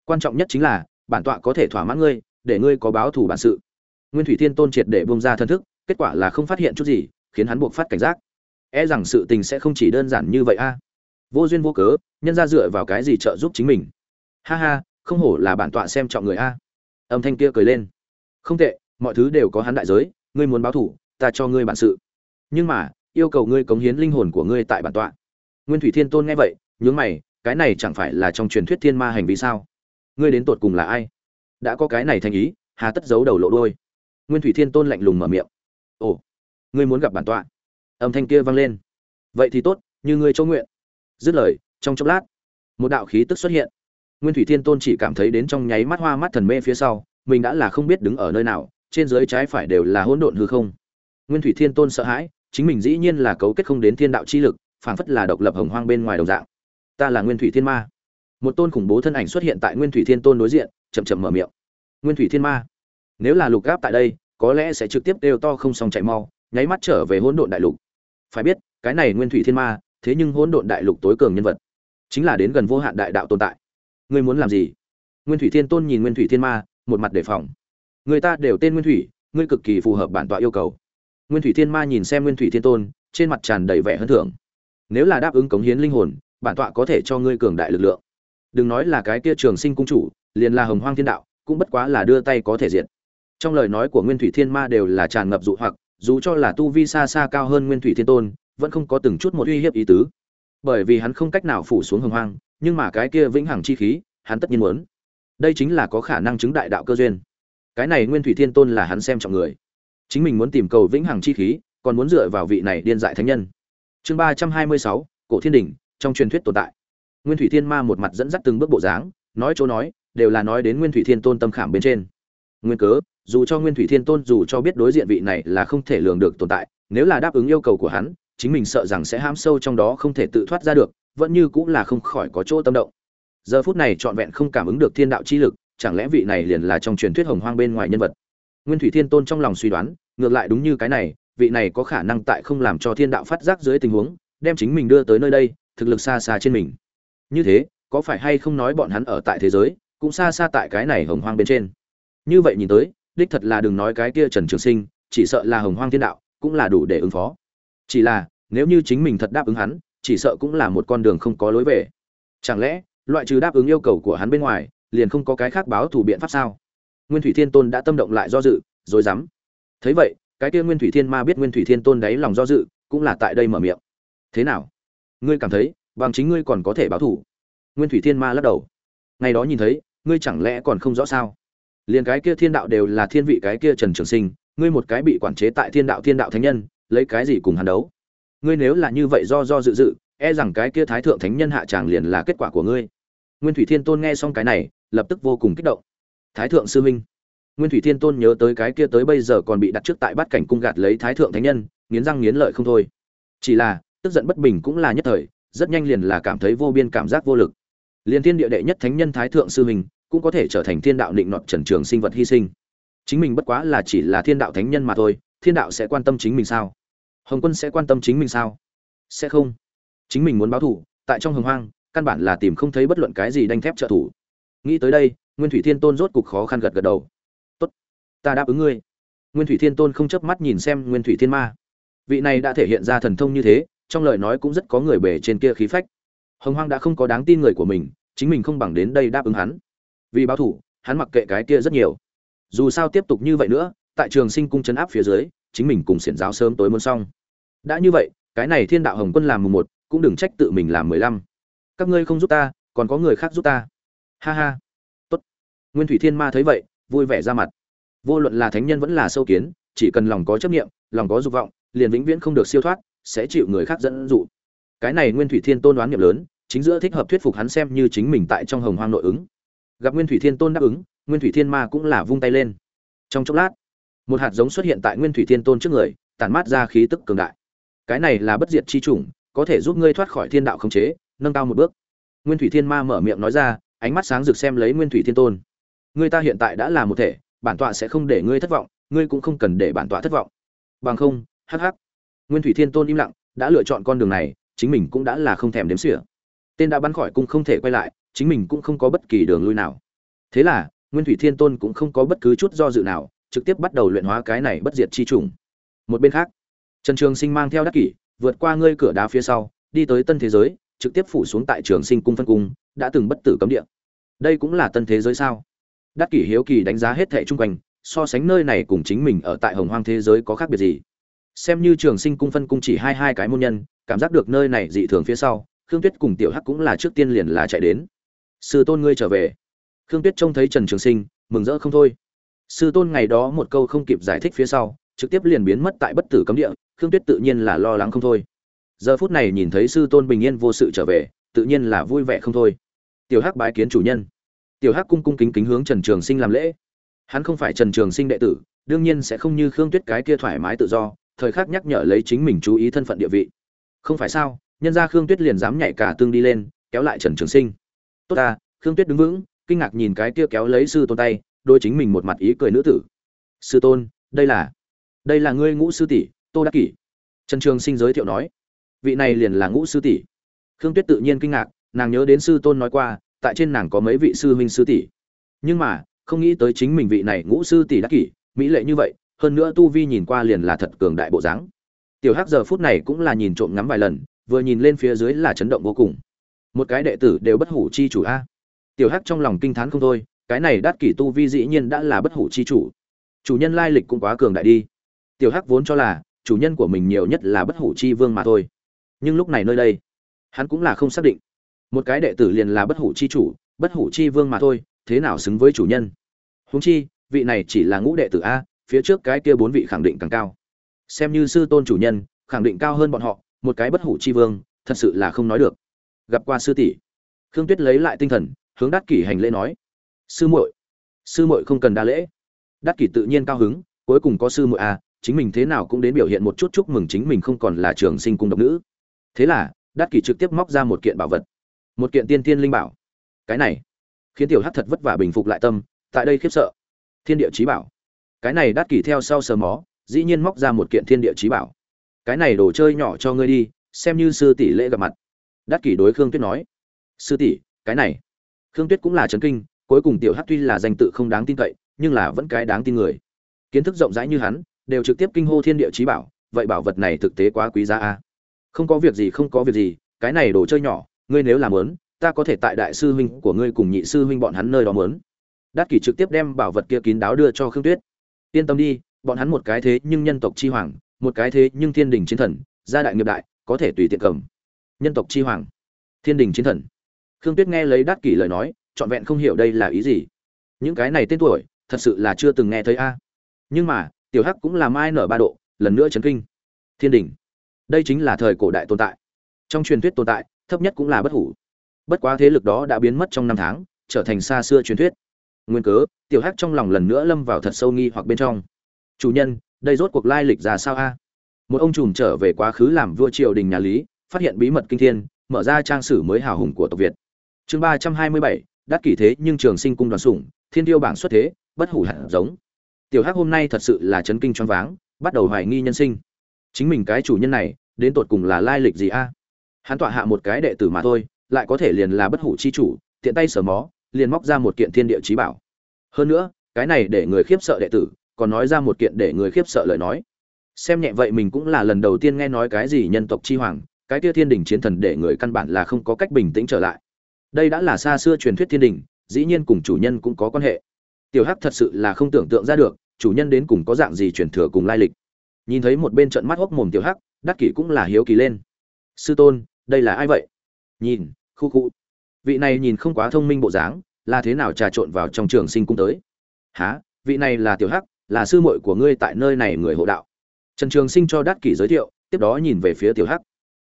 Quan trọng nhất chính là, bản tọa có thể thỏa mãn ngươi, để ngươi có báo thù bản sự nguyên thủy thiên tôn triệt để bông ra thân thức, kết quả là không phát hiện chút gì, khiến hắn buộc phát cảnh giác. E rằng sự tình sẽ không chỉ đơn giản như vậy a. Vô duyên vô cớ, nhân ra dựa vào cái gì trợ giúp chính mình? Ha ha, không hổ là bản tọa xem trọng người a. Âm thanh kia cười lên. Không tệ, mọi thứ đều có hắn đại giới, ngươi muốn báo thủ, ta cho ngươi bản sự. Nhưng mà, yêu cầu ngươi cống hiến linh hồn của ngươi tại bản tọa. Nguyên thủy thiên tôn nghe vậy, nhướng mày, cái này chẳng phải là trong truyền thuyết thiên ma hành vi sao? Ngươi đến tột cùng là ai? Đã có cái này thành ý, hà tất giấu đầu lộ đôi nguyên thủy thiên tôn lạnh lùng mở miệng. Ồ, ngươi muốn gặp bản tọa? Âm thanh kia vang lên. Vậy thì tốt, như ngươi châu nguyện. Dứt lời, trong chốc lát, một đạo khí tức xuất hiện. Nguyên thủy thiên tôn chỉ cảm thấy đến trong nháy mắt hoa mắt thần mê phía sau, mình đã là không biết đứng ở nơi nào, trên dưới trái phải đều là hỗn độn hư không. Nguyên thủy thiên tôn sợ hãi, chính mình dĩ nhiên là cấu kết không đến thiên đạo chi lực, phảng phất là độc lập hồng hoang bên ngoài đồng dạng. Ta là nguyên thủy thiên ma. Một tôn khủng bố thân ảnh xuất hiện tại nguyên thủy thiên tôn đối diện, chậm chậm mở miệng. Nguyên thủy thiên ma nếu là lục gáp tại đây, có lẽ sẽ trực tiếp đều to không xong chạy mau, nháy mắt trở về hỗn độn đại lục. Phải biết, cái này nguyên thủy thiên ma, thế nhưng hỗn độn đại lục tối cường nhân vật, chính là đến gần vô hạn đại đạo tồn tại. Ngươi muốn làm gì? Nguyên thủy thiên tôn nhìn nguyên thủy thiên ma, một mặt đề phòng. Người ta đều tên nguyên thủy, ngươi cực kỳ phù hợp bản tọa yêu cầu. Nguyên thủy thiên ma nhìn xem nguyên thủy thiên tôn, trên mặt tràn đầy vẻ hơn thưởng. Nếu là đáp ứng cống hiến linh hồn, bản tọa có thể cho ngươi cường đại lực lượng. Đừng nói là cái kia trường sinh cung chủ, liền là hồng hoang thiên đạo, cũng bất quá là đưa tay có thể diệt trong lời nói của nguyên thủy thiên ma đều là tràn ngập dụ hoặc, dù cho là tu vi xa xa cao hơn nguyên thủy thiên tôn, vẫn không có từng chút một uy hiếp ý tứ. Bởi vì hắn không cách nào phủ xuống hồng hoang, nhưng mà cái kia vĩnh hằng chi khí, hắn tất nhiên muốn. Đây chính là có khả năng chứng đại đạo cơ duyên. Cái này nguyên thủy thiên tôn là hắn xem trọng người. Chính mình muốn tìm cầu vĩnh hằng chi khí, còn muốn dựa vào vị này điên dại thánh nhân. Chương ba trăm hai mươi sáu, cổ thiên đình, trong truyền thuyết tồn tại. Nguyên thủy thiên ma một mặt dẫn dắt từng bước bộ dáng, nói chỗ nói, đều là nói đến nguyên thủy thiên tôn tâm khảm bên trên. Nguyên cớ dù cho nguyên thủy thiên tôn dù cho biết đối diện vị này là không thể lường được tồn tại, nếu là đáp ứng yêu cầu của hắn, chính mình sợ rằng sẽ ham sâu trong đó không thể tự thoát ra được, vẫn như cũng là không khỏi có chỗ tâm động. Giờ phút này trọn vẹn không cảm ứng được thiên đạo chi lực, chẳng lẽ vị này liền là trong truyền thuyết hồng hoang bên ngoài nhân vật? Nguyên thủy thiên tôn trong lòng suy đoán, ngược lại đúng như cái này, vị này có khả năng tại không làm cho thiên đạo phát giác dưới tình huống, đem chính mình đưa tới nơi đây, thực lực xa xa trên mình. Như thế, có phải hay không nói bọn hắn ở tại thế giới, cũng xa xa tại cái này hồng hoang bên trên? Như vậy nhìn tới đích thật là đừng nói cái kia trần trường sinh, chỉ sợ là hồng hoang thiên đạo, cũng là đủ để ứng phó. Chỉ là, nếu như chính mình thật đáp ứng hắn, chỉ sợ cũng là một con đường không có lối về. Chẳng lẽ, loại trừ đáp ứng yêu cầu của hắn bên ngoài, liền không có cái khác báo thủ biện pháp sao? Nguyên thủy thiên tôn đã tâm động lại do dự, rồi dám. Thấy vậy, cái kia nguyên thủy thiên ma biết nguyên thủy thiên tôn đáy lòng do dự, cũng là tại đây mở miệng. Thế nào? Ngươi cảm thấy, bằng chính ngươi còn có thể báo thủ nguyên thủy thiên ma lắc đầu. Ngày đó nhìn thấy, ngươi chẳng lẽ còn không rõ sao? Liền cái kia thiên đạo đều là thiên vị cái kia trần trường sinh, ngươi một cái bị quản chế tại thiên đạo thiên đạo thánh nhân, lấy cái gì cùng hắn đấu? Ngươi nếu là như vậy do do dự dự e rằng cái kia thái thượng thánh nhân hạ tràng liền là kết quả của ngươi. Nguyên thủy thiên tôn nghe xong cái này, lập tức vô cùng kích động. Thái thượng sư huynh nguyên thủy thiên tôn nhớ tới cái kia tới bây giờ còn bị đặt trước tại bát cảnh cung gạt lấy thái thượng thánh nhân, nghiến răng nghiến lợi không thôi. Chỉ là, tức giận bất bình cũng là nhất thời, rất nhanh liền là cảm thấy vô biên cảm giác vô lực. Liền thiên địa đệ nhất thánh nhân thái thượng sư huynh cũng có thể trở thành thiên đạo định nọt trần trường sinh vật hy sinh. Chính mình bất quá là chỉ là thiên đạo thánh nhân mà thôi, thiên đạo sẽ quan tâm chính mình sao? Hồng quân sẽ quan tâm chính mình sao? Sẽ không. Chính mình muốn báo thủ tại trong hồng hoang, căn bản là tìm không thấy bất luận cái gì đanh thép trợ thủ. Nghĩ tới đây, nguyên thủy thiên tôn rốt cục khó khăn gật gật đầu. Tốt, ta đáp ứng ngươi. Nguyên thủy thiên tôn không chớp mắt nhìn xem nguyên thủy thiên ma. Vị này đã thể hiện ra thần thông như thế, trong lời nói cũng rất có người bề trên kia khí phách. Hồng hoang đã không có đáng tin người của mình, chính mình không bằng đến đây đáp ứng hắn vì báo thủ, hắn mặc kệ cái kia rất nhiều. Dù sao tiếp tục như vậy nữa, tại trường sinh cung chấn áp phía dưới, chính mình cùng xiển giáo sớm tối muốn xong. Đã như vậy, cái này thiên đạo hồng quân làm mùng một, cũng đừng trách tự mình làm mười lăm. Các ngươi không giúp ta, còn có người khác giúp ta. Ha ha. Tốt. Nguyên thủy thiên ma thấy vậy, vui vẻ ra mặt. Vô luận là thánh nhân vẫn là sâu kiến, chỉ cần lòng có chấp niệm, lòng có dục vọng, liền vĩnh viễn không được siêu thoát, sẽ chịu người khác dẫn dụ. Cái này nguyên thủy thiên tôn đoán nghiệp lớn, chính giữa thích hợp thuyết phục hắn xem như chính mình tại trong hồng hoang nội ứng gặp nguyên thủy thiên tôn đáp ứng, nguyên thủy thiên ma cũng là vung tay lên. Trong chốc lát, một hạt giống xuất hiện tại nguyên thủy thiên tôn trước người, tản mát ra khí tức cường đại. Cái này là bất diệt chi chủng, có thể giúp ngươi thoát khỏi thiên đạo khống chế, nâng cao một bước. Nguyên thủy thiên ma mở miệng nói ra, ánh mắt sáng rực xem lấy nguyên thủy thiên tôn. Ngươi ta hiện tại đã là một thể, bản tọa sẽ không để ngươi thất vọng, ngươi cũng không cần để bản tọa thất vọng. Bằng không, hắc hắc. Nguyên thủy thiên tôn im lặng, đã lựa chọn con đường này, chính mình cũng đã là không thèm đếm xỉa. Tên đã bắn khỏi cung không thể quay lại chính mình cũng không có bất kỳ đường lui nào. Thế là, nguyên thủy thiên tôn cũng không có bất cứ chút do dự nào, trực tiếp bắt đầu luyện hóa cái này bất diệt chi trùng. Một bên khác, trần trường sinh mang theo đắc kỷ, vượt qua ngươi cửa đá phía sau, đi tới tân thế giới, trực tiếp phủ xuống tại trường sinh cung phân cung, đã từng bất tử cấm địa. Đây cũng là tân thế giới sao? Đắc kỷ hiếu kỳ đánh giá hết thệ chung quanh, so sánh nơi này cùng chính mình ở tại hồng hoang thế giới có khác biệt gì? Xem như trường sinh cung phân cung chỉ hai hai cái môn nhân, cảm giác được nơi này dị thường phía sau, khương tuyết cùng tiểu hắc cũng là trước tiên liền là chạy đến sư tôn ngươi trở về. Khương tuyết trông thấy trần trường sinh, mừng rỡ không thôi. Sư tôn ngày đó một câu không kịp giải thích phía sau, trực tiếp liền biến mất tại bất tử cấm địa, khương tuyết tự nhiên là lo lắng không thôi. Giờ phút này nhìn thấy sư tôn bình yên vô sự trở về, tự nhiên là vui vẻ không thôi. Tiểu hắc bái kiến chủ nhân. Tiểu hắc cung cung kính kính hướng trần trường sinh làm lễ. Hắn không phải trần trường sinh đệ tử, đương nhiên sẽ không như khương tuyết cái kia thoải mái tự do, thời khắc nhắc nhở lấy chính mình chú ý thân phận địa vị. Không phải sao, nhân ra khương tuyết liền dám nhảy cả tương đi lên, kéo lại trần trường sinh tốt ta, khương tuyết đứng vững, kinh ngạc nhìn cái kia kéo lấy sư tôn tay đôi chính mình một mặt ý cười nữ tử. Sư tôn, đây là đây là ngươi ngũ sư tỷ, tô đắc kỷ. Trần trường sinh giới thiệu nói. Vị này liền là ngũ sư tỷ. Khương tuyết tự nhiên kinh ngạc, nàng nhớ đến sư tôn nói qua, tại trên nàng có mấy vị sư huynh sư tỷ. Nhưng mà, không nghĩ tới chính mình vị này ngũ sư tỷ đắc kỷ, mỹ lệ như vậy, hơn nữa tu vi nhìn qua liền là thật cường đại bộ dáng. Tiểu hắc giờ phút này cũng là nhìn trộm ngắm vài lần, vừa nhìn lên phía dưới là chấn động vô cùng một cái đệ tử đều bất hủ chi chủ a. Tiểu hắc trong lòng kinh thán không thôi, cái này đắt kỷ tu vi dĩ nhiên đã là bất hủ chi chủ. Chủ nhân lai lịch cũng quá cường đại đi. Tiểu hắc vốn cho là, chủ nhân của mình nhiều nhất là bất hủ chi vương mà thôi. Nhưng lúc này nơi đây, hắn cũng là không xác định. Một cái đệ tử liền là bất hủ chi chủ, bất hủ chi vương mà thôi, thế nào xứng với chủ nhân? Huống chi, vị này chỉ là ngũ đệ tử a, phía trước cái kia bốn vị khẳng định càng cao. Xem như sư tôn chủ nhân, khẳng định cao hơn bọn họ, một cái bất hủ chi vương, thật sự là không nói được gặp qua sư tỷ. Khương tuyết lấy lại tinh thần, hướng đắc kỷ hành lễ nói, sư muội sư muội không cần đa lễ. Đắc kỷ tự nhiên cao hứng, cuối cùng có sư muội à chính mình thế nào cũng đến biểu hiện một chút chúc mừng chính mình không còn là trường sinh cung độc nữ. Thế là đắc kỷ trực tiếp móc ra một kiện bảo vật, một kiện tiên tiên linh bảo. Cái này. Khiến tiểu hắc thật vất vả bình phục lại tâm, tại đây khiếp sợ. Thiên địa trí bảo. Cái này đắc kỷ theo sau sờ mó, dĩ nhiên móc ra một kiện thiên địa trí bảo. Cái này đồ chơi nhỏ cho ngươi đi, xem như sư tỷ lễ gặp mặt đắc kỷ đối khương tuyết nói, sư tỷ, cái này. Khương tuyết cũng là chấn kinh, cuối cùng tiểu hắc tuy là danh tự không đáng tin cậy, nhưng là vẫn cái đáng tin người. Kiến thức rộng rãi như hắn, đều trực tiếp kinh hô thiên địa trí bảo, vậy bảo vật này thực tế quá quý giá a. Không có việc gì, không có việc gì, cái này đồ chơi nhỏ, ngươi nếu làm lớn ta có thể tại đại sư huynh của ngươi cùng nhị sư huynh bọn hắn nơi đó mớn đắc kỷ trực tiếp đem bảo vật kia kín đáo đưa cho khương tuyết. Yên tâm đi, bọn hắn một cái thế nhưng nhân tộc chi hoàng, một cái thế nhưng thiên đình chiến thần, gia đại nghiệp đại, có thể tùy tiện cầm nhân tộc chi hoàng. Thiên đình chiến thần. Khương tuyết nghe lấy đát kỷ lời nói, trọn vẹn không hiểu đây là ý gì. Những cái này tên tuổi, thật sự là chưa từng nghe thấy a. Nhưng mà, tiểu hắc cũng làm ai nở ba độ, lần nữa chấn kinh. Thiên đình. Đây chính là thời cổ đại tồn tại. Trong truyền thuyết tồn tại, thấp nhất cũng là bất hủ. Bất quá thế lực đó đã biến mất trong năm tháng, trở thành xa xưa truyền thuyết. Nguyên cớ, tiểu hắc trong lòng lần nữa lâm vào thật sâu nghi hoặc bên trong. Chủ nhân, đây rốt cuộc lai lịch ra sao a? Một ông trùm trở về quá khứ làm vua triều đình nhà lý phát hiện bí mật kinh thiên, mở ra trang sử mới hào hùng của tộc việt. Chương ba trăm hai mươi bảy đắc kỷ thế nhưng trường sinh cung đoàn sủng, thiên tiêu bảng xuất thế, bất hủ hạt giống. Tiểu hắc hôm nay thật sự là chấn kinh choáng váng, bắt đầu hoài nghi nhân sinh. Chính mình cái chủ nhân này, đến tột cùng là lai lịch gì a? Hắn tọa hạ một cái đệ tử mà thôi, lại có thể liền là bất hủ chi chủ, tiện tay sở mó, liền móc ra một kiện thiên địa chí bảo. Hơn nữa, cái này để người khiếp sợ đệ tử, còn nói ra một kiện để người khiếp sợ lời nói. Xem nhẹ vậy mình cũng là lần đầu tiên nghe nói cái gì nhân tộc chi hoàng cái kia thiên đình chiến thần để người căn bản là không có cách bình tĩnh trở lại. Đây đã là xa xưa truyền thuyết thiên đình, dĩ nhiên cùng chủ nhân cũng có quan hệ. Tiểu hắc thật sự là không tưởng tượng ra được, chủ nhân đến cùng có dạng gì truyền thừa cùng lai lịch. Nhìn thấy một bên trận mắt hốc mồm tiểu hắc, đắc kỷ cũng là hiếu kỳ lên. Sư tôn, đây là ai vậy? Nhìn, khu khu. Vị này nhìn không quá thông minh bộ dáng, là thế nào trà trộn vào trong trường sinh cung tới? Há vị này là tiểu hắc, là sư muội của ngươi tại nơi này người hộ đạo. Trần trường sinh cho đắc kỷ giới thiệu, tiếp đó nhìn về phía tiểu hắc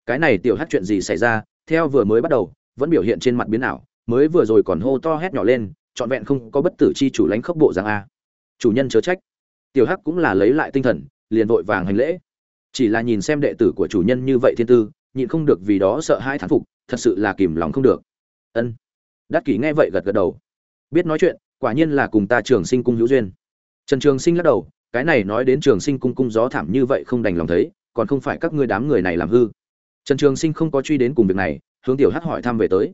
cái này tiểu hắc chuyện gì xảy ra, theo vừa mới bắt đầu, vẫn biểu hiện trên mặt biến ảo, mới vừa rồi còn hô to hét nhỏ lên, trọn vẹn không có bất tử chi chủ lánh khốc bộ rằng a. Chủ nhân chớ trách. Tiểu hắc cũng là lấy lại tinh thần, liền vội vàng hành lễ. Chỉ là nhìn xem đệ tử của chủ nhân như vậy thiên tư, nhịn không được vì đó sợ hai thán phục, thật sự là kìm lòng không được. Ân. Đắc kỷ nghe vậy gật gật đầu. Biết nói chuyện, quả nhiên là cùng ta trường sinh cung hữu duyên. Trần trường sinh lắc đầu, cái này nói đến trường sinh cung cung gió thảm như vậy không đành lòng thấy, còn không phải các ngươi đám người này làm hư trần trường sinh không có truy đến cùng việc này, hướng tiểu hắc hỏi thăm về tới.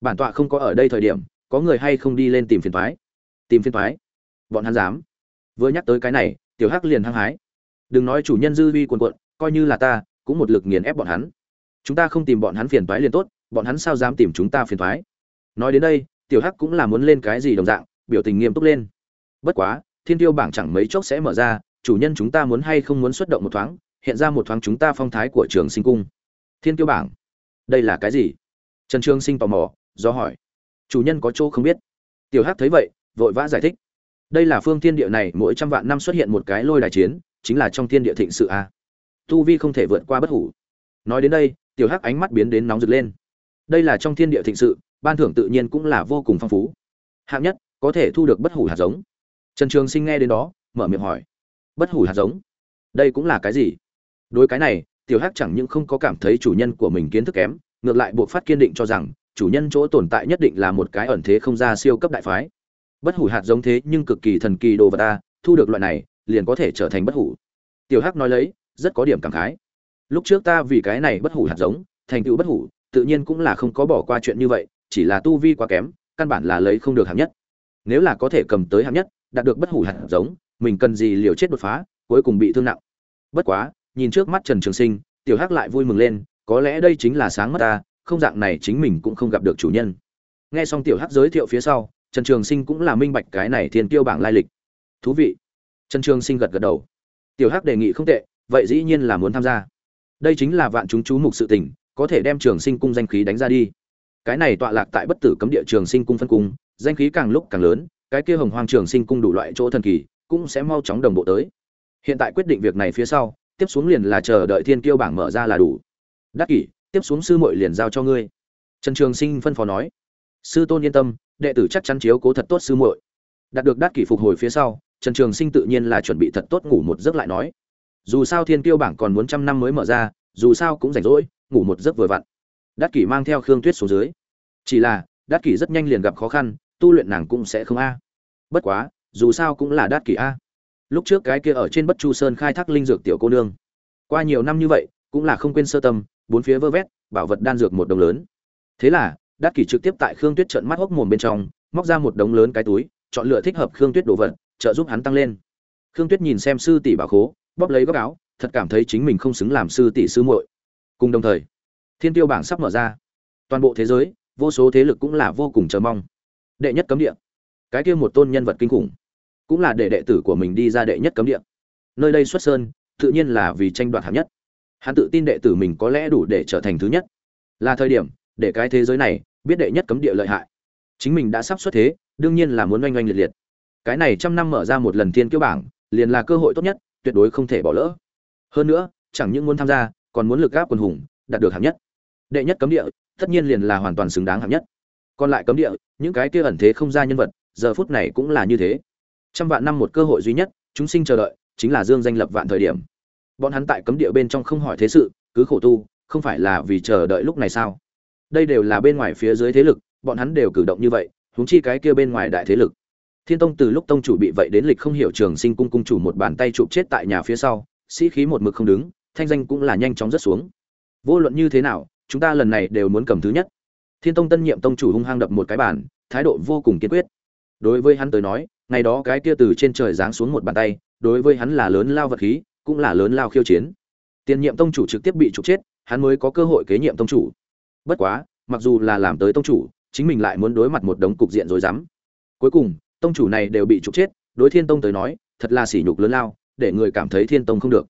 Bản tọa không có ở đây thời điểm, có người hay không đi lên tìm phiền thoái tìm phiền thoái bọn hắn dám. Vừa nhắc tới cái này, tiểu hắc liền hăng hái. Đừng nói chủ nhân dư vi quần quận coi như là ta, cũng một lực nghiền ép bọn hắn. Chúng ta không tìm bọn hắn phiền toái liền tốt, bọn hắn sao dám tìm chúng ta phiền toái? Nói đến đây, tiểu hắc cũng là muốn lên cái gì đồng dạng, biểu tình nghiêm túc lên. Bất quá, thiên tiêu bảng chẳng mấy chốc sẽ mở ra, chủ nhân chúng ta muốn hay không muốn xuất động một thoáng, hiện ra một thoáng chúng ta phong thái của trường sinh cung thiên tiêu bảng. Đây là cái gì? Trần trương sinh tò mò, do hỏi. Chủ nhân có chỗ không biết. Tiểu hắc thấy vậy, vội vã giải thích. Đây là phương thiên địa này, mỗi trăm vạn năm xuất hiện một cái lôi đài chiến, chính là trong thiên địa thịnh sự a. Tu vi không thể vượt qua bất hủ. Nói đến đây, tiểu hắc ánh mắt biến đến nóng rực lên. Đây là trong thiên địa thịnh sự, ban thưởng tự nhiên cũng là vô cùng phong phú. Hạng nhất, có thể thu được bất hủ hạt giống. Trần trường sinh nghe đến đó, mở miệng hỏi. Bất hủ hạt giống? Đây cũng là cái gì? Đối cái này tiểu hắc chẳng những không có cảm thấy chủ nhân của mình kiến thức kém, ngược lại buộc phát kiên định cho rằng, chủ nhân chỗ tồn tại nhất định là một cái ẩn thế không ra siêu cấp đại phái. Bất hủ hạt giống thế nhưng cực kỳ thần kỳ đồ vật ta, thu được loại này, liền có thể trở thành bất hủ. Tiểu hắc nói lấy, rất có điểm cảm khái. Lúc trước ta vì cái này bất hủ hạt giống, thành tựu bất hủ, tự nhiên cũng là không có bỏ qua chuyện như vậy, chỉ là tu vi quá kém, căn bản là lấy không được hạng nhất. Nếu là có thể cầm tới hạng nhất, đạt được bất hủ hạt giống, mình cần gì liều chết đột phá, cuối cùng bị thương nặng. Bất quá nhìn trước mắt trần trường sinh, tiểu hắc lại vui mừng lên, có lẽ đây chính là sáng mắt ta, không dạng này chính mình cũng không gặp được chủ nhân. Nghe xong tiểu hắc giới thiệu phía sau, trần trường sinh cũng là minh bạch cái này thiên tiêu bảng lai lịch. Thú vị. Trần trường sinh gật gật đầu. Tiểu hắc đề nghị không tệ, vậy dĩ nhiên là muốn tham gia. Đây chính là vạn chúng chú mục sự tình, có thể đem trường sinh cung danh khí đánh ra đi. Cái này tọa lạc tại bất tử cấm địa trường sinh cung phân cung, danh khí càng lúc càng lớn, cái kia hồng hoang trường sinh cung đủ loại chỗ thần kỳ, cũng sẽ mau chóng đồng bộ tới. Hiện tại quyết định việc này phía sau tiếp xuống liền là chờ đợi thiên kiêu bảng mở ra là đủ. Đắc kỷ, tiếp xuống sư muội liền giao cho ngươi. Trần trường sinh phân phó nói. Sư tôn yên tâm, đệ tử chắc chắn chiếu cố thật tốt sư muội. Đạt được đắc kỷ phục hồi phía sau, trần trường sinh tự nhiên là chuẩn bị thật tốt ngủ một giấc lại nói. Dù sao thiên kiêu bảng còn muốn trăm năm mới mở ra, dù sao cũng rảnh rỗi, ngủ một giấc vừa vặn. Đắc kỷ mang theo khương tuyết xuống dưới. Chỉ là, đắc kỷ rất nhanh liền gặp khó khăn, tu luyện nàng cũng sẽ không a. Bất quá, dù sao cũng là đắc kỷ a lúc trước cái kia ở trên bất chu sơn khai thác linh dược tiểu cô nương. Qua nhiều năm như vậy, cũng là không quên sơ tâm, bốn phía vơ vét, bảo vật đan dược một đồng lớn. Thế là, đắc kỷ trực tiếp tại khương tuyết trận mắt hốc mồm bên trong, móc ra một đống lớn cái túi, chọn lựa thích hợp khương tuyết đồ vật, trợ giúp hắn tăng lên. Khương tuyết nhìn xem sư tỷ bảo khố, bóp lấy góc áo, thật cảm thấy chính mình không xứng làm sư tỷ sư muội. Cùng đồng thời, thiên tiêu bảng sắp mở ra. Toàn bộ thế giới, vô số thế lực cũng là vô cùng chờ mong. Đệ nhất cấm địa. Cái kia một tôn nhân vật kinh khủng cũng là để đệ tử của mình đi ra đệ nhất cấm địa. Nơi đây xuất sơn, tự nhiên là vì tranh đoạt hạng nhất. Hắn tự tin đệ tử mình có lẽ đủ để trở thành thứ nhất. Là thời điểm, để cái thế giới này biết đệ nhất cấm địa lợi hại. Chính mình đã sắp xuất thế, đương nhiên là muốn oanh oanh liệt liệt. Cái này trăm năm mở ra một lần thiên kiêu bảng, liền là cơ hội tốt nhất, tuyệt đối không thể bỏ lỡ. Hơn nữa, chẳng những muốn tham gia, còn muốn lực gáp quần hùng, đạt được hạng nhất. Đệ nhất cấm địa, tất nhiên liền là hoàn toàn xứng đáng hạng nhất. Còn lại cấm địa, những cái kia ẩn thế không ra nhân vật, giờ phút này cũng là như thế trăm vạn năm một cơ hội duy nhất, chúng sinh chờ đợi, chính là dương danh lập vạn thời điểm. Bọn hắn tại cấm địa bên trong không hỏi thế sự, cứ khổ tu, không phải là vì chờ đợi lúc này sao? Đây đều là bên ngoài phía dưới thế lực, bọn hắn đều cử động như vậy, huống chi cái kia bên ngoài đại thế lực. Thiên tông từ lúc tông chủ bị vậy đến lịch không hiểu trường sinh cung cung chủ một bàn tay chụp chết tại nhà phía sau, sĩ khí một mực không đứng, thanh danh cũng là nhanh chóng rất xuống. Vô luận như thế nào, chúng ta lần này đều muốn cầm thứ nhất. Thiên tông tân nhiệm tông chủ hung hăng đập một cái bàn, thái độ vô cùng kiên quyết. Đối với hắn tới nói ngày đó cái kia từ trên trời giáng xuống một bàn tay, đối với hắn là lớn lao vật khí, cũng là lớn lao khiêu chiến. Tiền nhiệm tông chủ trực tiếp bị trục chết, hắn mới có cơ hội kế nhiệm tông chủ. Bất quá, mặc dù là làm tới tông chủ, chính mình lại muốn đối mặt một đống cục diện rối rắm. Cuối cùng, tông chủ này đều bị trục chết, đối thiên tông tới nói, thật là sỉ nhục lớn lao, để người cảm thấy thiên tông không được.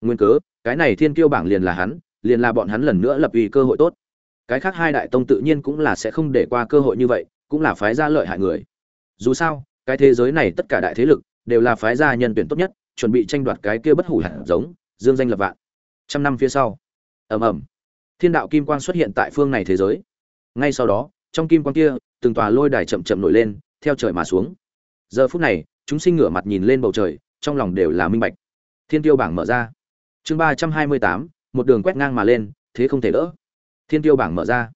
Nguyên cớ, cái này thiên kiêu bảng liền là hắn, liền là bọn hắn lần nữa lập uy cơ hội tốt. Cái khác hai đại tông tự nhiên cũng là sẽ không để qua cơ hội như vậy, cũng là phái ra lợi hại người. Dù sao cái thế giới này tất cả đại thế lực đều là phái gia nhân tuyển tốt nhất, chuẩn bị tranh đoạt cái kia bất hủ hạt giống, dương danh lập vạn. Trăm năm phía sau, ầm ầm, thiên đạo kim quang xuất hiện tại phương này thế giới. Ngay sau đó, trong kim quang kia, từng tòa lôi đài chậm chậm nổi lên, theo trời mà xuống. Giờ phút này, chúng sinh ngửa mặt nhìn lên bầu trời, trong lòng đều là minh bạch. Thiên tiêu bảng mở ra. Chương ba trăm hai mươi tám, một đường quét ngang mà lên, thế không thể đỡ. Thiên tiêu bảng mở ra.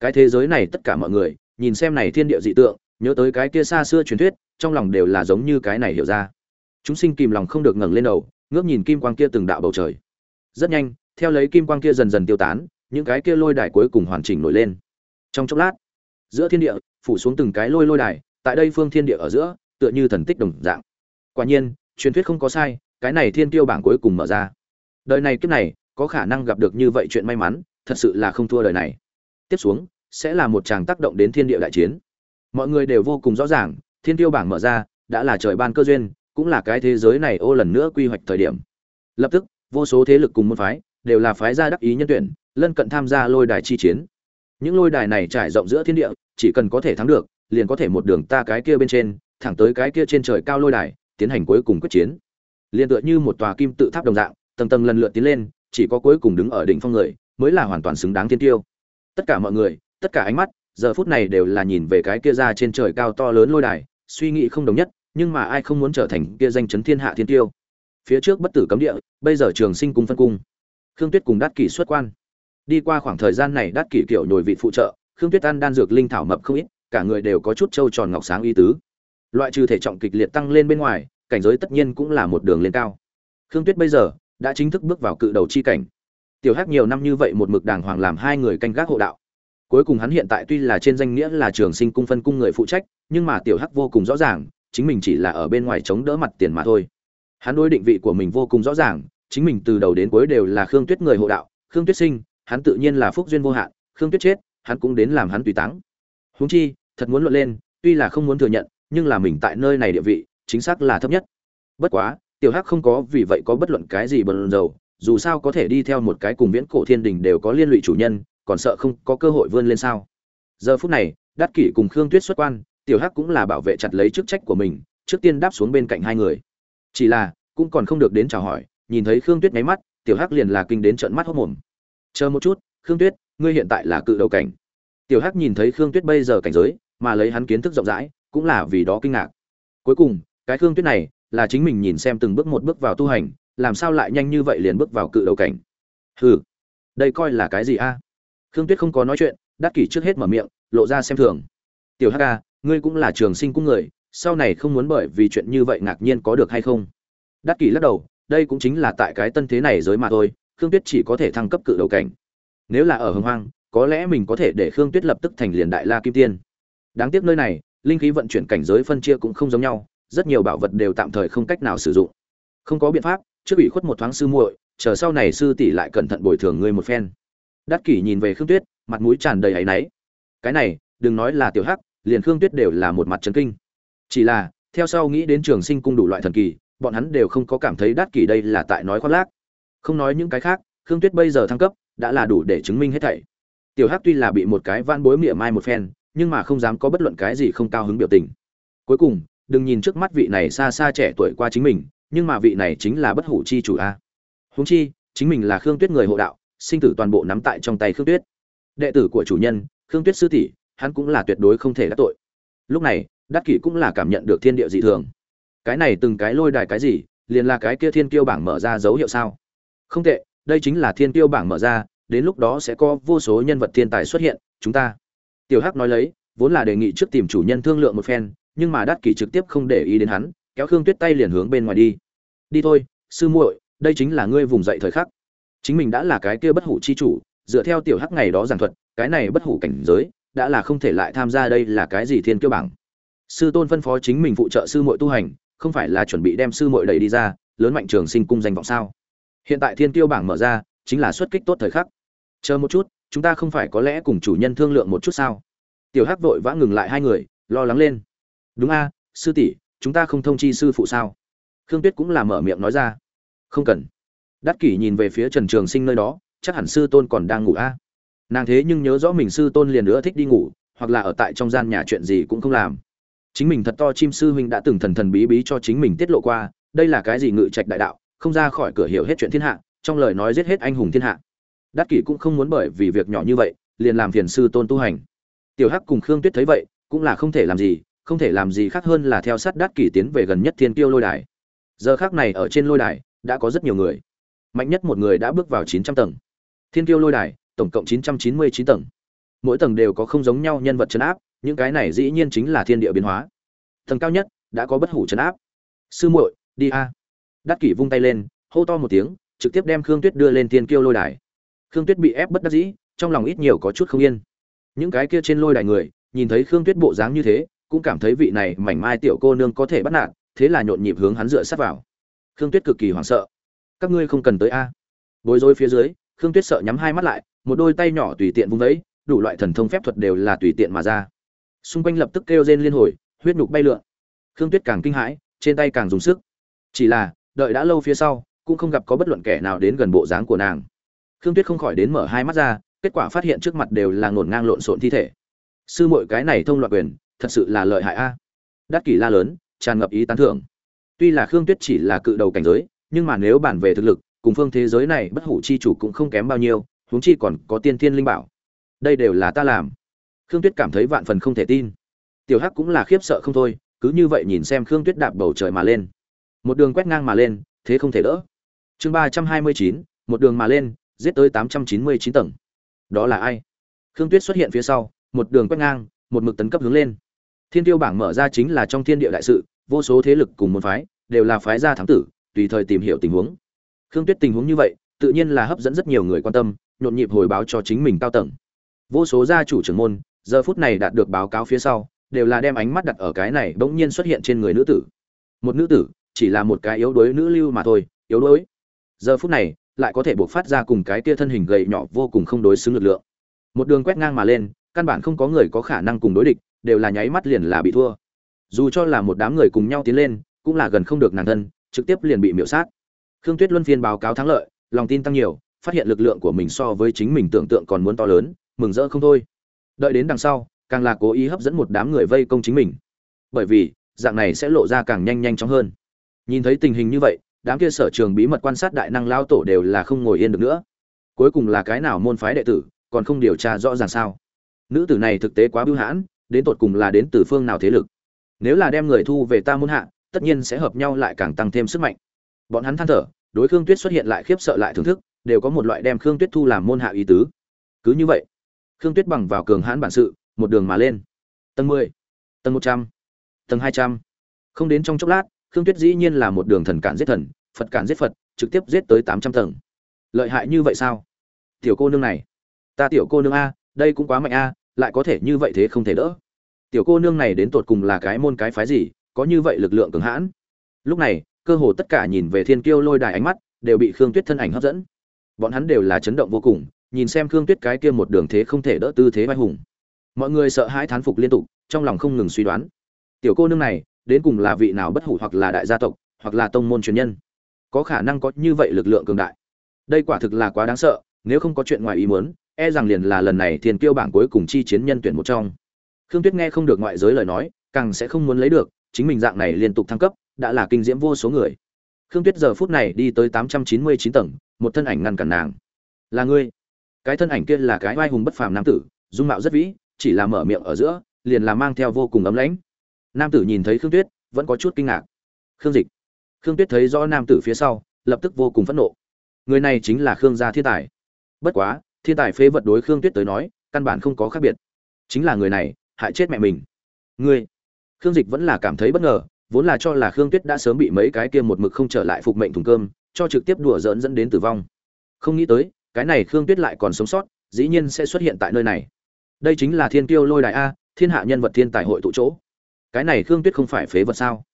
Cái thế giới này tất cả mọi người, nhìn xem này thiên địa dị tượng, nhớ tới cái kia xa xưa truyền thuyết trong lòng đều là giống như cái này hiểu ra. Chúng sinh kìm lòng không được ngẩng lên đầu, ngước nhìn kim quang kia từng đạo bầu trời. Rất nhanh, theo lấy kim quang kia dần dần tiêu tán, những cái kia lôi đài cuối cùng hoàn chỉnh nổi lên. Trong chốc lát, giữa thiên địa, phủ xuống từng cái lôi lôi đài, tại đây phương thiên địa ở giữa, tựa như thần tích đồng dạng. Quả nhiên, truyền thuyết không có sai, cái này thiên tiêu bảng cuối cùng mở ra. Đời này kiếp này, có khả năng gặp được như vậy chuyện may mắn, thật sự là không thua đời này. Tiếp xuống, sẽ là một tràng tác động đến thiên địa đại chiến. Mọi người đều vô cùng rõ ràng thiên tiêu bảng mở ra, đã là trời ban cơ duyên, cũng là cái thế giới này ô lần nữa quy hoạch thời điểm. Lập tức, vô số thế lực cùng môn phái, đều là phái gia đắc ý nhân tuyển, lân cận tham gia lôi đài chi chiến. Những lôi đài này trải rộng giữa thiên địa, chỉ cần có thể thắng được, liền có thể một đường ta cái kia bên trên, thẳng tới cái kia trên trời cao lôi đài, tiến hành cuối cùng quyết chiến. Liền tựa như một tòa kim tự tháp đồng dạng, tầng tầng lần lượt tiến lên, chỉ có cuối cùng đứng ở đỉnh phong người, mới là hoàn toàn xứng đáng thiên tiêu. Tất cả mọi người, tất cả ánh mắt, giờ phút này đều là nhìn về cái kia ra trên trời cao to lớn lôi đài suy nghĩ không đồng nhất, nhưng mà ai không muốn trở thành kia danh chấn thiên hạ thiên tiêu? Phía trước bất tử cấm địa, bây giờ trường sinh cung phân cung. Khương tuyết cùng đát kỷ xuất quan. Đi qua khoảng thời gian này, đát kỷ kiểu nhồi vị phụ trợ, khương tuyết ăn đan dược linh thảo mập không ít, cả người đều có chút trâu tròn ngọc sáng y tứ. Loại trừ thể trọng kịch liệt tăng lên bên ngoài, cảnh giới tất nhiên cũng là một đường lên cao. Khương tuyết bây giờ đã chính thức bước vào cự đầu chi cảnh. Tiểu hắc nhiều năm như vậy một mực đàng hoàng làm hai người canh gác hộ đạo cuối cùng hắn hiện tại tuy là trên danh nghĩa là trường sinh cung phân cung người phụ trách, nhưng mà tiểu hắc vô cùng rõ ràng, chính mình chỉ là ở bên ngoài chống đỡ mặt tiền mà thôi. Hắn đối định vị của mình vô cùng rõ ràng, chính mình từ đầu đến cuối đều là khương tuyết người hộ đạo, khương tuyết sinh, hắn tự nhiên là phúc duyên vô hạn, khương tuyết chết, hắn cũng đến làm hắn tùy táng. Huống chi, thật muốn luận lên, tuy là không muốn thừa nhận, nhưng là mình tại nơi này địa vị, chính xác là thấp nhất. Bất quá, tiểu hắc không có vì vậy có bất luận cái gì bần dầu dù sao có thể đi theo một cái cùng viễn cổ thiên đình đều có liên lụy chủ nhân còn sợ không có cơ hội vươn lên sao? Giờ phút này, đắc kỷ cùng khương tuyết xuất quan, tiểu hắc cũng là bảo vệ chặt lấy chức trách của mình, trước tiên đáp xuống bên cạnh hai người. Chỉ là, cũng còn không được đến chào hỏi, nhìn thấy khương tuyết nháy mắt, tiểu hắc liền là kinh đến trận mắt hốc mồm. Chờ một chút, khương tuyết, ngươi hiện tại là cự đầu cảnh. Tiểu hắc nhìn thấy khương tuyết bây giờ cảnh giới, mà lấy hắn kiến thức rộng rãi, cũng là vì đó kinh ngạc. Cuối cùng, cái khương tuyết này là chính mình nhìn xem từng bước một bước vào tu hành, làm sao lại nhanh như vậy liền bước vào cự đầu cảnh? Hừ, đây coi là cái gì a? Khương tuyết không có nói chuyện, đắc kỷ trước hết mở miệng, lộ ra xem thường. Tiểu hắc ca ngươi cũng là trường sinh cung người, sau này không muốn bởi vì chuyện như vậy ngạc nhiên có được hay không? Đắc kỷ lắc đầu, đây cũng chính là tại cái tân thế này giới mà thôi, khương tuyết chỉ có thể thăng cấp cự đầu cảnh. Nếu là ở hồng hoang, có lẽ mình có thể để khương tuyết lập tức thành liền đại la kim tiên. Đáng tiếc nơi này, linh khí vận chuyển cảnh giới phân chia cũng không giống nhau, rất nhiều bảo vật đều tạm thời không cách nào sử dụng. Không có biện pháp, trước ủy khuất một thoáng sư muội, chờ sau này sư tỷ lại cẩn thận bồi thường ngươi một phen. Đát kỷ nhìn về khương tuyết, mặt mũi tràn đầy áy náy. Cái này, đừng nói là tiểu hắc, liền khương tuyết đều là một mặt trấn kinh. Chỉ là, theo sau nghĩ đến trường sinh cung đủ loại thần kỳ, bọn hắn đều không có cảm thấy Đát kỷ đây là tại nói khoác lác. Không nói những cái khác, khương tuyết bây giờ thăng cấp, đã là đủ để chứng minh hết thảy. Tiểu hắc tuy là bị một cái van bối miệng mai một phen, nhưng mà không dám có bất luận cái gì không cao hứng biểu tình. Cuối cùng, đừng nhìn trước mắt vị này xa xa trẻ tuổi qua chính mình, nhưng mà vị này chính là bất hủ chi chủ a. Huống chi, chính mình là khương tuyết người hộ đạo sinh tử toàn bộ nắm tại trong tay khương tuyết. Đệ tử của chủ nhân, khương tuyết sư tỷ, hắn cũng là tuyệt đối không thể đắc tội. Lúc này, đắc kỷ cũng là cảm nhận được thiên địa dị thường. Cái này từng cái lôi đài cái gì, liền là cái kia thiên kiêu bảng mở ra dấu hiệu sao? Không tệ, đây chính là thiên kiêu bảng mở ra, đến lúc đó sẽ có vô số nhân vật thiên tài xuất hiện, chúng ta. Tiểu hắc nói lấy, vốn là đề nghị trước tìm chủ nhân thương lượng một phen, nhưng mà đắc kỷ trực tiếp không để ý đến hắn, kéo khương tuyết tay liền hướng bên ngoài đi. Đi thôi, sư muội, đây chính là ngươi vùng dậy thời khắc chính mình đã là cái kia bất hủ chi chủ, dựa theo tiểu hắc ngày đó giảng thuật, cái này bất hủ cảnh giới, đã là không thể lại tham gia đây là cái gì thiên kiêu bảng. Sư tôn phân phó chính mình phụ trợ sư muội tu hành, không phải là chuẩn bị đem sư muội đẩy đi ra, lớn mạnh trường sinh cung danh vọng sao? Hiện tại thiên kiêu bảng mở ra, chính là xuất kích tốt thời khắc. Chờ một chút, chúng ta không phải có lẽ cùng chủ nhân thương lượng một chút sao? Tiểu hắc vội vã ngừng lại hai người, lo lắng lên. Đúng a, sư tỷ, chúng ta không thông chi sư phụ sao? Khương tuyết cũng là mở miệng nói ra. Không cần đắc kỷ nhìn về phía trần trường sinh nơi đó, chắc hẳn sư tôn còn đang ngủ a. Nàng thế nhưng nhớ rõ mình sư tôn liền nữa thích đi ngủ, hoặc là ở tại trong gian nhà chuyện gì cũng không làm. Chính mình thật to chim sư huynh đã từng thần thần bí bí cho chính mình tiết lộ qua, đây là cái gì ngự trạch đại đạo, không ra khỏi cửa hiểu hết chuyện thiên hạ, trong lời nói giết hết anh hùng thiên hạ. Đắc kỷ cũng không muốn bởi vì việc nhỏ như vậy, liền làm phiền sư tôn tu hành. Tiểu hắc cùng khương tuyết thấy vậy, cũng là không thể làm gì, không thể làm gì khác hơn là theo sát đắc kỷ tiến về gần nhất thiên tiêu lôi đài. Giờ khác này ở trên lôi đài, đã có rất nhiều người mạnh nhất một người đã bước vào chín trăm tầng. Thiên Kiêu lôi đài, tổng cộng chín trăm chín mươi chín tầng. Mỗi tầng đều có không giống nhau nhân vật chấn áp, những cái này dĩ nhiên chính là thiên địa biến hóa. Tầng cao nhất đã có bất hủ chấn áp. Sư muội, đi a. Đắc kỷ vung tay lên, hô to một tiếng, trực tiếp đem khương tuyết đưa lên Thiên kiêu lôi đài. Khương tuyết bị ép bất đắc dĩ, trong lòng ít nhiều có chút không yên. Những cái kia trên lôi đài người, nhìn thấy khương tuyết bộ dáng như thế, cũng cảm thấy vị này mảnh mai tiểu cô nương có thể bắt nạt, thế là nhộn nhịp hướng hắn dựa sát vào. Khương tuyết cực kỳ hoảng sợ các ngươi không cần tới a. Bối rối phía dưới, khương tuyết sợ nhắm hai mắt lại, một đôi tay nhỏ tùy tiện vung vẫy, đủ loại thần thông phép thuật đều là tùy tiện mà ra. Xung quanh lập tức kêu rên liên hồi, huyết nhục bay lượn. Khương tuyết càng kinh hãi, trên tay càng dùng sức. Chỉ là, đợi đã lâu phía sau, cũng không gặp có bất luận kẻ nào đến gần bộ dáng của nàng. Khương tuyết không khỏi đến mở hai mắt ra, kết quả phát hiện trước mặt đều là ngổn ngang lộn xộn thi thể. Sư muội cái này thông loạn quyền, thật sự là lợi hại a. Đắc kỷ la lớn, tràn ngập ý tán thưởng. Tuy là khương tuyết chỉ là cự đầu cảnh giới nhưng mà nếu bản về thực lực, cùng phương thế giới này bất hủ chi chủ cũng không kém bao nhiêu, huống chi còn có tiên thiên linh bảo. Đây đều là ta làm. Khương tuyết cảm thấy vạn phần không thể tin. Tiểu hắc cũng là khiếp sợ không thôi, cứ như vậy nhìn xem khương tuyết đạp bầu trời mà lên. Một đường quét ngang mà lên, thế không thể đỡ. Chương ba trăm hai mươi chín, một đường mà lên, giết tới tám trăm chín mươi chín tầng. Đó là ai? Khương tuyết xuất hiện phía sau, một đường quét ngang, một mực tấn cấp hướng lên. Thiên tiêu bảng mở ra chính là trong thiên địa đại sự, vô số thế lực cùng một phái, đều là phái gia thắng tử tùy thời tìm hiểu tình huống. Khương tuyết tình huống như vậy, tự nhiên là hấp dẫn rất nhiều người quan tâm, nhộn nhịp hồi báo cho chính mình cao tầng. Vô số gia chủ trưởng môn, giờ phút này đạt được báo cáo phía sau, đều là đem ánh mắt đặt ở cái này bỗng nhiên xuất hiện trên người nữ tử. Một nữ tử, chỉ là một cái yếu đuối nữ lưu mà thôi, yếu đuối. Giờ phút này, lại có thể buộc phát ra cùng cái tia thân hình gầy nhỏ vô cùng không đối xứng lực lượng. Một đường quét ngang mà lên, căn bản không có người có khả năng cùng đối địch, đều là nháy mắt liền là bị thua. Dù cho là một đám người cùng nhau tiến lên, cũng là gần không được nàng thân trực tiếp liền bị miễu sát. Khương tuyết luân phiên báo cáo thắng lợi, lòng tin tăng nhiều, phát hiện lực lượng của mình so với chính mình tưởng tượng còn muốn to lớn, mừng rỡ không thôi. Đợi đến đằng sau, càng là cố ý hấp dẫn một đám người vây công chính mình. Bởi vì, dạng này sẽ lộ ra càng nhanh nhanh chóng hơn. Nhìn thấy tình hình như vậy, đám kia sở trường bí mật quan sát đại năng lao tổ đều là không ngồi yên được nữa. Cuối cùng là cái nào môn phái đệ tử, còn không điều tra rõ ràng sao. Nữ tử này thực tế quá bưu hãn, đến tột cùng là đến từ phương nào thế lực. Nếu là đem người thu về ta môn hạ tất nhiên sẽ hợp nhau lại càng tăng thêm sức mạnh. Bọn hắn than thở, đối khương tuyết xuất hiện lại khiếp sợ lại thưởng thức, đều có một loại đem khương tuyết thu làm môn hạ ý tứ. Cứ như vậy, khương tuyết bằng vào cường hãn bản sự, một đường mà lên. Tầng mười, tầng một trăm, tầng hai trăm. Không đến trong chốc lát, khương tuyết dĩ nhiên là một đường thần cản giết thần, phật cản giết phật, trực tiếp giết tới tám trăm tầng. Lợi hại như vậy sao? Tiểu cô nương này, ta tiểu cô nương a, đây cũng quá mạnh a, lại có thể như vậy thế không thể đỡ. Tiểu cô nương này đến tột cùng là cái môn cái phái gì có như vậy lực lượng cường hãn. Lúc này, cơ hồ tất cả nhìn về thiên kiêu lôi đài ánh mắt đều bị khương tuyết thân ảnh hấp dẫn. Bọn hắn đều là chấn động vô cùng, nhìn xem khương tuyết cái kia một đường thế không thể đỡ tư thế vai hùng. Mọi người sợ hãi thán phục liên tục, trong lòng không ngừng suy đoán. Tiểu cô nương này, đến cùng là vị nào bất hủ hoặc là đại gia tộc, hoặc là tông môn truyền nhân? Có khả năng có như vậy lực lượng cường đại. Đây quả thực là quá đáng sợ, nếu không có chuyện ngoài ý muốn e rằng liền là lần này thiên kiêu bảng cuối cùng chi chiến nhân tuyển một trong. Khương tuyết nghe không được ngoại giới lời nói, càng sẽ không muốn lấy được chính mình dạng này liên tục thăng cấp, đã là kinh diễm vô số người. Khương tuyết giờ phút này đi tới tám trăm chín mươi chín tầng, một thân ảnh ngăn cản nàng. Là ngươi. Cái thân ảnh kia là cái oai hùng bất phàm nam tử, dung mạo rất vĩ, chỉ là mở miệng ở giữa, liền là mang theo vô cùng ấm lãnh. Nam tử nhìn thấy khương tuyết, vẫn có chút kinh ngạc. Khương dịch. Khương tuyết thấy rõ nam tử phía sau, lập tức vô cùng phẫn nộ. Người này chính là khương gia thiên tài. Bất quá, thiên tài phế vật đối khương tuyết tới nói, căn bản không có khác biệt. Chính là người này, hại chết mẹ mình. Ngươi? Khương dịch vẫn là cảm thấy bất ngờ, vốn là cho là khương tuyết đã sớm bị mấy cái kia một mực không trở lại phục mệnh thùng cơm, cho trực tiếp đùa giỡn dẫn đến tử vong. Không nghĩ tới, cái này khương tuyết lại còn sống sót, dĩ nhiên sẽ xuất hiện tại nơi này. Đây chính là thiên kiêu lôi đại a, thiên hạ nhân vật thiên tài hội tụ chỗ. Cái này khương tuyết không phải phế vật sao?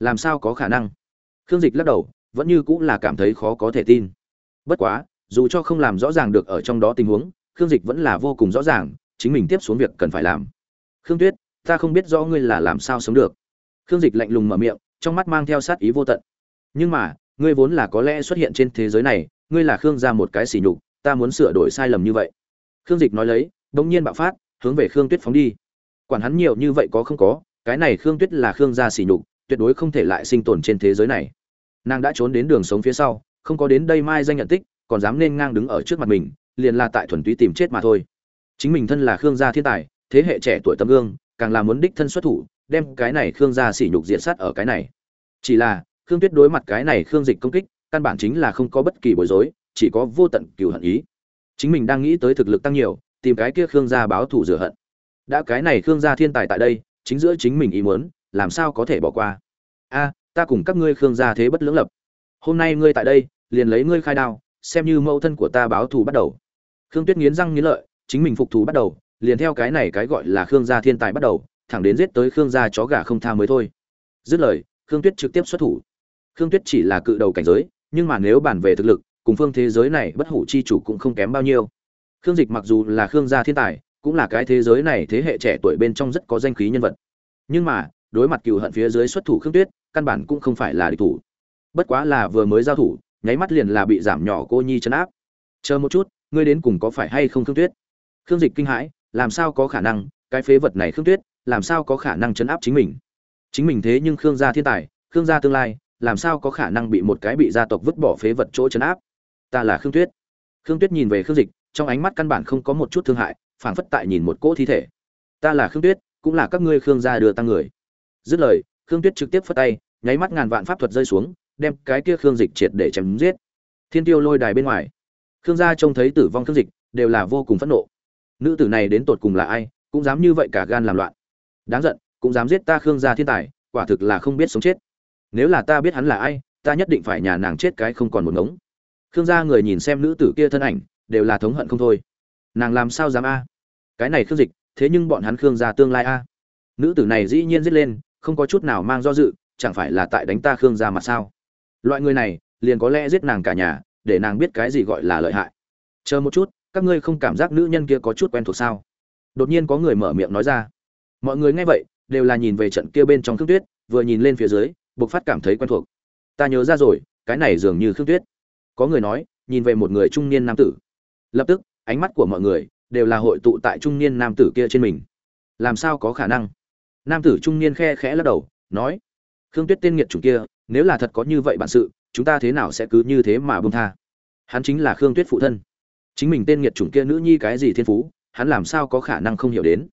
Làm sao có khả năng? Khương dịch lắc đầu, vẫn như cũng là cảm thấy khó có thể tin. Bất quá, dù cho không làm rõ ràng được ở trong đó tình huống, khương dịch vẫn là vô cùng rõ ràng, chính mình tiếp xuống việc cần phải làm. Khương tuyết ta không biết rõ ngươi là làm sao sống được. Khương dịch lạnh lùng mở miệng, trong mắt mang theo sát ý vô tận. Nhưng mà, ngươi vốn là có lẽ xuất hiện trên thế giới này, ngươi là khương gia một cái xỉ nhục, ta muốn sửa đổi sai lầm như vậy. Khương dịch nói lấy bỗng nhiên bạo phát, hướng về khương tuyết phóng đi. Quản hắn nhiều như vậy có không có, cái này khương tuyết là khương gia xỉ nhục, tuyệt đối không thể lại sinh tồn trên thế giới này. Nàng đã trốn đến đường sống phía sau, không có đến đây mai danh nhận tích, còn dám nên ngang đứng ở trước mặt mình, liền là tại thuần túy tìm chết mà thôi. Chính mình thân là khương gia thiên tài, thế hệ trẻ tuổi tấm gương càng là muốn đích thân xuất thủ, đem cái này khương gia sỉ nhục diện sát ở cái này. Chỉ là, khương tuyết đối mặt cái này khương dịch công kích, căn bản chính là không có bất kỳ bối rối, chỉ có vô tận cừu hận ý. Chính mình đang nghĩ tới thực lực tăng nhiều, tìm cái kia khương gia báo thù rửa hận. Đã cái này khương gia thiên tài tại đây, chính giữa chính mình ý muốn, làm sao có thể bỏ qua? A, ta cùng các ngươi khương gia thế bất lưỡng lập. Hôm nay ngươi tại đây, liền lấy ngươi khai đao, xem như mẫu thân của ta báo thù bắt đầu. Khương tuyết nghiến răng nghiến lợi, chính mình phục thù bắt đầu liền theo cái này cái gọi là khương gia thiên tài bắt đầu, thẳng đến giết tới khương gia chó gà không tha mới thôi. Dứt lời, khương tuyết trực tiếp xuất thủ. Khương tuyết chỉ là cự đầu cảnh giới, nhưng mà nếu bàn về thực lực, cùng phương thế giới này bất hủ chi chủ cũng không kém bao nhiêu. Khương dịch mặc dù là khương gia thiên tài, cũng là cái thế giới này thế hệ trẻ tuổi bên trong rất có danh khí nhân vật. Nhưng mà, đối mặt cựu hận phía dưới xuất thủ khương tuyết, căn bản cũng không phải là địch thủ. Bất quá là vừa mới giao thủ, nháy mắt liền là bị giảm nhỏ cô nhi chấn áp. Chờ một chút, ngươi đến cùng có phải hay không khương tuyết? Khương dịch kinh hãi làm sao có khả năng, cái phế vật này khương tuyết, làm sao có khả năng chấn áp chính mình? Chính mình thế nhưng khương gia thiên tài, khương gia tương lai, làm sao có khả năng bị một cái bị gia tộc vứt bỏ phế vật chỗ chấn áp? Ta là khương tuyết. Khương tuyết nhìn về khương dịch, trong ánh mắt căn bản không có một chút thương hại, phảng phất tại nhìn một cỗ thi thể. Ta là khương tuyết, cũng là các ngươi khương gia đưa tăng người. Dứt lời, khương tuyết trực tiếp phất tay, nháy mắt ngàn vạn pháp thuật rơi xuống, đem cái kia khương dịch triệt để chém giết. Thiên tiêu lôi đài bên ngoài, khương gia trông thấy tử vong khương dịch, đều là vô cùng phẫn nộ nữ tử này đến tột cùng là ai, cũng dám như vậy cả gan làm loạn. Đáng giận, cũng dám giết ta khương gia thiên tài, quả thực là không biết sống chết. Nếu là ta biết hắn là ai, ta nhất định phải nhà nàng chết cái không còn một ngống. Khương gia người nhìn xem nữ tử kia thân ảnh, đều là thống hận không thôi. Nàng làm sao dám a? Cái này khương dịch, thế nhưng bọn hắn khương gia tương lai a? Nữ tử này dĩ nhiên giết lên, không có chút nào mang do dự, chẳng phải là tại đánh ta khương gia mà sao? Loại người này, liền có lẽ giết nàng cả nhà, để nàng biết cái gì gọi là lợi hại. Chờ một chút các ngươi không cảm giác nữ nhân kia có chút quen thuộc sao? Đột nhiên có người mở miệng nói ra. Mọi người nghe vậy, đều là nhìn về trận kia bên trong khương tuyết, vừa nhìn lên phía dưới buộc phát cảm thấy quen thuộc. Ta nhớ ra rồi, cái này dường như khương tuyết. Có người nói, nhìn về một người trung niên nam tử. Lập tức, ánh mắt của mọi người đều là hội tụ tại trung niên nam tử kia trên mình. Làm sao có khả năng? Nam tử trung niên khe khẽ lắc đầu, nói, khương tuyết tên nghiệt chủng kia, nếu là thật có như vậy bản sự, chúng ta thế nào sẽ cứ như thế mà bông tha? Hắn chính là khương tuyết phụ thân chính mình tên nghiệt chủng kia nữ nhi cái gì thiên phú, hắn làm sao có khả năng không hiểu đến?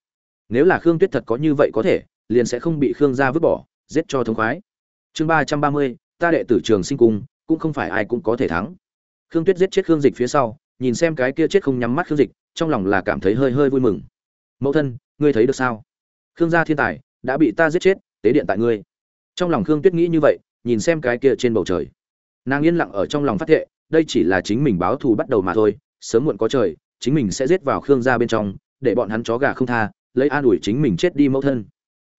Nếu là khương tuyết thật có như vậy có thể, liền sẽ không bị khương gia vứt bỏ, giết cho thống khoái. Chương ba trăm ba mươi, ta đệ tử trường sinh cung, cũng không phải ai cũng có thể thắng. Khương tuyết giết chết khương dịch phía sau, nhìn xem cái kia chết không nhắm mắt khương dịch, trong lòng là cảm thấy hơi hơi vui mừng. Mẫu thân, ngươi thấy được sao? Khương gia thiên tài đã bị ta giết chết, tế điện tại ngươi. Trong lòng khương tuyết nghĩ như vậy, nhìn xem cái kia trên bầu trời. Nàng yên lặng ở trong lòng phát thệ, đây chỉ là chính mình báo thù bắt đầu mà thôi sớm muộn có trời, chính mình sẽ giết vào khương gia bên trong, để bọn hắn chó gà không tha, lấy an ủi chính mình chết đi mẫu thân.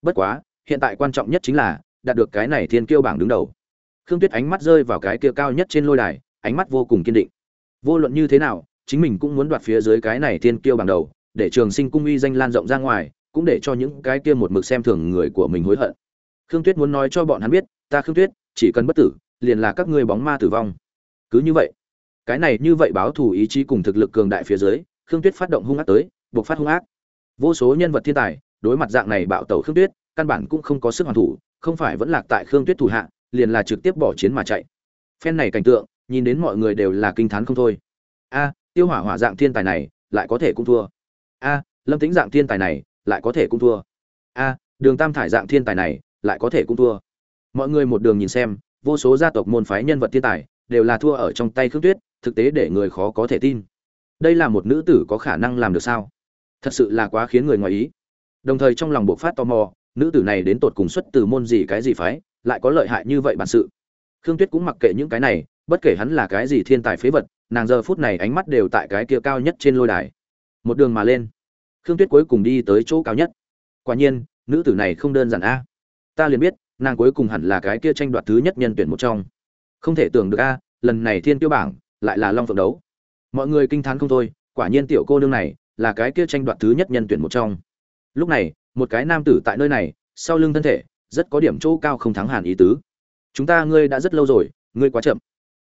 Bất quá, hiện tại quan trọng nhất chính là đạt được cái này thiên kiêu bảng đứng đầu. Khương tuyết ánh mắt rơi vào cái kia cao nhất trên lôi đài, ánh mắt vô cùng kiên định. Vô luận như thế nào, chính mình cũng muốn đoạt phía dưới cái này thiên kiêu bảng đầu, để trường sinh cung uy danh lan rộng ra ngoài, cũng để cho những cái kia một mực xem thường người của mình hối hận. Khương tuyết muốn nói cho bọn hắn biết, ta khương tuyết, chỉ cần bất tử, liền là các ngươi bóng ma tử vong. Cứ như vậy cái này như vậy báo thù ý chí cùng thực lực cường đại phía dưới, khương tuyết phát động hung ác tới, buộc phát hung ác. Vô số nhân vật thiên tài, đối mặt dạng này bạo tẩu khương tuyết, căn bản cũng không có sức hoàn thủ, không phải vẫn lạc tại khương tuyết thủ hạ, liền là trực tiếp bỏ chiến mà chạy. Phen này cảnh tượng, nhìn đến mọi người đều là kinh t h á n không thôi. A, tiêu hỏa hỏa dạng thiên tài này, lại có thể cũng thua. A, lâm tính dạng thiên tài này, lại có thể cũng thua. A, đường tam thải dạng thiên tài này, lại có thể cũng thua. Mọi người một đường nhìn xem, vô số gia tộc môn phái nhân vật thiên tài, đều là thua ở trong tay khương tuyết thực tế để người khó có thể tin. Đây là một nữ tử có khả năng làm được sao? Thật sự là quá khiến người ngoài ý. Đồng thời trong lòng bộ phát tò mò, nữ tử này đến tột cùng xuất từ môn gì cái gì phái, lại có lợi hại như vậy bản sự? Khương tuyết cũng mặc kệ những cái này, bất kể hắn là cái gì thiên tài phế vật, nàng giờ phút này ánh mắt đều tại cái kia cao nhất trên lôi đài. Một đường mà lên. Khương tuyết cuối cùng đi tới chỗ cao nhất. Quả nhiên, nữ tử này không đơn giản a. Ta liền biết, nàng cuối cùng hẳn là cái kia tranh đoạt thứ nhất nhân tuyển một trong. Không thể tưởng được a, lần này thiên tiêu bảng lại là long phượng đấu. Mọi người kinh t h á n không thôi, quả nhiên tiểu cô nương này là cái kia tranh đoạt thứ nhất nhân tuyển một trong. Lúc này, một cái nam tử tại nơi này, sau lưng thân thể, rất có điểm chỗ cao không thắng hàn ý tứ. Chúng ta ngươi đã rất lâu rồi, ngươi quá chậm.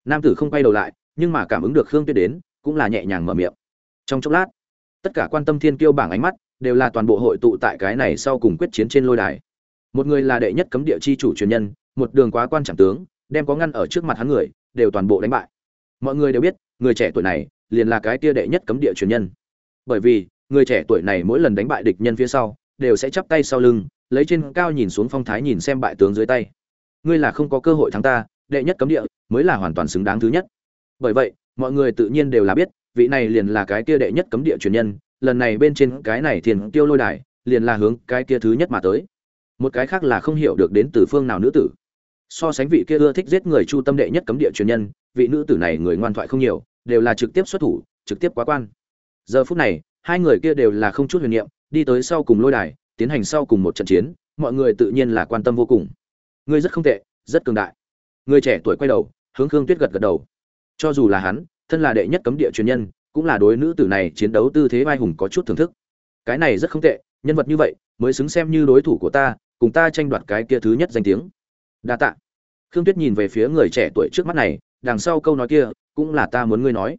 Nam tử không quay đầu lại, nhưng mà cảm ứng được khương tuyết đến, cũng là nhẹ nhàng mở miệng. Trong chốc lát, tất cả quan tâm thiên kiêu bảng ánh mắt đều là toàn bộ hội tụ tại cái này sau cùng quyết chiến trên lôi đài. Một người là đệ nhất cấm địa chi chủ truyền nhân, một đường quá quan trọng tướng, đem có ngăn ở trước mặt hắn người, đều toàn bộ đánh bại mọi người đều biết, người trẻ tuổi này liền là cái tia đệ nhất cấm địa truyền nhân. Bởi vì, người trẻ tuổi này mỗi lần đánh bại địch nhân phía sau, đều sẽ chắp tay sau lưng, lấy trên cao nhìn xuống phong thái nhìn xem bại tướng dưới tay. Ngươi là không có cơ hội thắng ta, đệ nhất cấm địa mới là hoàn toàn xứng đáng thứ nhất. Bởi vậy, mọi người tự nhiên đều là biết, vị này liền là cái kia đệ nhất cấm địa truyền nhân, lần này bên trên cái này thiền tiêu lôi đài, liền là hướng cái kia thứ nhất mà tới. Một cái khác là không hiểu được đến từ phương nào nữ tử. So sánh vị kia ưa thích giết người chu tâm đệ nhất cấm địa truyền nhân vị nữ tử này người ngoan thoại không nhiều, đều là trực tiếp xuất thủ, trực tiếp quá quan. Giờ phút này, hai người kia đều là không chút huyền niệm, đi tới sau cùng lôi đài, tiến hành sau cùng một trận chiến, mọi người tự nhiên là quan tâm vô cùng. Ngươi rất không tệ, rất cường đại. Người trẻ tuổi quay đầu, hướng khương tuyết gật gật đầu. Cho dù là hắn, thân là đệ nhất cấm địa truyền nhân, cũng là đối nữ tử này chiến đấu tư thế vai hùng có chút thưởng thức. Cái này rất không tệ, nhân vật như vậy, mới xứng xem như đối thủ của ta, cùng ta tranh đoạt cái kia thứ nhất danh tiếng. Đa tạ. Khương tuyết nhìn về phía người trẻ tuổi trước mắt này đằng sau câu nói kia, cũng là ta muốn ngươi nói.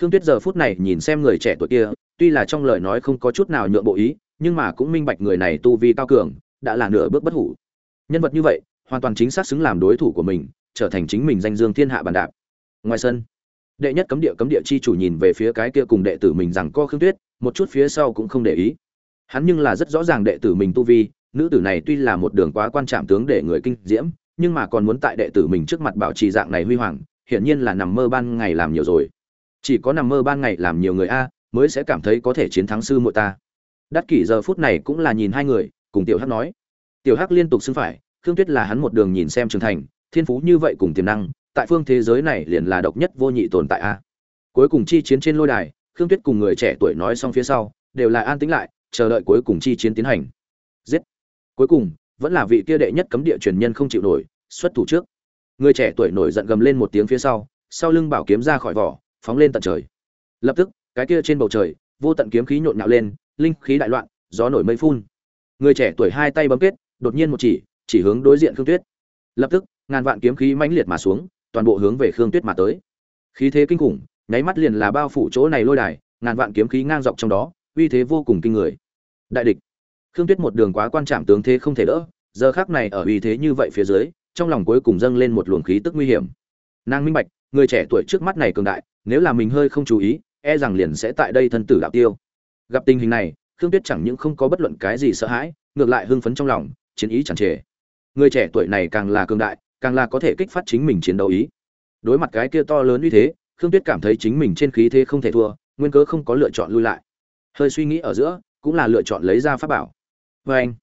Khương tuyết giờ phút này nhìn xem người trẻ tuổi kia, tuy là trong lời nói không có chút nào nhượng bộ ý, nhưng mà cũng minh bạch người này tu vi cao cường, đã là nửa bước bất hủ. Nhân vật như vậy, hoàn toàn chính xác xứng làm đối thủ của mình, trở thành chính mình danh dương thiên hạ bàn đạp. Ngoài sân, đệ nhất cấm địa cấm địa chi chủ nhìn về phía cái kia cùng đệ tử mình rằng co khương tuyết, một chút phía sau cũng không để ý. Hắn nhưng là rất rõ ràng đệ tử mình tu vi, nữ tử này tuy là một đường quá quan trọng tướng để người kinh diễm, nhưng mà còn muốn tại đệ tử mình trước mặt bảo trì dạng này huy hoàng hiển nhiên là nằm mơ ban ngày làm nhiều rồi. Chỉ có nằm mơ ban ngày làm nhiều người a, mới sẽ cảm thấy có thể chiến thắng sư muội ta. Đắc kỷ giờ phút này cũng là nhìn hai người, cùng tiểu hắc nói. Tiểu hắc liên tục xưng phải, khương tuyết là hắn một đường nhìn xem trưởng thành, thiên phú như vậy cùng tiềm năng, tại phương thế giới này liền là độc nhất vô nhị tồn tại a. Cuối cùng chi chiến trên lôi đài, khương tuyết cùng người trẻ tuổi nói xong phía sau, đều là an tĩnh lại, chờ đợi cuối cùng chi chiến tiến hành. Giết! Cuối cùng, vẫn là vị kia đệ nhất cấm địa truyền nhân không chịu nổi, xuất thủ trước người trẻ tuổi nổi giận gầm lên một tiếng phía sau sau lưng bảo kiếm ra khỏi vỏ, phóng lên tận trời. Lập tức, cái kia trên bầu trời, vô tận kiếm khí nhộn nhạo lên, linh khí đại loạn, gió nổi mây phun. Người trẻ tuổi hai tay bấm kết, đột nhiên một chỉ chỉ hướng đối diện khương tuyết. Lập tức, ngàn vạn kiếm khí mãnh liệt mà xuống, toàn bộ hướng về khương tuyết mà tới. Khí thế kinh khủng, nháy mắt liền là bao phủ chỗ này lôi đài, ngàn vạn kiếm khí ngang dọc trong đó, uy thế vô cùng kinh người. Đại địch. Khương tuyết một đường quá quan trọng tướng thế không thể đỡ, giờ khác này ở uy thế như vậy phía dưới trong lòng cuối cùng dâng lên một luồng khí tức nguy hiểm. Nàng minh bạch, người trẻ tuổi trước mắt này cường đại, nếu là mình hơi không chú ý e rằng liền sẽ tại đây thân tử đạo tiêu. Gặp tình hình này, khương tuyết chẳng những không có bất luận cái gì sợ hãi, ngược lại hưng phấn trong lòng, chiến ý chẳng trề. Người trẻ tuổi này càng là cường đại, càng là có thể kích phát chính mình chiến đấu ý. Đối mặt cái kia to lớn như thế, khương tuyết cảm thấy chính mình trên khí thế không thể thua, nguyên cớ không có lựa chọn lui lại. Hơi suy nghĩ ở giữa, cũng là lựa chọn lấy ra pháp bảo. Vê anh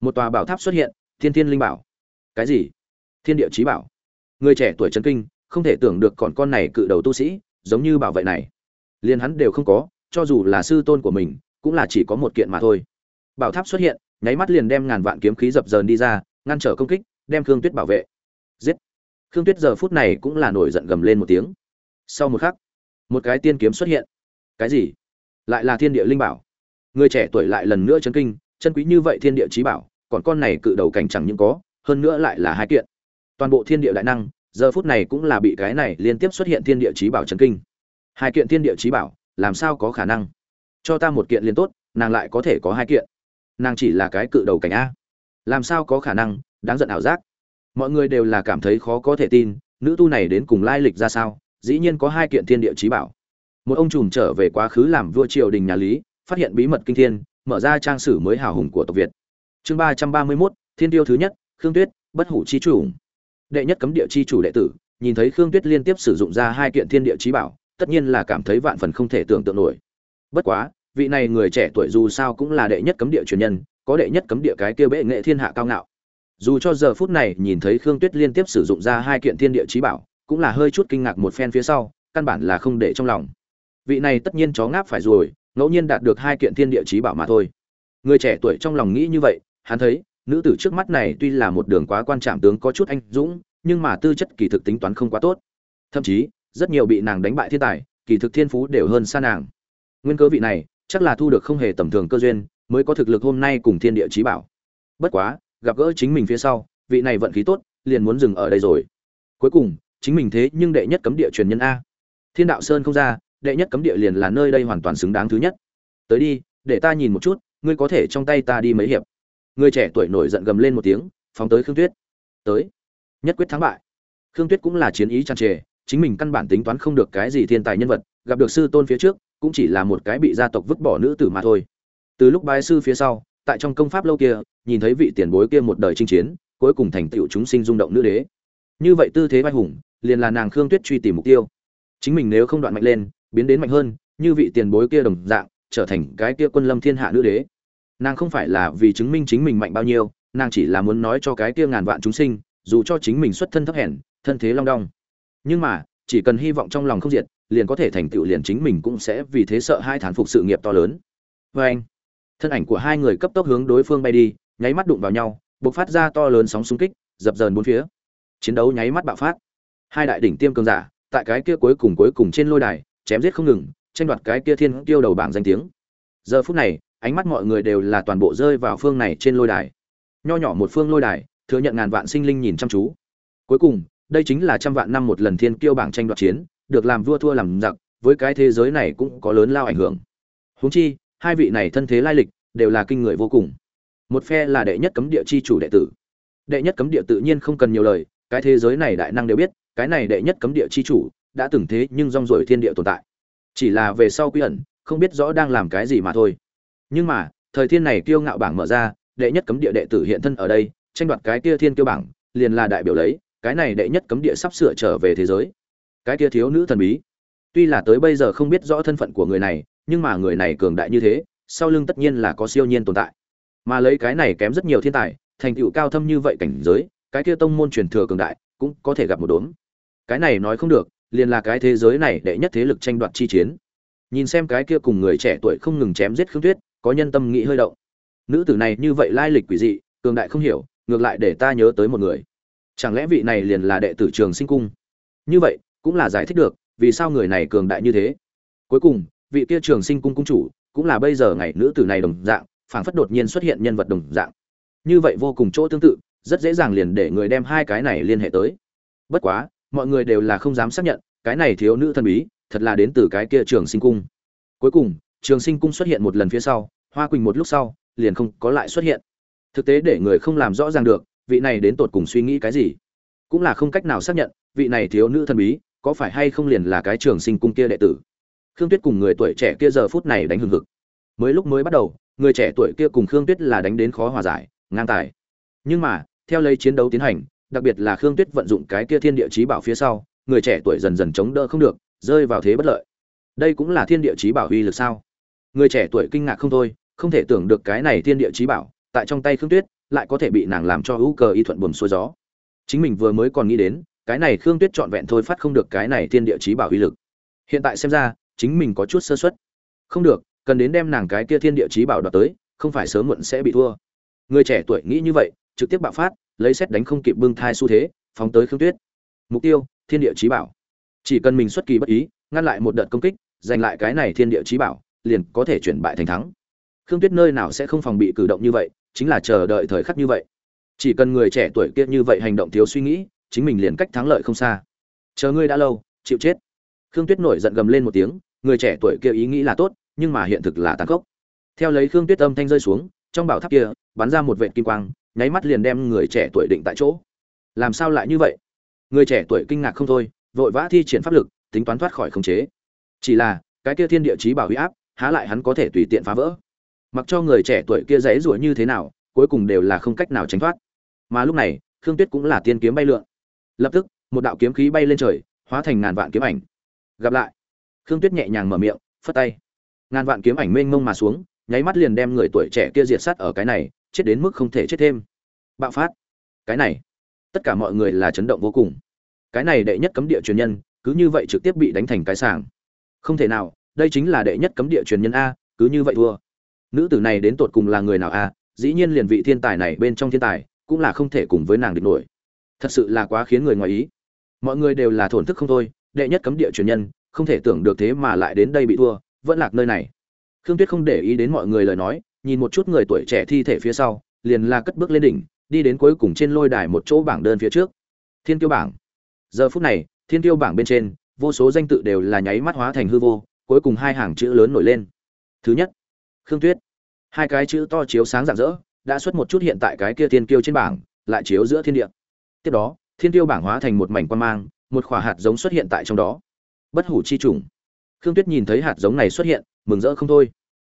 một tòa bảo tháp xuất hiện, thiên thiên linh bảo. Cái gì? Thiên địa trí bảo. Người trẻ tuổi trấn kinh, không thể tưởng được còn con này cự đầu tu sĩ, giống như bảo vệ này. Liền hắn đều không có, cho dù là sư tôn của mình, cũng là chỉ có một kiện mà thôi. Bảo tháp xuất hiện, nháy mắt liền đem ngàn vạn kiếm khí dập dờn đi ra, ngăn trở công kích, đem khương tuyết bảo vệ. Giết! Khương tuyết giờ phút này cũng là nổi giận gầm lên một tiếng. Sau một khắc, một cái tiên kiếm xuất hiện. Cái gì? Lại là thiên địa linh bảo. Người trẻ tuổi lại lần nữa chấn kinh, chân quý như vậy thiên địa trí bảo, còn con này cự đầu cảnh chẳng những có, hơn nữa lại là hai kiện toàn bộ thiên địa đại năng, giờ phút này cũng là bị cái này liên tiếp xuất hiện thiên địa trí bảo chấn kinh. Hai kiện thiên địa trí bảo, làm sao có khả năng? Cho ta một kiện liên tốt, nàng lại có thể có hai kiện. Nàng chỉ là cái cự đầu cảnh a. Làm sao có khả năng? Đáng giận ảo giác. Mọi người đều là cảm thấy khó có thể tin, nữ tu này đến cùng lai lịch ra sao? Dĩ nhiên có hai kiện thiên địa trí bảo. Một ông trùm trở về quá khứ làm vua triều đình nhà lý, phát hiện bí mật kinh thiên, mở ra trang sử mới hào hùng của tộc việt. Chương ba trăm ba mươi mốt, thiên tiêu thứ nhất, khương tuyết, bất hủ chi chủ đệ nhất cấm địa chi chủ đệ tử, nhìn thấy khương tuyết liên tiếp sử dụng ra hai kiện thiên địa trí bảo, tất nhiên là cảm thấy vạn phần không thể tưởng tượng nổi. Bất quá, vị này người trẻ tuổi dù sao cũng là đệ nhất cấm địa truyền nhân, có đệ nhất cấm địa cái kia bệ nghệ thiên hạ cao ngạo. Dù cho giờ phút này nhìn thấy khương tuyết liên tiếp sử dụng ra hai kiện thiên địa trí bảo, cũng là hơi chút kinh ngạc một phen phía sau, căn bản là không để trong lòng. Vị này tất nhiên chó ngáp phải rồi, ngẫu nhiên đạt được hai kiện thiên địa trí bảo mà thôi. Người trẻ tuổi trong lòng nghĩ như vậy, hắn thấy nữ tử trước mắt này tuy là một đường quá quan trọng tướng có chút anh dũng, nhưng mà tư chất kỳ thực tính toán không quá tốt. Thậm chí, rất nhiều bị nàng đánh bại thiên tài, kỳ thực thiên phú đều hơn xa nàng. Nguyên cớ vị này, chắc là thu được không hề tầm thường cơ duyên, mới có thực lực hôm nay cùng thiên địa trí bảo. Bất quá, gặp gỡ chính mình phía sau, vị này vận khí tốt, liền muốn dừng ở đây rồi. Cuối cùng, chính mình thế nhưng đệ nhất cấm địa truyền nhân a. Thiên đạo sơn không ra, đệ nhất cấm địa liền là nơi đây hoàn toàn xứng đáng thứ nhất. Tới đi, để ta nhìn một chút, ngươi có thể trong tay ta đi mấy hiệp người trẻ tuổi nổi giận gầm lên một tiếng, phóng tới khương tuyết. Tới. Nhất quyết thắng bại. Khương tuyết cũng là chiến ý tràn trề, chính mình căn bản tính toán không được cái gì thiên tài nhân vật, gặp được sư tôn phía trước, cũng chỉ là một cái bị gia tộc vứt bỏ nữ tử mà thôi. Từ lúc bái sư phía sau, tại trong công pháp lâu kia, nhìn thấy vị tiền bối kia một đời chinh chiến, cuối cùng thành tựu chúng sinh rung động nữ đế. Như vậy tư thế vai hùng, liền là nàng khương tuyết truy tìm mục tiêu. Chính mình nếu không đoạn mạnh lên, biến đến mạnh hơn, như vị tiền bối kia đồng dạng, trở thành cái kia quân lâm thiên hạ nữ đế nàng không phải là vì chứng minh chính mình mạnh bao nhiêu, nàng chỉ là muốn nói cho cái kia ngàn vạn chúng sinh, dù cho chính mình xuất thân thấp hèn, thân thế long đong. Nhưng mà, chỉ cần hy vọng trong lòng không diệt, liền có thể thành tựu liền chính mình cũng sẽ vì thế sợ hai thán phục sự nghiệp to lớn. Vê anh, thân ảnh của hai người cấp tốc hướng đối phương bay đi, nháy mắt đụng vào nhau, bộc phát ra to lớn sóng xung kích, dập dờn bốn phía. Chiến đấu nháy mắt bạo phát. Hai đại đỉnh tiêm cường giả, tại cái kia cuối cùng cuối cùng trên lôi đài, chém giết không ngừng, tranh đoạt cái kia thiên tiêu đầu bảng danh tiếng. Giờ phút này ánh mắt mọi người đều là toàn bộ rơi vào phương này trên lôi đài. Nho nhỏ một phương lôi đài, thừa nhận ngàn vạn sinh linh nhìn chăm chú. Cuối cùng, đây chính là trăm vạn năm một lần thiên kiêu bảng tranh đoạt chiến, được làm vua thua làm giặc, với cái thế giới này cũng có lớn lao ảnh hưởng. Huống chi, hai vị này thân thế lai lịch, đều là kinh người vô cùng. Một phe là đệ nhất cấm địa chi chủ đệ tử. Đệ nhất cấm địa tự nhiên không cần nhiều lời, cái thế giới này đại năng đều biết, cái này đệ nhất cấm địa chi chủ đã từng thế nhưng rong ruổi thiên địa tồn tại. Chỉ là về sau quy ẩn, không biết rõ đang làm cái gì mà thôi nhưng mà, thời thiên này kiêu ngạo bảng mở ra, đệ nhất cấm địa đệ tử hiện thân ở đây, tranh đoạt cái kia thiên kiêu bảng, liền là đại biểu lấy, cái này đệ nhất cấm địa sắp sửa trở về thế giới. Cái kia thiếu nữ thần bí. Tuy là tới bây giờ không biết rõ thân phận của người này, nhưng mà người này cường đại như thế, sau lưng tất nhiên là có siêu nhiên tồn tại. Mà lấy cái này kém rất nhiều thiên tài, thành tựu cao thâm như vậy cảnh giới, cái kia tông môn truyền thừa cường đại, cũng có thể gặp một đốm. Cái này nói không được, liền là cái thế giới này đệ nhất thế lực tranh đoạt chi chiến. Nhìn xem cái kia cùng người trẻ tuổi không ngừng chém giết khương tuyết có nhân tâm nghĩ hơi động. Nữ tử này như vậy lai lịch quỷ dị, cường đại không hiểu, ngược lại để ta nhớ tới một người. Chẳng lẽ vị này liền là đệ tử trường sinh cung? Như vậy, cũng là giải thích được, vì sao người này cường đại như thế. Cuối cùng, vị kia trường sinh cung cung chủ, cũng là bây giờ ngày nữ tử này đồng dạng, phảng phất đột nhiên xuất hiện nhân vật đồng dạng. Như vậy vô cùng chỗ tương tự, rất dễ dàng liền để người đem hai cái này liên hệ tới. Bất quá, mọi người đều là không dám xác nhận, cái này thiếu nữ thần bí, thật là đến từ cái kia trường sinh cung. Cuối cùng trường sinh cung xuất hiện một lần phía sau, hoa quỳnh một lúc sau, liền không có lại xuất hiện. Thực tế để người không làm rõ ràng được, vị này đến tột cùng suy nghĩ cái gì. Cũng là không cách nào xác nhận, vị này thiếu nữ thần bí, có phải hay không liền là cái trường sinh cung kia đệ tử. Khương tuyết cùng người tuổi trẻ kia giờ phút này đánh hừng hực. Mới lúc mới bắt đầu, người trẻ tuổi kia cùng khương tuyết là đánh đến khó hòa giải, ngang tài. Nhưng mà, theo lấy chiến đấu tiến hành, đặc biệt là khương tuyết vận dụng cái kia thiên địa chí bảo phía sau, người trẻ tuổi dần dần chống đỡ không được, rơi vào thế bất lợi. Đây cũng là thiên địa chí bảo uy lực sao? Người trẻ tuổi kinh ngạc không thôi, không thể tưởng được cái này thiên địa chí bảo, tại trong tay khương tuyết, lại có thể bị nàng làm cho hữu cờ y thuận buồm xuôi gió. Chính mình vừa mới còn nghĩ đến, cái này khương tuyết trọn vẹn thôi phát không được cái này thiên địa chí bảo uy lực. Hiện tại xem ra, chính mình có chút sơ suất. Không được, cần đến đem nàng cái kia thiên địa chí bảo đoạt tới, không phải sớm muộn sẽ bị thua. Người trẻ tuổi nghĩ như vậy, trực tiếp bạo phát, lấy xét đánh không kịp bưng thai xu thế, phóng tới khương tuyết. Mục tiêu, thiên địa chí bảo. Chỉ cần mình xuất kỳ bất ý, ngăn lại một đợt công kích, giành lại cái này thiên địa chí bảo liền có thể chuyển bại thành thắng. Khương tuyết nơi nào sẽ không phòng bị cử động như vậy, chính là chờ đợi thời khắc như vậy. Chỉ cần người trẻ tuổi kia như vậy hành động thiếu suy nghĩ, chính mình liền cách thắng lợi không xa. Chờ ngươi đã lâu, chịu chết. Khương tuyết nổi giận gầm lên một tiếng, người trẻ tuổi kia ý nghĩ là tốt, nhưng mà hiện thực là tàn khốc. Theo lấy khương tuyết âm thanh rơi xuống, trong bảo tháp kia, bắn ra một vệt kim quang, nháy mắt liền đem người trẻ tuổi định tại chỗ. Làm sao lại như vậy? Người trẻ tuổi kinh ngạc không thôi, vội vã thi triển pháp lực, tính toán thoát khỏi khống chế. Chỉ là, cái kia thiên địa chí bảo huy áp há lại hắn có thể tùy tiện phá vỡ. Mặc cho người trẻ tuổi kia dãy rủa như thế nào, cuối cùng đều là không cách nào tránh thoát. Mà lúc này, khương tuyết cũng là tiên kiếm bay lượn. Lập tức, một đạo kiếm khí bay lên trời, hóa thành ngàn vạn kiếm ảnh. Gặp lại, khương tuyết nhẹ nhàng mở miệng, phất tay. Ngàn vạn kiếm ảnh mênh mông mà xuống, nháy mắt liền đem người tuổi trẻ kia diệt sát ở cái này, chết đến mức không thể chết thêm. Bạo phát. Cái này, tất cả mọi người là chấn động vô cùng. Cái này đệ nhất cấm địa truyền nhân, cứ như vậy trực tiếp bị đánh thành cái sàng. Không thể nào đây chính là đệ nhất cấm địa truyền nhân a, cứ như vậy thua. Nữ tử này đến tột cùng là người nào a, dĩ nhiên liền vị thiên tài này bên trong thiên tài, cũng là không thể cùng với nàng địch nổi. Thật sự là quá khiến người ngoài ý. Mọi người đều là thổn thức không thôi, đệ nhất cấm địa truyền nhân, không thể tưởng được thế mà lại đến đây bị thua, vẫn lạc nơi này. Khương tuyết không để ý đến mọi người lời nói, nhìn một chút người tuổi trẻ thi thể phía sau, liền là cất bước lên đỉnh, đi đến cuối cùng trên lôi đài một chỗ bảng đơn phía trước. Thiên tiêu bảng. Giờ phút này, thiên tiêu bảng bên trên, vô số danh tự đều là nháy mắt hóa thành hư vô cuối cùng hai hàng chữ lớn nổi lên. Thứ nhất, khương tuyết. Hai cái chữ to chiếu sáng rạng rỡ, đã xuất một chút hiện tại cái kia thiên kiêu trên bảng, lại chiếu giữa thiên địa. Tiếp đó, thiên tiêu bảng hóa thành một mảnh quan mang, một khỏa hạt giống xuất hiện tại trong đó. Bất hủ chi trùng. Khương tuyết nhìn thấy hạt giống này xuất hiện, mừng rỡ không thôi.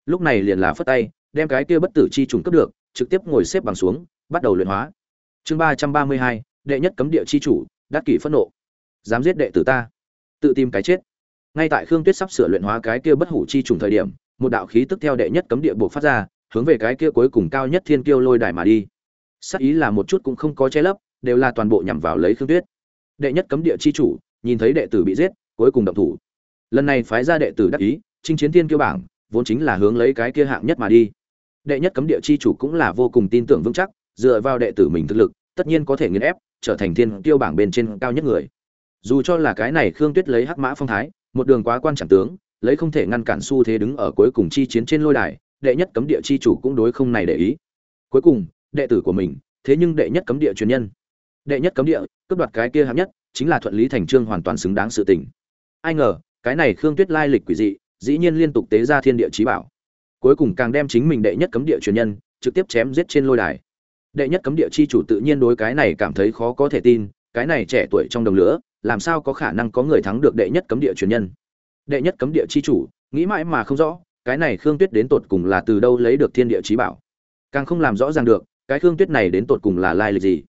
Lúc này liền là phất tay, đem cái kia bất tử chi trùng cấp được, trực tiếp ngồi xếp bằng xuống, bắt đầu luyện hóa. Chương ba trăm ba mươi hai, đệ nhất cấm địa chi chủ, đắc kỷ phẫn nộ. Dám giết đệ tử ta. Tự tìm cái chết ngay tại khương tuyết sắp sửa luyện hóa cái kia bất hủ chi trùng thời điểm, một đạo khí tức theo đệ nhất cấm địa buộc phát ra, hướng về cái kia cuối cùng cao nhất thiên kiêu lôi đài mà đi. Sắc ý là một chút cũng không có che lấp, đều là toàn bộ nhằm vào lấy khương tuyết. Đệ nhất cấm địa chi chủ, nhìn thấy đệ tử bị giết, cuối cùng động thủ. Lần này phái ra đệ tử đắc ý, chinh chiến thiên kiêu bảng, vốn chính là hướng lấy cái kia hạng nhất mà đi. Đệ nhất cấm địa chi chủ cũng là vô cùng tin tưởng vững chắc, dựa vào đệ tử mình thực lực, tất nhiên có thể nghiền ép, trở thành thiên kiêu bảng bên trên cao nhất người. Dù cho là cái này khương tuyết lấy hắc mã phong thái một đường quá quan chẳng tướng, lấy không thể ngăn cản xu thế đứng ở cuối cùng chi chiến trên lôi đài, đệ nhất cấm địa chi chủ cũng đối không này để ý. Cuối cùng, đệ tử của mình, thế nhưng đệ nhất cấm địa truyền nhân. Đệ nhất cấm địa, cướp đoạt cái kia hạng nhất, chính là thuận lý thành trương hoàn toàn xứng đáng sự tình. Ai ngờ, cái này khương tuyết lai lịch quỷ dị, dĩ nhiên liên tục tế ra thiên địa trí bảo. Cuối cùng càng đem chính mình đệ nhất cấm địa truyền nhân, trực tiếp chém giết trên lôi đài. Đệ nhất cấm địa chi chủ tự nhiên đối cái này cảm thấy khó có thể tin, cái này trẻ tuổi trong đồng lửa làm sao có khả năng có người thắng được đệ nhất cấm địa truyền nhân? Đệ nhất cấm địa chi chủ, nghĩ mãi mà không rõ, cái này khương tuyết đến tột cùng là từ đâu lấy được thiên địa trí bảo? Càng không làm rõ ràng được, cái khương tuyết này đến tột cùng là lai lịch gì?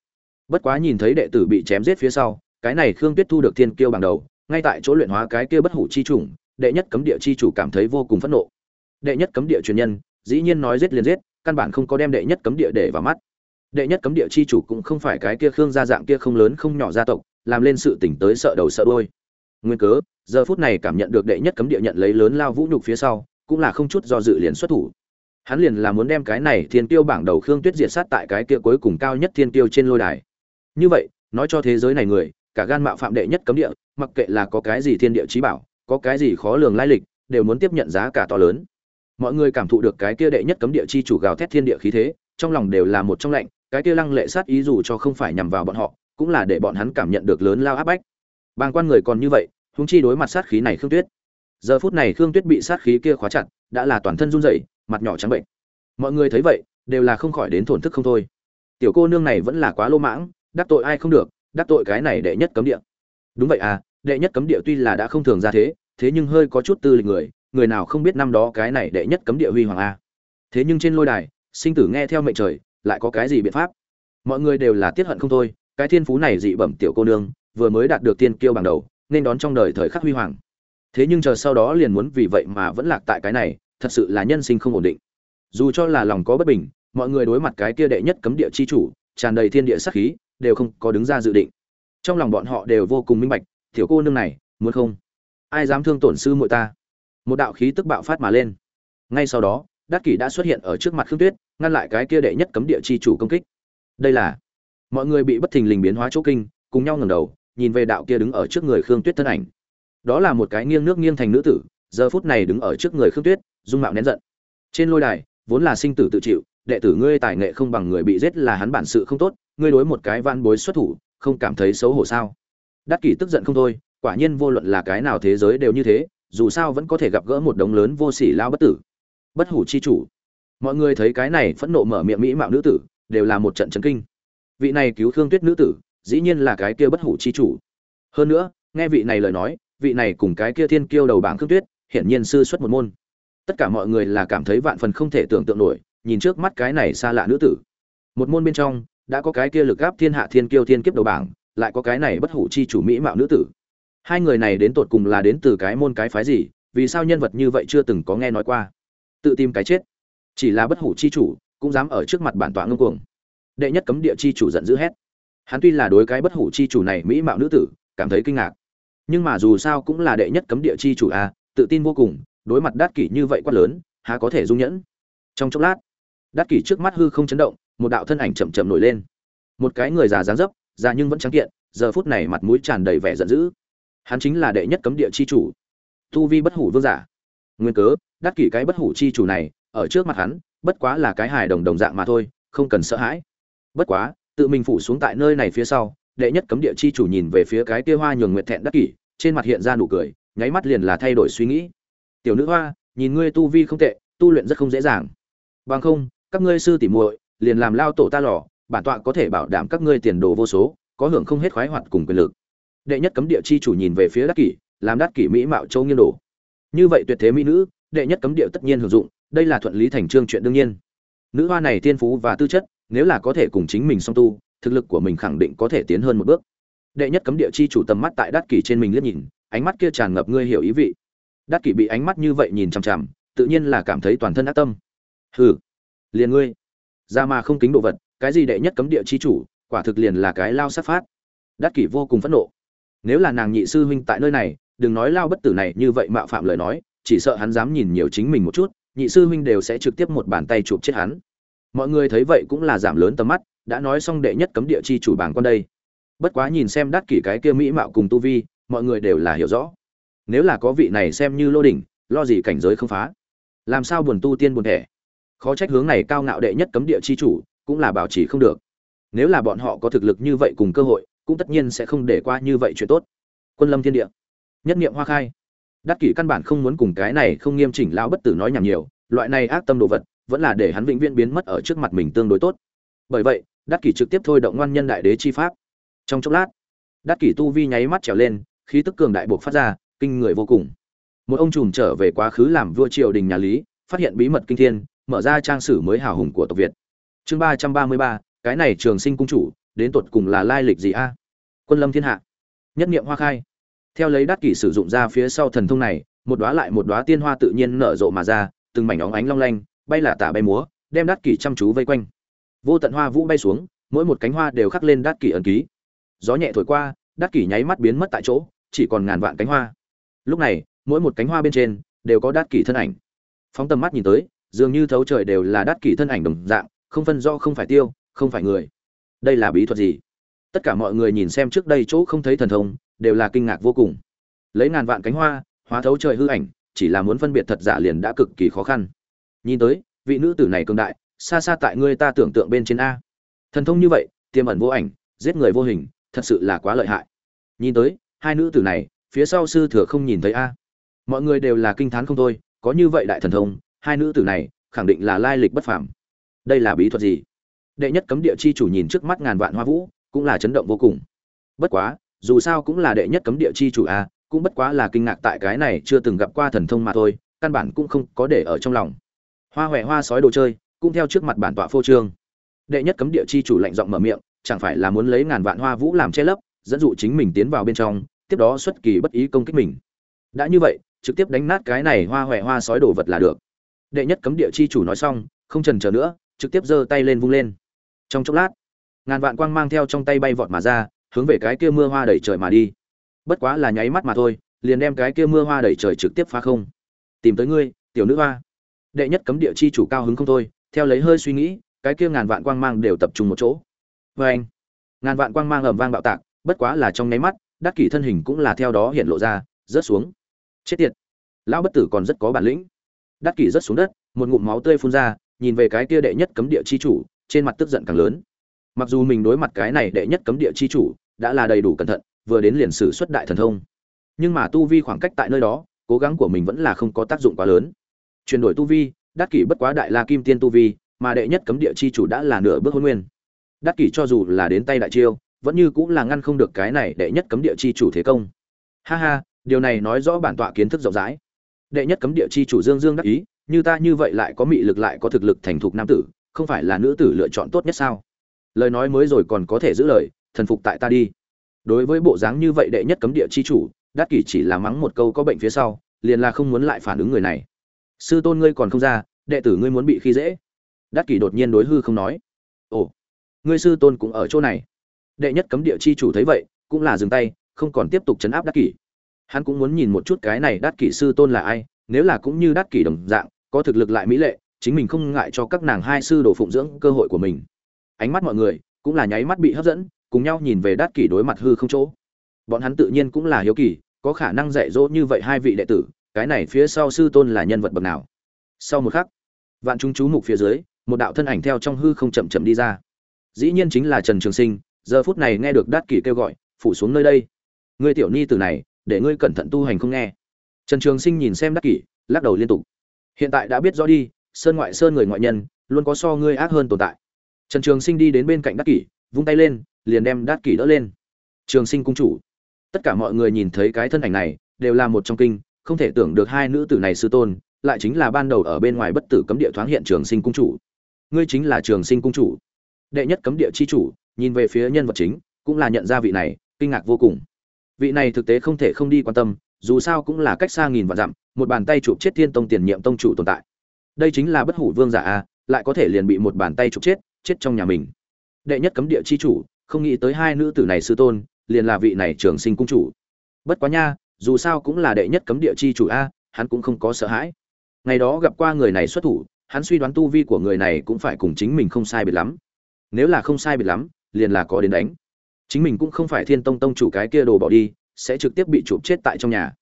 Bất quá nhìn thấy đệ tử bị chém giết phía sau, cái này khương tuyết thu được thiên kiêu bằng đầu, ngay tại chỗ luyện hóa cái kia bất hủ chi chủng, đệ nhất cấm địa chi chủ cảm thấy vô cùng phẫn nộ. Đệ nhất cấm địa truyền nhân, dĩ nhiên nói giết liền giết, căn bản không có đem đệ nhất cấm địa để vào mắt. Đệ nhất cấm địa chi chủ cũng không phải cái kia khương gia dạng kia không lớn không nhỏ gia tộc làm lên sự tỉnh tới sợ đầu sợ đôi nguyên cớ, giờ phút này cảm nhận được đệ nhất cấm địa nhận lấy lớn lao vũ nhục phía sau, cũng là không chút do dự liền xuất thủ. Hắn liền là muốn đem cái này thiên tiêu bảng đầu khương tuyết diệt sát tại cái kia cuối cùng cao nhất thiên tiêu trên lôi đài. Như vậy, nói cho thế giới này người, cả gan mạo phạm đệ nhất cấm địa, mặc kệ là có cái gì thiên địa trí bảo, có cái gì khó lường lai lịch, đều muốn tiếp nhận giá cả to lớn. Mọi người cảm thụ được cái kia đệ nhất cấm địa chi chủ gào thét thiên địa khí thế, trong lòng đều là một trong lạnh, cái kia lăng lệ sát ý dù cho không phải nhằm vào bọn họ cũng là để bọn hắn cảm nhận được lớn lao áp bách. Bàng quan người còn như vậy húng chi đối mặt sát khí này khương tuyết. Giờ phút này khương tuyết bị sát khí kia khóa chặt, đã là toàn thân run rẩy, mặt nhỏ trắng bệnh. Mọi người thấy vậy, đều là không khỏi đến thổn thức không thôi. Tiểu cô nương này vẫn là quá lô mãng, đắc tội ai không được, đắc tội cái này đệ nhất cấm địa. Đúng vậy à đệ nhất cấm địa tuy là đã không thường ra thế thế nhưng hơi có chút tư lịch người người nào không biết năm đó cái này đệ nhất cấm địa huy hoàng a. Thế nhưng trên lôi đài, sinh tử nghe theo mệnh trời, lại có cái gì biện pháp? Mọi người đều là tiết hận không thôi cái thiên phú này dị bẩm tiểu cô nương, vừa mới đạt được tiên kiêu bằng đầu, nên đón trong đời thời khắc huy hoàng. Thế nhưng chờ sau đó liền muốn vì vậy mà vẫn lạc tại cái này, thật sự là nhân sinh không ổn định. Dù cho là lòng có bất bình, mọi người đối mặt cái kia đệ nhất cấm địa chi chủ, tràn đầy thiên địa sát khí, đều không có đứng ra dự định. Trong lòng bọn họ đều vô cùng minh bạch, tiểu cô nương này, muốn không? Ai dám thương tổn sư muội ta? Một đạo khí tức bạo phát mà lên. Ngay sau đó, đắc kỷ đã xuất hiện ở trước mặt khương tuyết, ngăn lại cái kia đệ nhất cấm địa chi chủ công kích. Đây là mọi người bị bất thình lình biến hóa chỗ kinh, cùng nhau ngẩng đầu, nhìn về đạo kia đứng ở trước người khương tuyết thân ảnh. Đó là một cái nghiêng nước nghiêng thành nữ tử, giờ phút này đứng ở trước người khương tuyết, dung mạo nén giận. Trên lôi đài, vốn là sinh tử tự chịu, đệ tử ngươi tài nghệ không bằng người bị giết là hắn bản sự không tốt, ngươi đối một cái van bối xuất thủ, không cảm thấy xấu hổ sao? Đắc kỷ tức giận không thôi, quả nhiên vô luận là cái nào thế giới đều như thế, dù sao vẫn có thể gặp gỡ một đống lớn vô sỉ lao bất tử. Bất hủ chi chủ. Mọi người thấy cái này phẫn nộ mở miệng mỹ mạo nữ tử, đều là một trận chấn kinh vị này cứu thương tuyết nữ tử, dĩ nhiên là cái kia bất hủ chi chủ. Hơn nữa, nghe vị này lời nói, vị này cùng cái kia thiên kiêu đầu bảng khương tuyết, hiển nhiên sư xuất một môn. Tất cả mọi người là cảm thấy vạn phần không thể tưởng tượng nổi, nhìn trước mắt cái này xa lạ nữ tử. Một môn bên trong, đã có cái kia lực gáp thiên hạ thiên kiêu thiên kiếp đầu bảng, lại có cái này bất hủ chi chủ mỹ mạo nữ tử. Hai người này đến tột cùng là đến từ cái môn cái phái gì, vì sao nhân vật như vậy chưa từng có nghe nói qua? Tự tìm cái chết. Chỉ là bất hủ chi chủ, cũng dám ở trước mặt bản tọa ngưng cuồng đệ nhất cấm địa chi chủ giận dữ hét. Hắn tuy là đối cái bất hủ chi chủ này mỹ mạo nữ tử cảm thấy kinh ngạc. Nhưng mà dù sao cũng là đệ nhất cấm địa chi chủ a à, tự tin vô cùng đối mặt đát kỷ như vậy quá lớn há có thể dung nhẫn. Trong chốc lát đát kỷ trước mắt hư không chấn động một đạo thân ảnh chậm chậm nổi lên. Một cái người già dáng dấp già nhưng vẫn trắng kiện giờ phút này mặt mũi tràn đầy vẻ giận dữ. Hắn chính là đệ nhất cấm địa chi chủ tu vi bất hủ vương giả. Nguyên cớ đắc kỷ cái bất hủ chi chủ này ở trước mặt hắn bất quá là cái hài đồng đồng dạng mà thôi không cần sợ hãi bất quá, tự mình phủ xuống tại nơi này phía sau, đệ nhất cấm địa chi chủ nhìn về phía cái kia hoa nhường nguyệt thẹn đắc kỷ, trên mặt hiện ra nụ cười, nháy mắt liền là thay đổi suy nghĩ. Tiểu nữ hoa, nhìn ngươi tu vi không tệ, tu luyện rất không dễ dàng. Bằng không, các ngươi sư tỉ muội liền làm lao tổ ta lò, bản tọa có thể bảo đảm các ngươi tiền đồ vô số, có hưởng không hết khoái hoạt cùng quyền lực. Đệ nhất cấm địa chi chủ nhìn về phía đắc kỷ, làm đắc kỷ mỹ mạo châu nghiên đồ. Như vậy tuyệt thế mỹ nữ, đệ nhất cấm địa tất nhiên hưởng dụng, đây là thuận lý thành trương chuyện đương nhiên. Nữ hoa này tiên phú và tư chất nếu là có thể cùng chính mình song tu, thực lực của mình khẳng định có thể tiến hơn một bước. Đệ nhất cấm địa chi chủ tầm mắt tại đắc kỷ trên mình liếc nhìn, ánh mắt kia tràn ngập ngươi hiểu ý vị. Đắc kỷ bị ánh mắt như vậy nhìn chằm chằm, tự nhiên là cảm thấy toàn thân ác tâm. Hừ, liền ngươi. Ra mà không kính đồ vật, cái gì đệ nhất cấm địa chi chủ, quả thực liền là cái lao sát phát đắc kỷ vô cùng phẫn nộ. Nếu là nàng nhị sư huynh tại nơi này, đừng nói lao bất tử này như vậy mạo phạm lời nói, chỉ sợ hắn dám nhìn nhiều chính mình một chút, nhị sư huynh đều sẽ trực tiếp một bàn tay chụp chết hắn mọi người thấy vậy cũng là giảm lớn tầm mắt, đã nói xong đệ nhất cấm địa chi chủ bảng con đây. Bất quá nhìn xem đắt kỷ cái kia mỹ mạo cùng tu vi, mọi người đều là hiểu rõ. Nếu là có vị này xem như lô đỉnh, lo gì cảnh giới không phá? Làm sao buồn tu tiên buồn thẻ? Khó trách hướng này cao ngạo đệ nhất cấm địa chi chủ, cũng là bảo trì không được. Nếu là bọn họ có thực lực như vậy cùng cơ hội, cũng tất nhiên sẽ không để qua như vậy chuyện tốt. Quân lâm thiên địa. Nhất niệm hoa khai. Đắc kỷ căn bản không muốn cùng cái này không nghiêm chỉnh lão bất tử nói nhảm nhiều, loại này ác tâm đồ vật vẫn là để hắn vĩnh viễn biến mất ở trước mặt mình tương đối tốt. Bởi vậy, đắc kỷ trực tiếp thôi động ngoan nhân đại đế chi pháp. Trong chốc lát, đắc kỷ tu vi nháy mắt trèo lên, khí tức cường đại buộc phát ra, kinh người vô cùng. Một ông trùm trở về quá khứ làm vua triều đình nhà lý, phát hiện bí mật kinh thiên, mở ra trang sử mới hào hùng của tộc việt. Chương ba trăm ba mươi ba, cái này trường sinh cung chủ, đến tột cùng là lai lịch gì a? Quân lâm thiên hạ. Nhất niệm hoa khai. Theo lấy đắc kỷ sử dụng ra phía sau thần thông này, một đóa lại một đóa tiên hoa tự nhiên nở rộ mà ra, từng mảnh óng ánh long lanh bay là tả bay múa, đem đát kỷ chăm chú vây quanh. Vô tận hoa vũ bay xuống, mỗi một cánh hoa đều khắc lên đát kỷ ẩn ký. Gió nhẹ thổi qua, đát kỷ nháy mắt biến mất tại chỗ, chỉ còn ngàn vạn cánh hoa. Lúc này, mỗi một cánh hoa bên trên đều có đát kỷ thân ảnh. Phóng tầm mắt nhìn tới, dường như thấu trời đều là đát kỷ thân ảnh đồng dạng, không phân do không phải tiêu, không phải người. Đây là bí thuật gì? Tất cả mọi người nhìn xem trước đây chỗ không thấy thần thông, đều là kinh ngạc vô cùng. Lấy ngàn vạn cánh hoa, hóa thấu trời hư ảnh, chỉ là muốn phân biệt thật giả liền đã cực kỳ khó khăn nhìn tới, vị nữ tử này cường đại, xa xa tại ngươi ta tưởng tượng bên trên a. Thần thông như vậy, tiềm ẩn vô ảnh, giết người vô hình, thật sự là quá lợi hại. Nhìn tới, hai nữ tử này, phía sau sư thừa không nhìn thấy a. Mọi người đều là kinh thán không thôi, có như vậy đại thần thông, hai nữ tử này, khẳng định là lai lịch bất phàm. Đây là bí thuật gì? Đệ nhất cấm địa chi chủ nhìn trước mắt ngàn vạn hoa vũ, cũng là chấn động vô cùng. Bất quá, dù sao cũng là đệ nhất cấm địa chi chủ a, cũng bất quá là kinh ngạc tại cái này chưa từng gặp qua thần thông mà thôi, căn bản cũng không có để ở trong lòng hoa huệ hoa sói đồ chơi, cũng theo trước mặt bản tọa phô trương. Đệ nhất cấm địa chi chủ lạnh giọng mở miệng, chẳng phải là muốn lấy ngàn vạn hoa vũ làm che lấp, dẫn dụ chính mình tiến vào bên trong, tiếp đó xuất kỳ bất ý công kích mình. Đã như vậy, trực tiếp đánh nát cái này hoa huệ hoa sói đồ vật là được. Đệ nhất cấm địa chi chủ nói xong, không trần chờ nữa, trực tiếp giơ tay lên vung lên. Trong chốc lát, ngàn vạn quang mang theo trong tay bay vọt mà ra, hướng về cái kia mưa hoa đẩy trời mà đi. Bất quá là nháy mắt mà thôi, liền đem cái kia mưa hoa đẩy trời trực tiếp phá không. Tìm tới ngươi, tiểu nữ hoa đệ nhất cấm địa chi chủ cao hứng không thôi, theo lấy hơi suy nghĩ, cái kia ngàn vạn quang mang đều tập trung một chỗ. Vê anh, ngàn vạn quang mang ầm vang bạo tạc, bất quá là trong nháy mắt, đắc kỷ thân hình cũng là theo đó hiện lộ ra, rớt xuống. Chết tiệt, lão bất tử còn rất có bản lĩnh. Đắc kỷ rớt xuống đất, một ngụm máu tươi phun ra, nhìn về cái kia đệ nhất cấm địa chi chủ, trên mặt tức giận càng lớn. Mặc dù mình đối mặt cái này đệ nhất cấm địa chi chủ, đã là đầy đủ cẩn thận, vừa đến liền sử xuất đại thần thông. Nhưng mà tu vi khoảng cách tại nơi đó, cố gắng của mình vẫn là không có tác dụng quá lớn chuyển đổi tu vi, đắc kỷ bất quá đại la kim tiên tu vi, mà đệ nhất cấm địa chi chủ đã là nửa bước hôn nguyên. Đắc kỷ cho dù là đến tay đại chiêu, vẫn như cũng là ngăn không được cái này đệ nhất cấm địa chi chủ thế công. Ha ha, điều này nói rõ bản tọa kiến thức rộng rãi. Đệ nhất cấm địa chi chủ dương dương đắc ý, như ta như vậy lại có mị lực lại có thực lực thành thục nam tử, không phải là nữ tử lựa chọn tốt nhất sao? Lời nói mới rồi còn có thể giữ lời, thần phục tại ta đi. Đối với bộ dáng như vậy đệ nhất cấm địa chi chủ, đắc kỷ chỉ là mắng một câu có bệnh phía sau, liền là không muốn lại phản ứng người này sư tôn ngươi còn không ra, đệ tử ngươi muốn bị khi dễ. Đắc kỷ đột nhiên đối hư không nói. Ồ, ngươi sư tôn cũng ở chỗ này. Đệ nhất cấm địa chi chủ thấy vậy, cũng là dừng tay, không còn tiếp tục chấn áp đắc kỷ. Hắn cũng muốn nhìn một chút cái này đắc kỷ sư tôn là ai, nếu là cũng như đắc kỷ đồng dạng, có thực lực lại mỹ lệ, chính mình không ngại cho các nàng hai sư đồ phụng dưỡng cơ hội của mình. Ánh mắt mọi người cũng là nháy mắt bị hấp dẫn, cùng nhau nhìn về đắc kỷ đối mặt hư không chỗ. Bọn hắn tự nhiên cũng là hiếu kỳ, có khả năng dạy dỗ như vậy hai vị đệ tử cái này phía sau sư tôn là nhân vật bậc nào? Sau một khắc, vạn chúng chú mục phía dưới, một đạo thân ảnh theo trong hư không chậm chậm đi ra. Dĩ nhiên chính là trần trường sinh, giờ phút này nghe được đát kỷ kêu gọi, phủ xuống nơi đây. Ngươi tiểu ni từ này, để ngươi cẩn thận tu hành không nghe. Trần trường sinh nhìn xem đát kỷ, lắc đầu liên tục. Hiện tại đã biết rõ đi, sơn ngoại sơn người ngoại nhân, luôn có so ngươi ác hơn tồn tại. Trần trường sinh đi đến bên cạnh đát kỷ, vung tay lên, liền đem đát kỷ đỡ lên. Trường sinh cung chủ. Tất cả mọi người nhìn thấy cái thân ảnh này, đều là một trong kinh không thể tưởng được hai nữ tử này sư tôn, lại chính là ban đầu ở bên ngoài bất tử cấm địa thoáng hiện trường sinh cung chủ. Ngươi chính là trường sinh cung chủ. Đệ nhất cấm địa chi chủ, nhìn về phía nhân vật chính, cũng là nhận ra vị này, kinh ngạc vô cùng. Vị này thực tế không thể không đi quan tâm, dù sao cũng là cách xa nghìn vạn dặm, một bàn tay chụp chết thiên tông tiền nhiệm tông chủ tồn tại. Đây chính là bất hủ vương giả a, lại có thể liền bị một bàn tay chụp chết chết trong nhà mình. Đệ nhất cấm địa chi chủ, không nghĩ tới hai nữ tử này sư tôn, liền là vị này trường sinh cung chủ. Bất quá nha dù sao cũng là đệ nhất cấm địa chi chủ a, hắn cũng không có sợ hãi. Ngày đó gặp qua người này xuất thủ, hắn suy đoán tu vi của người này cũng phải cùng chính mình không sai biệt lắm. Nếu là không sai biệt lắm, liền là có đến đánh. Chính mình cũng không phải thiên tông tông chủ cái kia đồ bỏ đi, sẽ trực tiếp bị chụp chết tại trong nhà.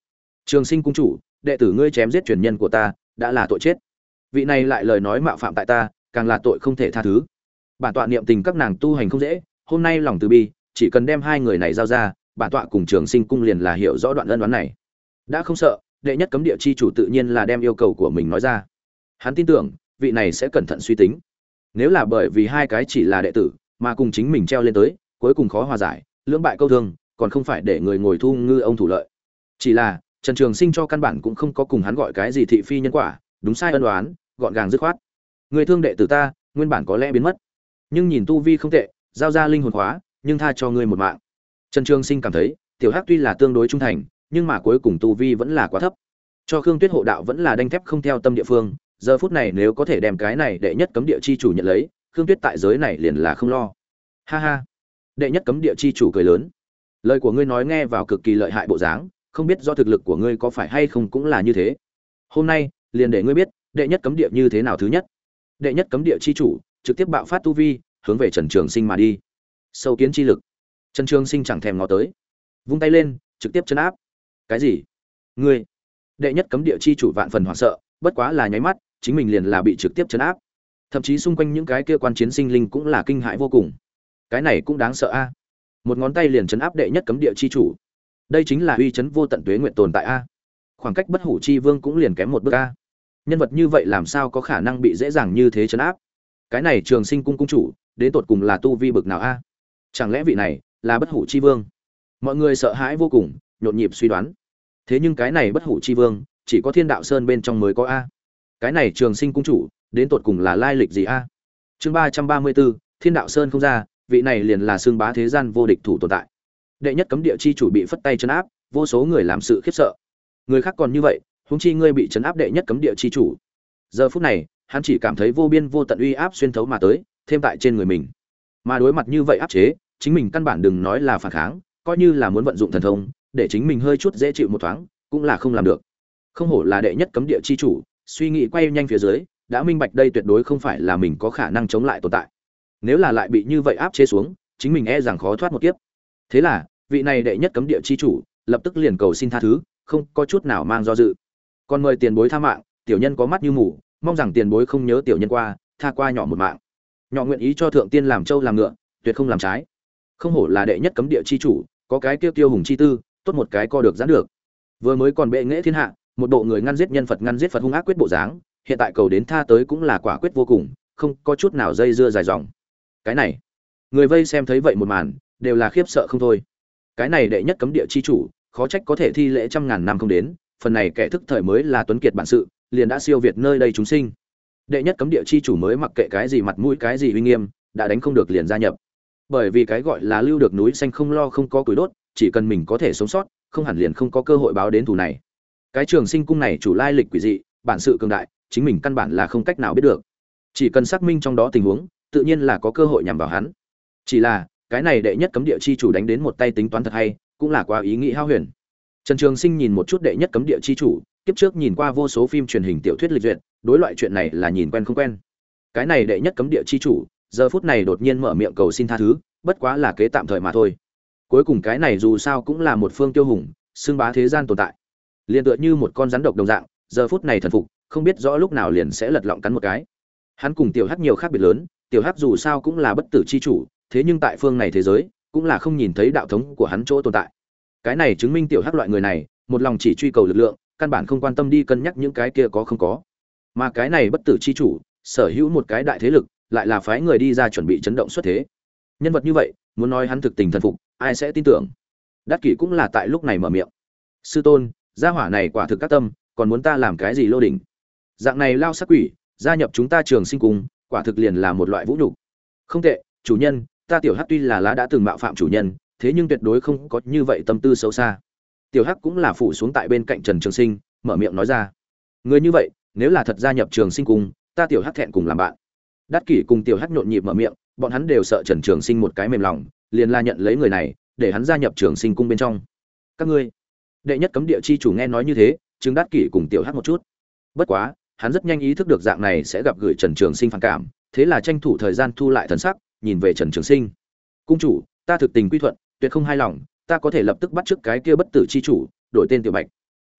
Trường sinh cung chủ, đệ tử ngươi chém giết truyền nhân của ta, đã là tội chết. Vị này lại lời nói mạo phạm tại ta, càng là tội không thể tha thứ. Bản tọa niệm tình các nàng tu hành không dễ, hôm nay lòng từ bi, chỉ cần đem hai người này giao ra bản tọa cùng trường sinh cung liền là hiểu rõ đoạn ân đoán này. Đã không sợ đệ nhất cấm địa chi chủ tự nhiên là đem yêu cầu của mình nói ra. Hắn tin tưởng vị này sẽ cẩn thận suy tính. Nếu là bởi vì hai cái chỉ là đệ tử mà cùng chính mình treo lên tới cuối cùng khó hòa giải lưỡng bại câu thương còn không phải để người ngồi thu ngư ông thủ lợi. Chỉ là trần trường sinh cho căn bản cũng không có cùng hắn gọi cái gì thị phi nhân quả đúng sai ân đoán gọn gàng dứt khoát. Người thương đệ tử ta nguyên bản có lẽ biến mất. Nhưng nhìn tu vi không tệ giao ra linh hồn hóa, nhưng tha cho ngươi một mạng trần trường sinh cảm thấy, tiểu hắc tuy là tương đối trung thành, nhưng mà cuối cùng tu vi vẫn là quá thấp. Cho khương tuyết hộ đạo vẫn là đanh thép không theo tâm địa phương, giờ phút này nếu có thể đem cái này đệ nhất cấm địa chi chủ nhận lấy, khương tuyết tại giới này liền là không lo. Ha ha. Đệ nhất cấm địa chi chủ cười lớn. Lời của ngươi nói nghe vào cực kỳ lợi hại bộ dáng, không biết do thực lực của ngươi có phải hay không cũng là như thế. Hôm nay, liền để ngươi biết, đệ nhất cấm địa như thế nào thứ nhất. Đệ nhất cấm địa chi chủ, trực tiếp bạo phát tu vi, hướng về trần trường sinh mà đi. Sâu kiến chi lực trần trường sinh chẳng thèm ngó tới. Vung tay lên, trực tiếp chấn áp. Cái gì? Ngươi, đệ nhất cấm địa chi chủ vạn phần hoảng sợ, bất quá là nháy mắt, chính mình liền là bị trực tiếp chấn áp. Thậm chí xung quanh những cái kia quan chiến sinh linh cũng là kinh hãi vô cùng. Cái này cũng đáng sợ a. Một ngón tay liền chấn áp đệ nhất cấm địa chi chủ. Đây chính là uy chấn vô tận tuế nguyện tồn tại a. Khoảng cách bất hủ chi vương cũng liền kém một bước a. Nhân vật như vậy làm sao có khả năng bị dễ dàng như thế chấn áp? Cái này trường sinh cung cung chủ, đến tột cùng là tu vi bực nào a? Chẳng lẽ vị này là bất hủ chi vương. Mọi người sợ hãi vô cùng, nhộn nhịp suy đoán. Thế nhưng cái này bất hủ chi vương, chỉ có thiên đạo sơn bên trong mới có a. Cái này trường sinh cung chủ, đến tột cùng là lai lịch gì a? Chương ba trăm ba mươi bốn thiên đạo sơn không ra, vị này liền là xương bá thế gian vô địch thủ tồn tại. Đệ nhất cấm địa chi chủ bị phất tay chấn áp, vô số người làm sự khiếp sợ. Người khác còn như vậy, huống chi ngươi bị chấn áp đệ nhất cấm địa chi chủ. Giờ phút này, hắn chỉ cảm thấy vô biên vô tận uy áp xuyên thấu mà tới, thêm tại trên người mình. Mà đối mặt như vậy áp chế chính mình căn bản đừng nói là phản kháng, coi như là muốn vận dụng thần thông, để chính mình hơi chút dễ chịu một thoáng, cũng là không làm được. Không hổ là đệ nhất cấm địa chi chủ, suy nghĩ quay nhanh phía dưới, đã minh bạch đây tuyệt đối không phải là mình có khả năng chống lại tồn tại. Nếu là lại bị như vậy áp chế xuống, chính mình e rằng khó thoát một kiếp. Thế là, vị này đệ nhất cấm địa chi chủ, lập tức liền cầu xin tha thứ, không có chút nào mang do dự. Còn mời tiền bối tha mạng, tiểu nhân có mắt như mù, mong rằng tiền bối không nhớ tiểu nhân qua, tha qua nhỏ một mạng. Nhỏ nguyện ý cho thượng tiên làm trâu làm ngựa, tuyệt không làm trái không hổ là đệ nhất cấm địa chi chủ, có cái tiêu tiêu hùng chi tư, tốt một cái co được giãn được. Vừa mới còn bệ nghệ thiên hạ, một bộ người ngăn giết nhân phật ngăn giết phật hung ác quyết bộ dáng, hiện tại cầu đến tha tới cũng là quả quyết vô cùng, không có chút nào dây dưa dài dòng. Cái này, người vây xem thấy vậy một màn, đều là khiếp sợ không thôi. Cái này đệ nhất cấm địa chi chủ, khó trách có thể thi lễ trăm ngàn năm không đến, phần này kẻ thức thời mới là tuấn kiệt bản sự, liền đã siêu việt nơi đây chúng sinh. Đệ nhất cấm địa chi chủ mới mặc kệ cái gì mặt mũi, cái gì uy nghiêm, đã đánh không được liền gia nhập bởi vì cái gọi là lưu được núi xanh không lo không có củi đốt, chỉ cần mình có thể sống sót, không hẳn liền không có cơ hội báo đến thù này. Cái trường sinh cung này chủ lai lịch quỷ dị, bản sự cường đại, chính mình căn bản là không cách nào biết được. Chỉ cần xác minh trong đó tình huống, tự nhiên là có cơ hội nhằm vào hắn. Chỉ là, cái này đệ nhất cấm địa chi chủ đánh đến một tay tính toán thật hay, cũng là quá ý nghĩ hao huyền. Trần trường sinh nhìn một chút đệ nhất cấm địa chi chủ, kiếp trước nhìn qua vô số phim truyền hình tiểu thuyết lịch duyệt, đối loại chuyện này là nhìn quen không quen. Cái này đệ nhất cấm địa chi chủ giờ phút này đột nhiên mở miệng cầu xin tha thứ, bất quá là kế tạm thời mà thôi. Cuối cùng cái này dù sao cũng là một phương tiêu hùng, xưng bá thế gian tồn tại. Liền tựa như một con rắn độc đồng dạng, giờ phút này thần phục, không biết rõ lúc nào liền sẽ lật lọng cắn một cái. Hắn cùng tiểu hắc nhiều khác biệt lớn, tiểu hắc dù sao cũng là bất tử chi chủ, thế nhưng tại phương này thế giới, cũng là không nhìn thấy đạo thống của hắn chỗ tồn tại. Cái này chứng minh tiểu hắc loại người này, một lòng chỉ truy cầu lực lượng, căn bản không quan tâm đi cân nhắc những cái kia có không có. Mà cái này bất tử chi chủ, sở hữu một cái đại thế lực lại là phái người đi ra chuẩn bị chấn động xuất thế. Nhân vật như vậy, muốn nói hắn thực tình thần phục, ai sẽ tin tưởng? Đắc kỷ cũng là tại lúc này mở miệng. Sư tôn, gia hỏa này quả thực các tâm, còn muốn ta làm cái gì lô đỉnh? Dạng này lao sắc quỷ, gia nhập chúng ta trường sinh cùng, quả thực liền là một loại vũ nhục. Không tệ, chủ nhân, ta tiểu hắc tuy là lá đã từng mạo phạm chủ nhân, thế nhưng tuyệt đối không có như vậy tâm tư xấu xa. Tiểu hắc cũng là phủ xuống tại bên cạnh trần trường sinh, mở miệng nói ra. Người như vậy, nếu là thật gia nhập trường sinh cùng, ta tiểu hắc thẹn cùng làm bạn. Đát kỷ cùng tiểu hắc nhộn nhịp mở miệng, bọn hắn đều sợ trần trường sinh một cái mềm lòng, liền la nhận lấy người này, để hắn gia nhập trường sinh cung bên trong. Các ngươi, đệ nhất cấm địa chi chủ nghe nói như thế, chứng đát kỷ cùng tiểu hắc một chút. Bất quá, hắn rất nhanh ý thức được dạng này sẽ gặp gửi trần trường sinh phản cảm, thế là tranh thủ thời gian thu lại thần sắc, nhìn về trần trường sinh. Cung chủ, ta thực tình quy thuận, tuyệt không hài lòng, ta có thể lập tức bắt trước cái kia bất tử chi chủ, đổi tên tiểu bạch.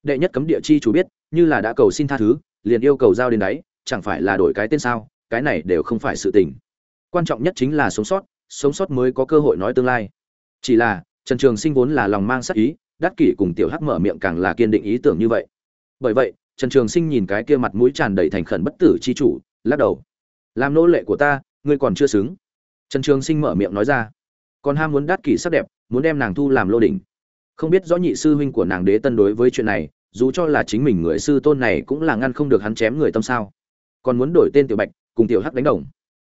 Đệ nhất cấm địa chi chủ biết, như là đã cầu xin tha thứ, liền yêu cầu giao đến đấy, chẳng phải là đổi cái tên sao? Cái này đều không phải sự tình. Quan trọng nhất chính là sống sót sống sót mới có cơ hội nói tương lai. Chỉ là, trần trường sinh vốn là lòng mang sắc ý, đắc kỷ cùng tiểu hắc mở miệng càng là kiên định ý tưởng như vậy. Bởi vậy, trần trường sinh nhìn cái kia mặt mũi tràn đầy thành khẩn bất tử chi chủ, lắc đầu. Làm nô lệ của ta, ngươi còn chưa xứng. Trần trường sinh mở miệng nói ra. Còn ham muốn đắc kỷ sắc đẹp, muốn đem nàng thu làm lô đỉnh. Không biết rõ nhị sư huynh của nàng đế tân đối với chuyện này, dù cho là chính mình người sư tôn này cũng là ngăn không được hắn chém người tâm sao. Còn muốn đổi tên tiểu bạch cùng tiểu hắc đánh đồng.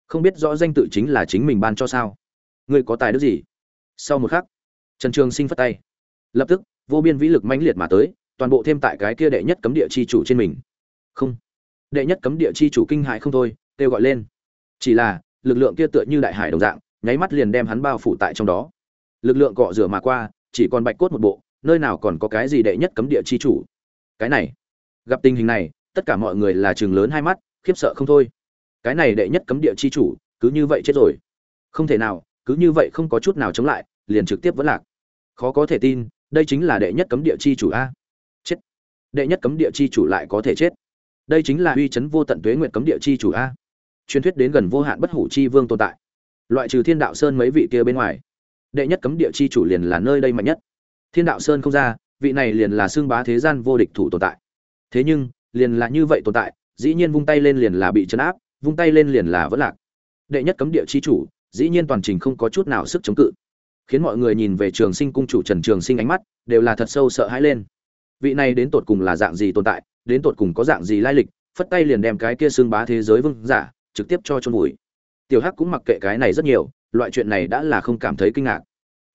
Không biết rõ danh tự chính là chính mình ban cho sao. Ngươi có tài đức gì? Sau một khắc, trần trường sinh phất tay. Lập tức, vô biên vĩ lực mãnh liệt mà tới, toàn bộ thêm tại cái kia đệ nhất cấm địa chi chủ trên mình. Không. Đệ nhất cấm địa chi chủ kinh hại không thôi, kêu gọi lên. Chỉ là, lực lượng kia tựa như đại hải đồng dạng, nháy mắt liền đem hắn bao phủ tại trong đó. Lực lượng cọ rửa mà qua, chỉ còn bạch cốt một bộ, nơi nào còn có cái gì đệ nhất cấm địa chi chủ. Cái này, gặp tình hình này, tất cả mọi người là trường lớn hai mắt, khiếp sợ không thôi cái này đệ nhất cấm địa chi chủ, cứ như vậy chết rồi. Không thể nào, cứ như vậy không có chút nào chống lại, liền trực tiếp vẫn lạc. Khó có thể tin, đây chính là đệ nhất cấm địa chi chủ a. Chết. Đệ nhất cấm địa chi chủ lại có thể chết. Đây chính là uy chấn vô tận tuế nguyện cấm địa chi chủ a. Truyền thuyết đến gần vô hạn bất hủ chi vương tồn tại. Loại trừ thiên đạo sơn mấy vị kia bên ngoài, đệ nhất cấm địa chi chủ liền là nơi đây mạnh nhất. Thiên đạo sơn không ra, vị này liền là xương bá thế gian vô địch thủ tồn tại. Thế nhưng, liền là như vậy tồn tại, dĩ nhiên vung tay lên liền là bị chấn áp vung tay lên liền là vẫn lạc. Đệ nhất cấm địa chi chủ, dĩ nhiên toàn trình không có chút nào sức chống cự. Khiến mọi người nhìn về trường sinh cung chủ trần trường sinh ánh mắt, đều là thật sâu sợ hãi lên. Vị này đến tột cùng là dạng gì tồn tại, đến tột cùng có dạng gì lai lịch, phất tay liền đem cái kia xương bá thế giới vương giả, trực tiếp cho chôn vùi. Tiểu hắc cũng mặc kệ cái này rất nhiều, loại chuyện này đã là không cảm thấy kinh ngạc.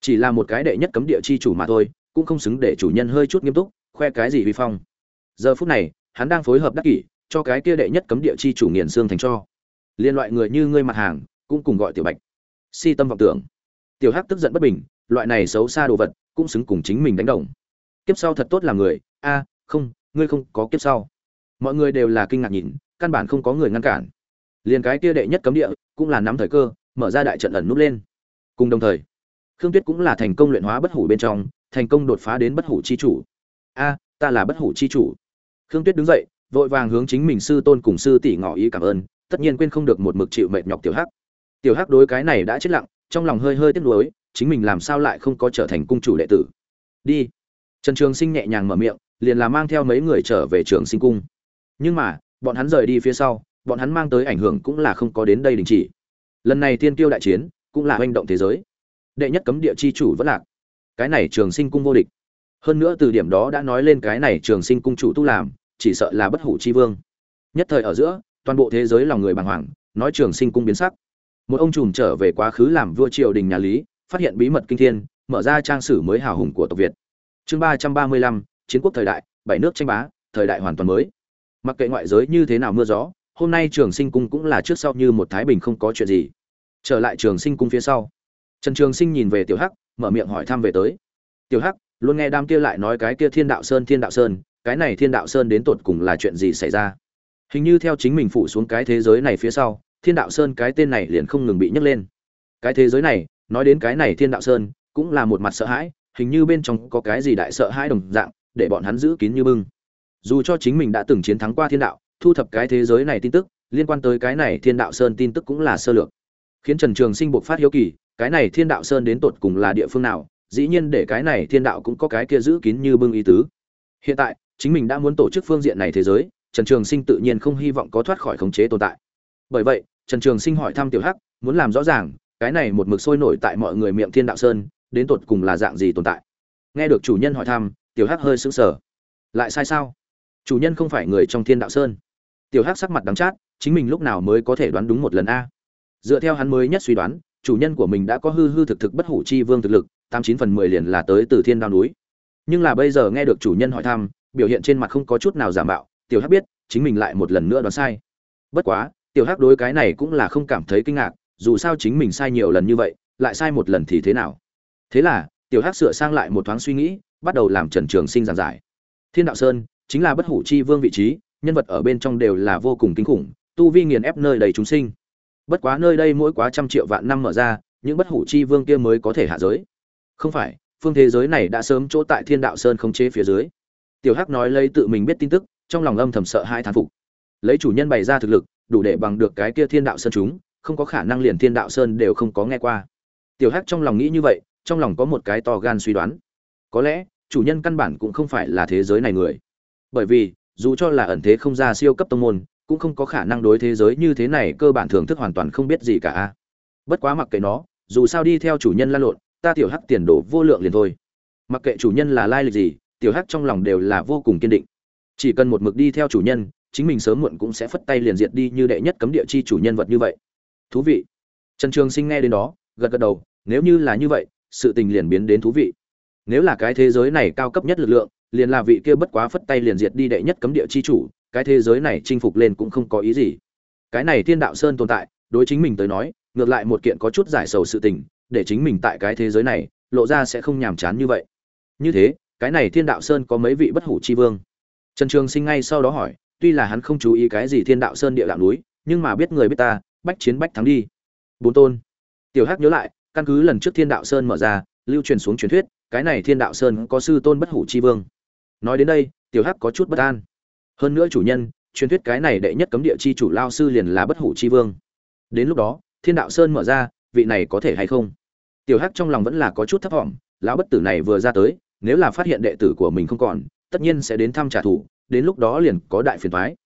Chỉ là một cái đệ nhất cấm địa chi chủ mà thôi, cũng không xứng để chủ nhân hơi chút nghiêm túc, khoe cái gì vi phong. Giờ phút này, hắn đang phối hợp đắc kỷ cho cái kia đệ nhất cấm địa chi chủ nghiền xương thành cho. Liên loại người như ngươi mặt hàng, cũng cùng gọi tiểu bạch. Si tâm vọng tưởng. Tiểu hắc tức giận bất bình, loại này xấu xa đồ vật, cũng xứng cùng chính mình đánh đồng. Kiếp sau thật tốt là người, a, không, ngươi không có kiếp sau. Mọi người đều là kinh ngạc nhìn, căn bản không có người ngăn cản. Liền cái kia đệ nhất cấm địa, cũng là nắm thời cơ, mở ra đại trận ẩn núp lên. Cùng đồng thời, khương tuyết cũng là thành công luyện hóa bất hủ bên trong, thành công đột phá đến bất hủ chi chủ. A, ta là bất hủ chi chủ. Khương tuyết đứng dậy vội vàng hướng chính mình sư tôn cùng sư tỷ ngỏ ý cảm ơn, tất nhiên quên không được một mực chịu mệt nhọc tiểu hắc. Tiểu hắc đối cái này đã chết lặng, trong lòng hơi hơi tiếc nuối, chính mình làm sao lại không có trở thành cung chủ đệ tử? Đi. Trần trường sinh nhẹ nhàng mở miệng, liền là mang theo mấy người trở về trường sinh cung. Nhưng mà, bọn hắn rời đi phía sau, bọn hắn mang tới ảnh hưởng cũng là không có đến đây đình chỉ. Lần này tiên tiêu đại chiến, cũng là hành động thế giới. Đệ nhất cấm địa chi chủ vẫn lạc. Cái này trường sinh cung vô địch. Hơn nữa từ điểm đó đã nói lên cái này trường sinh cung chủ tu làm chỉ sợ là bất hủ chi vương. Nhất thời ở giữa, toàn bộ thế giới lòng người bàng hoàng, nói trường sinh cung biến sắc. Một ông trùm trở về quá khứ làm vua triều đình nhà lý, phát hiện bí mật kinh thiên, mở ra trang sử mới hào hùng của tộc việt. Chương ba trăm ba mươi lăm, chiến quốc thời đại, bảy nước tranh bá, thời đại hoàn toàn mới. Mặc kệ ngoại giới như thế nào mưa gió, hôm nay trường sinh cung cũng là trước sau như một thái bình không có chuyện gì. Trở lại trường sinh cung phía sau. Trần trường sinh nhìn về tiểu hắc, mở miệng hỏi thăm về tới. Tiểu hắc, luôn nghe đam kia lại nói cái kia thiên đạo sơn, thiên đạo sơn cái này thiên đạo sơn đến tột cùng là chuyện gì xảy ra? Hình như theo chính mình phụ xuống cái thế giới này phía sau, thiên đạo sơn cái tên này liền không ngừng bị nhấc lên. Cái thế giới này, nói đến cái này thiên đạo sơn, cũng là một mặt sợ hãi, hình như bên trong có cái gì đại sợ hãi đồng dạng, để bọn hắn giữ kín như bưng. Dù cho chính mình đã từng chiến thắng qua thiên đạo, thu thập cái thế giới này tin tức, liên quan tới cái này thiên đạo sơn tin tức cũng là sơ lược. Khiến trần trường sinh buộc phát hiếu kỳ, cái này thiên đạo sơn đến tột cùng là địa phương nào? Dĩ nhiên để cái này thiên đạo cũng có cái kia giữ kín như bưng ý tứ. Hiện tại chính mình đã muốn tổ chức phương diện này thế giới, trần trường sinh tự nhiên không hy vọng có thoát khỏi khống chế tồn tại. Bởi vậy, trần trường sinh hỏi thăm tiểu hắc, muốn làm rõ ràng, cái này một mực sôi nổi tại mọi người miệng thiên đạo sơn, đến tột cùng là dạng gì tồn tại. Nghe được chủ nhân hỏi thăm, tiểu hắc hơi sững sờ. Lại sai sao? Chủ nhân không phải người trong thiên đạo sơn. Tiểu hắc sắc mặt đắng chát, chính mình lúc nào mới có thể đoán đúng một lần a? Dựa theo hắn mới nhất suy đoán, chủ nhân của mình đã có hư hư thực thực bất hủ chi vương thực lực, tám chín phần mười liền là tới từ thiên đao núi. Nhưng là bây giờ nghe được chủ nhân hỏi thăm biểu hiện trên mặt không có chút nào giả mạo, tiểu hắc biết, chính mình lại một lần nữa đoán sai. Bất quá, tiểu hắc đối cái này cũng là không cảm thấy kinh ngạc, dù sao chính mình sai nhiều lần như vậy, lại sai một lần thì thế nào? Thế là, tiểu hắc sửa sang lại một thoáng suy nghĩ, bắt đầu làm trần trường sinh giảng giải. Thiên đạo sơn chính là bất hủ chi vương vị trí, nhân vật ở bên trong đều là vô cùng kinh khủng, tu vi nghiền ép nơi đầy chúng sinh. Bất quá nơi đây mỗi quá trăm triệu vạn năm mở ra, những bất hủ chi vương kia mới có thể hạ giới. Không phải, phương thế giới này đã sớm chỗ tại thiên đạo sơn không chế phía dưới tiểu hắc nói lấy tự mình biết tin tức, trong lòng âm thầm sợ hai thán phục. Lấy chủ nhân bày ra thực lực, đủ để bằng được cái kia thiên đạo sơn chúng, không có khả năng liền thiên đạo sơn đều không có nghe qua. Tiểu hắc trong lòng nghĩ như vậy, trong lòng có một cái to gan suy đoán. Có lẽ, chủ nhân căn bản cũng không phải là thế giới này người. Bởi vì, dù cho là ẩn thế không ra siêu cấp tông môn, cũng không có khả năng đối thế giới như thế này cơ bản thưởng thức hoàn toàn không biết gì cả. Bất quá mặc kệ nó, dù sao đi theo chủ nhân lan lộn, ta tiểu hắc tiền đổ vô lượng liền thôi. Mặc kệ chủ nhân là lai lịch gì tiểu hắc trong lòng đều là vô cùng kiên định. Chỉ cần một mực đi theo chủ nhân, chính mình sớm muộn cũng sẽ phất tay liền diệt đi như đệ nhất cấm địa chi chủ nhân vật như vậy. Thú vị. Trần trường sinh nghe đến đó, gật gật đầu, nếu như là như vậy, sự tình liền biến đến thú vị. Nếu là cái thế giới này cao cấp nhất lực lượng, liền là vị kia bất quá phất tay liền diệt đi đệ nhất cấm địa chi chủ, cái thế giới này chinh phục lên cũng không có ý gì. Cái này thiên đạo sơn tồn tại, đối chính mình tới nói, ngược lại một kiện có chút giải sầu sự tình, để chính mình tại cái thế giới này, lộ ra sẽ không nhàm chán như vậy. Như thế cái này thiên đạo sơn có mấy vị bất hủ chi vương? Trần trường sinh ngay sau đó hỏi tuy là hắn không chú ý cái gì thiên đạo sơn địa đạo núi nhưng mà biết người biết ta bách chiến bách thắng đi. Bốn tôn. Tiểu hắc nhớ lại căn cứ lần trước thiên đạo sơn mở ra lưu truyền xuống truyền thuyết cái này thiên đạo sơn có sư tôn bất hủ chi vương. Nói đến đây tiểu hắc có chút bất an. Hơn nữa chủ nhân truyền thuyết cái này đệ nhất cấm địa chi chủ lao sư liền là bất hủ chi vương. Đến lúc đó thiên đạo sơn mở ra vị này có thể hay không? Tiểu hắc trong lòng vẫn là có chút thấp thỏm, lão bất tử này vừa ra tới nếu là phát hiện đệ tử của mình không còn, tất nhiên sẽ đến thăm trả thù, đến lúc đó liền có đại phiền toái.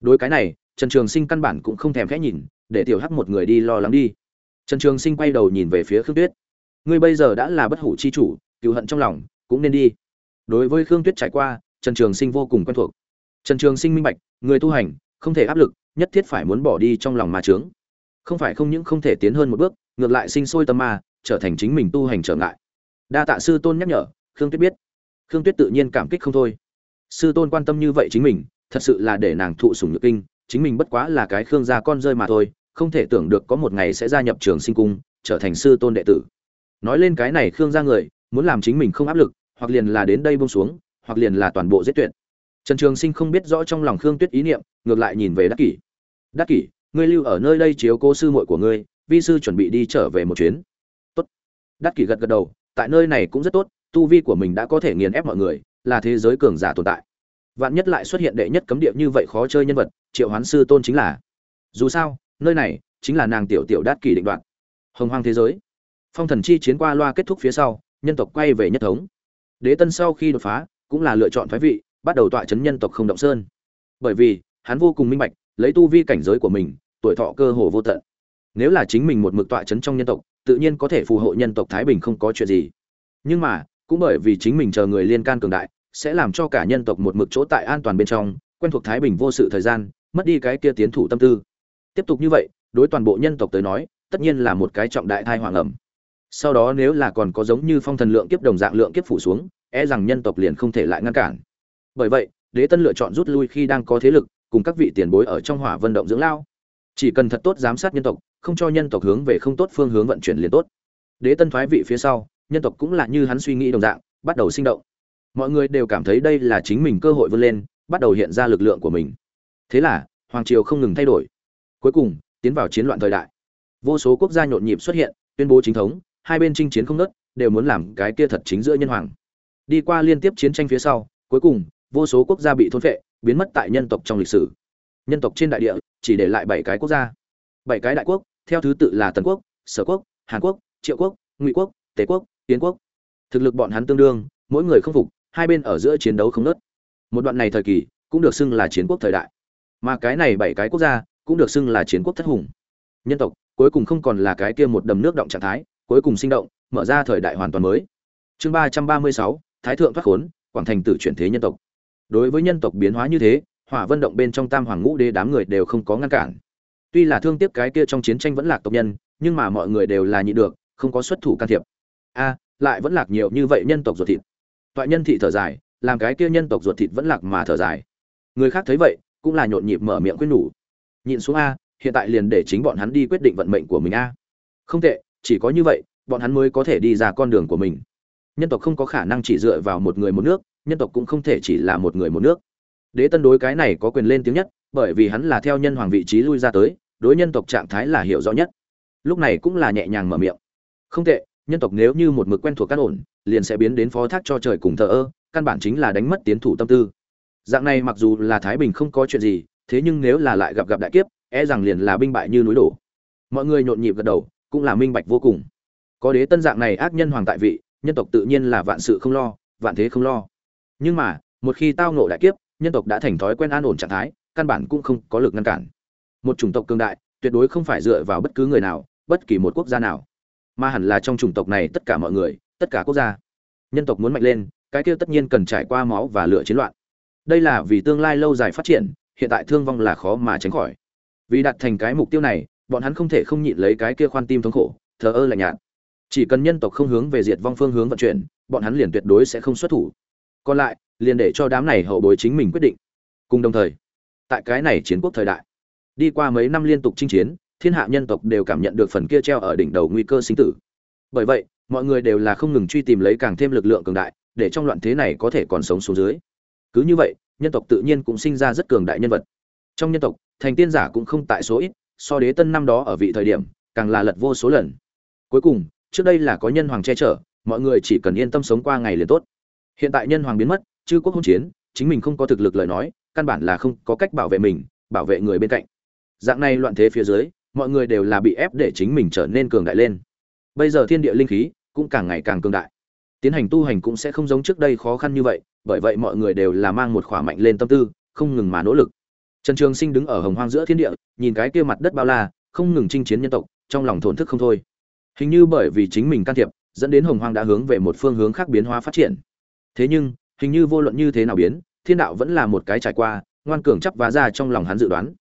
Đối cái này, trần trường sinh căn bản cũng không thèm khẽ nhìn, để tiểu hắc một người đi lo lắng đi. Trần trường sinh quay đầu nhìn về phía khương tuyết. Ngươi bây giờ đã là bất hủ chi chủ cựu hận trong lòng, cũng nên đi. Đối với khương tuyết trải qua, trần trường sinh vô cùng quen thuộc. Trần trường sinh minh bạch, người tu hành, không thể áp lực, nhất thiết phải muốn bỏ đi trong lòng ma trướng không phải không những không thể tiến hơn một bước, ngược lại sinh sôi tâm ma, trở thành chính mình tu hành trở ngại. Đa tạ sư tôn nhắc nhở khương tuyết biết. Khương tuyết tự nhiên cảm kích không thôi. Sư tôn quan tâm như vậy chính mình, thật sự là để nàng thụ sủng nhược kinh, chính mình bất quá là cái khương gia con rơi mà thôi, không thể tưởng được có một ngày sẽ gia nhập trường sinh cung, trở thành sư tôn đệ tử. Nói lên cái này khương gia người, muốn làm chính mình không áp lực, hoặc liền là đến đây bông xuống, hoặc liền là toàn bộ giết tuyệt. Trần trường sinh không biết rõ trong lòng khương tuyết ý niệm, ngược lại nhìn về đắc kỷ. Đắc kỷ, ngươi lưu ở nơi đây chiếu cô sư muội của ngươi, vi sư chuẩn bị đi trở về một chuyến. Tốt. Đắc kỷ gật gật đầu, tại nơi này cũng rất tốt tu vi của mình đã có thể nghiền ép mọi người, là thế giới cường giả tồn tại. Vạn nhất lại xuất hiện đệ nhất cấm địa như vậy khó chơi nhân vật, triệu hoán sư tôn chính là. Dù sao, nơi này chính là nàng tiểu tiểu đát kỳ định đoạn. Hồng hoang thế giới. Phong thần chi chiến qua loa kết thúc phía sau, nhân tộc quay về nhất thống. Đế tân sau khi đột phá, cũng là lựa chọn thoái vị, bắt đầu tọa chấn nhân tộc không động sơn. Bởi vì, hắn vô cùng minh bạch, lấy tu vi cảnh giới của mình, tuổi thọ cơ hồ vô tận. Nếu là chính mình một mực tọa chấn trong nhân tộc, tự nhiên có thể phù hộ nhân tộc thái bình không có chuyện gì. Nhưng mà cũng bởi vì chính mình chờ người liên can cường đại, sẽ làm cho cả nhân tộc một mực chỗ tại an toàn bên trong, quen thuộc thái bình vô sự thời gian, mất đi cái kia tiến thủ tâm tư. Tiếp tục như vậy, đối toàn bộ nhân tộc tới nói, tất nhiên là một cái trọng đại thai hoàng ẩm sau đó nếu là còn có giống như phong thần lượng kiếp đồng dạng lượng kiếp phủ xuống e rằng nhân tộc liền không thể lại ngăn cản. Bởi vậy, đế tân lựa chọn rút lui khi đang có thế lực, cùng các vị tiền bối ở trong hỏa vận động dưỡng lao. Chỉ cần thật tốt giám sát nhân tộc, không cho nhân tộc hướng về không tốt phương hướng vận chuyển liền tốt. Đế tân thoái vị phía sau nhân tộc cũng là như hắn suy nghĩ đồng dạng, bắt đầu sinh động. Mọi người đều cảm thấy đây là chính mình cơ hội vươn lên, bắt đầu hiện ra lực lượng của mình. Thế là, hoàng triều không ngừng thay đổi. Cuối cùng, tiến vào chiến loạn thời đại. Vô số quốc gia nhộn nhịp xuất hiện, tuyên bố chính thống, hai bên chinh chiến không nớt đều muốn làm cái kia thật chính giữa nhân hoàng. Đi qua liên tiếp chiến tranh phía sau, cuối cùng, vô số quốc gia bị thôn phệ, biến mất tại nhân tộc trong lịch sử. Nhân tộc trên đại địa, chỉ để lại bảy cái quốc gia. Bảy cái đại quốc, theo thứ tự là tần quốc, sở quốc, hàn quốc, triệu quốc, ngụy quốc, tề quốc yến quốc. Thực lực bọn hắn tương đương, mỗi người không phục, hai bên ở giữa chiến đấu không nớt một đoạn này thời kỳ, cũng được xưng là chiến quốc thời đại. Mà cái này bảy cái quốc gia, cũng được xưng là chiến quốc thất hùng. Nhân tộc, cuối cùng không còn là cái kia một đầm nước động trạng thái, cuối cùng sinh động, mở ra thời đại hoàn toàn mới. Chương ba trăm ba mươi sáu, thái thượng thoát khốn, quảng thành tử chuyển thế nhân tộc. Đối với nhân tộc biến hóa như thế, hỏa vân động bên trong tam hoàng ngũ đế đám người đều không có ngăn cản. Tuy là thương tiếc cái kia trong chiến tranh vẫn lạc tộc nhân, nhưng mà mọi người đều là nhị được, không có xuất thủ can thiệp a, lại vẫn lạc nhiều như vậy nhân tộc ruột thịt. Toại nhân thị thở dài, làm cái kia nhân tộc ruột thịt vẫn lạc mà thở dài. Người khác thấy vậy, cũng là nhộn nhịp mở miệng quyết nhủ. Nhịn xuống a, hiện tại liền để chính bọn hắn đi quyết định vận mệnh của mình a. Không tệ, chỉ có như vậy, bọn hắn mới có thể đi ra con đường của mình. Nhân tộc không có khả năng chỉ dựa vào một người một nước, nhân tộc cũng không thể chỉ là một người một nước. Đế tân đối cái này có quyền lên tiếng nhất, bởi vì hắn là theo nhân hoàng vị trí lui ra tới, đối nhân tộc trạng thái là hiểu rõ nhất. Lúc này cũng là nhẹ nhàng mở miệng. Không tệ nhân tộc nếu như một mực quen thuộc căn ổn, liền sẽ biến đến phó thác cho trời cùng thờ ơ, căn bản chính là đánh mất tiến thủ tâm tư. Dạng này mặc dù là thái bình không có chuyện gì, thế nhưng nếu là lại gặp gặp đại kiếp e rằng liền là binh bại như núi đổ. Mọi người nhộn nhịp gật đầu, cũng là minh bạch vô cùng. Có đế tân dạng này ác nhân hoàng tại vị, nhân tộc tự nhiên là vạn sự không lo, vạn thế không lo. Nhưng mà, một khi tao ngộ đại kiếp, nhân tộc đã thành thói quen an ổn trạng thái, căn bản cũng không có lực ngăn cản. Một chủng tộc cường đại, tuyệt đối không phải dựa vào bất cứ người nào, bất kỳ một quốc gia nào mà hẳn là trong chủng tộc này tất cả mọi người, tất cả quốc gia. Nhân tộc muốn mạnh lên, cái kia tất nhiên cần trải qua máu và lửa chiến loạn. Đây là vì tương lai lâu dài phát triển, hiện tại thương vong là khó mà tránh khỏi. Vì đạt thành cái mục tiêu này, bọn hắn không thể không nhịn lấy cái kia khoan tim thống khổ, thờ ơ lạnh nhạt. Chỉ cần nhân tộc không hướng về diệt vong phương hướng vận chuyển, bọn hắn liền tuyệt đối sẽ không xuất thủ. Còn lại, liền để cho đám này hậu bối chính mình quyết định. Cùng đồng thời, tại cái này chiến quốc thời đại, đi qua mấy năm liên tục chinh chiến thiên hạ nhân tộc đều cảm nhận được phần kia treo ở đỉnh đầu nguy cơ sinh tử. Bởi vậy, mọi người đều là không ngừng truy tìm lấy càng thêm lực lượng cường đại, để trong loạn thế này có thể còn sống xuống dưới. Cứ như vậy, nhân tộc tự nhiên cũng sinh ra rất cường đại nhân vật. Trong nhân tộc, thành tiên giả cũng không tại số ít, so đế tân năm đó ở vị thời điểm, càng là lật vô số lần. Cuối cùng, trước đây là có nhân hoàng che chở, mọi người chỉ cần yên tâm sống qua ngày liền tốt. Hiện tại nhân hoàng biến mất, chư quốc hỗn chiến, chính mình không có thực lực lời nói, căn bản là không có cách bảo vệ mình, bảo vệ người bên cạnh. Dạng này loạn thế phía dưới mọi người đều là bị ép để chính mình trở nên cường đại lên. Bây giờ thiên địa linh khí cũng càng ngày càng cường đại. Tiến hành tu hành cũng sẽ không giống trước đây khó khăn như vậy, bởi vậy mọi người đều là mang một khỏa mạnh lên tâm tư, không ngừng mà nỗ lực. Trần trường sinh đứng ở hồng hoang giữa thiên địa, nhìn cái kia mặt đất bao la, không ngừng chinh chiến nhân tộc, trong lòng thổn thức không thôi. Hình như bởi vì chính mình can thiệp, dẫn đến hồng hoang đã hướng về một phương hướng khác biến hóa phát triển. Thế nhưng, hình như vô luận như thế nào biến, thiên đạo vẫn là một cái trải qua, ngoan cường chấp vá ra trong lòng hắn dự đoán.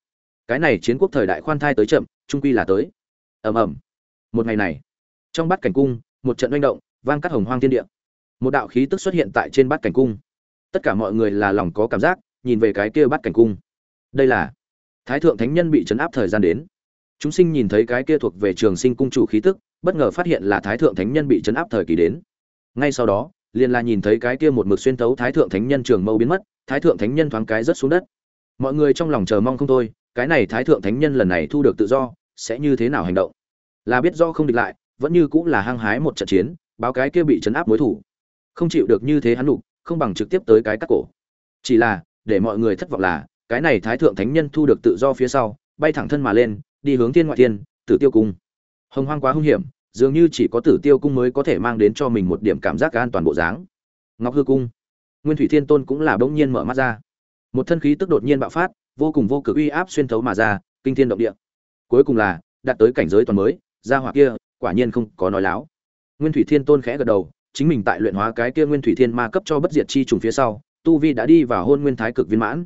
Cái này chiến quốc thời đại khoan thai tới chậm trung quy là tới. Ầm ầm. Một ngày này, trong bát cảnh cung, một trận oanh động, vang cắt hồng hoang thiên địa. Một đạo khí tức xuất hiện tại trên bát cảnh cung. Tất cả mọi người là lòng có cảm giác, nhìn về cái kia bát cảnh cung. Đây là thái thượng thánh nhân bị chấn áp thời gian đến. Chúng sinh nhìn thấy cái kia thuộc về trường sinh cung chủ khí tức, bất ngờ phát hiện là thái thượng thánh nhân bị chấn áp thời kỳ đến. Ngay sau đó, liền là nhìn thấy cái kia một mực xuyên tấu thái thượng thánh nhân trường mâu biến mất, thái thượng thánh nhân thoáng cái rớt xuống đất. Mọi người trong lòng chờ mong không thôi cái này thái thượng thánh nhân lần này thu được tự do, sẽ như thế nào hành động? Là biết do không địch lại, vẫn như cũng là hăng hái một trận chiến, báo cái kia bị chấn áp mối thủ. Không chịu được như thế hắn lục không bằng trực tiếp tới cái cắt cổ. Chỉ là, để mọi người thất vọng là, cái này thái thượng thánh nhân thu được tự do phía sau, bay thẳng thân mà lên, đi hướng thiên ngoại thiên, tử tiêu cung. Hồng hoang quá hung hiểm, dường như chỉ có tử tiêu cung mới có thể mang đến cho mình một điểm cảm giác an toàn bộ dáng. Ngọc hư cung. Nguyên thủy thiên tôn cũng là bỗng nhiên mở mắt ra. Một thân khí tức đột nhiên bạo phát vô cùng vô cực uy áp xuyên thấu mà ra, kinh thiên động địa. Cuối cùng là, đạt tới cảnh giới toàn mới, gia hỏa kia, quả nhiên không có nói láo. Nguyên thủy thiên tôn khẽ gật đầu, chính mình tại luyện hóa cái kia nguyên thủy thiên ma cấp cho bất diệt chi trùng phía sau, tu vi đã đi vào hôn nguyên thái cực viên mãn.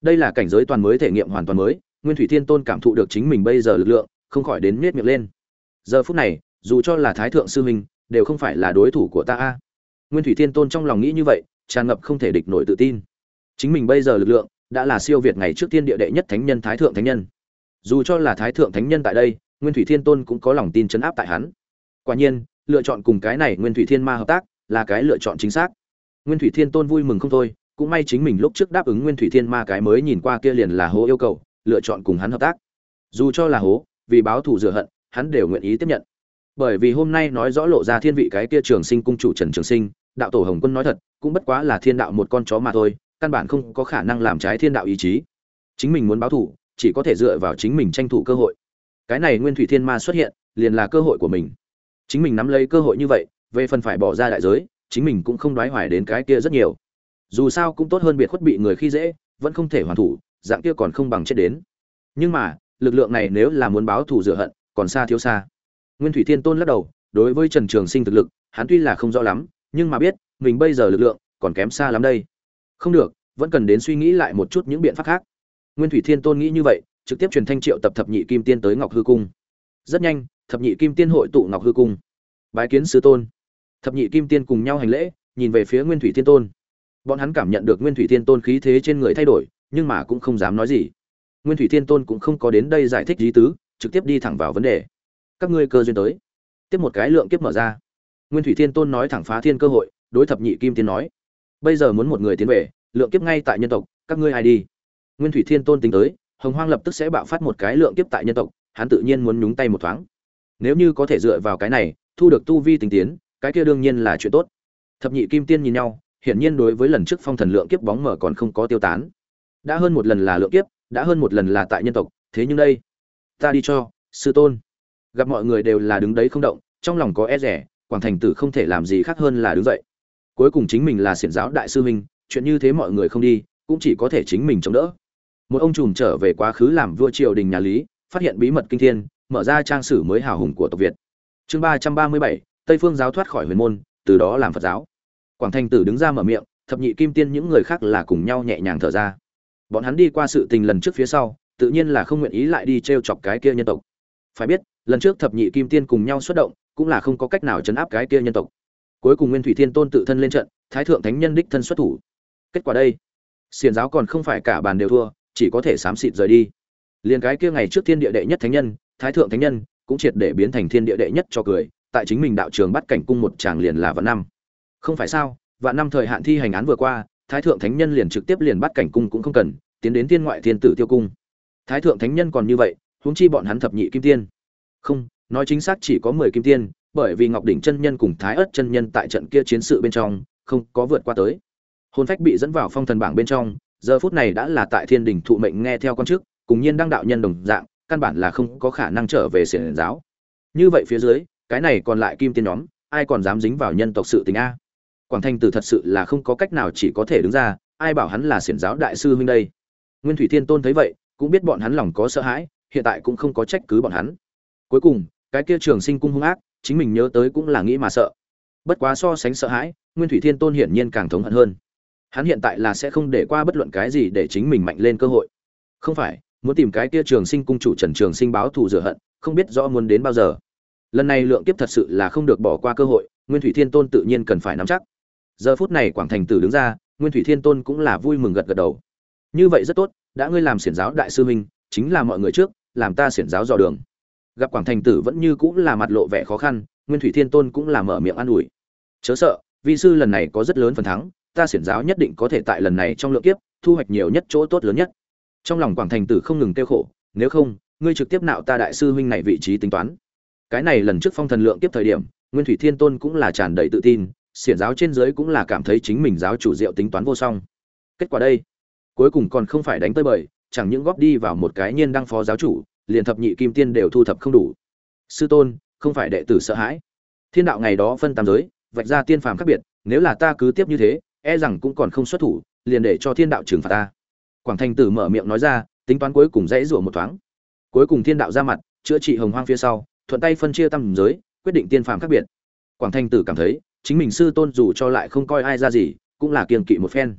Đây là cảnh giới toàn mới thể nghiệm hoàn toàn mới, nguyên thủy thiên tôn cảm thụ được chính mình bây giờ lực lượng, không khỏi đến miết miệng lên. Giờ phút này, dù cho là thái thượng sư huynh đều không phải là đối thủ của ta a. Nguyên thủy thiên tôn trong lòng nghĩ như vậy, tràn ngập không thể địch nổi tự tin. Chính mình bây giờ lực lượng đã là siêu việt ngày trước tiên địa đệ nhất thánh nhân thái thượng thánh nhân. Dù cho là thái thượng thánh nhân tại đây, nguyên thủy thiên tôn cũng có lòng tin chấn áp tại hắn. Quả nhiên, lựa chọn cùng cái này nguyên thủy thiên ma hợp tác là cái lựa chọn chính xác. Nguyên thủy thiên tôn vui mừng không thôi, cũng may chính mình lúc trước đáp ứng nguyên thủy thiên ma cái mới nhìn qua kia liền là hố yêu cầu, lựa chọn cùng hắn hợp tác. Dù cho là hố, vì báo thù rửa hận, hắn đều nguyện ý tiếp nhận. Bởi vì hôm nay nói rõ lộ ra thiên vị cái kia trường sinh cung chủ trần trường sinh, đạo tổ hồng quân nói thật, cũng bất quá là thiên đạo một con chó mà thôi căn bản không có khả năng làm trái thiên đạo ý chí. Chính mình muốn báo thù, chỉ có thể dựa vào chính mình tranh thủ cơ hội. Cái này nguyên thủy thiên ma xuất hiện, liền là cơ hội của mình. Chính mình nắm lấy cơ hội như vậy, về phần phải bỏ ra đại giới, chính mình cũng không đoái hoài đến cái kia rất nhiều. Dù sao cũng tốt hơn biệt khuất bị người khi dễ, vẫn không thể hoàn thủ, dạng kia còn không bằng chết đến. Nhưng mà, lực lượng này nếu là muốn báo thù rửa hận, còn xa thiếu xa. Nguyên thủy thiên tôn lắc đầu, đối với trần trường sinh thực lực, hắn tuy là không rõ lắm, nhưng mà biết, mình bây giờ lực lượng, còn kém xa lắm đây không được, vẫn cần đến suy nghĩ lại một chút những biện pháp khác. Nguyên thủy thiên tôn nghĩ như vậy, trực tiếp truyền thanh triệu tập thập nhị kim tiên tới ngọc hư cung. Rất nhanh, thập nhị kim tiên hội tụ ngọc hư cung. Bái kiến sứ tôn. Thập nhị kim tiên cùng nhau hành lễ, nhìn về phía nguyên thủy thiên tôn. Bọn hắn cảm nhận được nguyên thủy thiên tôn khí thế trên người thay đổi, nhưng mà cũng không dám nói gì. Nguyên thủy thiên tôn cũng không có đến đây giải thích lý tứ, trực tiếp đi thẳng vào vấn đề. Các ngươi cơ duyên tới. Tiếp một cái lượng kiếp mở ra. Nguyên thủy thiên tôn nói thẳng phá thiên cơ hội, đối thập nhị kim tiên nói bây giờ muốn một người tiến về, lượng kiếp ngay tại nhân tộc, các ngươi ai đi? Nguyên thủy thiên tôn tính tới, hồng hoang lập tức sẽ bạo phát một cái lượng kiếp tại nhân tộc, hắn tự nhiên muốn nhúng tay một thoáng. Nếu như có thể dựa vào cái này, thu được tu vi tinh tiến, cái kia đương nhiên là chuyện tốt. Thập nhị kim tiên nhìn nhau, hiển nhiên đối với lần trước phong thần lượng kiếp bóng mở còn không có tiêu tán. Đã hơn một lần là lượng kiếp, đã hơn một lần là tại nhân tộc, thế nhưng đây, ta đi cho, sư tôn. Gặp mọi người đều là đứng đấy không động, trong lòng có e rẻ, quảng thành tử không thể làm gì khác hơn là đứng dậy cuối cùng chính mình là xiển giáo đại sư huynh, chuyện như thế mọi người không đi, cũng chỉ có thể chính mình chống đỡ. Một ông trùm trở về quá khứ làm vua triều đình nhà lý, phát hiện bí mật kinh thiên, mở ra trang sử mới hào hùng của tộc việt. Chương ba trăm ba mươi bảy, tây phương giáo thoát khỏi huyền môn, từ đó làm phật giáo. Quảng Thanh tử đứng ra mở miệng, thập nhị kim tiên những người khác là cùng nhau nhẹ nhàng thở ra. Bọn hắn đi qua sự tình lần trước phía sau, tự nhiên là không nguyện ý lại đi t r e o chọc cái kia nhân tộc. Phải biết, lần trước thập nhị kim tiên cùng nhau xuất động, cũng là không có cách nào chấn áp cái kia nhân tộc cuối cùng nguyên thủy thiên tôn tự thân lên trận, thái thượng thánh nhân đích thân xuất thủ. Kết quả đây xiền giáo còn không phải cả bàn đều thua, chỉ có thể xám xịt rời đi. Liền cái kia ngày trước thiên địa đệ nhất thánh nhân, thái thượng thánh nhân, cũng triệt để biến thành thiên địa đệ nhất cho cười, tại chính mình đạo trường bắt cảnh cung một tràng liền là vạn năm. Không phải sao, vạn năm thời hạn thi hành án vừa qua, thái thượng thánh nhân liền trực tiếp liền bắt cảnh cung cũng không cần, tiến đến thiên ngoại thiên tử tiêu cung. Thái thượng thánh nhân còn như vậy, huống chi bọn hắn thập nhị kim tiên. Không, nói chính xác chỉ có mười kim tiên bởi vì ngọc đỉnh chân nhân cùng thái ất chân nhân tại trận kia chiến sự bên trong không có vượt qua tới. Hồn phách bị dẫn vào phong thần bảng bên trong, giờ phút này đã là tại thiên đỉnh thụ mệnh nghe theo con trước cùng nhiên đang đạo nhân đồng dạng, căn bản là không có khả năng trở về xiển giáo. Như vậy phía dưới, cái này còn lại kim tiên nhóm, ai còn dám dính vào nhân tộc sự tình a? Quảng thanh tử thật sự là không có cách nào chỉ có thể đứng ra, ai bảo hắn là xiển giáo đại sư huynh đây? Nguyên thủy thiên tôn thấy vậy, cũng biết bọn hắn lòng có sợ hãi, hiện tại cũng không có trách cứ bọn hắn. Cuối cùng, cái kia trường sinh cung hung ác chính mình nhớ tới cũng là nghĩ mà sợ. Bất quá so sánh sợ hãi, nguyên thủy thiên tôn hiển nhiên càng thống hận hơn. Hắn hiện tại là sẽ không để qua bất luận cái gì để chính mình mạnh lên cơ hội. Không phải, muốn tìm cái kia trường sinh cung chủ trần trường sinh báo thù rửa hận, không biết rõ muốn đến bao giờ. Lần này lượng kiếp thật sự là không được bỏ qua cơ hội, nguyên thủy thiên tôn tự nhiên cần phải nắm chắc. Giờ phút này quảng thành tử đứng ra, nguyên thủy thiên tôn cũng là vui mừng gật gật đầu. Như vậy rất tốt, đã ngươi làm xiển giáo đại sư huynh, chính là mọi người trước, làm ta xiển giáo dò đường gặp quảng thành tử vẫn như cũng là mặt lộ vẻ khó khăn, nguyên thủy thiên tôn cũng là mở miệng an ủi. Chớ sợ, vi sư lần này có rất lớn phần thắng, ta xiển giáo nhất định có thể tại lần này trong lượng kiếp, thu hoạch nhiều nhất chỗ tốt lớn nhất. Trong lòng quảng thành tử không ngừng kêu khổ, nếu không, ngươi trực tiếp nạo ta đại sư huynh này vị trí tính toán. Cái này lần trước phong thần lượng kiếp thời điểm, nguyên thủy thiên tôn cũng là tràn đầy tự tin, xiển giáo trên dưới cũng là cảm thấy chính mình giáo chủ diệu tính toán vô song. Kết quả đây, cuối cùng còn không phải đánh tới bời, chẳng những góp đi vào một cái nhiên đăng phó giáo chủ liền thập nhị kim tiên đều thu thập không đủ. Sư tôn, không phải đệ tử sợ hãi. Thiên đạo ngày đó phân tam giới, vạch ra tiên phàm khác biệt, nếu là ta cứ tiếp như thế e rằng cũng còn không xuất thủ, liền để cho thiên đạo trừng phạt ta. Quảng thành tử mở miệng nói ra, tính toán cuối cùng dãy rủa một thoáng. Cuối cùng thiên đạo ra mặt, chữa trị hồng hoang phía sau, thuận tay phân chia tam giới, quyết định tiên phàm khác biệt. Quảng thành tử cảm thấy, chính mình sư tôn dù cho lại không coi ai ra gì, cũng là kiên kỵ một phen.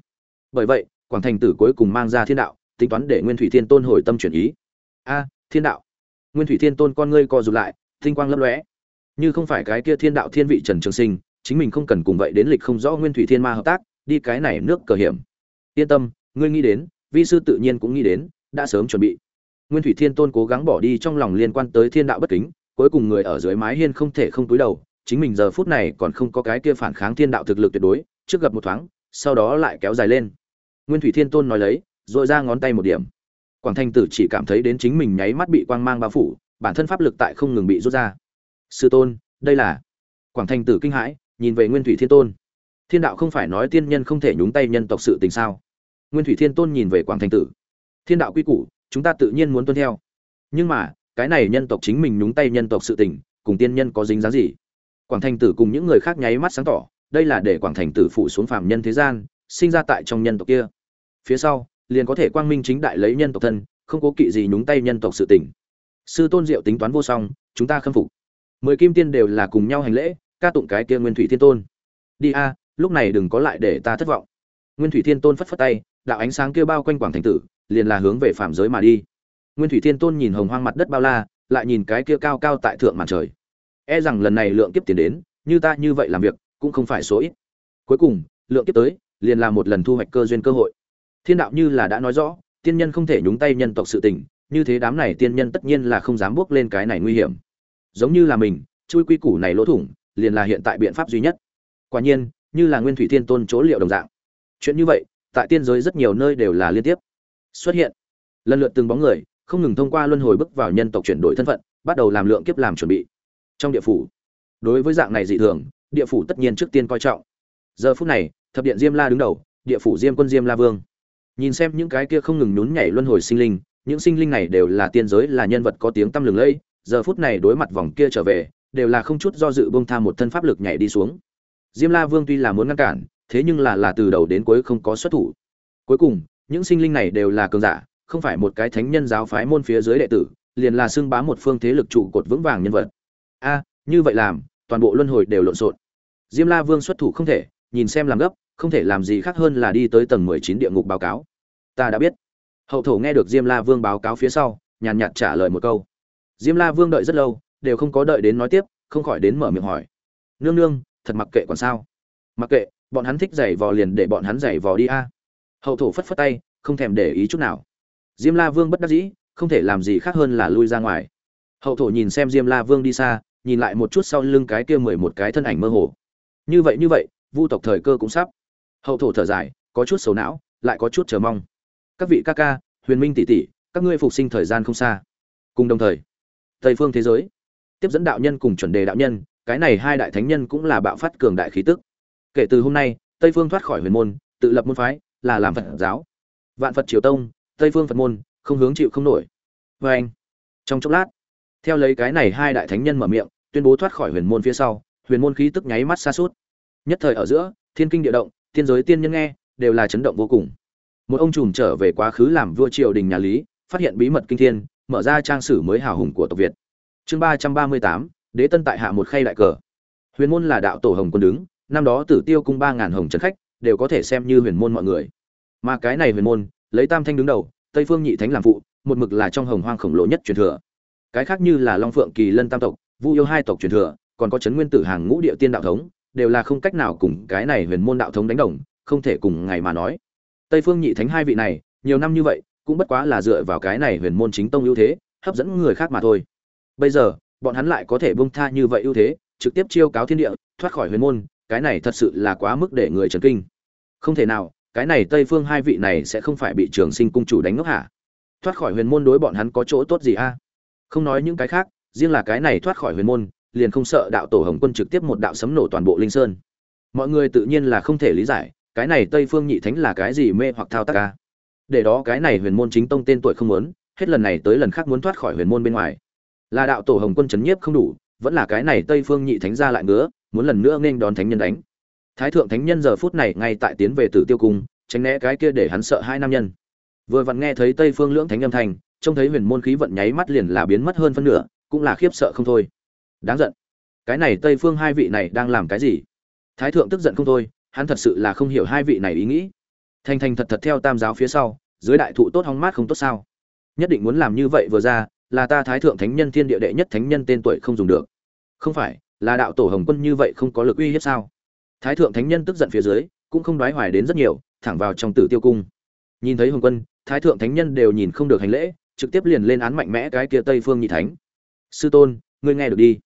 Bởi vậy, quảng thành tử cuối cùng mang ra thiên đạo, tính toán để nguyên thủy thiên tôn hồi tâm chuyển ý. A thiên đạo. Nguyên thủy thiên tôn con ngươi co rụt lại, tinh quang lấp lóe. Như không phải cái kia thiên đạo thiên vị trần trường sinh, chính mình không cần cùng vậy đến lịch không rõ nguyên thủy thiên ma hợp tác, đi cái này nước cờ hiểm. Yên tâm, ngươi nghĩ đến, vi sư tự nhiên cũng nghĩ đến, đã sớm chuẩn bị. Nguyên thủy thiên tôn cố gắng bỏ đi trong lòng liên quan tới thiên đạo bất kính, cuối cùng người ở dưới mái hiên không thể không túi đầu, chính mình giờ phút này còn không có cái kia phản kháng thiên đạo thực lực tuyệt đối, trước gặp một thoáng, sau đó lại kéo dài lên. Nguyên thủy thiên tôn nói lấy dội ra ngón tay một điểm quảng thanh tử chỉ cảm thấy đến chính mình nháy mắt bị quang mang bao phủ, bản thân pháp lực tại không ngừng bị rút ra. Sư tôn, đây là quảng thanh tử kinh hãi, nhìn về nguyên thủy thiên tôn. Thiên đạo không phải nói tiên nhân không thể nhúng tay nhân tộc sự tình sao? Nguyên thủy thiên tôn nhìn về quảng thanh tử. Thiên đạo quy củ, chúng ta tự nhiên muốn tuân theo. Nhưng mà, cái này nhân tộc chính mình nhúng tay nhân tộc sự tình, cùng tiên nhân có dính dáng gì? Quảng Thanh tử cùng những người khác nháy mắt sáng tỏ, đây là để quảng thành tử phụ xuống phàm nhân thế gian, sinh ra tại trong nhân tộc kia. Phía sau liền có thể quang minh chính đại lấy nhân tộc thân, không cố kỵ gì nhúng tay nhân tộc sự tình. Sư tôn diệu tính toán vô song, chúng ta khâm phục. Mười kim tiên đều là cùng nhau hành lễ, ca tụng cái kia nguyên thủy thiên tôn. Đi a, lúc này đừng có lại để ta thất vọng. Nguyên thủy thiên tôn phất phất tay, đạo ánh sáng kia bao quanh quảng thành tử, liền là hướng về phạm giới mà đi. Nguyên thủy thiên tôn nhìn hồng hoang mặt đất bao la, lại nhìn cái kia cao cao tại thượng màn trời. E rằng lần này lượng kiếp tiền đến, như ta như vậy làm việc, cũng không phải số ít. Cuối cùng, lượng kiếp tới, liền là một lần thu hoạch cơ duyên cơ hội thiên đạo như là đã nói rõ, tiên nhân không thể nhúng tay nhân tộc sự tình, như thế đám này tiên nhân tất nhiên là không dám bước lên cái này nguy hiểm. Giống như là mình, chui quy củ này lỗ thủng, liền là hiện tại biện pháp duy nhất. Quả nhiên, như là nguyên thủy thiên tôn chỗ liệu đồng dạng. Chuyện như vậy, tại tiên giới rất nhiều nơi đều là liên tiếp xuất hiện. Lần lượt từng bóng người, không ngừng thông qua luân hồi bước vào nhân tộc chuyển đổi thân phận, bắt đầu làm lượng kiếp làm chuẩn bị. Trong địa phủ, đối với dạng này dị thường, địa phủ tất nhiên trước tiên coi trọng. Giờ phút này, thập điện diêm la đứng đầu, địa phủ diêm quân diêm la vương nhìn xem những cái kia không ngừng nhún nhảy luân hồi sinh linh, những sinh linh này đều là tiên giới, là nhân vật có tiếng tăm lừng lẫy giờ phút này đối mặt vòng kia trở về, đều là không chút do dự bông tha một thân pháp lực nhảy đi xuống. Diêm la vương tuy là muốn ngăn cản, thế nhưng là là từ đầu đến cuối không có xuất thủ. Cuối cùng, những sinh linh này đều là cường giả, không phải một cái thánh nhân giáo phái môn phía dưới đệ tử, liền là xưng bá một phương thế lực trụ cột vững vàng nhân vật. A, như vậy làm, toàn bộ luân hồi đều lộn xộn. Diêm la vương xuất thủ không thể, nhìn xem làm gấp không thể làm gì khác hơn là đi tới tầng mười chín địa ngục báo cáo. Ta đã biết. Hậu thổ nghe được diêm la vương báo cáo phía sau, nhàn nhạt trả lời một câu. Diêm la vương đợi rất lâu, đều không có đợi đến nói tiếp, không khỏi đến mở miệng hỏi. Nương nương, thật mặc kệ còn sao? Mặc kệ, bọn hắn thích giày vò liền để bọn hắn giày vò đi a. Hậu thổ phất phất tay, không thèm để ý chút nào. Diêm la vương bất đắc dĩ, không thể làm gì khác hơn là lui ra ngoài. Hậu thổ nhìn xem diêm la vương đi xa, nhìn lại một chút sau lưng cái kia mười một cái thân ảnh mơ hồ. Như vậy như vậy, vu tộc thời cơ cũng sắp hậu thổ thở dài, có chút xấu não, lại có chút chờ mong. Các vị ca ca, huyền minh tỷ tỷ, các ngươi phục sinh thời gian không xa. Cùng đồng thời, tây phương thế giới, tiếp dẫn đạo nhân cùng chuẩn đề đạo nhân, cái này hai đại thánh nhân cũng là bạo phát cường đại khí tức. Kể từ hôm nay, tây phương thoát khỏi huyền môn, tự lập môn phái, là làm phật giáo. Vạn phật triều tông, tây phương phật môn, không hướng chịu không nổi. Vê anh, trong chốc lát, theo lấy cái này hai đại thánh nhân mở miệng, tuyên bố thoát khỏi huyền môn phía sau, huyền môn khí tức nháy mắt xa suốt. Nhất thời ở giữa, thiên kinh địa động thiên giới tiên nhân nghe, đều là chấn động vô cùng. Một ông trùm trở về quá khứ làm vua triều đình nhà lý, phát hiện bí mật kinh thiên, mở ra trang sử mới hào hùng của tộc việt. Chương ba trăm ba mươi tám, đế tân tại hạ một khay đại cờ. Huyền môn là đạo tổ hồng quân đứng, năm đó tử tiêu cung ba ngàn hồng trấn khách, đều có thể xem như huyền môn mọi người. Mà cái này huyền môn, lấy tam thanh đứng đầu, tây phương nhị thánh làm phụ, một mực là trong hồng hoang khổng lồ nhất truyền thừa. Cái khác như là long phượng kỳ lân tam tộc, vu yêu hai tộc truyền thừa, còn có chấn nguyên tử hàng ngũ địa tiên đạo thống đều là không cách nào cùng cái này huyền môn đạo thống đánh đồng, không thể cùng ngày mà nói. Tây phương nhị thánh hai vị này, nhiều năm như vậy, cũng bất quá là dựa vào cái này huyền môn chính tông ưu thế, hấp dẫn người khác mà thôi. Bây giờ, bọn hắn lại có thể bông tha như vậy ưu thế, trực tiếp chiêu cáo thiên địa, thoát khỏi huyền môn, cái này thật sự là quá mức để người chấn kinh. Không thể nào, cái này tây phương hai vị này sẽ không phải bị trường sinh cung chủ đánh ngốc hả? Thoát khỏi huyền môn đối bọn hắn có chỗ tốt gì a? Không nói những cái khác, riêng là cái này thoát khỏi huyền môn liền không sợ đạo tổ hồng quân trực tiếp một đạo sấm nổ toàn bộ linh sơn. Mọi người tự nhiên là không thể lý giải, cái này tây phương nhị thánh là cái gì mê hoặc thao tác ca để đó cái này huyền môn chính tông tên tuổi không muốn, hết lần này tới lần khác muốn thoát khỏi huyền môn bên ngoài. Là đạo tổ hồng quân chấn nhiếp không đủ, vẫn là cái này tây phương nhị thánh ra lại ngứa, muốn lần nữa nên đón thánh nhân đánh. Thái thượng thánh nhân giờ phút này ngay tại tiến về tử tiêu cung, tránh né cái kia để hắn sợ hai nam nhân. Vừa vặn nghe thấy tây phương lưỡng thánh âm thanh, trông thấy huyền môn khí vận nháy mắt liền là biến mất hơn phân nửa, cũng là khiếp sợ không thôi đáng giận. Cái này tây phương hai vị này đang làm cái gì? Thái thượng tức giận không thôi, hắn thật sự là không hiểu hai vị này ý nghĩ. Thành thành thật thật theo tam giáo phía sau, dưới đại thụ tốt hóng mát không tốt sao. Nhất định muốn làm như vậy vừa ra, là ta thái thượng thánh nhân thiên địa đệ nhất thánh nhân tên tuổi không dùng được. Không phải, là đạo tổ hồng quân như vậy không có lực uy hiếp sao? Thái thượng thánh nhân tức giận phía dưới, cũng không đoái hoài đến rất nhiều, thẳng vào trong tử tiêu cung. Nhìn thấy hồng quân, thái thượng thánh nhân đều nhìn không được hành lễ, trực tiếp liền lên án mạnh mẽ cái kia tây phương nhị thánh. Sư tôn, ngươi nghe được đi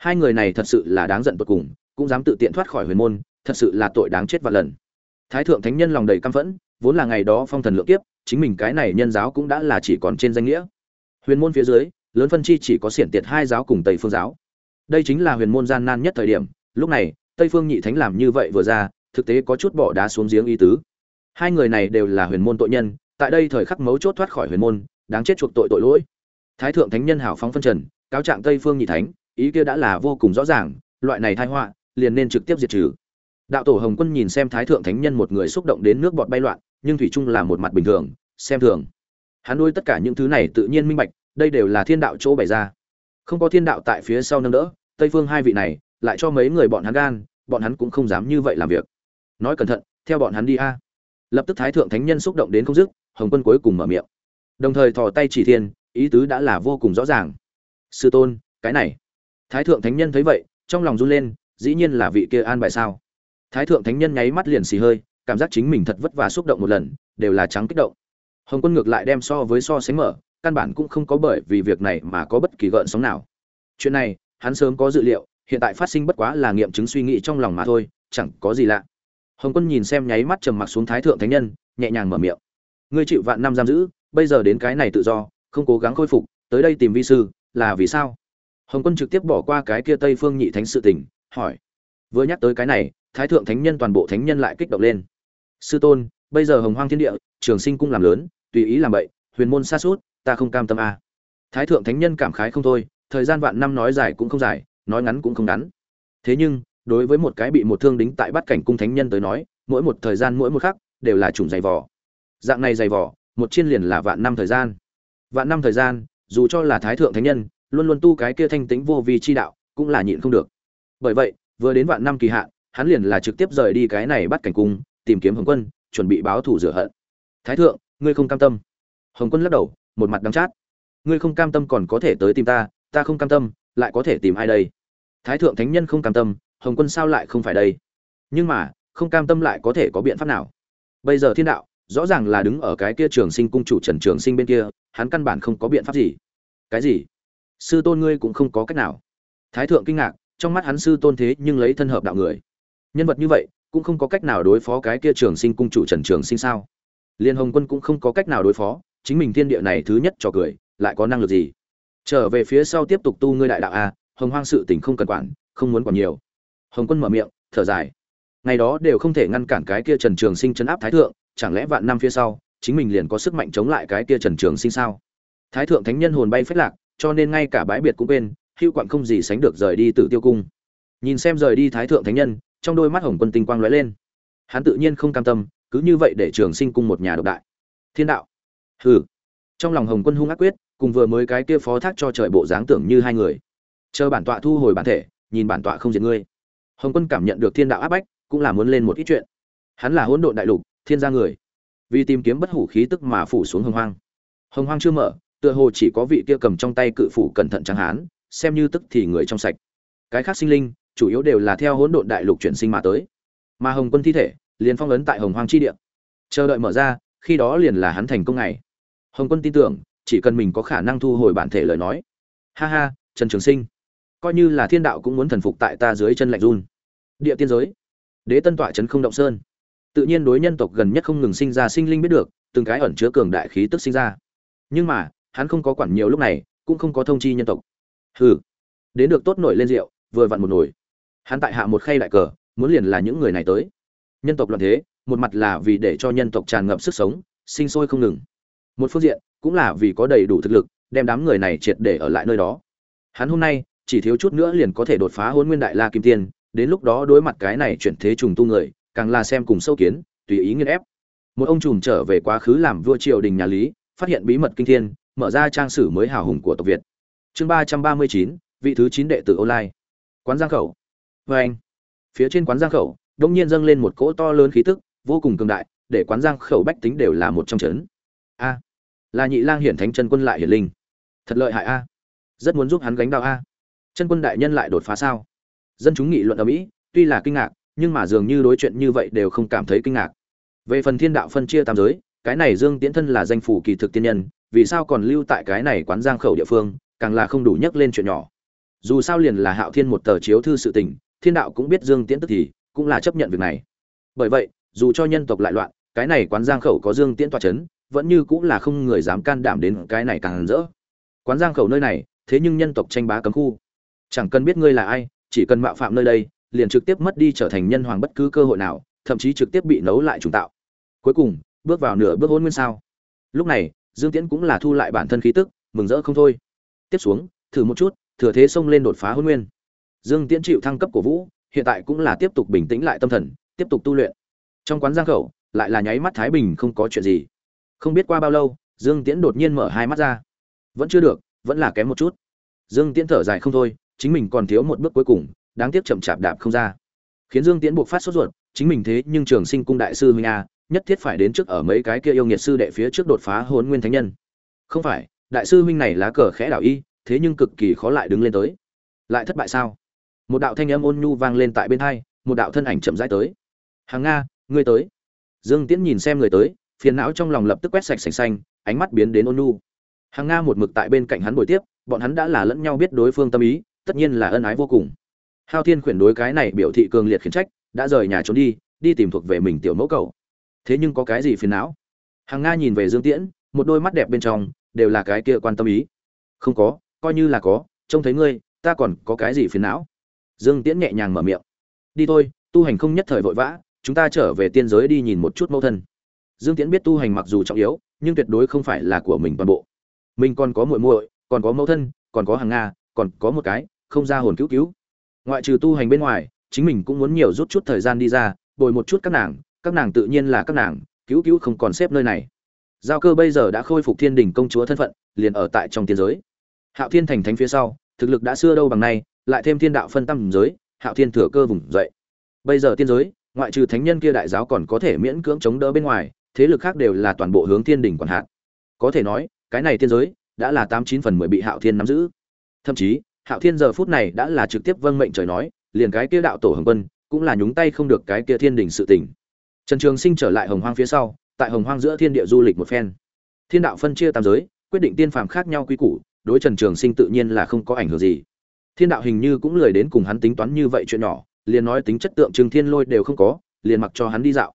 hai người này thật sự là đáng giận tột cùng, cũng dám tự tiện thoát khỏi huyền môn, thật sự là tội đáng chết vạn lần. Thái thượng thánh nhân lòng đầy căm phẫn, vốn là ngày đó phong thần lượng kiếp, chính mình cái này nhân giáo cũng đã là chỉ còn trên danh nghĩa. Huyền môn phía dưới, lớn phân chi chỉ có xiển tiệt hai giáo cùng tây phương giáo. Đây chính là huyền môn gian nan nhất thời điểm, lúc này, tây phương nhị thánh làm như vậy vừa ra, thực tế có chút bỏ đá xuống giếng y tứ. Hai người này đều là huyền môn tội nhân, tại đây thời khắc mấu chốt thoát khỏi huyền môn, đáng chết chuộc tội tội lỗi. Thái thượng thánh nhân hảo phóng phân trần, cáo trạng tây phương nhị thánh ý kia đã là vô cùng rõ ràng, loại này thai họa liền nên trực tiếp diệt trừ. Đạo tổ hồng quân nhìn xem thái thượng thánh nhân một người xúc động đến nước bọt bay loạn, nhưng thủy trung là một mặt bình thường, xem thường. Hắn nuôi tất cả những thứ này tự nhiên minh bạch, đây đều là thiên đạo chỗ bày ra. Không có thiên đạo tại phía sau nâng đỡ, tây phương hai vị này lại cho mấy người bọn hắn gan, bọn hắn cũng không dám như vậy làm việc. Nói cẩn thận, theo bọn hắn đi a. Lập tức thái thượng thánh nhân xúc động đến không dứt, hồng quân cuối cùng mở miệng. Đồng thời thò tay chỉ thiên, ý tứ đã là vô cùng rõ ràng. Sư tôn, cái này thái thượng thánh nhân thấy vậy, trong lòng run lên, dĩ nhiên là vị kia an bài sao. Thái thượng thánh nhân nháy mắt liền xì hơi, cảm giác chính mình thật vất vả xúc động một lần, đều là trắng kích động. Hồng quân ngược lại đem so với so sánh mở, căn bản cũng không có bởi vì việc này mà có bất kỳ gợn sóng nào. Chuyện này, hắn sớm có dự liệu, hiện tại phát sinh bất quá là nghiệm chứng suy nghĩ trong lòng mà thôi, chẳng có gì lạ. Hồng quân nhìn xem nháy mắt trầm mặc xuống thái thượng thánh nhân, nhẹ nhàng mở miệng. Ngươi chịu vạn năm giam giữ, bây giờ đến cái này tự do, không cố gắng khôi phục, tới đây tìm vi sư, là vì sao? Hồng quân trực tiếp bỏ qua cái kia tây phương nhị thánh sự tình, hỏi. Vừa nhắc tới cái này, thái thượng thánh nhân toàn bộ thánh nhân lại kích động lên. Sư tôn, bây giờ hồng hoang thiên địa, trường sinh cung làm lớn, tùy ý làm bậy, huyền môn xa suốt, ta không cam tâm a. À. thái thượng thánh nhân cảm khái không thôi, thời gian vạn năm nói dài cũng không dài, nói ngắn cũng không ngắn. Thế nhưng, đối với một cái bị một thương đính tại bắt cảnh cung thánh nhân tới nói, mỗi một thời gian mỗi một khắc, đều là chủng dày vỏ dạng này dày vỏ một chiên liền là vạn năm thời gian. Vạn năm thời gian, dù cho là thái thượng thánh nhân luôn luôn tu cái kia thanh tĩnh vô vi chi đạo, cũng là nhịn không được. Bởi vậy, vừa đến vạn năm kỳ hạn, hắn liền là trực tiếp rời đi cái này bắt cảnh cung, tìm kiếm hồng quân, chuẩn bị báo thù rửa hận. Thái thượng, ngươi không cam tâm. Hồng quân lắc đầu, một mặt đắng chát. Ngươi không cam tâm còn có thể tới tìm ta ta không cam tâm, lại có thể tìm ai đây? Thái thượng thánh nhân không cam tâm, hồng quân sao lại không phải đây? Nhưng mà, không cam tâm lại có thể có biện pháp nào? Bây giờ thiên đạo, rõ ràng là đứng ở cái kia trường sinh cung chủ trần trường sinh bên kia, hắn căn bản không có biện pháp gì. Cái gì? Sư tôn ngươi cũng không có cách nào. Thái thượng kinh ngạc, trong mắt hắn sư tôn thế nhưng lấy thân hợp đạo người. Nhân vật như vậy, cũng không có cách nào đối phó cái kia trường sinh cung chủ trần trường sinh sao? Liên hồng quân cũng không có cách nào đối phó, chính mình thiên địa này thứ nhất cho cười, lại có năng lực gì? Trở về phía sau tiếp tục tu ngươi đại đạo a, hồng hoang sự tình không cần quản, không muốn quản nhiều. Hồng quân mở miệng, thở dài. Ngày đó đều không thể ngăn cản cái kia trần trường sinh chấn áp thái thượng, chẳng lẽ vạn năm phía sau, chính mình liền có sức mạnh chống lại cái kia trần trường sinh sao? Thái thượng thánh nhân hồn bay phết lạc cho nên ngay cả bãi biệt cũng quên, hữu quặng không gì sánh được rời đi từ tiêu cung. Nhìn xem rời đi thái thượng thánh nhân, trong đôi mắt hồng quân tinh quang lóe lên. Hắn tự nhiên không cam tâm, cứ như vậy để trường sinh cung một nhà độc đại. Thiên đạo. Hừ. Trong lòng hồng quân hung ác quyết, cùng vừa mới cái kia phó thác cho trời bộ dáng tưởng như hai người. Chờ bản tọa thu hồi bản thể, nhìn bản tọa không diệt ngươi. Hồng quân cảm nhận được thiên đạo áp bách, cũng là muốn lên một ít chuyện. Hắn là hỗn độn đại lục, thiên gia người. Vì tìm kiếm bất hủ khí tức mà phủ xuống hồng hoang. Hồng hoang chưa mở tựa hồ chỉ có vị kia cầm trong tay cự phủ cẩn thận chẳng hán, xem như tức thì người trong sạch. Cái khác sinh linh, chủ yếu đều là theo hỗn độn đại lục chuyển sinh mà tới. Mà hồng quân thi thể, liền phong ấn tại hồng hoang chi địa. Chờ đợi mở ra, khi đó liền là hắn thành công ngày. Hồng quân tin tưởng, chỉ cần mình có khả năng thu hồi bản thể lời nói. Ha ha, trần trường sinh. Coi như là thiên đạo cũng muốn thần phục tại ta dưới chân lạnh run. Địa tiên giới. Đế tân tọa trấn không động sơn. Tự nhiên đối nhân tộc gần nhất không ngừng sinh ra sinh linh biết được, từng cái ẩn chứa cường đại khí tức sinh ra. Nhưng mà hắn không có quản nhiều lúc này, cũng không có thông chi nhân tộc. Hừ, đến được tốt nổi lên rượu, vừa vặn một nồi. Hắn tại hạ một khay đại cờ, muốn liền là những người này tới. Nhân tộc loạn thế, một mặt là vì để cho nhân tộc tràn ngập sức sống, sinh sôi không ngừng. Một phương diện, cũng là vì có đầy đủ thực lực, đem đám người này triệt để ở lại nơi đó. Hắn hôm nay, chỉ thiếu chút nữa liền có thể đột phá hôn nguyên đại la kim tiên, đến lúc đó đối mặt cái này chuyển thế trùng tu người, càng là xem cùng sâu kiến, tùy ý nghiên ép. Một ông trùm trở về quá khứ làm vua triều đình nhà lý, phát hiện bí mật kinh thiên mở ra trang sử mới hào hùng của tộc việt. Chương ba trăm ba mươi chín, vị thứ chín đệ tử online. Quán giang khẩu. Và anh, phía trên quán giang khẩu đột nhiên dâng lên một cỗ to lớn khí tức, vô cùng cường đại, để quán giang khẩu bách tính đều là một trong chấn. A, là nhị lang hiển thánh chân quân lại hiển linh. Thật lợi hại a. Rất muốn giúp hắn gánh đạo a. Chân quân đại nhân lại đột phá sao? Dân chúng nghị luận ở mỹ, tuy là kinh ngạc, nhưng mà dường như đối chuyện như vậy đều không cảm thấy kinh ngạc. Về phần thiên đạo phân chia tam giới, cái này dương tiễn thân là danh phủ kỳ thực tiên nhân vì sao còn lưu tại cái này quán giang khẩu địa phương, càng là không đủ nhắc lên chuyện nhỏ. Dù sao liền là hạo thiên một tờ chiếu thư sự tình, thiên đạo cũng biết dương tiễn tức thì cũng là chấp nhận việc này. Bởi vậy, dù cho nhân tộc lại loạn, cái này quán giang khẩu có dương tiễn toa c h ấ n vẫn như cũng là không người dám can đảm đến cái này càng rỡ. Quán giang khẩu nơi này, thế nhưng nhân tộc tranh bá cấm khu. Chẳng cần biết ngươi là ai, chỉ cần mạo phạm nơi đây, liền trực tiếp mất đi trở thành nhân hoàng bất cứ cơ hội nào, thậm chí trực tiếp bị nấu lại trùng tạo. Cuối cùng, bước vào nửa bước hôn nguyên sao. Lúc này dương tiễn cũng là thu lại bản thân khí tức, mừng rỡ không thôi. Tiếp xuống, thử một chút, thừa thế xông lên đột phá hôn nguyên. Dương tiễn chịu thăng cấp của vũ, hiện tại cũng là tiếp tục bình tĩnh lại tâm thần, tiếp tục tu luyện. Trong quán giang khẩu, lại là nháy mắt thái bình không có chuyện gì. Không biết qua bao lâu, dương tiễn đột nhiên mở hai mắt ra. Vẫn chưa được, vẫn là kém một chút. Dương tiễn thở dài không thôi, chính mình còn thiếu một bước cuối cùng, đáng tiếc chậm chạp đạp không ra. Khiến dương tiễn buộc phát sốt ruột, chính mình thế nhưng trường sinh cung đại sư huynh a nhất thiết phải đến trước ở mấy cái kia yêu nghiệt sư đệ phía trước đột phá hồn nguyên thánh nhân. Không phải, đại sư huynh này lá cờ khẽ đảo y, thế nhưng cực kỳ khó lại đứng lên tới. Lại thất bại sao? Một đạo thanh âm ôn nhu vang lên tại bên hai, một đạo thân ảnh chậm rãi tới. Hàng nga, ngươi tới. Dương tiễn nhìn xem người tới, phiền não trong lòng lập tức quét sạch sành xanh, ánh mắt biến đến ôn nhu. Hàng nga một mực tại bên cạnh hắn buổi tiếp, bọn hắn đã là lẫn nhau biết đối phương tâm ý, tất nhiên là ân ái vô cùng. Hao thiên khuyển đối cái này biểu thị cường liệt khiển trách, đã rời nhà trốn đi đi tìm thuộc về mình tiểu mẫu cầu thế nhưng có cái gì phiền não? Hàng nga nhìn về dương tiễn, một đôi mắt đẹp bên trong đều là cái kia quan tâm ý. Không có, coi như là có, trông thấy ngươi, ta còn có cái gì phiền não? Dương tiễn nhẹ nhàng mở miệng. Đi thôi, tu hành không nhất thời vội vã, chúng ta trở về tiên giới đi nhìn một chút mẫu thân. Dương tiễn biết tu hành mặc dù trọng yếu, nhưng tuyệt đối không phải là của mình toàn bộ. Mình còn có muội muội, còn có mẫu thân, còn có hàng nga, còn có một cái, không ra hồn cứu cứu. Ngoại trừ tu hành bên ngoài, chính mình cũng muốn nhiều rút chút thời gian đi ra, bồi một chút các nàng các nàng tự nhiên là các nàng, cứu cứu không còn xếp nơi này. Giao cơ bây giờ đã khôi phục thiên đình công chúa thân phận, liền ở tại trong tiên giới. Hạo thiên thành thánh phía sau, thực lực đã xưa đâu bằng nay, lại thêm thiên đạo phân tâm giới, hạo thiên thừa cơ vùng dậy. Bây giờ tiên giới, ngoại trừ thánh nhân kia đại giáo còn có thể miễn cưỡng chống đỡ bên ngoài, thế lực khác đều là toàn bộ hướng thiên đình quản hạt có thể nói, cái này tiên giới đã là tám chín phần mười bị hạo thiên nắm giữ. Thậm chí, hạo thiên giờ phút này đã là trực tiếp vâng mệnh trời nói, liền cái kia đạo tổ hồng quân cũng là nhúng tay không được cái kia thiên đình sự tình trần trường sinh trở lại hồng hoang phía sau, tại hồng hoang giữa thiên địa du lịch một phen. Thiên đạo phân chia tam giới, quyết định tiên phàm khác nhau quy củ, đối trần trường sinh tự nhiên là không có ảnh hưởng gì. Thiên đạo hình như cũng lười đến cùng hắn tính toán như vậy chuyện nhỏ, liền nói tính chất tượng trưng thiên lôi đều không có, liền mặc cho hắn đi dạo.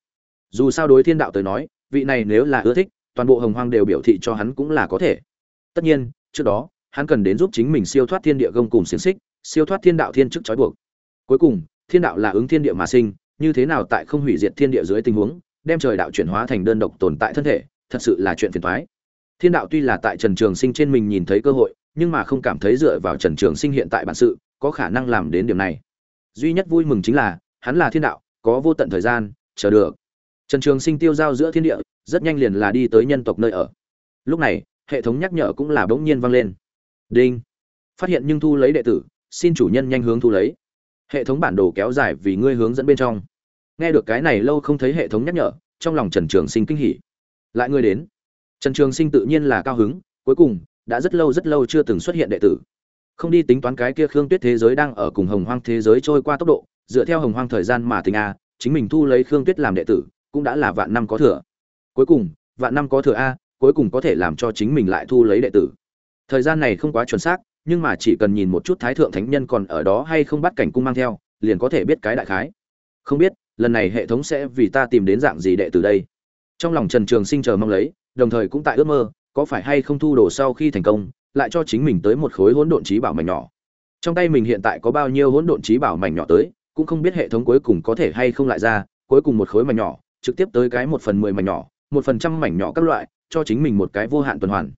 Dù sao đối thiên đạo tới nói, vị này nếu là ưa thích, toàn bộ hồng hoang đều biểu thị cho hắn cũng là có thể. Tất nhiên, trước đó, hắn cần đến giúp chính mình siêu thoát thiên địa gông cùng xiềng xích, siêu thoát thiên đạo thiên chức trói buộc. Cuối cùng, thiên đạo là ứng thiên địa mà sinh như thế nào tại không hủy diệt thiên địa dưới tình huống, đem trời đạo chuyển hóa thành đơn độc tồn tại thân thể, thật sự là chuyện phiền toái. Thiên đạo tuy là tại trần trường sinh trên mình nhìn thấy cơ hội, nhưng mà không cảm thấy dựa vào trần trường sinh hiện tại bản sự, có khả năng làm đến điểm này. Duy nhất vui mừng chính là, hắn là thiên đạo, có vô tận thời gian, chờ được. Trần trường sinh tiêu giao giữa thiên địa, rất nhanh liền là đi tới nhân tộc nơi ở. Lúc này, hệ thống nhắc nhở cũng là bỗng nhiên vang lên. Đinh. Phát hiện nhưng thu lấy đệ tử, xin chủ nhân nhanh hướng thu lấy hệ thống bản đồ kéo dài vì ngươi hướng dẫn bên trong. Nghe được cái này lâu không thấy hệ thống nhắc nhở, trong lòng trần trường sinh kinh hỉ. Lại ngươi đến. Trần trường sinh tự nhiên là cao hứng, cuối cùng, đã rất lâu rất lâu chưa từng xuất hiện đệ tử. Không đi tính toán cái kia khương tuyết thế giới đang ở cùng hồng hoang thế giới trôi qua tốc độ, dựa theo hồng hoang thời gian mà tình a, chính mình thu lấy khương tuyết làm đệ tử, cũng đã là vạn năm có thừa. Cuối cùng, vạn năm có thừa a, cuối cùng có thể làm cho chính mình lại thu lấy đệ tử. Thời gian này không quá chuẩn xác nhưng mà chỉ cần nhìn một chút thái thượng thánh nhân còn ở đó hay không bắt cảnh cung mang theo, liền có thể biết cái đại khái. Không biết, lần này hệ thống sẽ vì ta tìm đến dạng gì đệ từ đây? Trong lòng trần trường sinh chờ mong lấy, đồng thời cũng tại ước mơ, có phải hay không thu đồ sau khi thành công, lại cho chính mình tới một khối hỗn độn trí bảo mảnh nhỏ. Trong tay mình hiện tại có bao nhiêu hỗn độn trí bảo mảnh nhỏ tới, cũng không biết hệ thống cuối cùng có thể hay không lại ra, cuối cùng một khối mảnh nhỏ, trực tiếp tới cái một phần mười mảnh nhỏ, một phần trăm mảnh nhỏ các loại, cho chính mình một cái vô hạn tuần hoàn.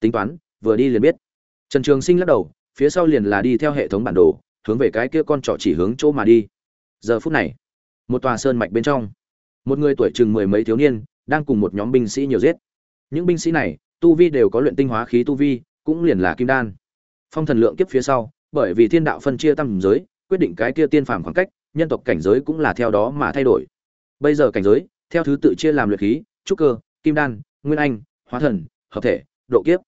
Tính toán, vừa đi liền biết trần trường sinh lắc đầu, phía sau liền là đi theo hệ thống bản đồ, hướng về cái kia con trỏ chỉ hướng chỗ mà đi. Giờ phút này, một tòa sơn mạch bên trong, một người tuổi chừng mười mấy thiếu niên, đang cùng một nhóm binh sĩ nhiều giết. Những binh sĩ này, tu vi đều có luyện tinh hóa khí tu vi, cũng liền là kim đan. Phong thần lượng kiếp phía sau, bởi vì thiên đạo phân chia tam giới, quyết định cái kia tiên phàm khoảng cách, nhân tộc cảnh giới cũng là theo đó mà thay đổi. Bây giờ cảnh giới, theo thứ tự chia làm luyện khí, trúc cơ, kim đan, nguyên anh, hóa thần, hợp thể, độ kiếp.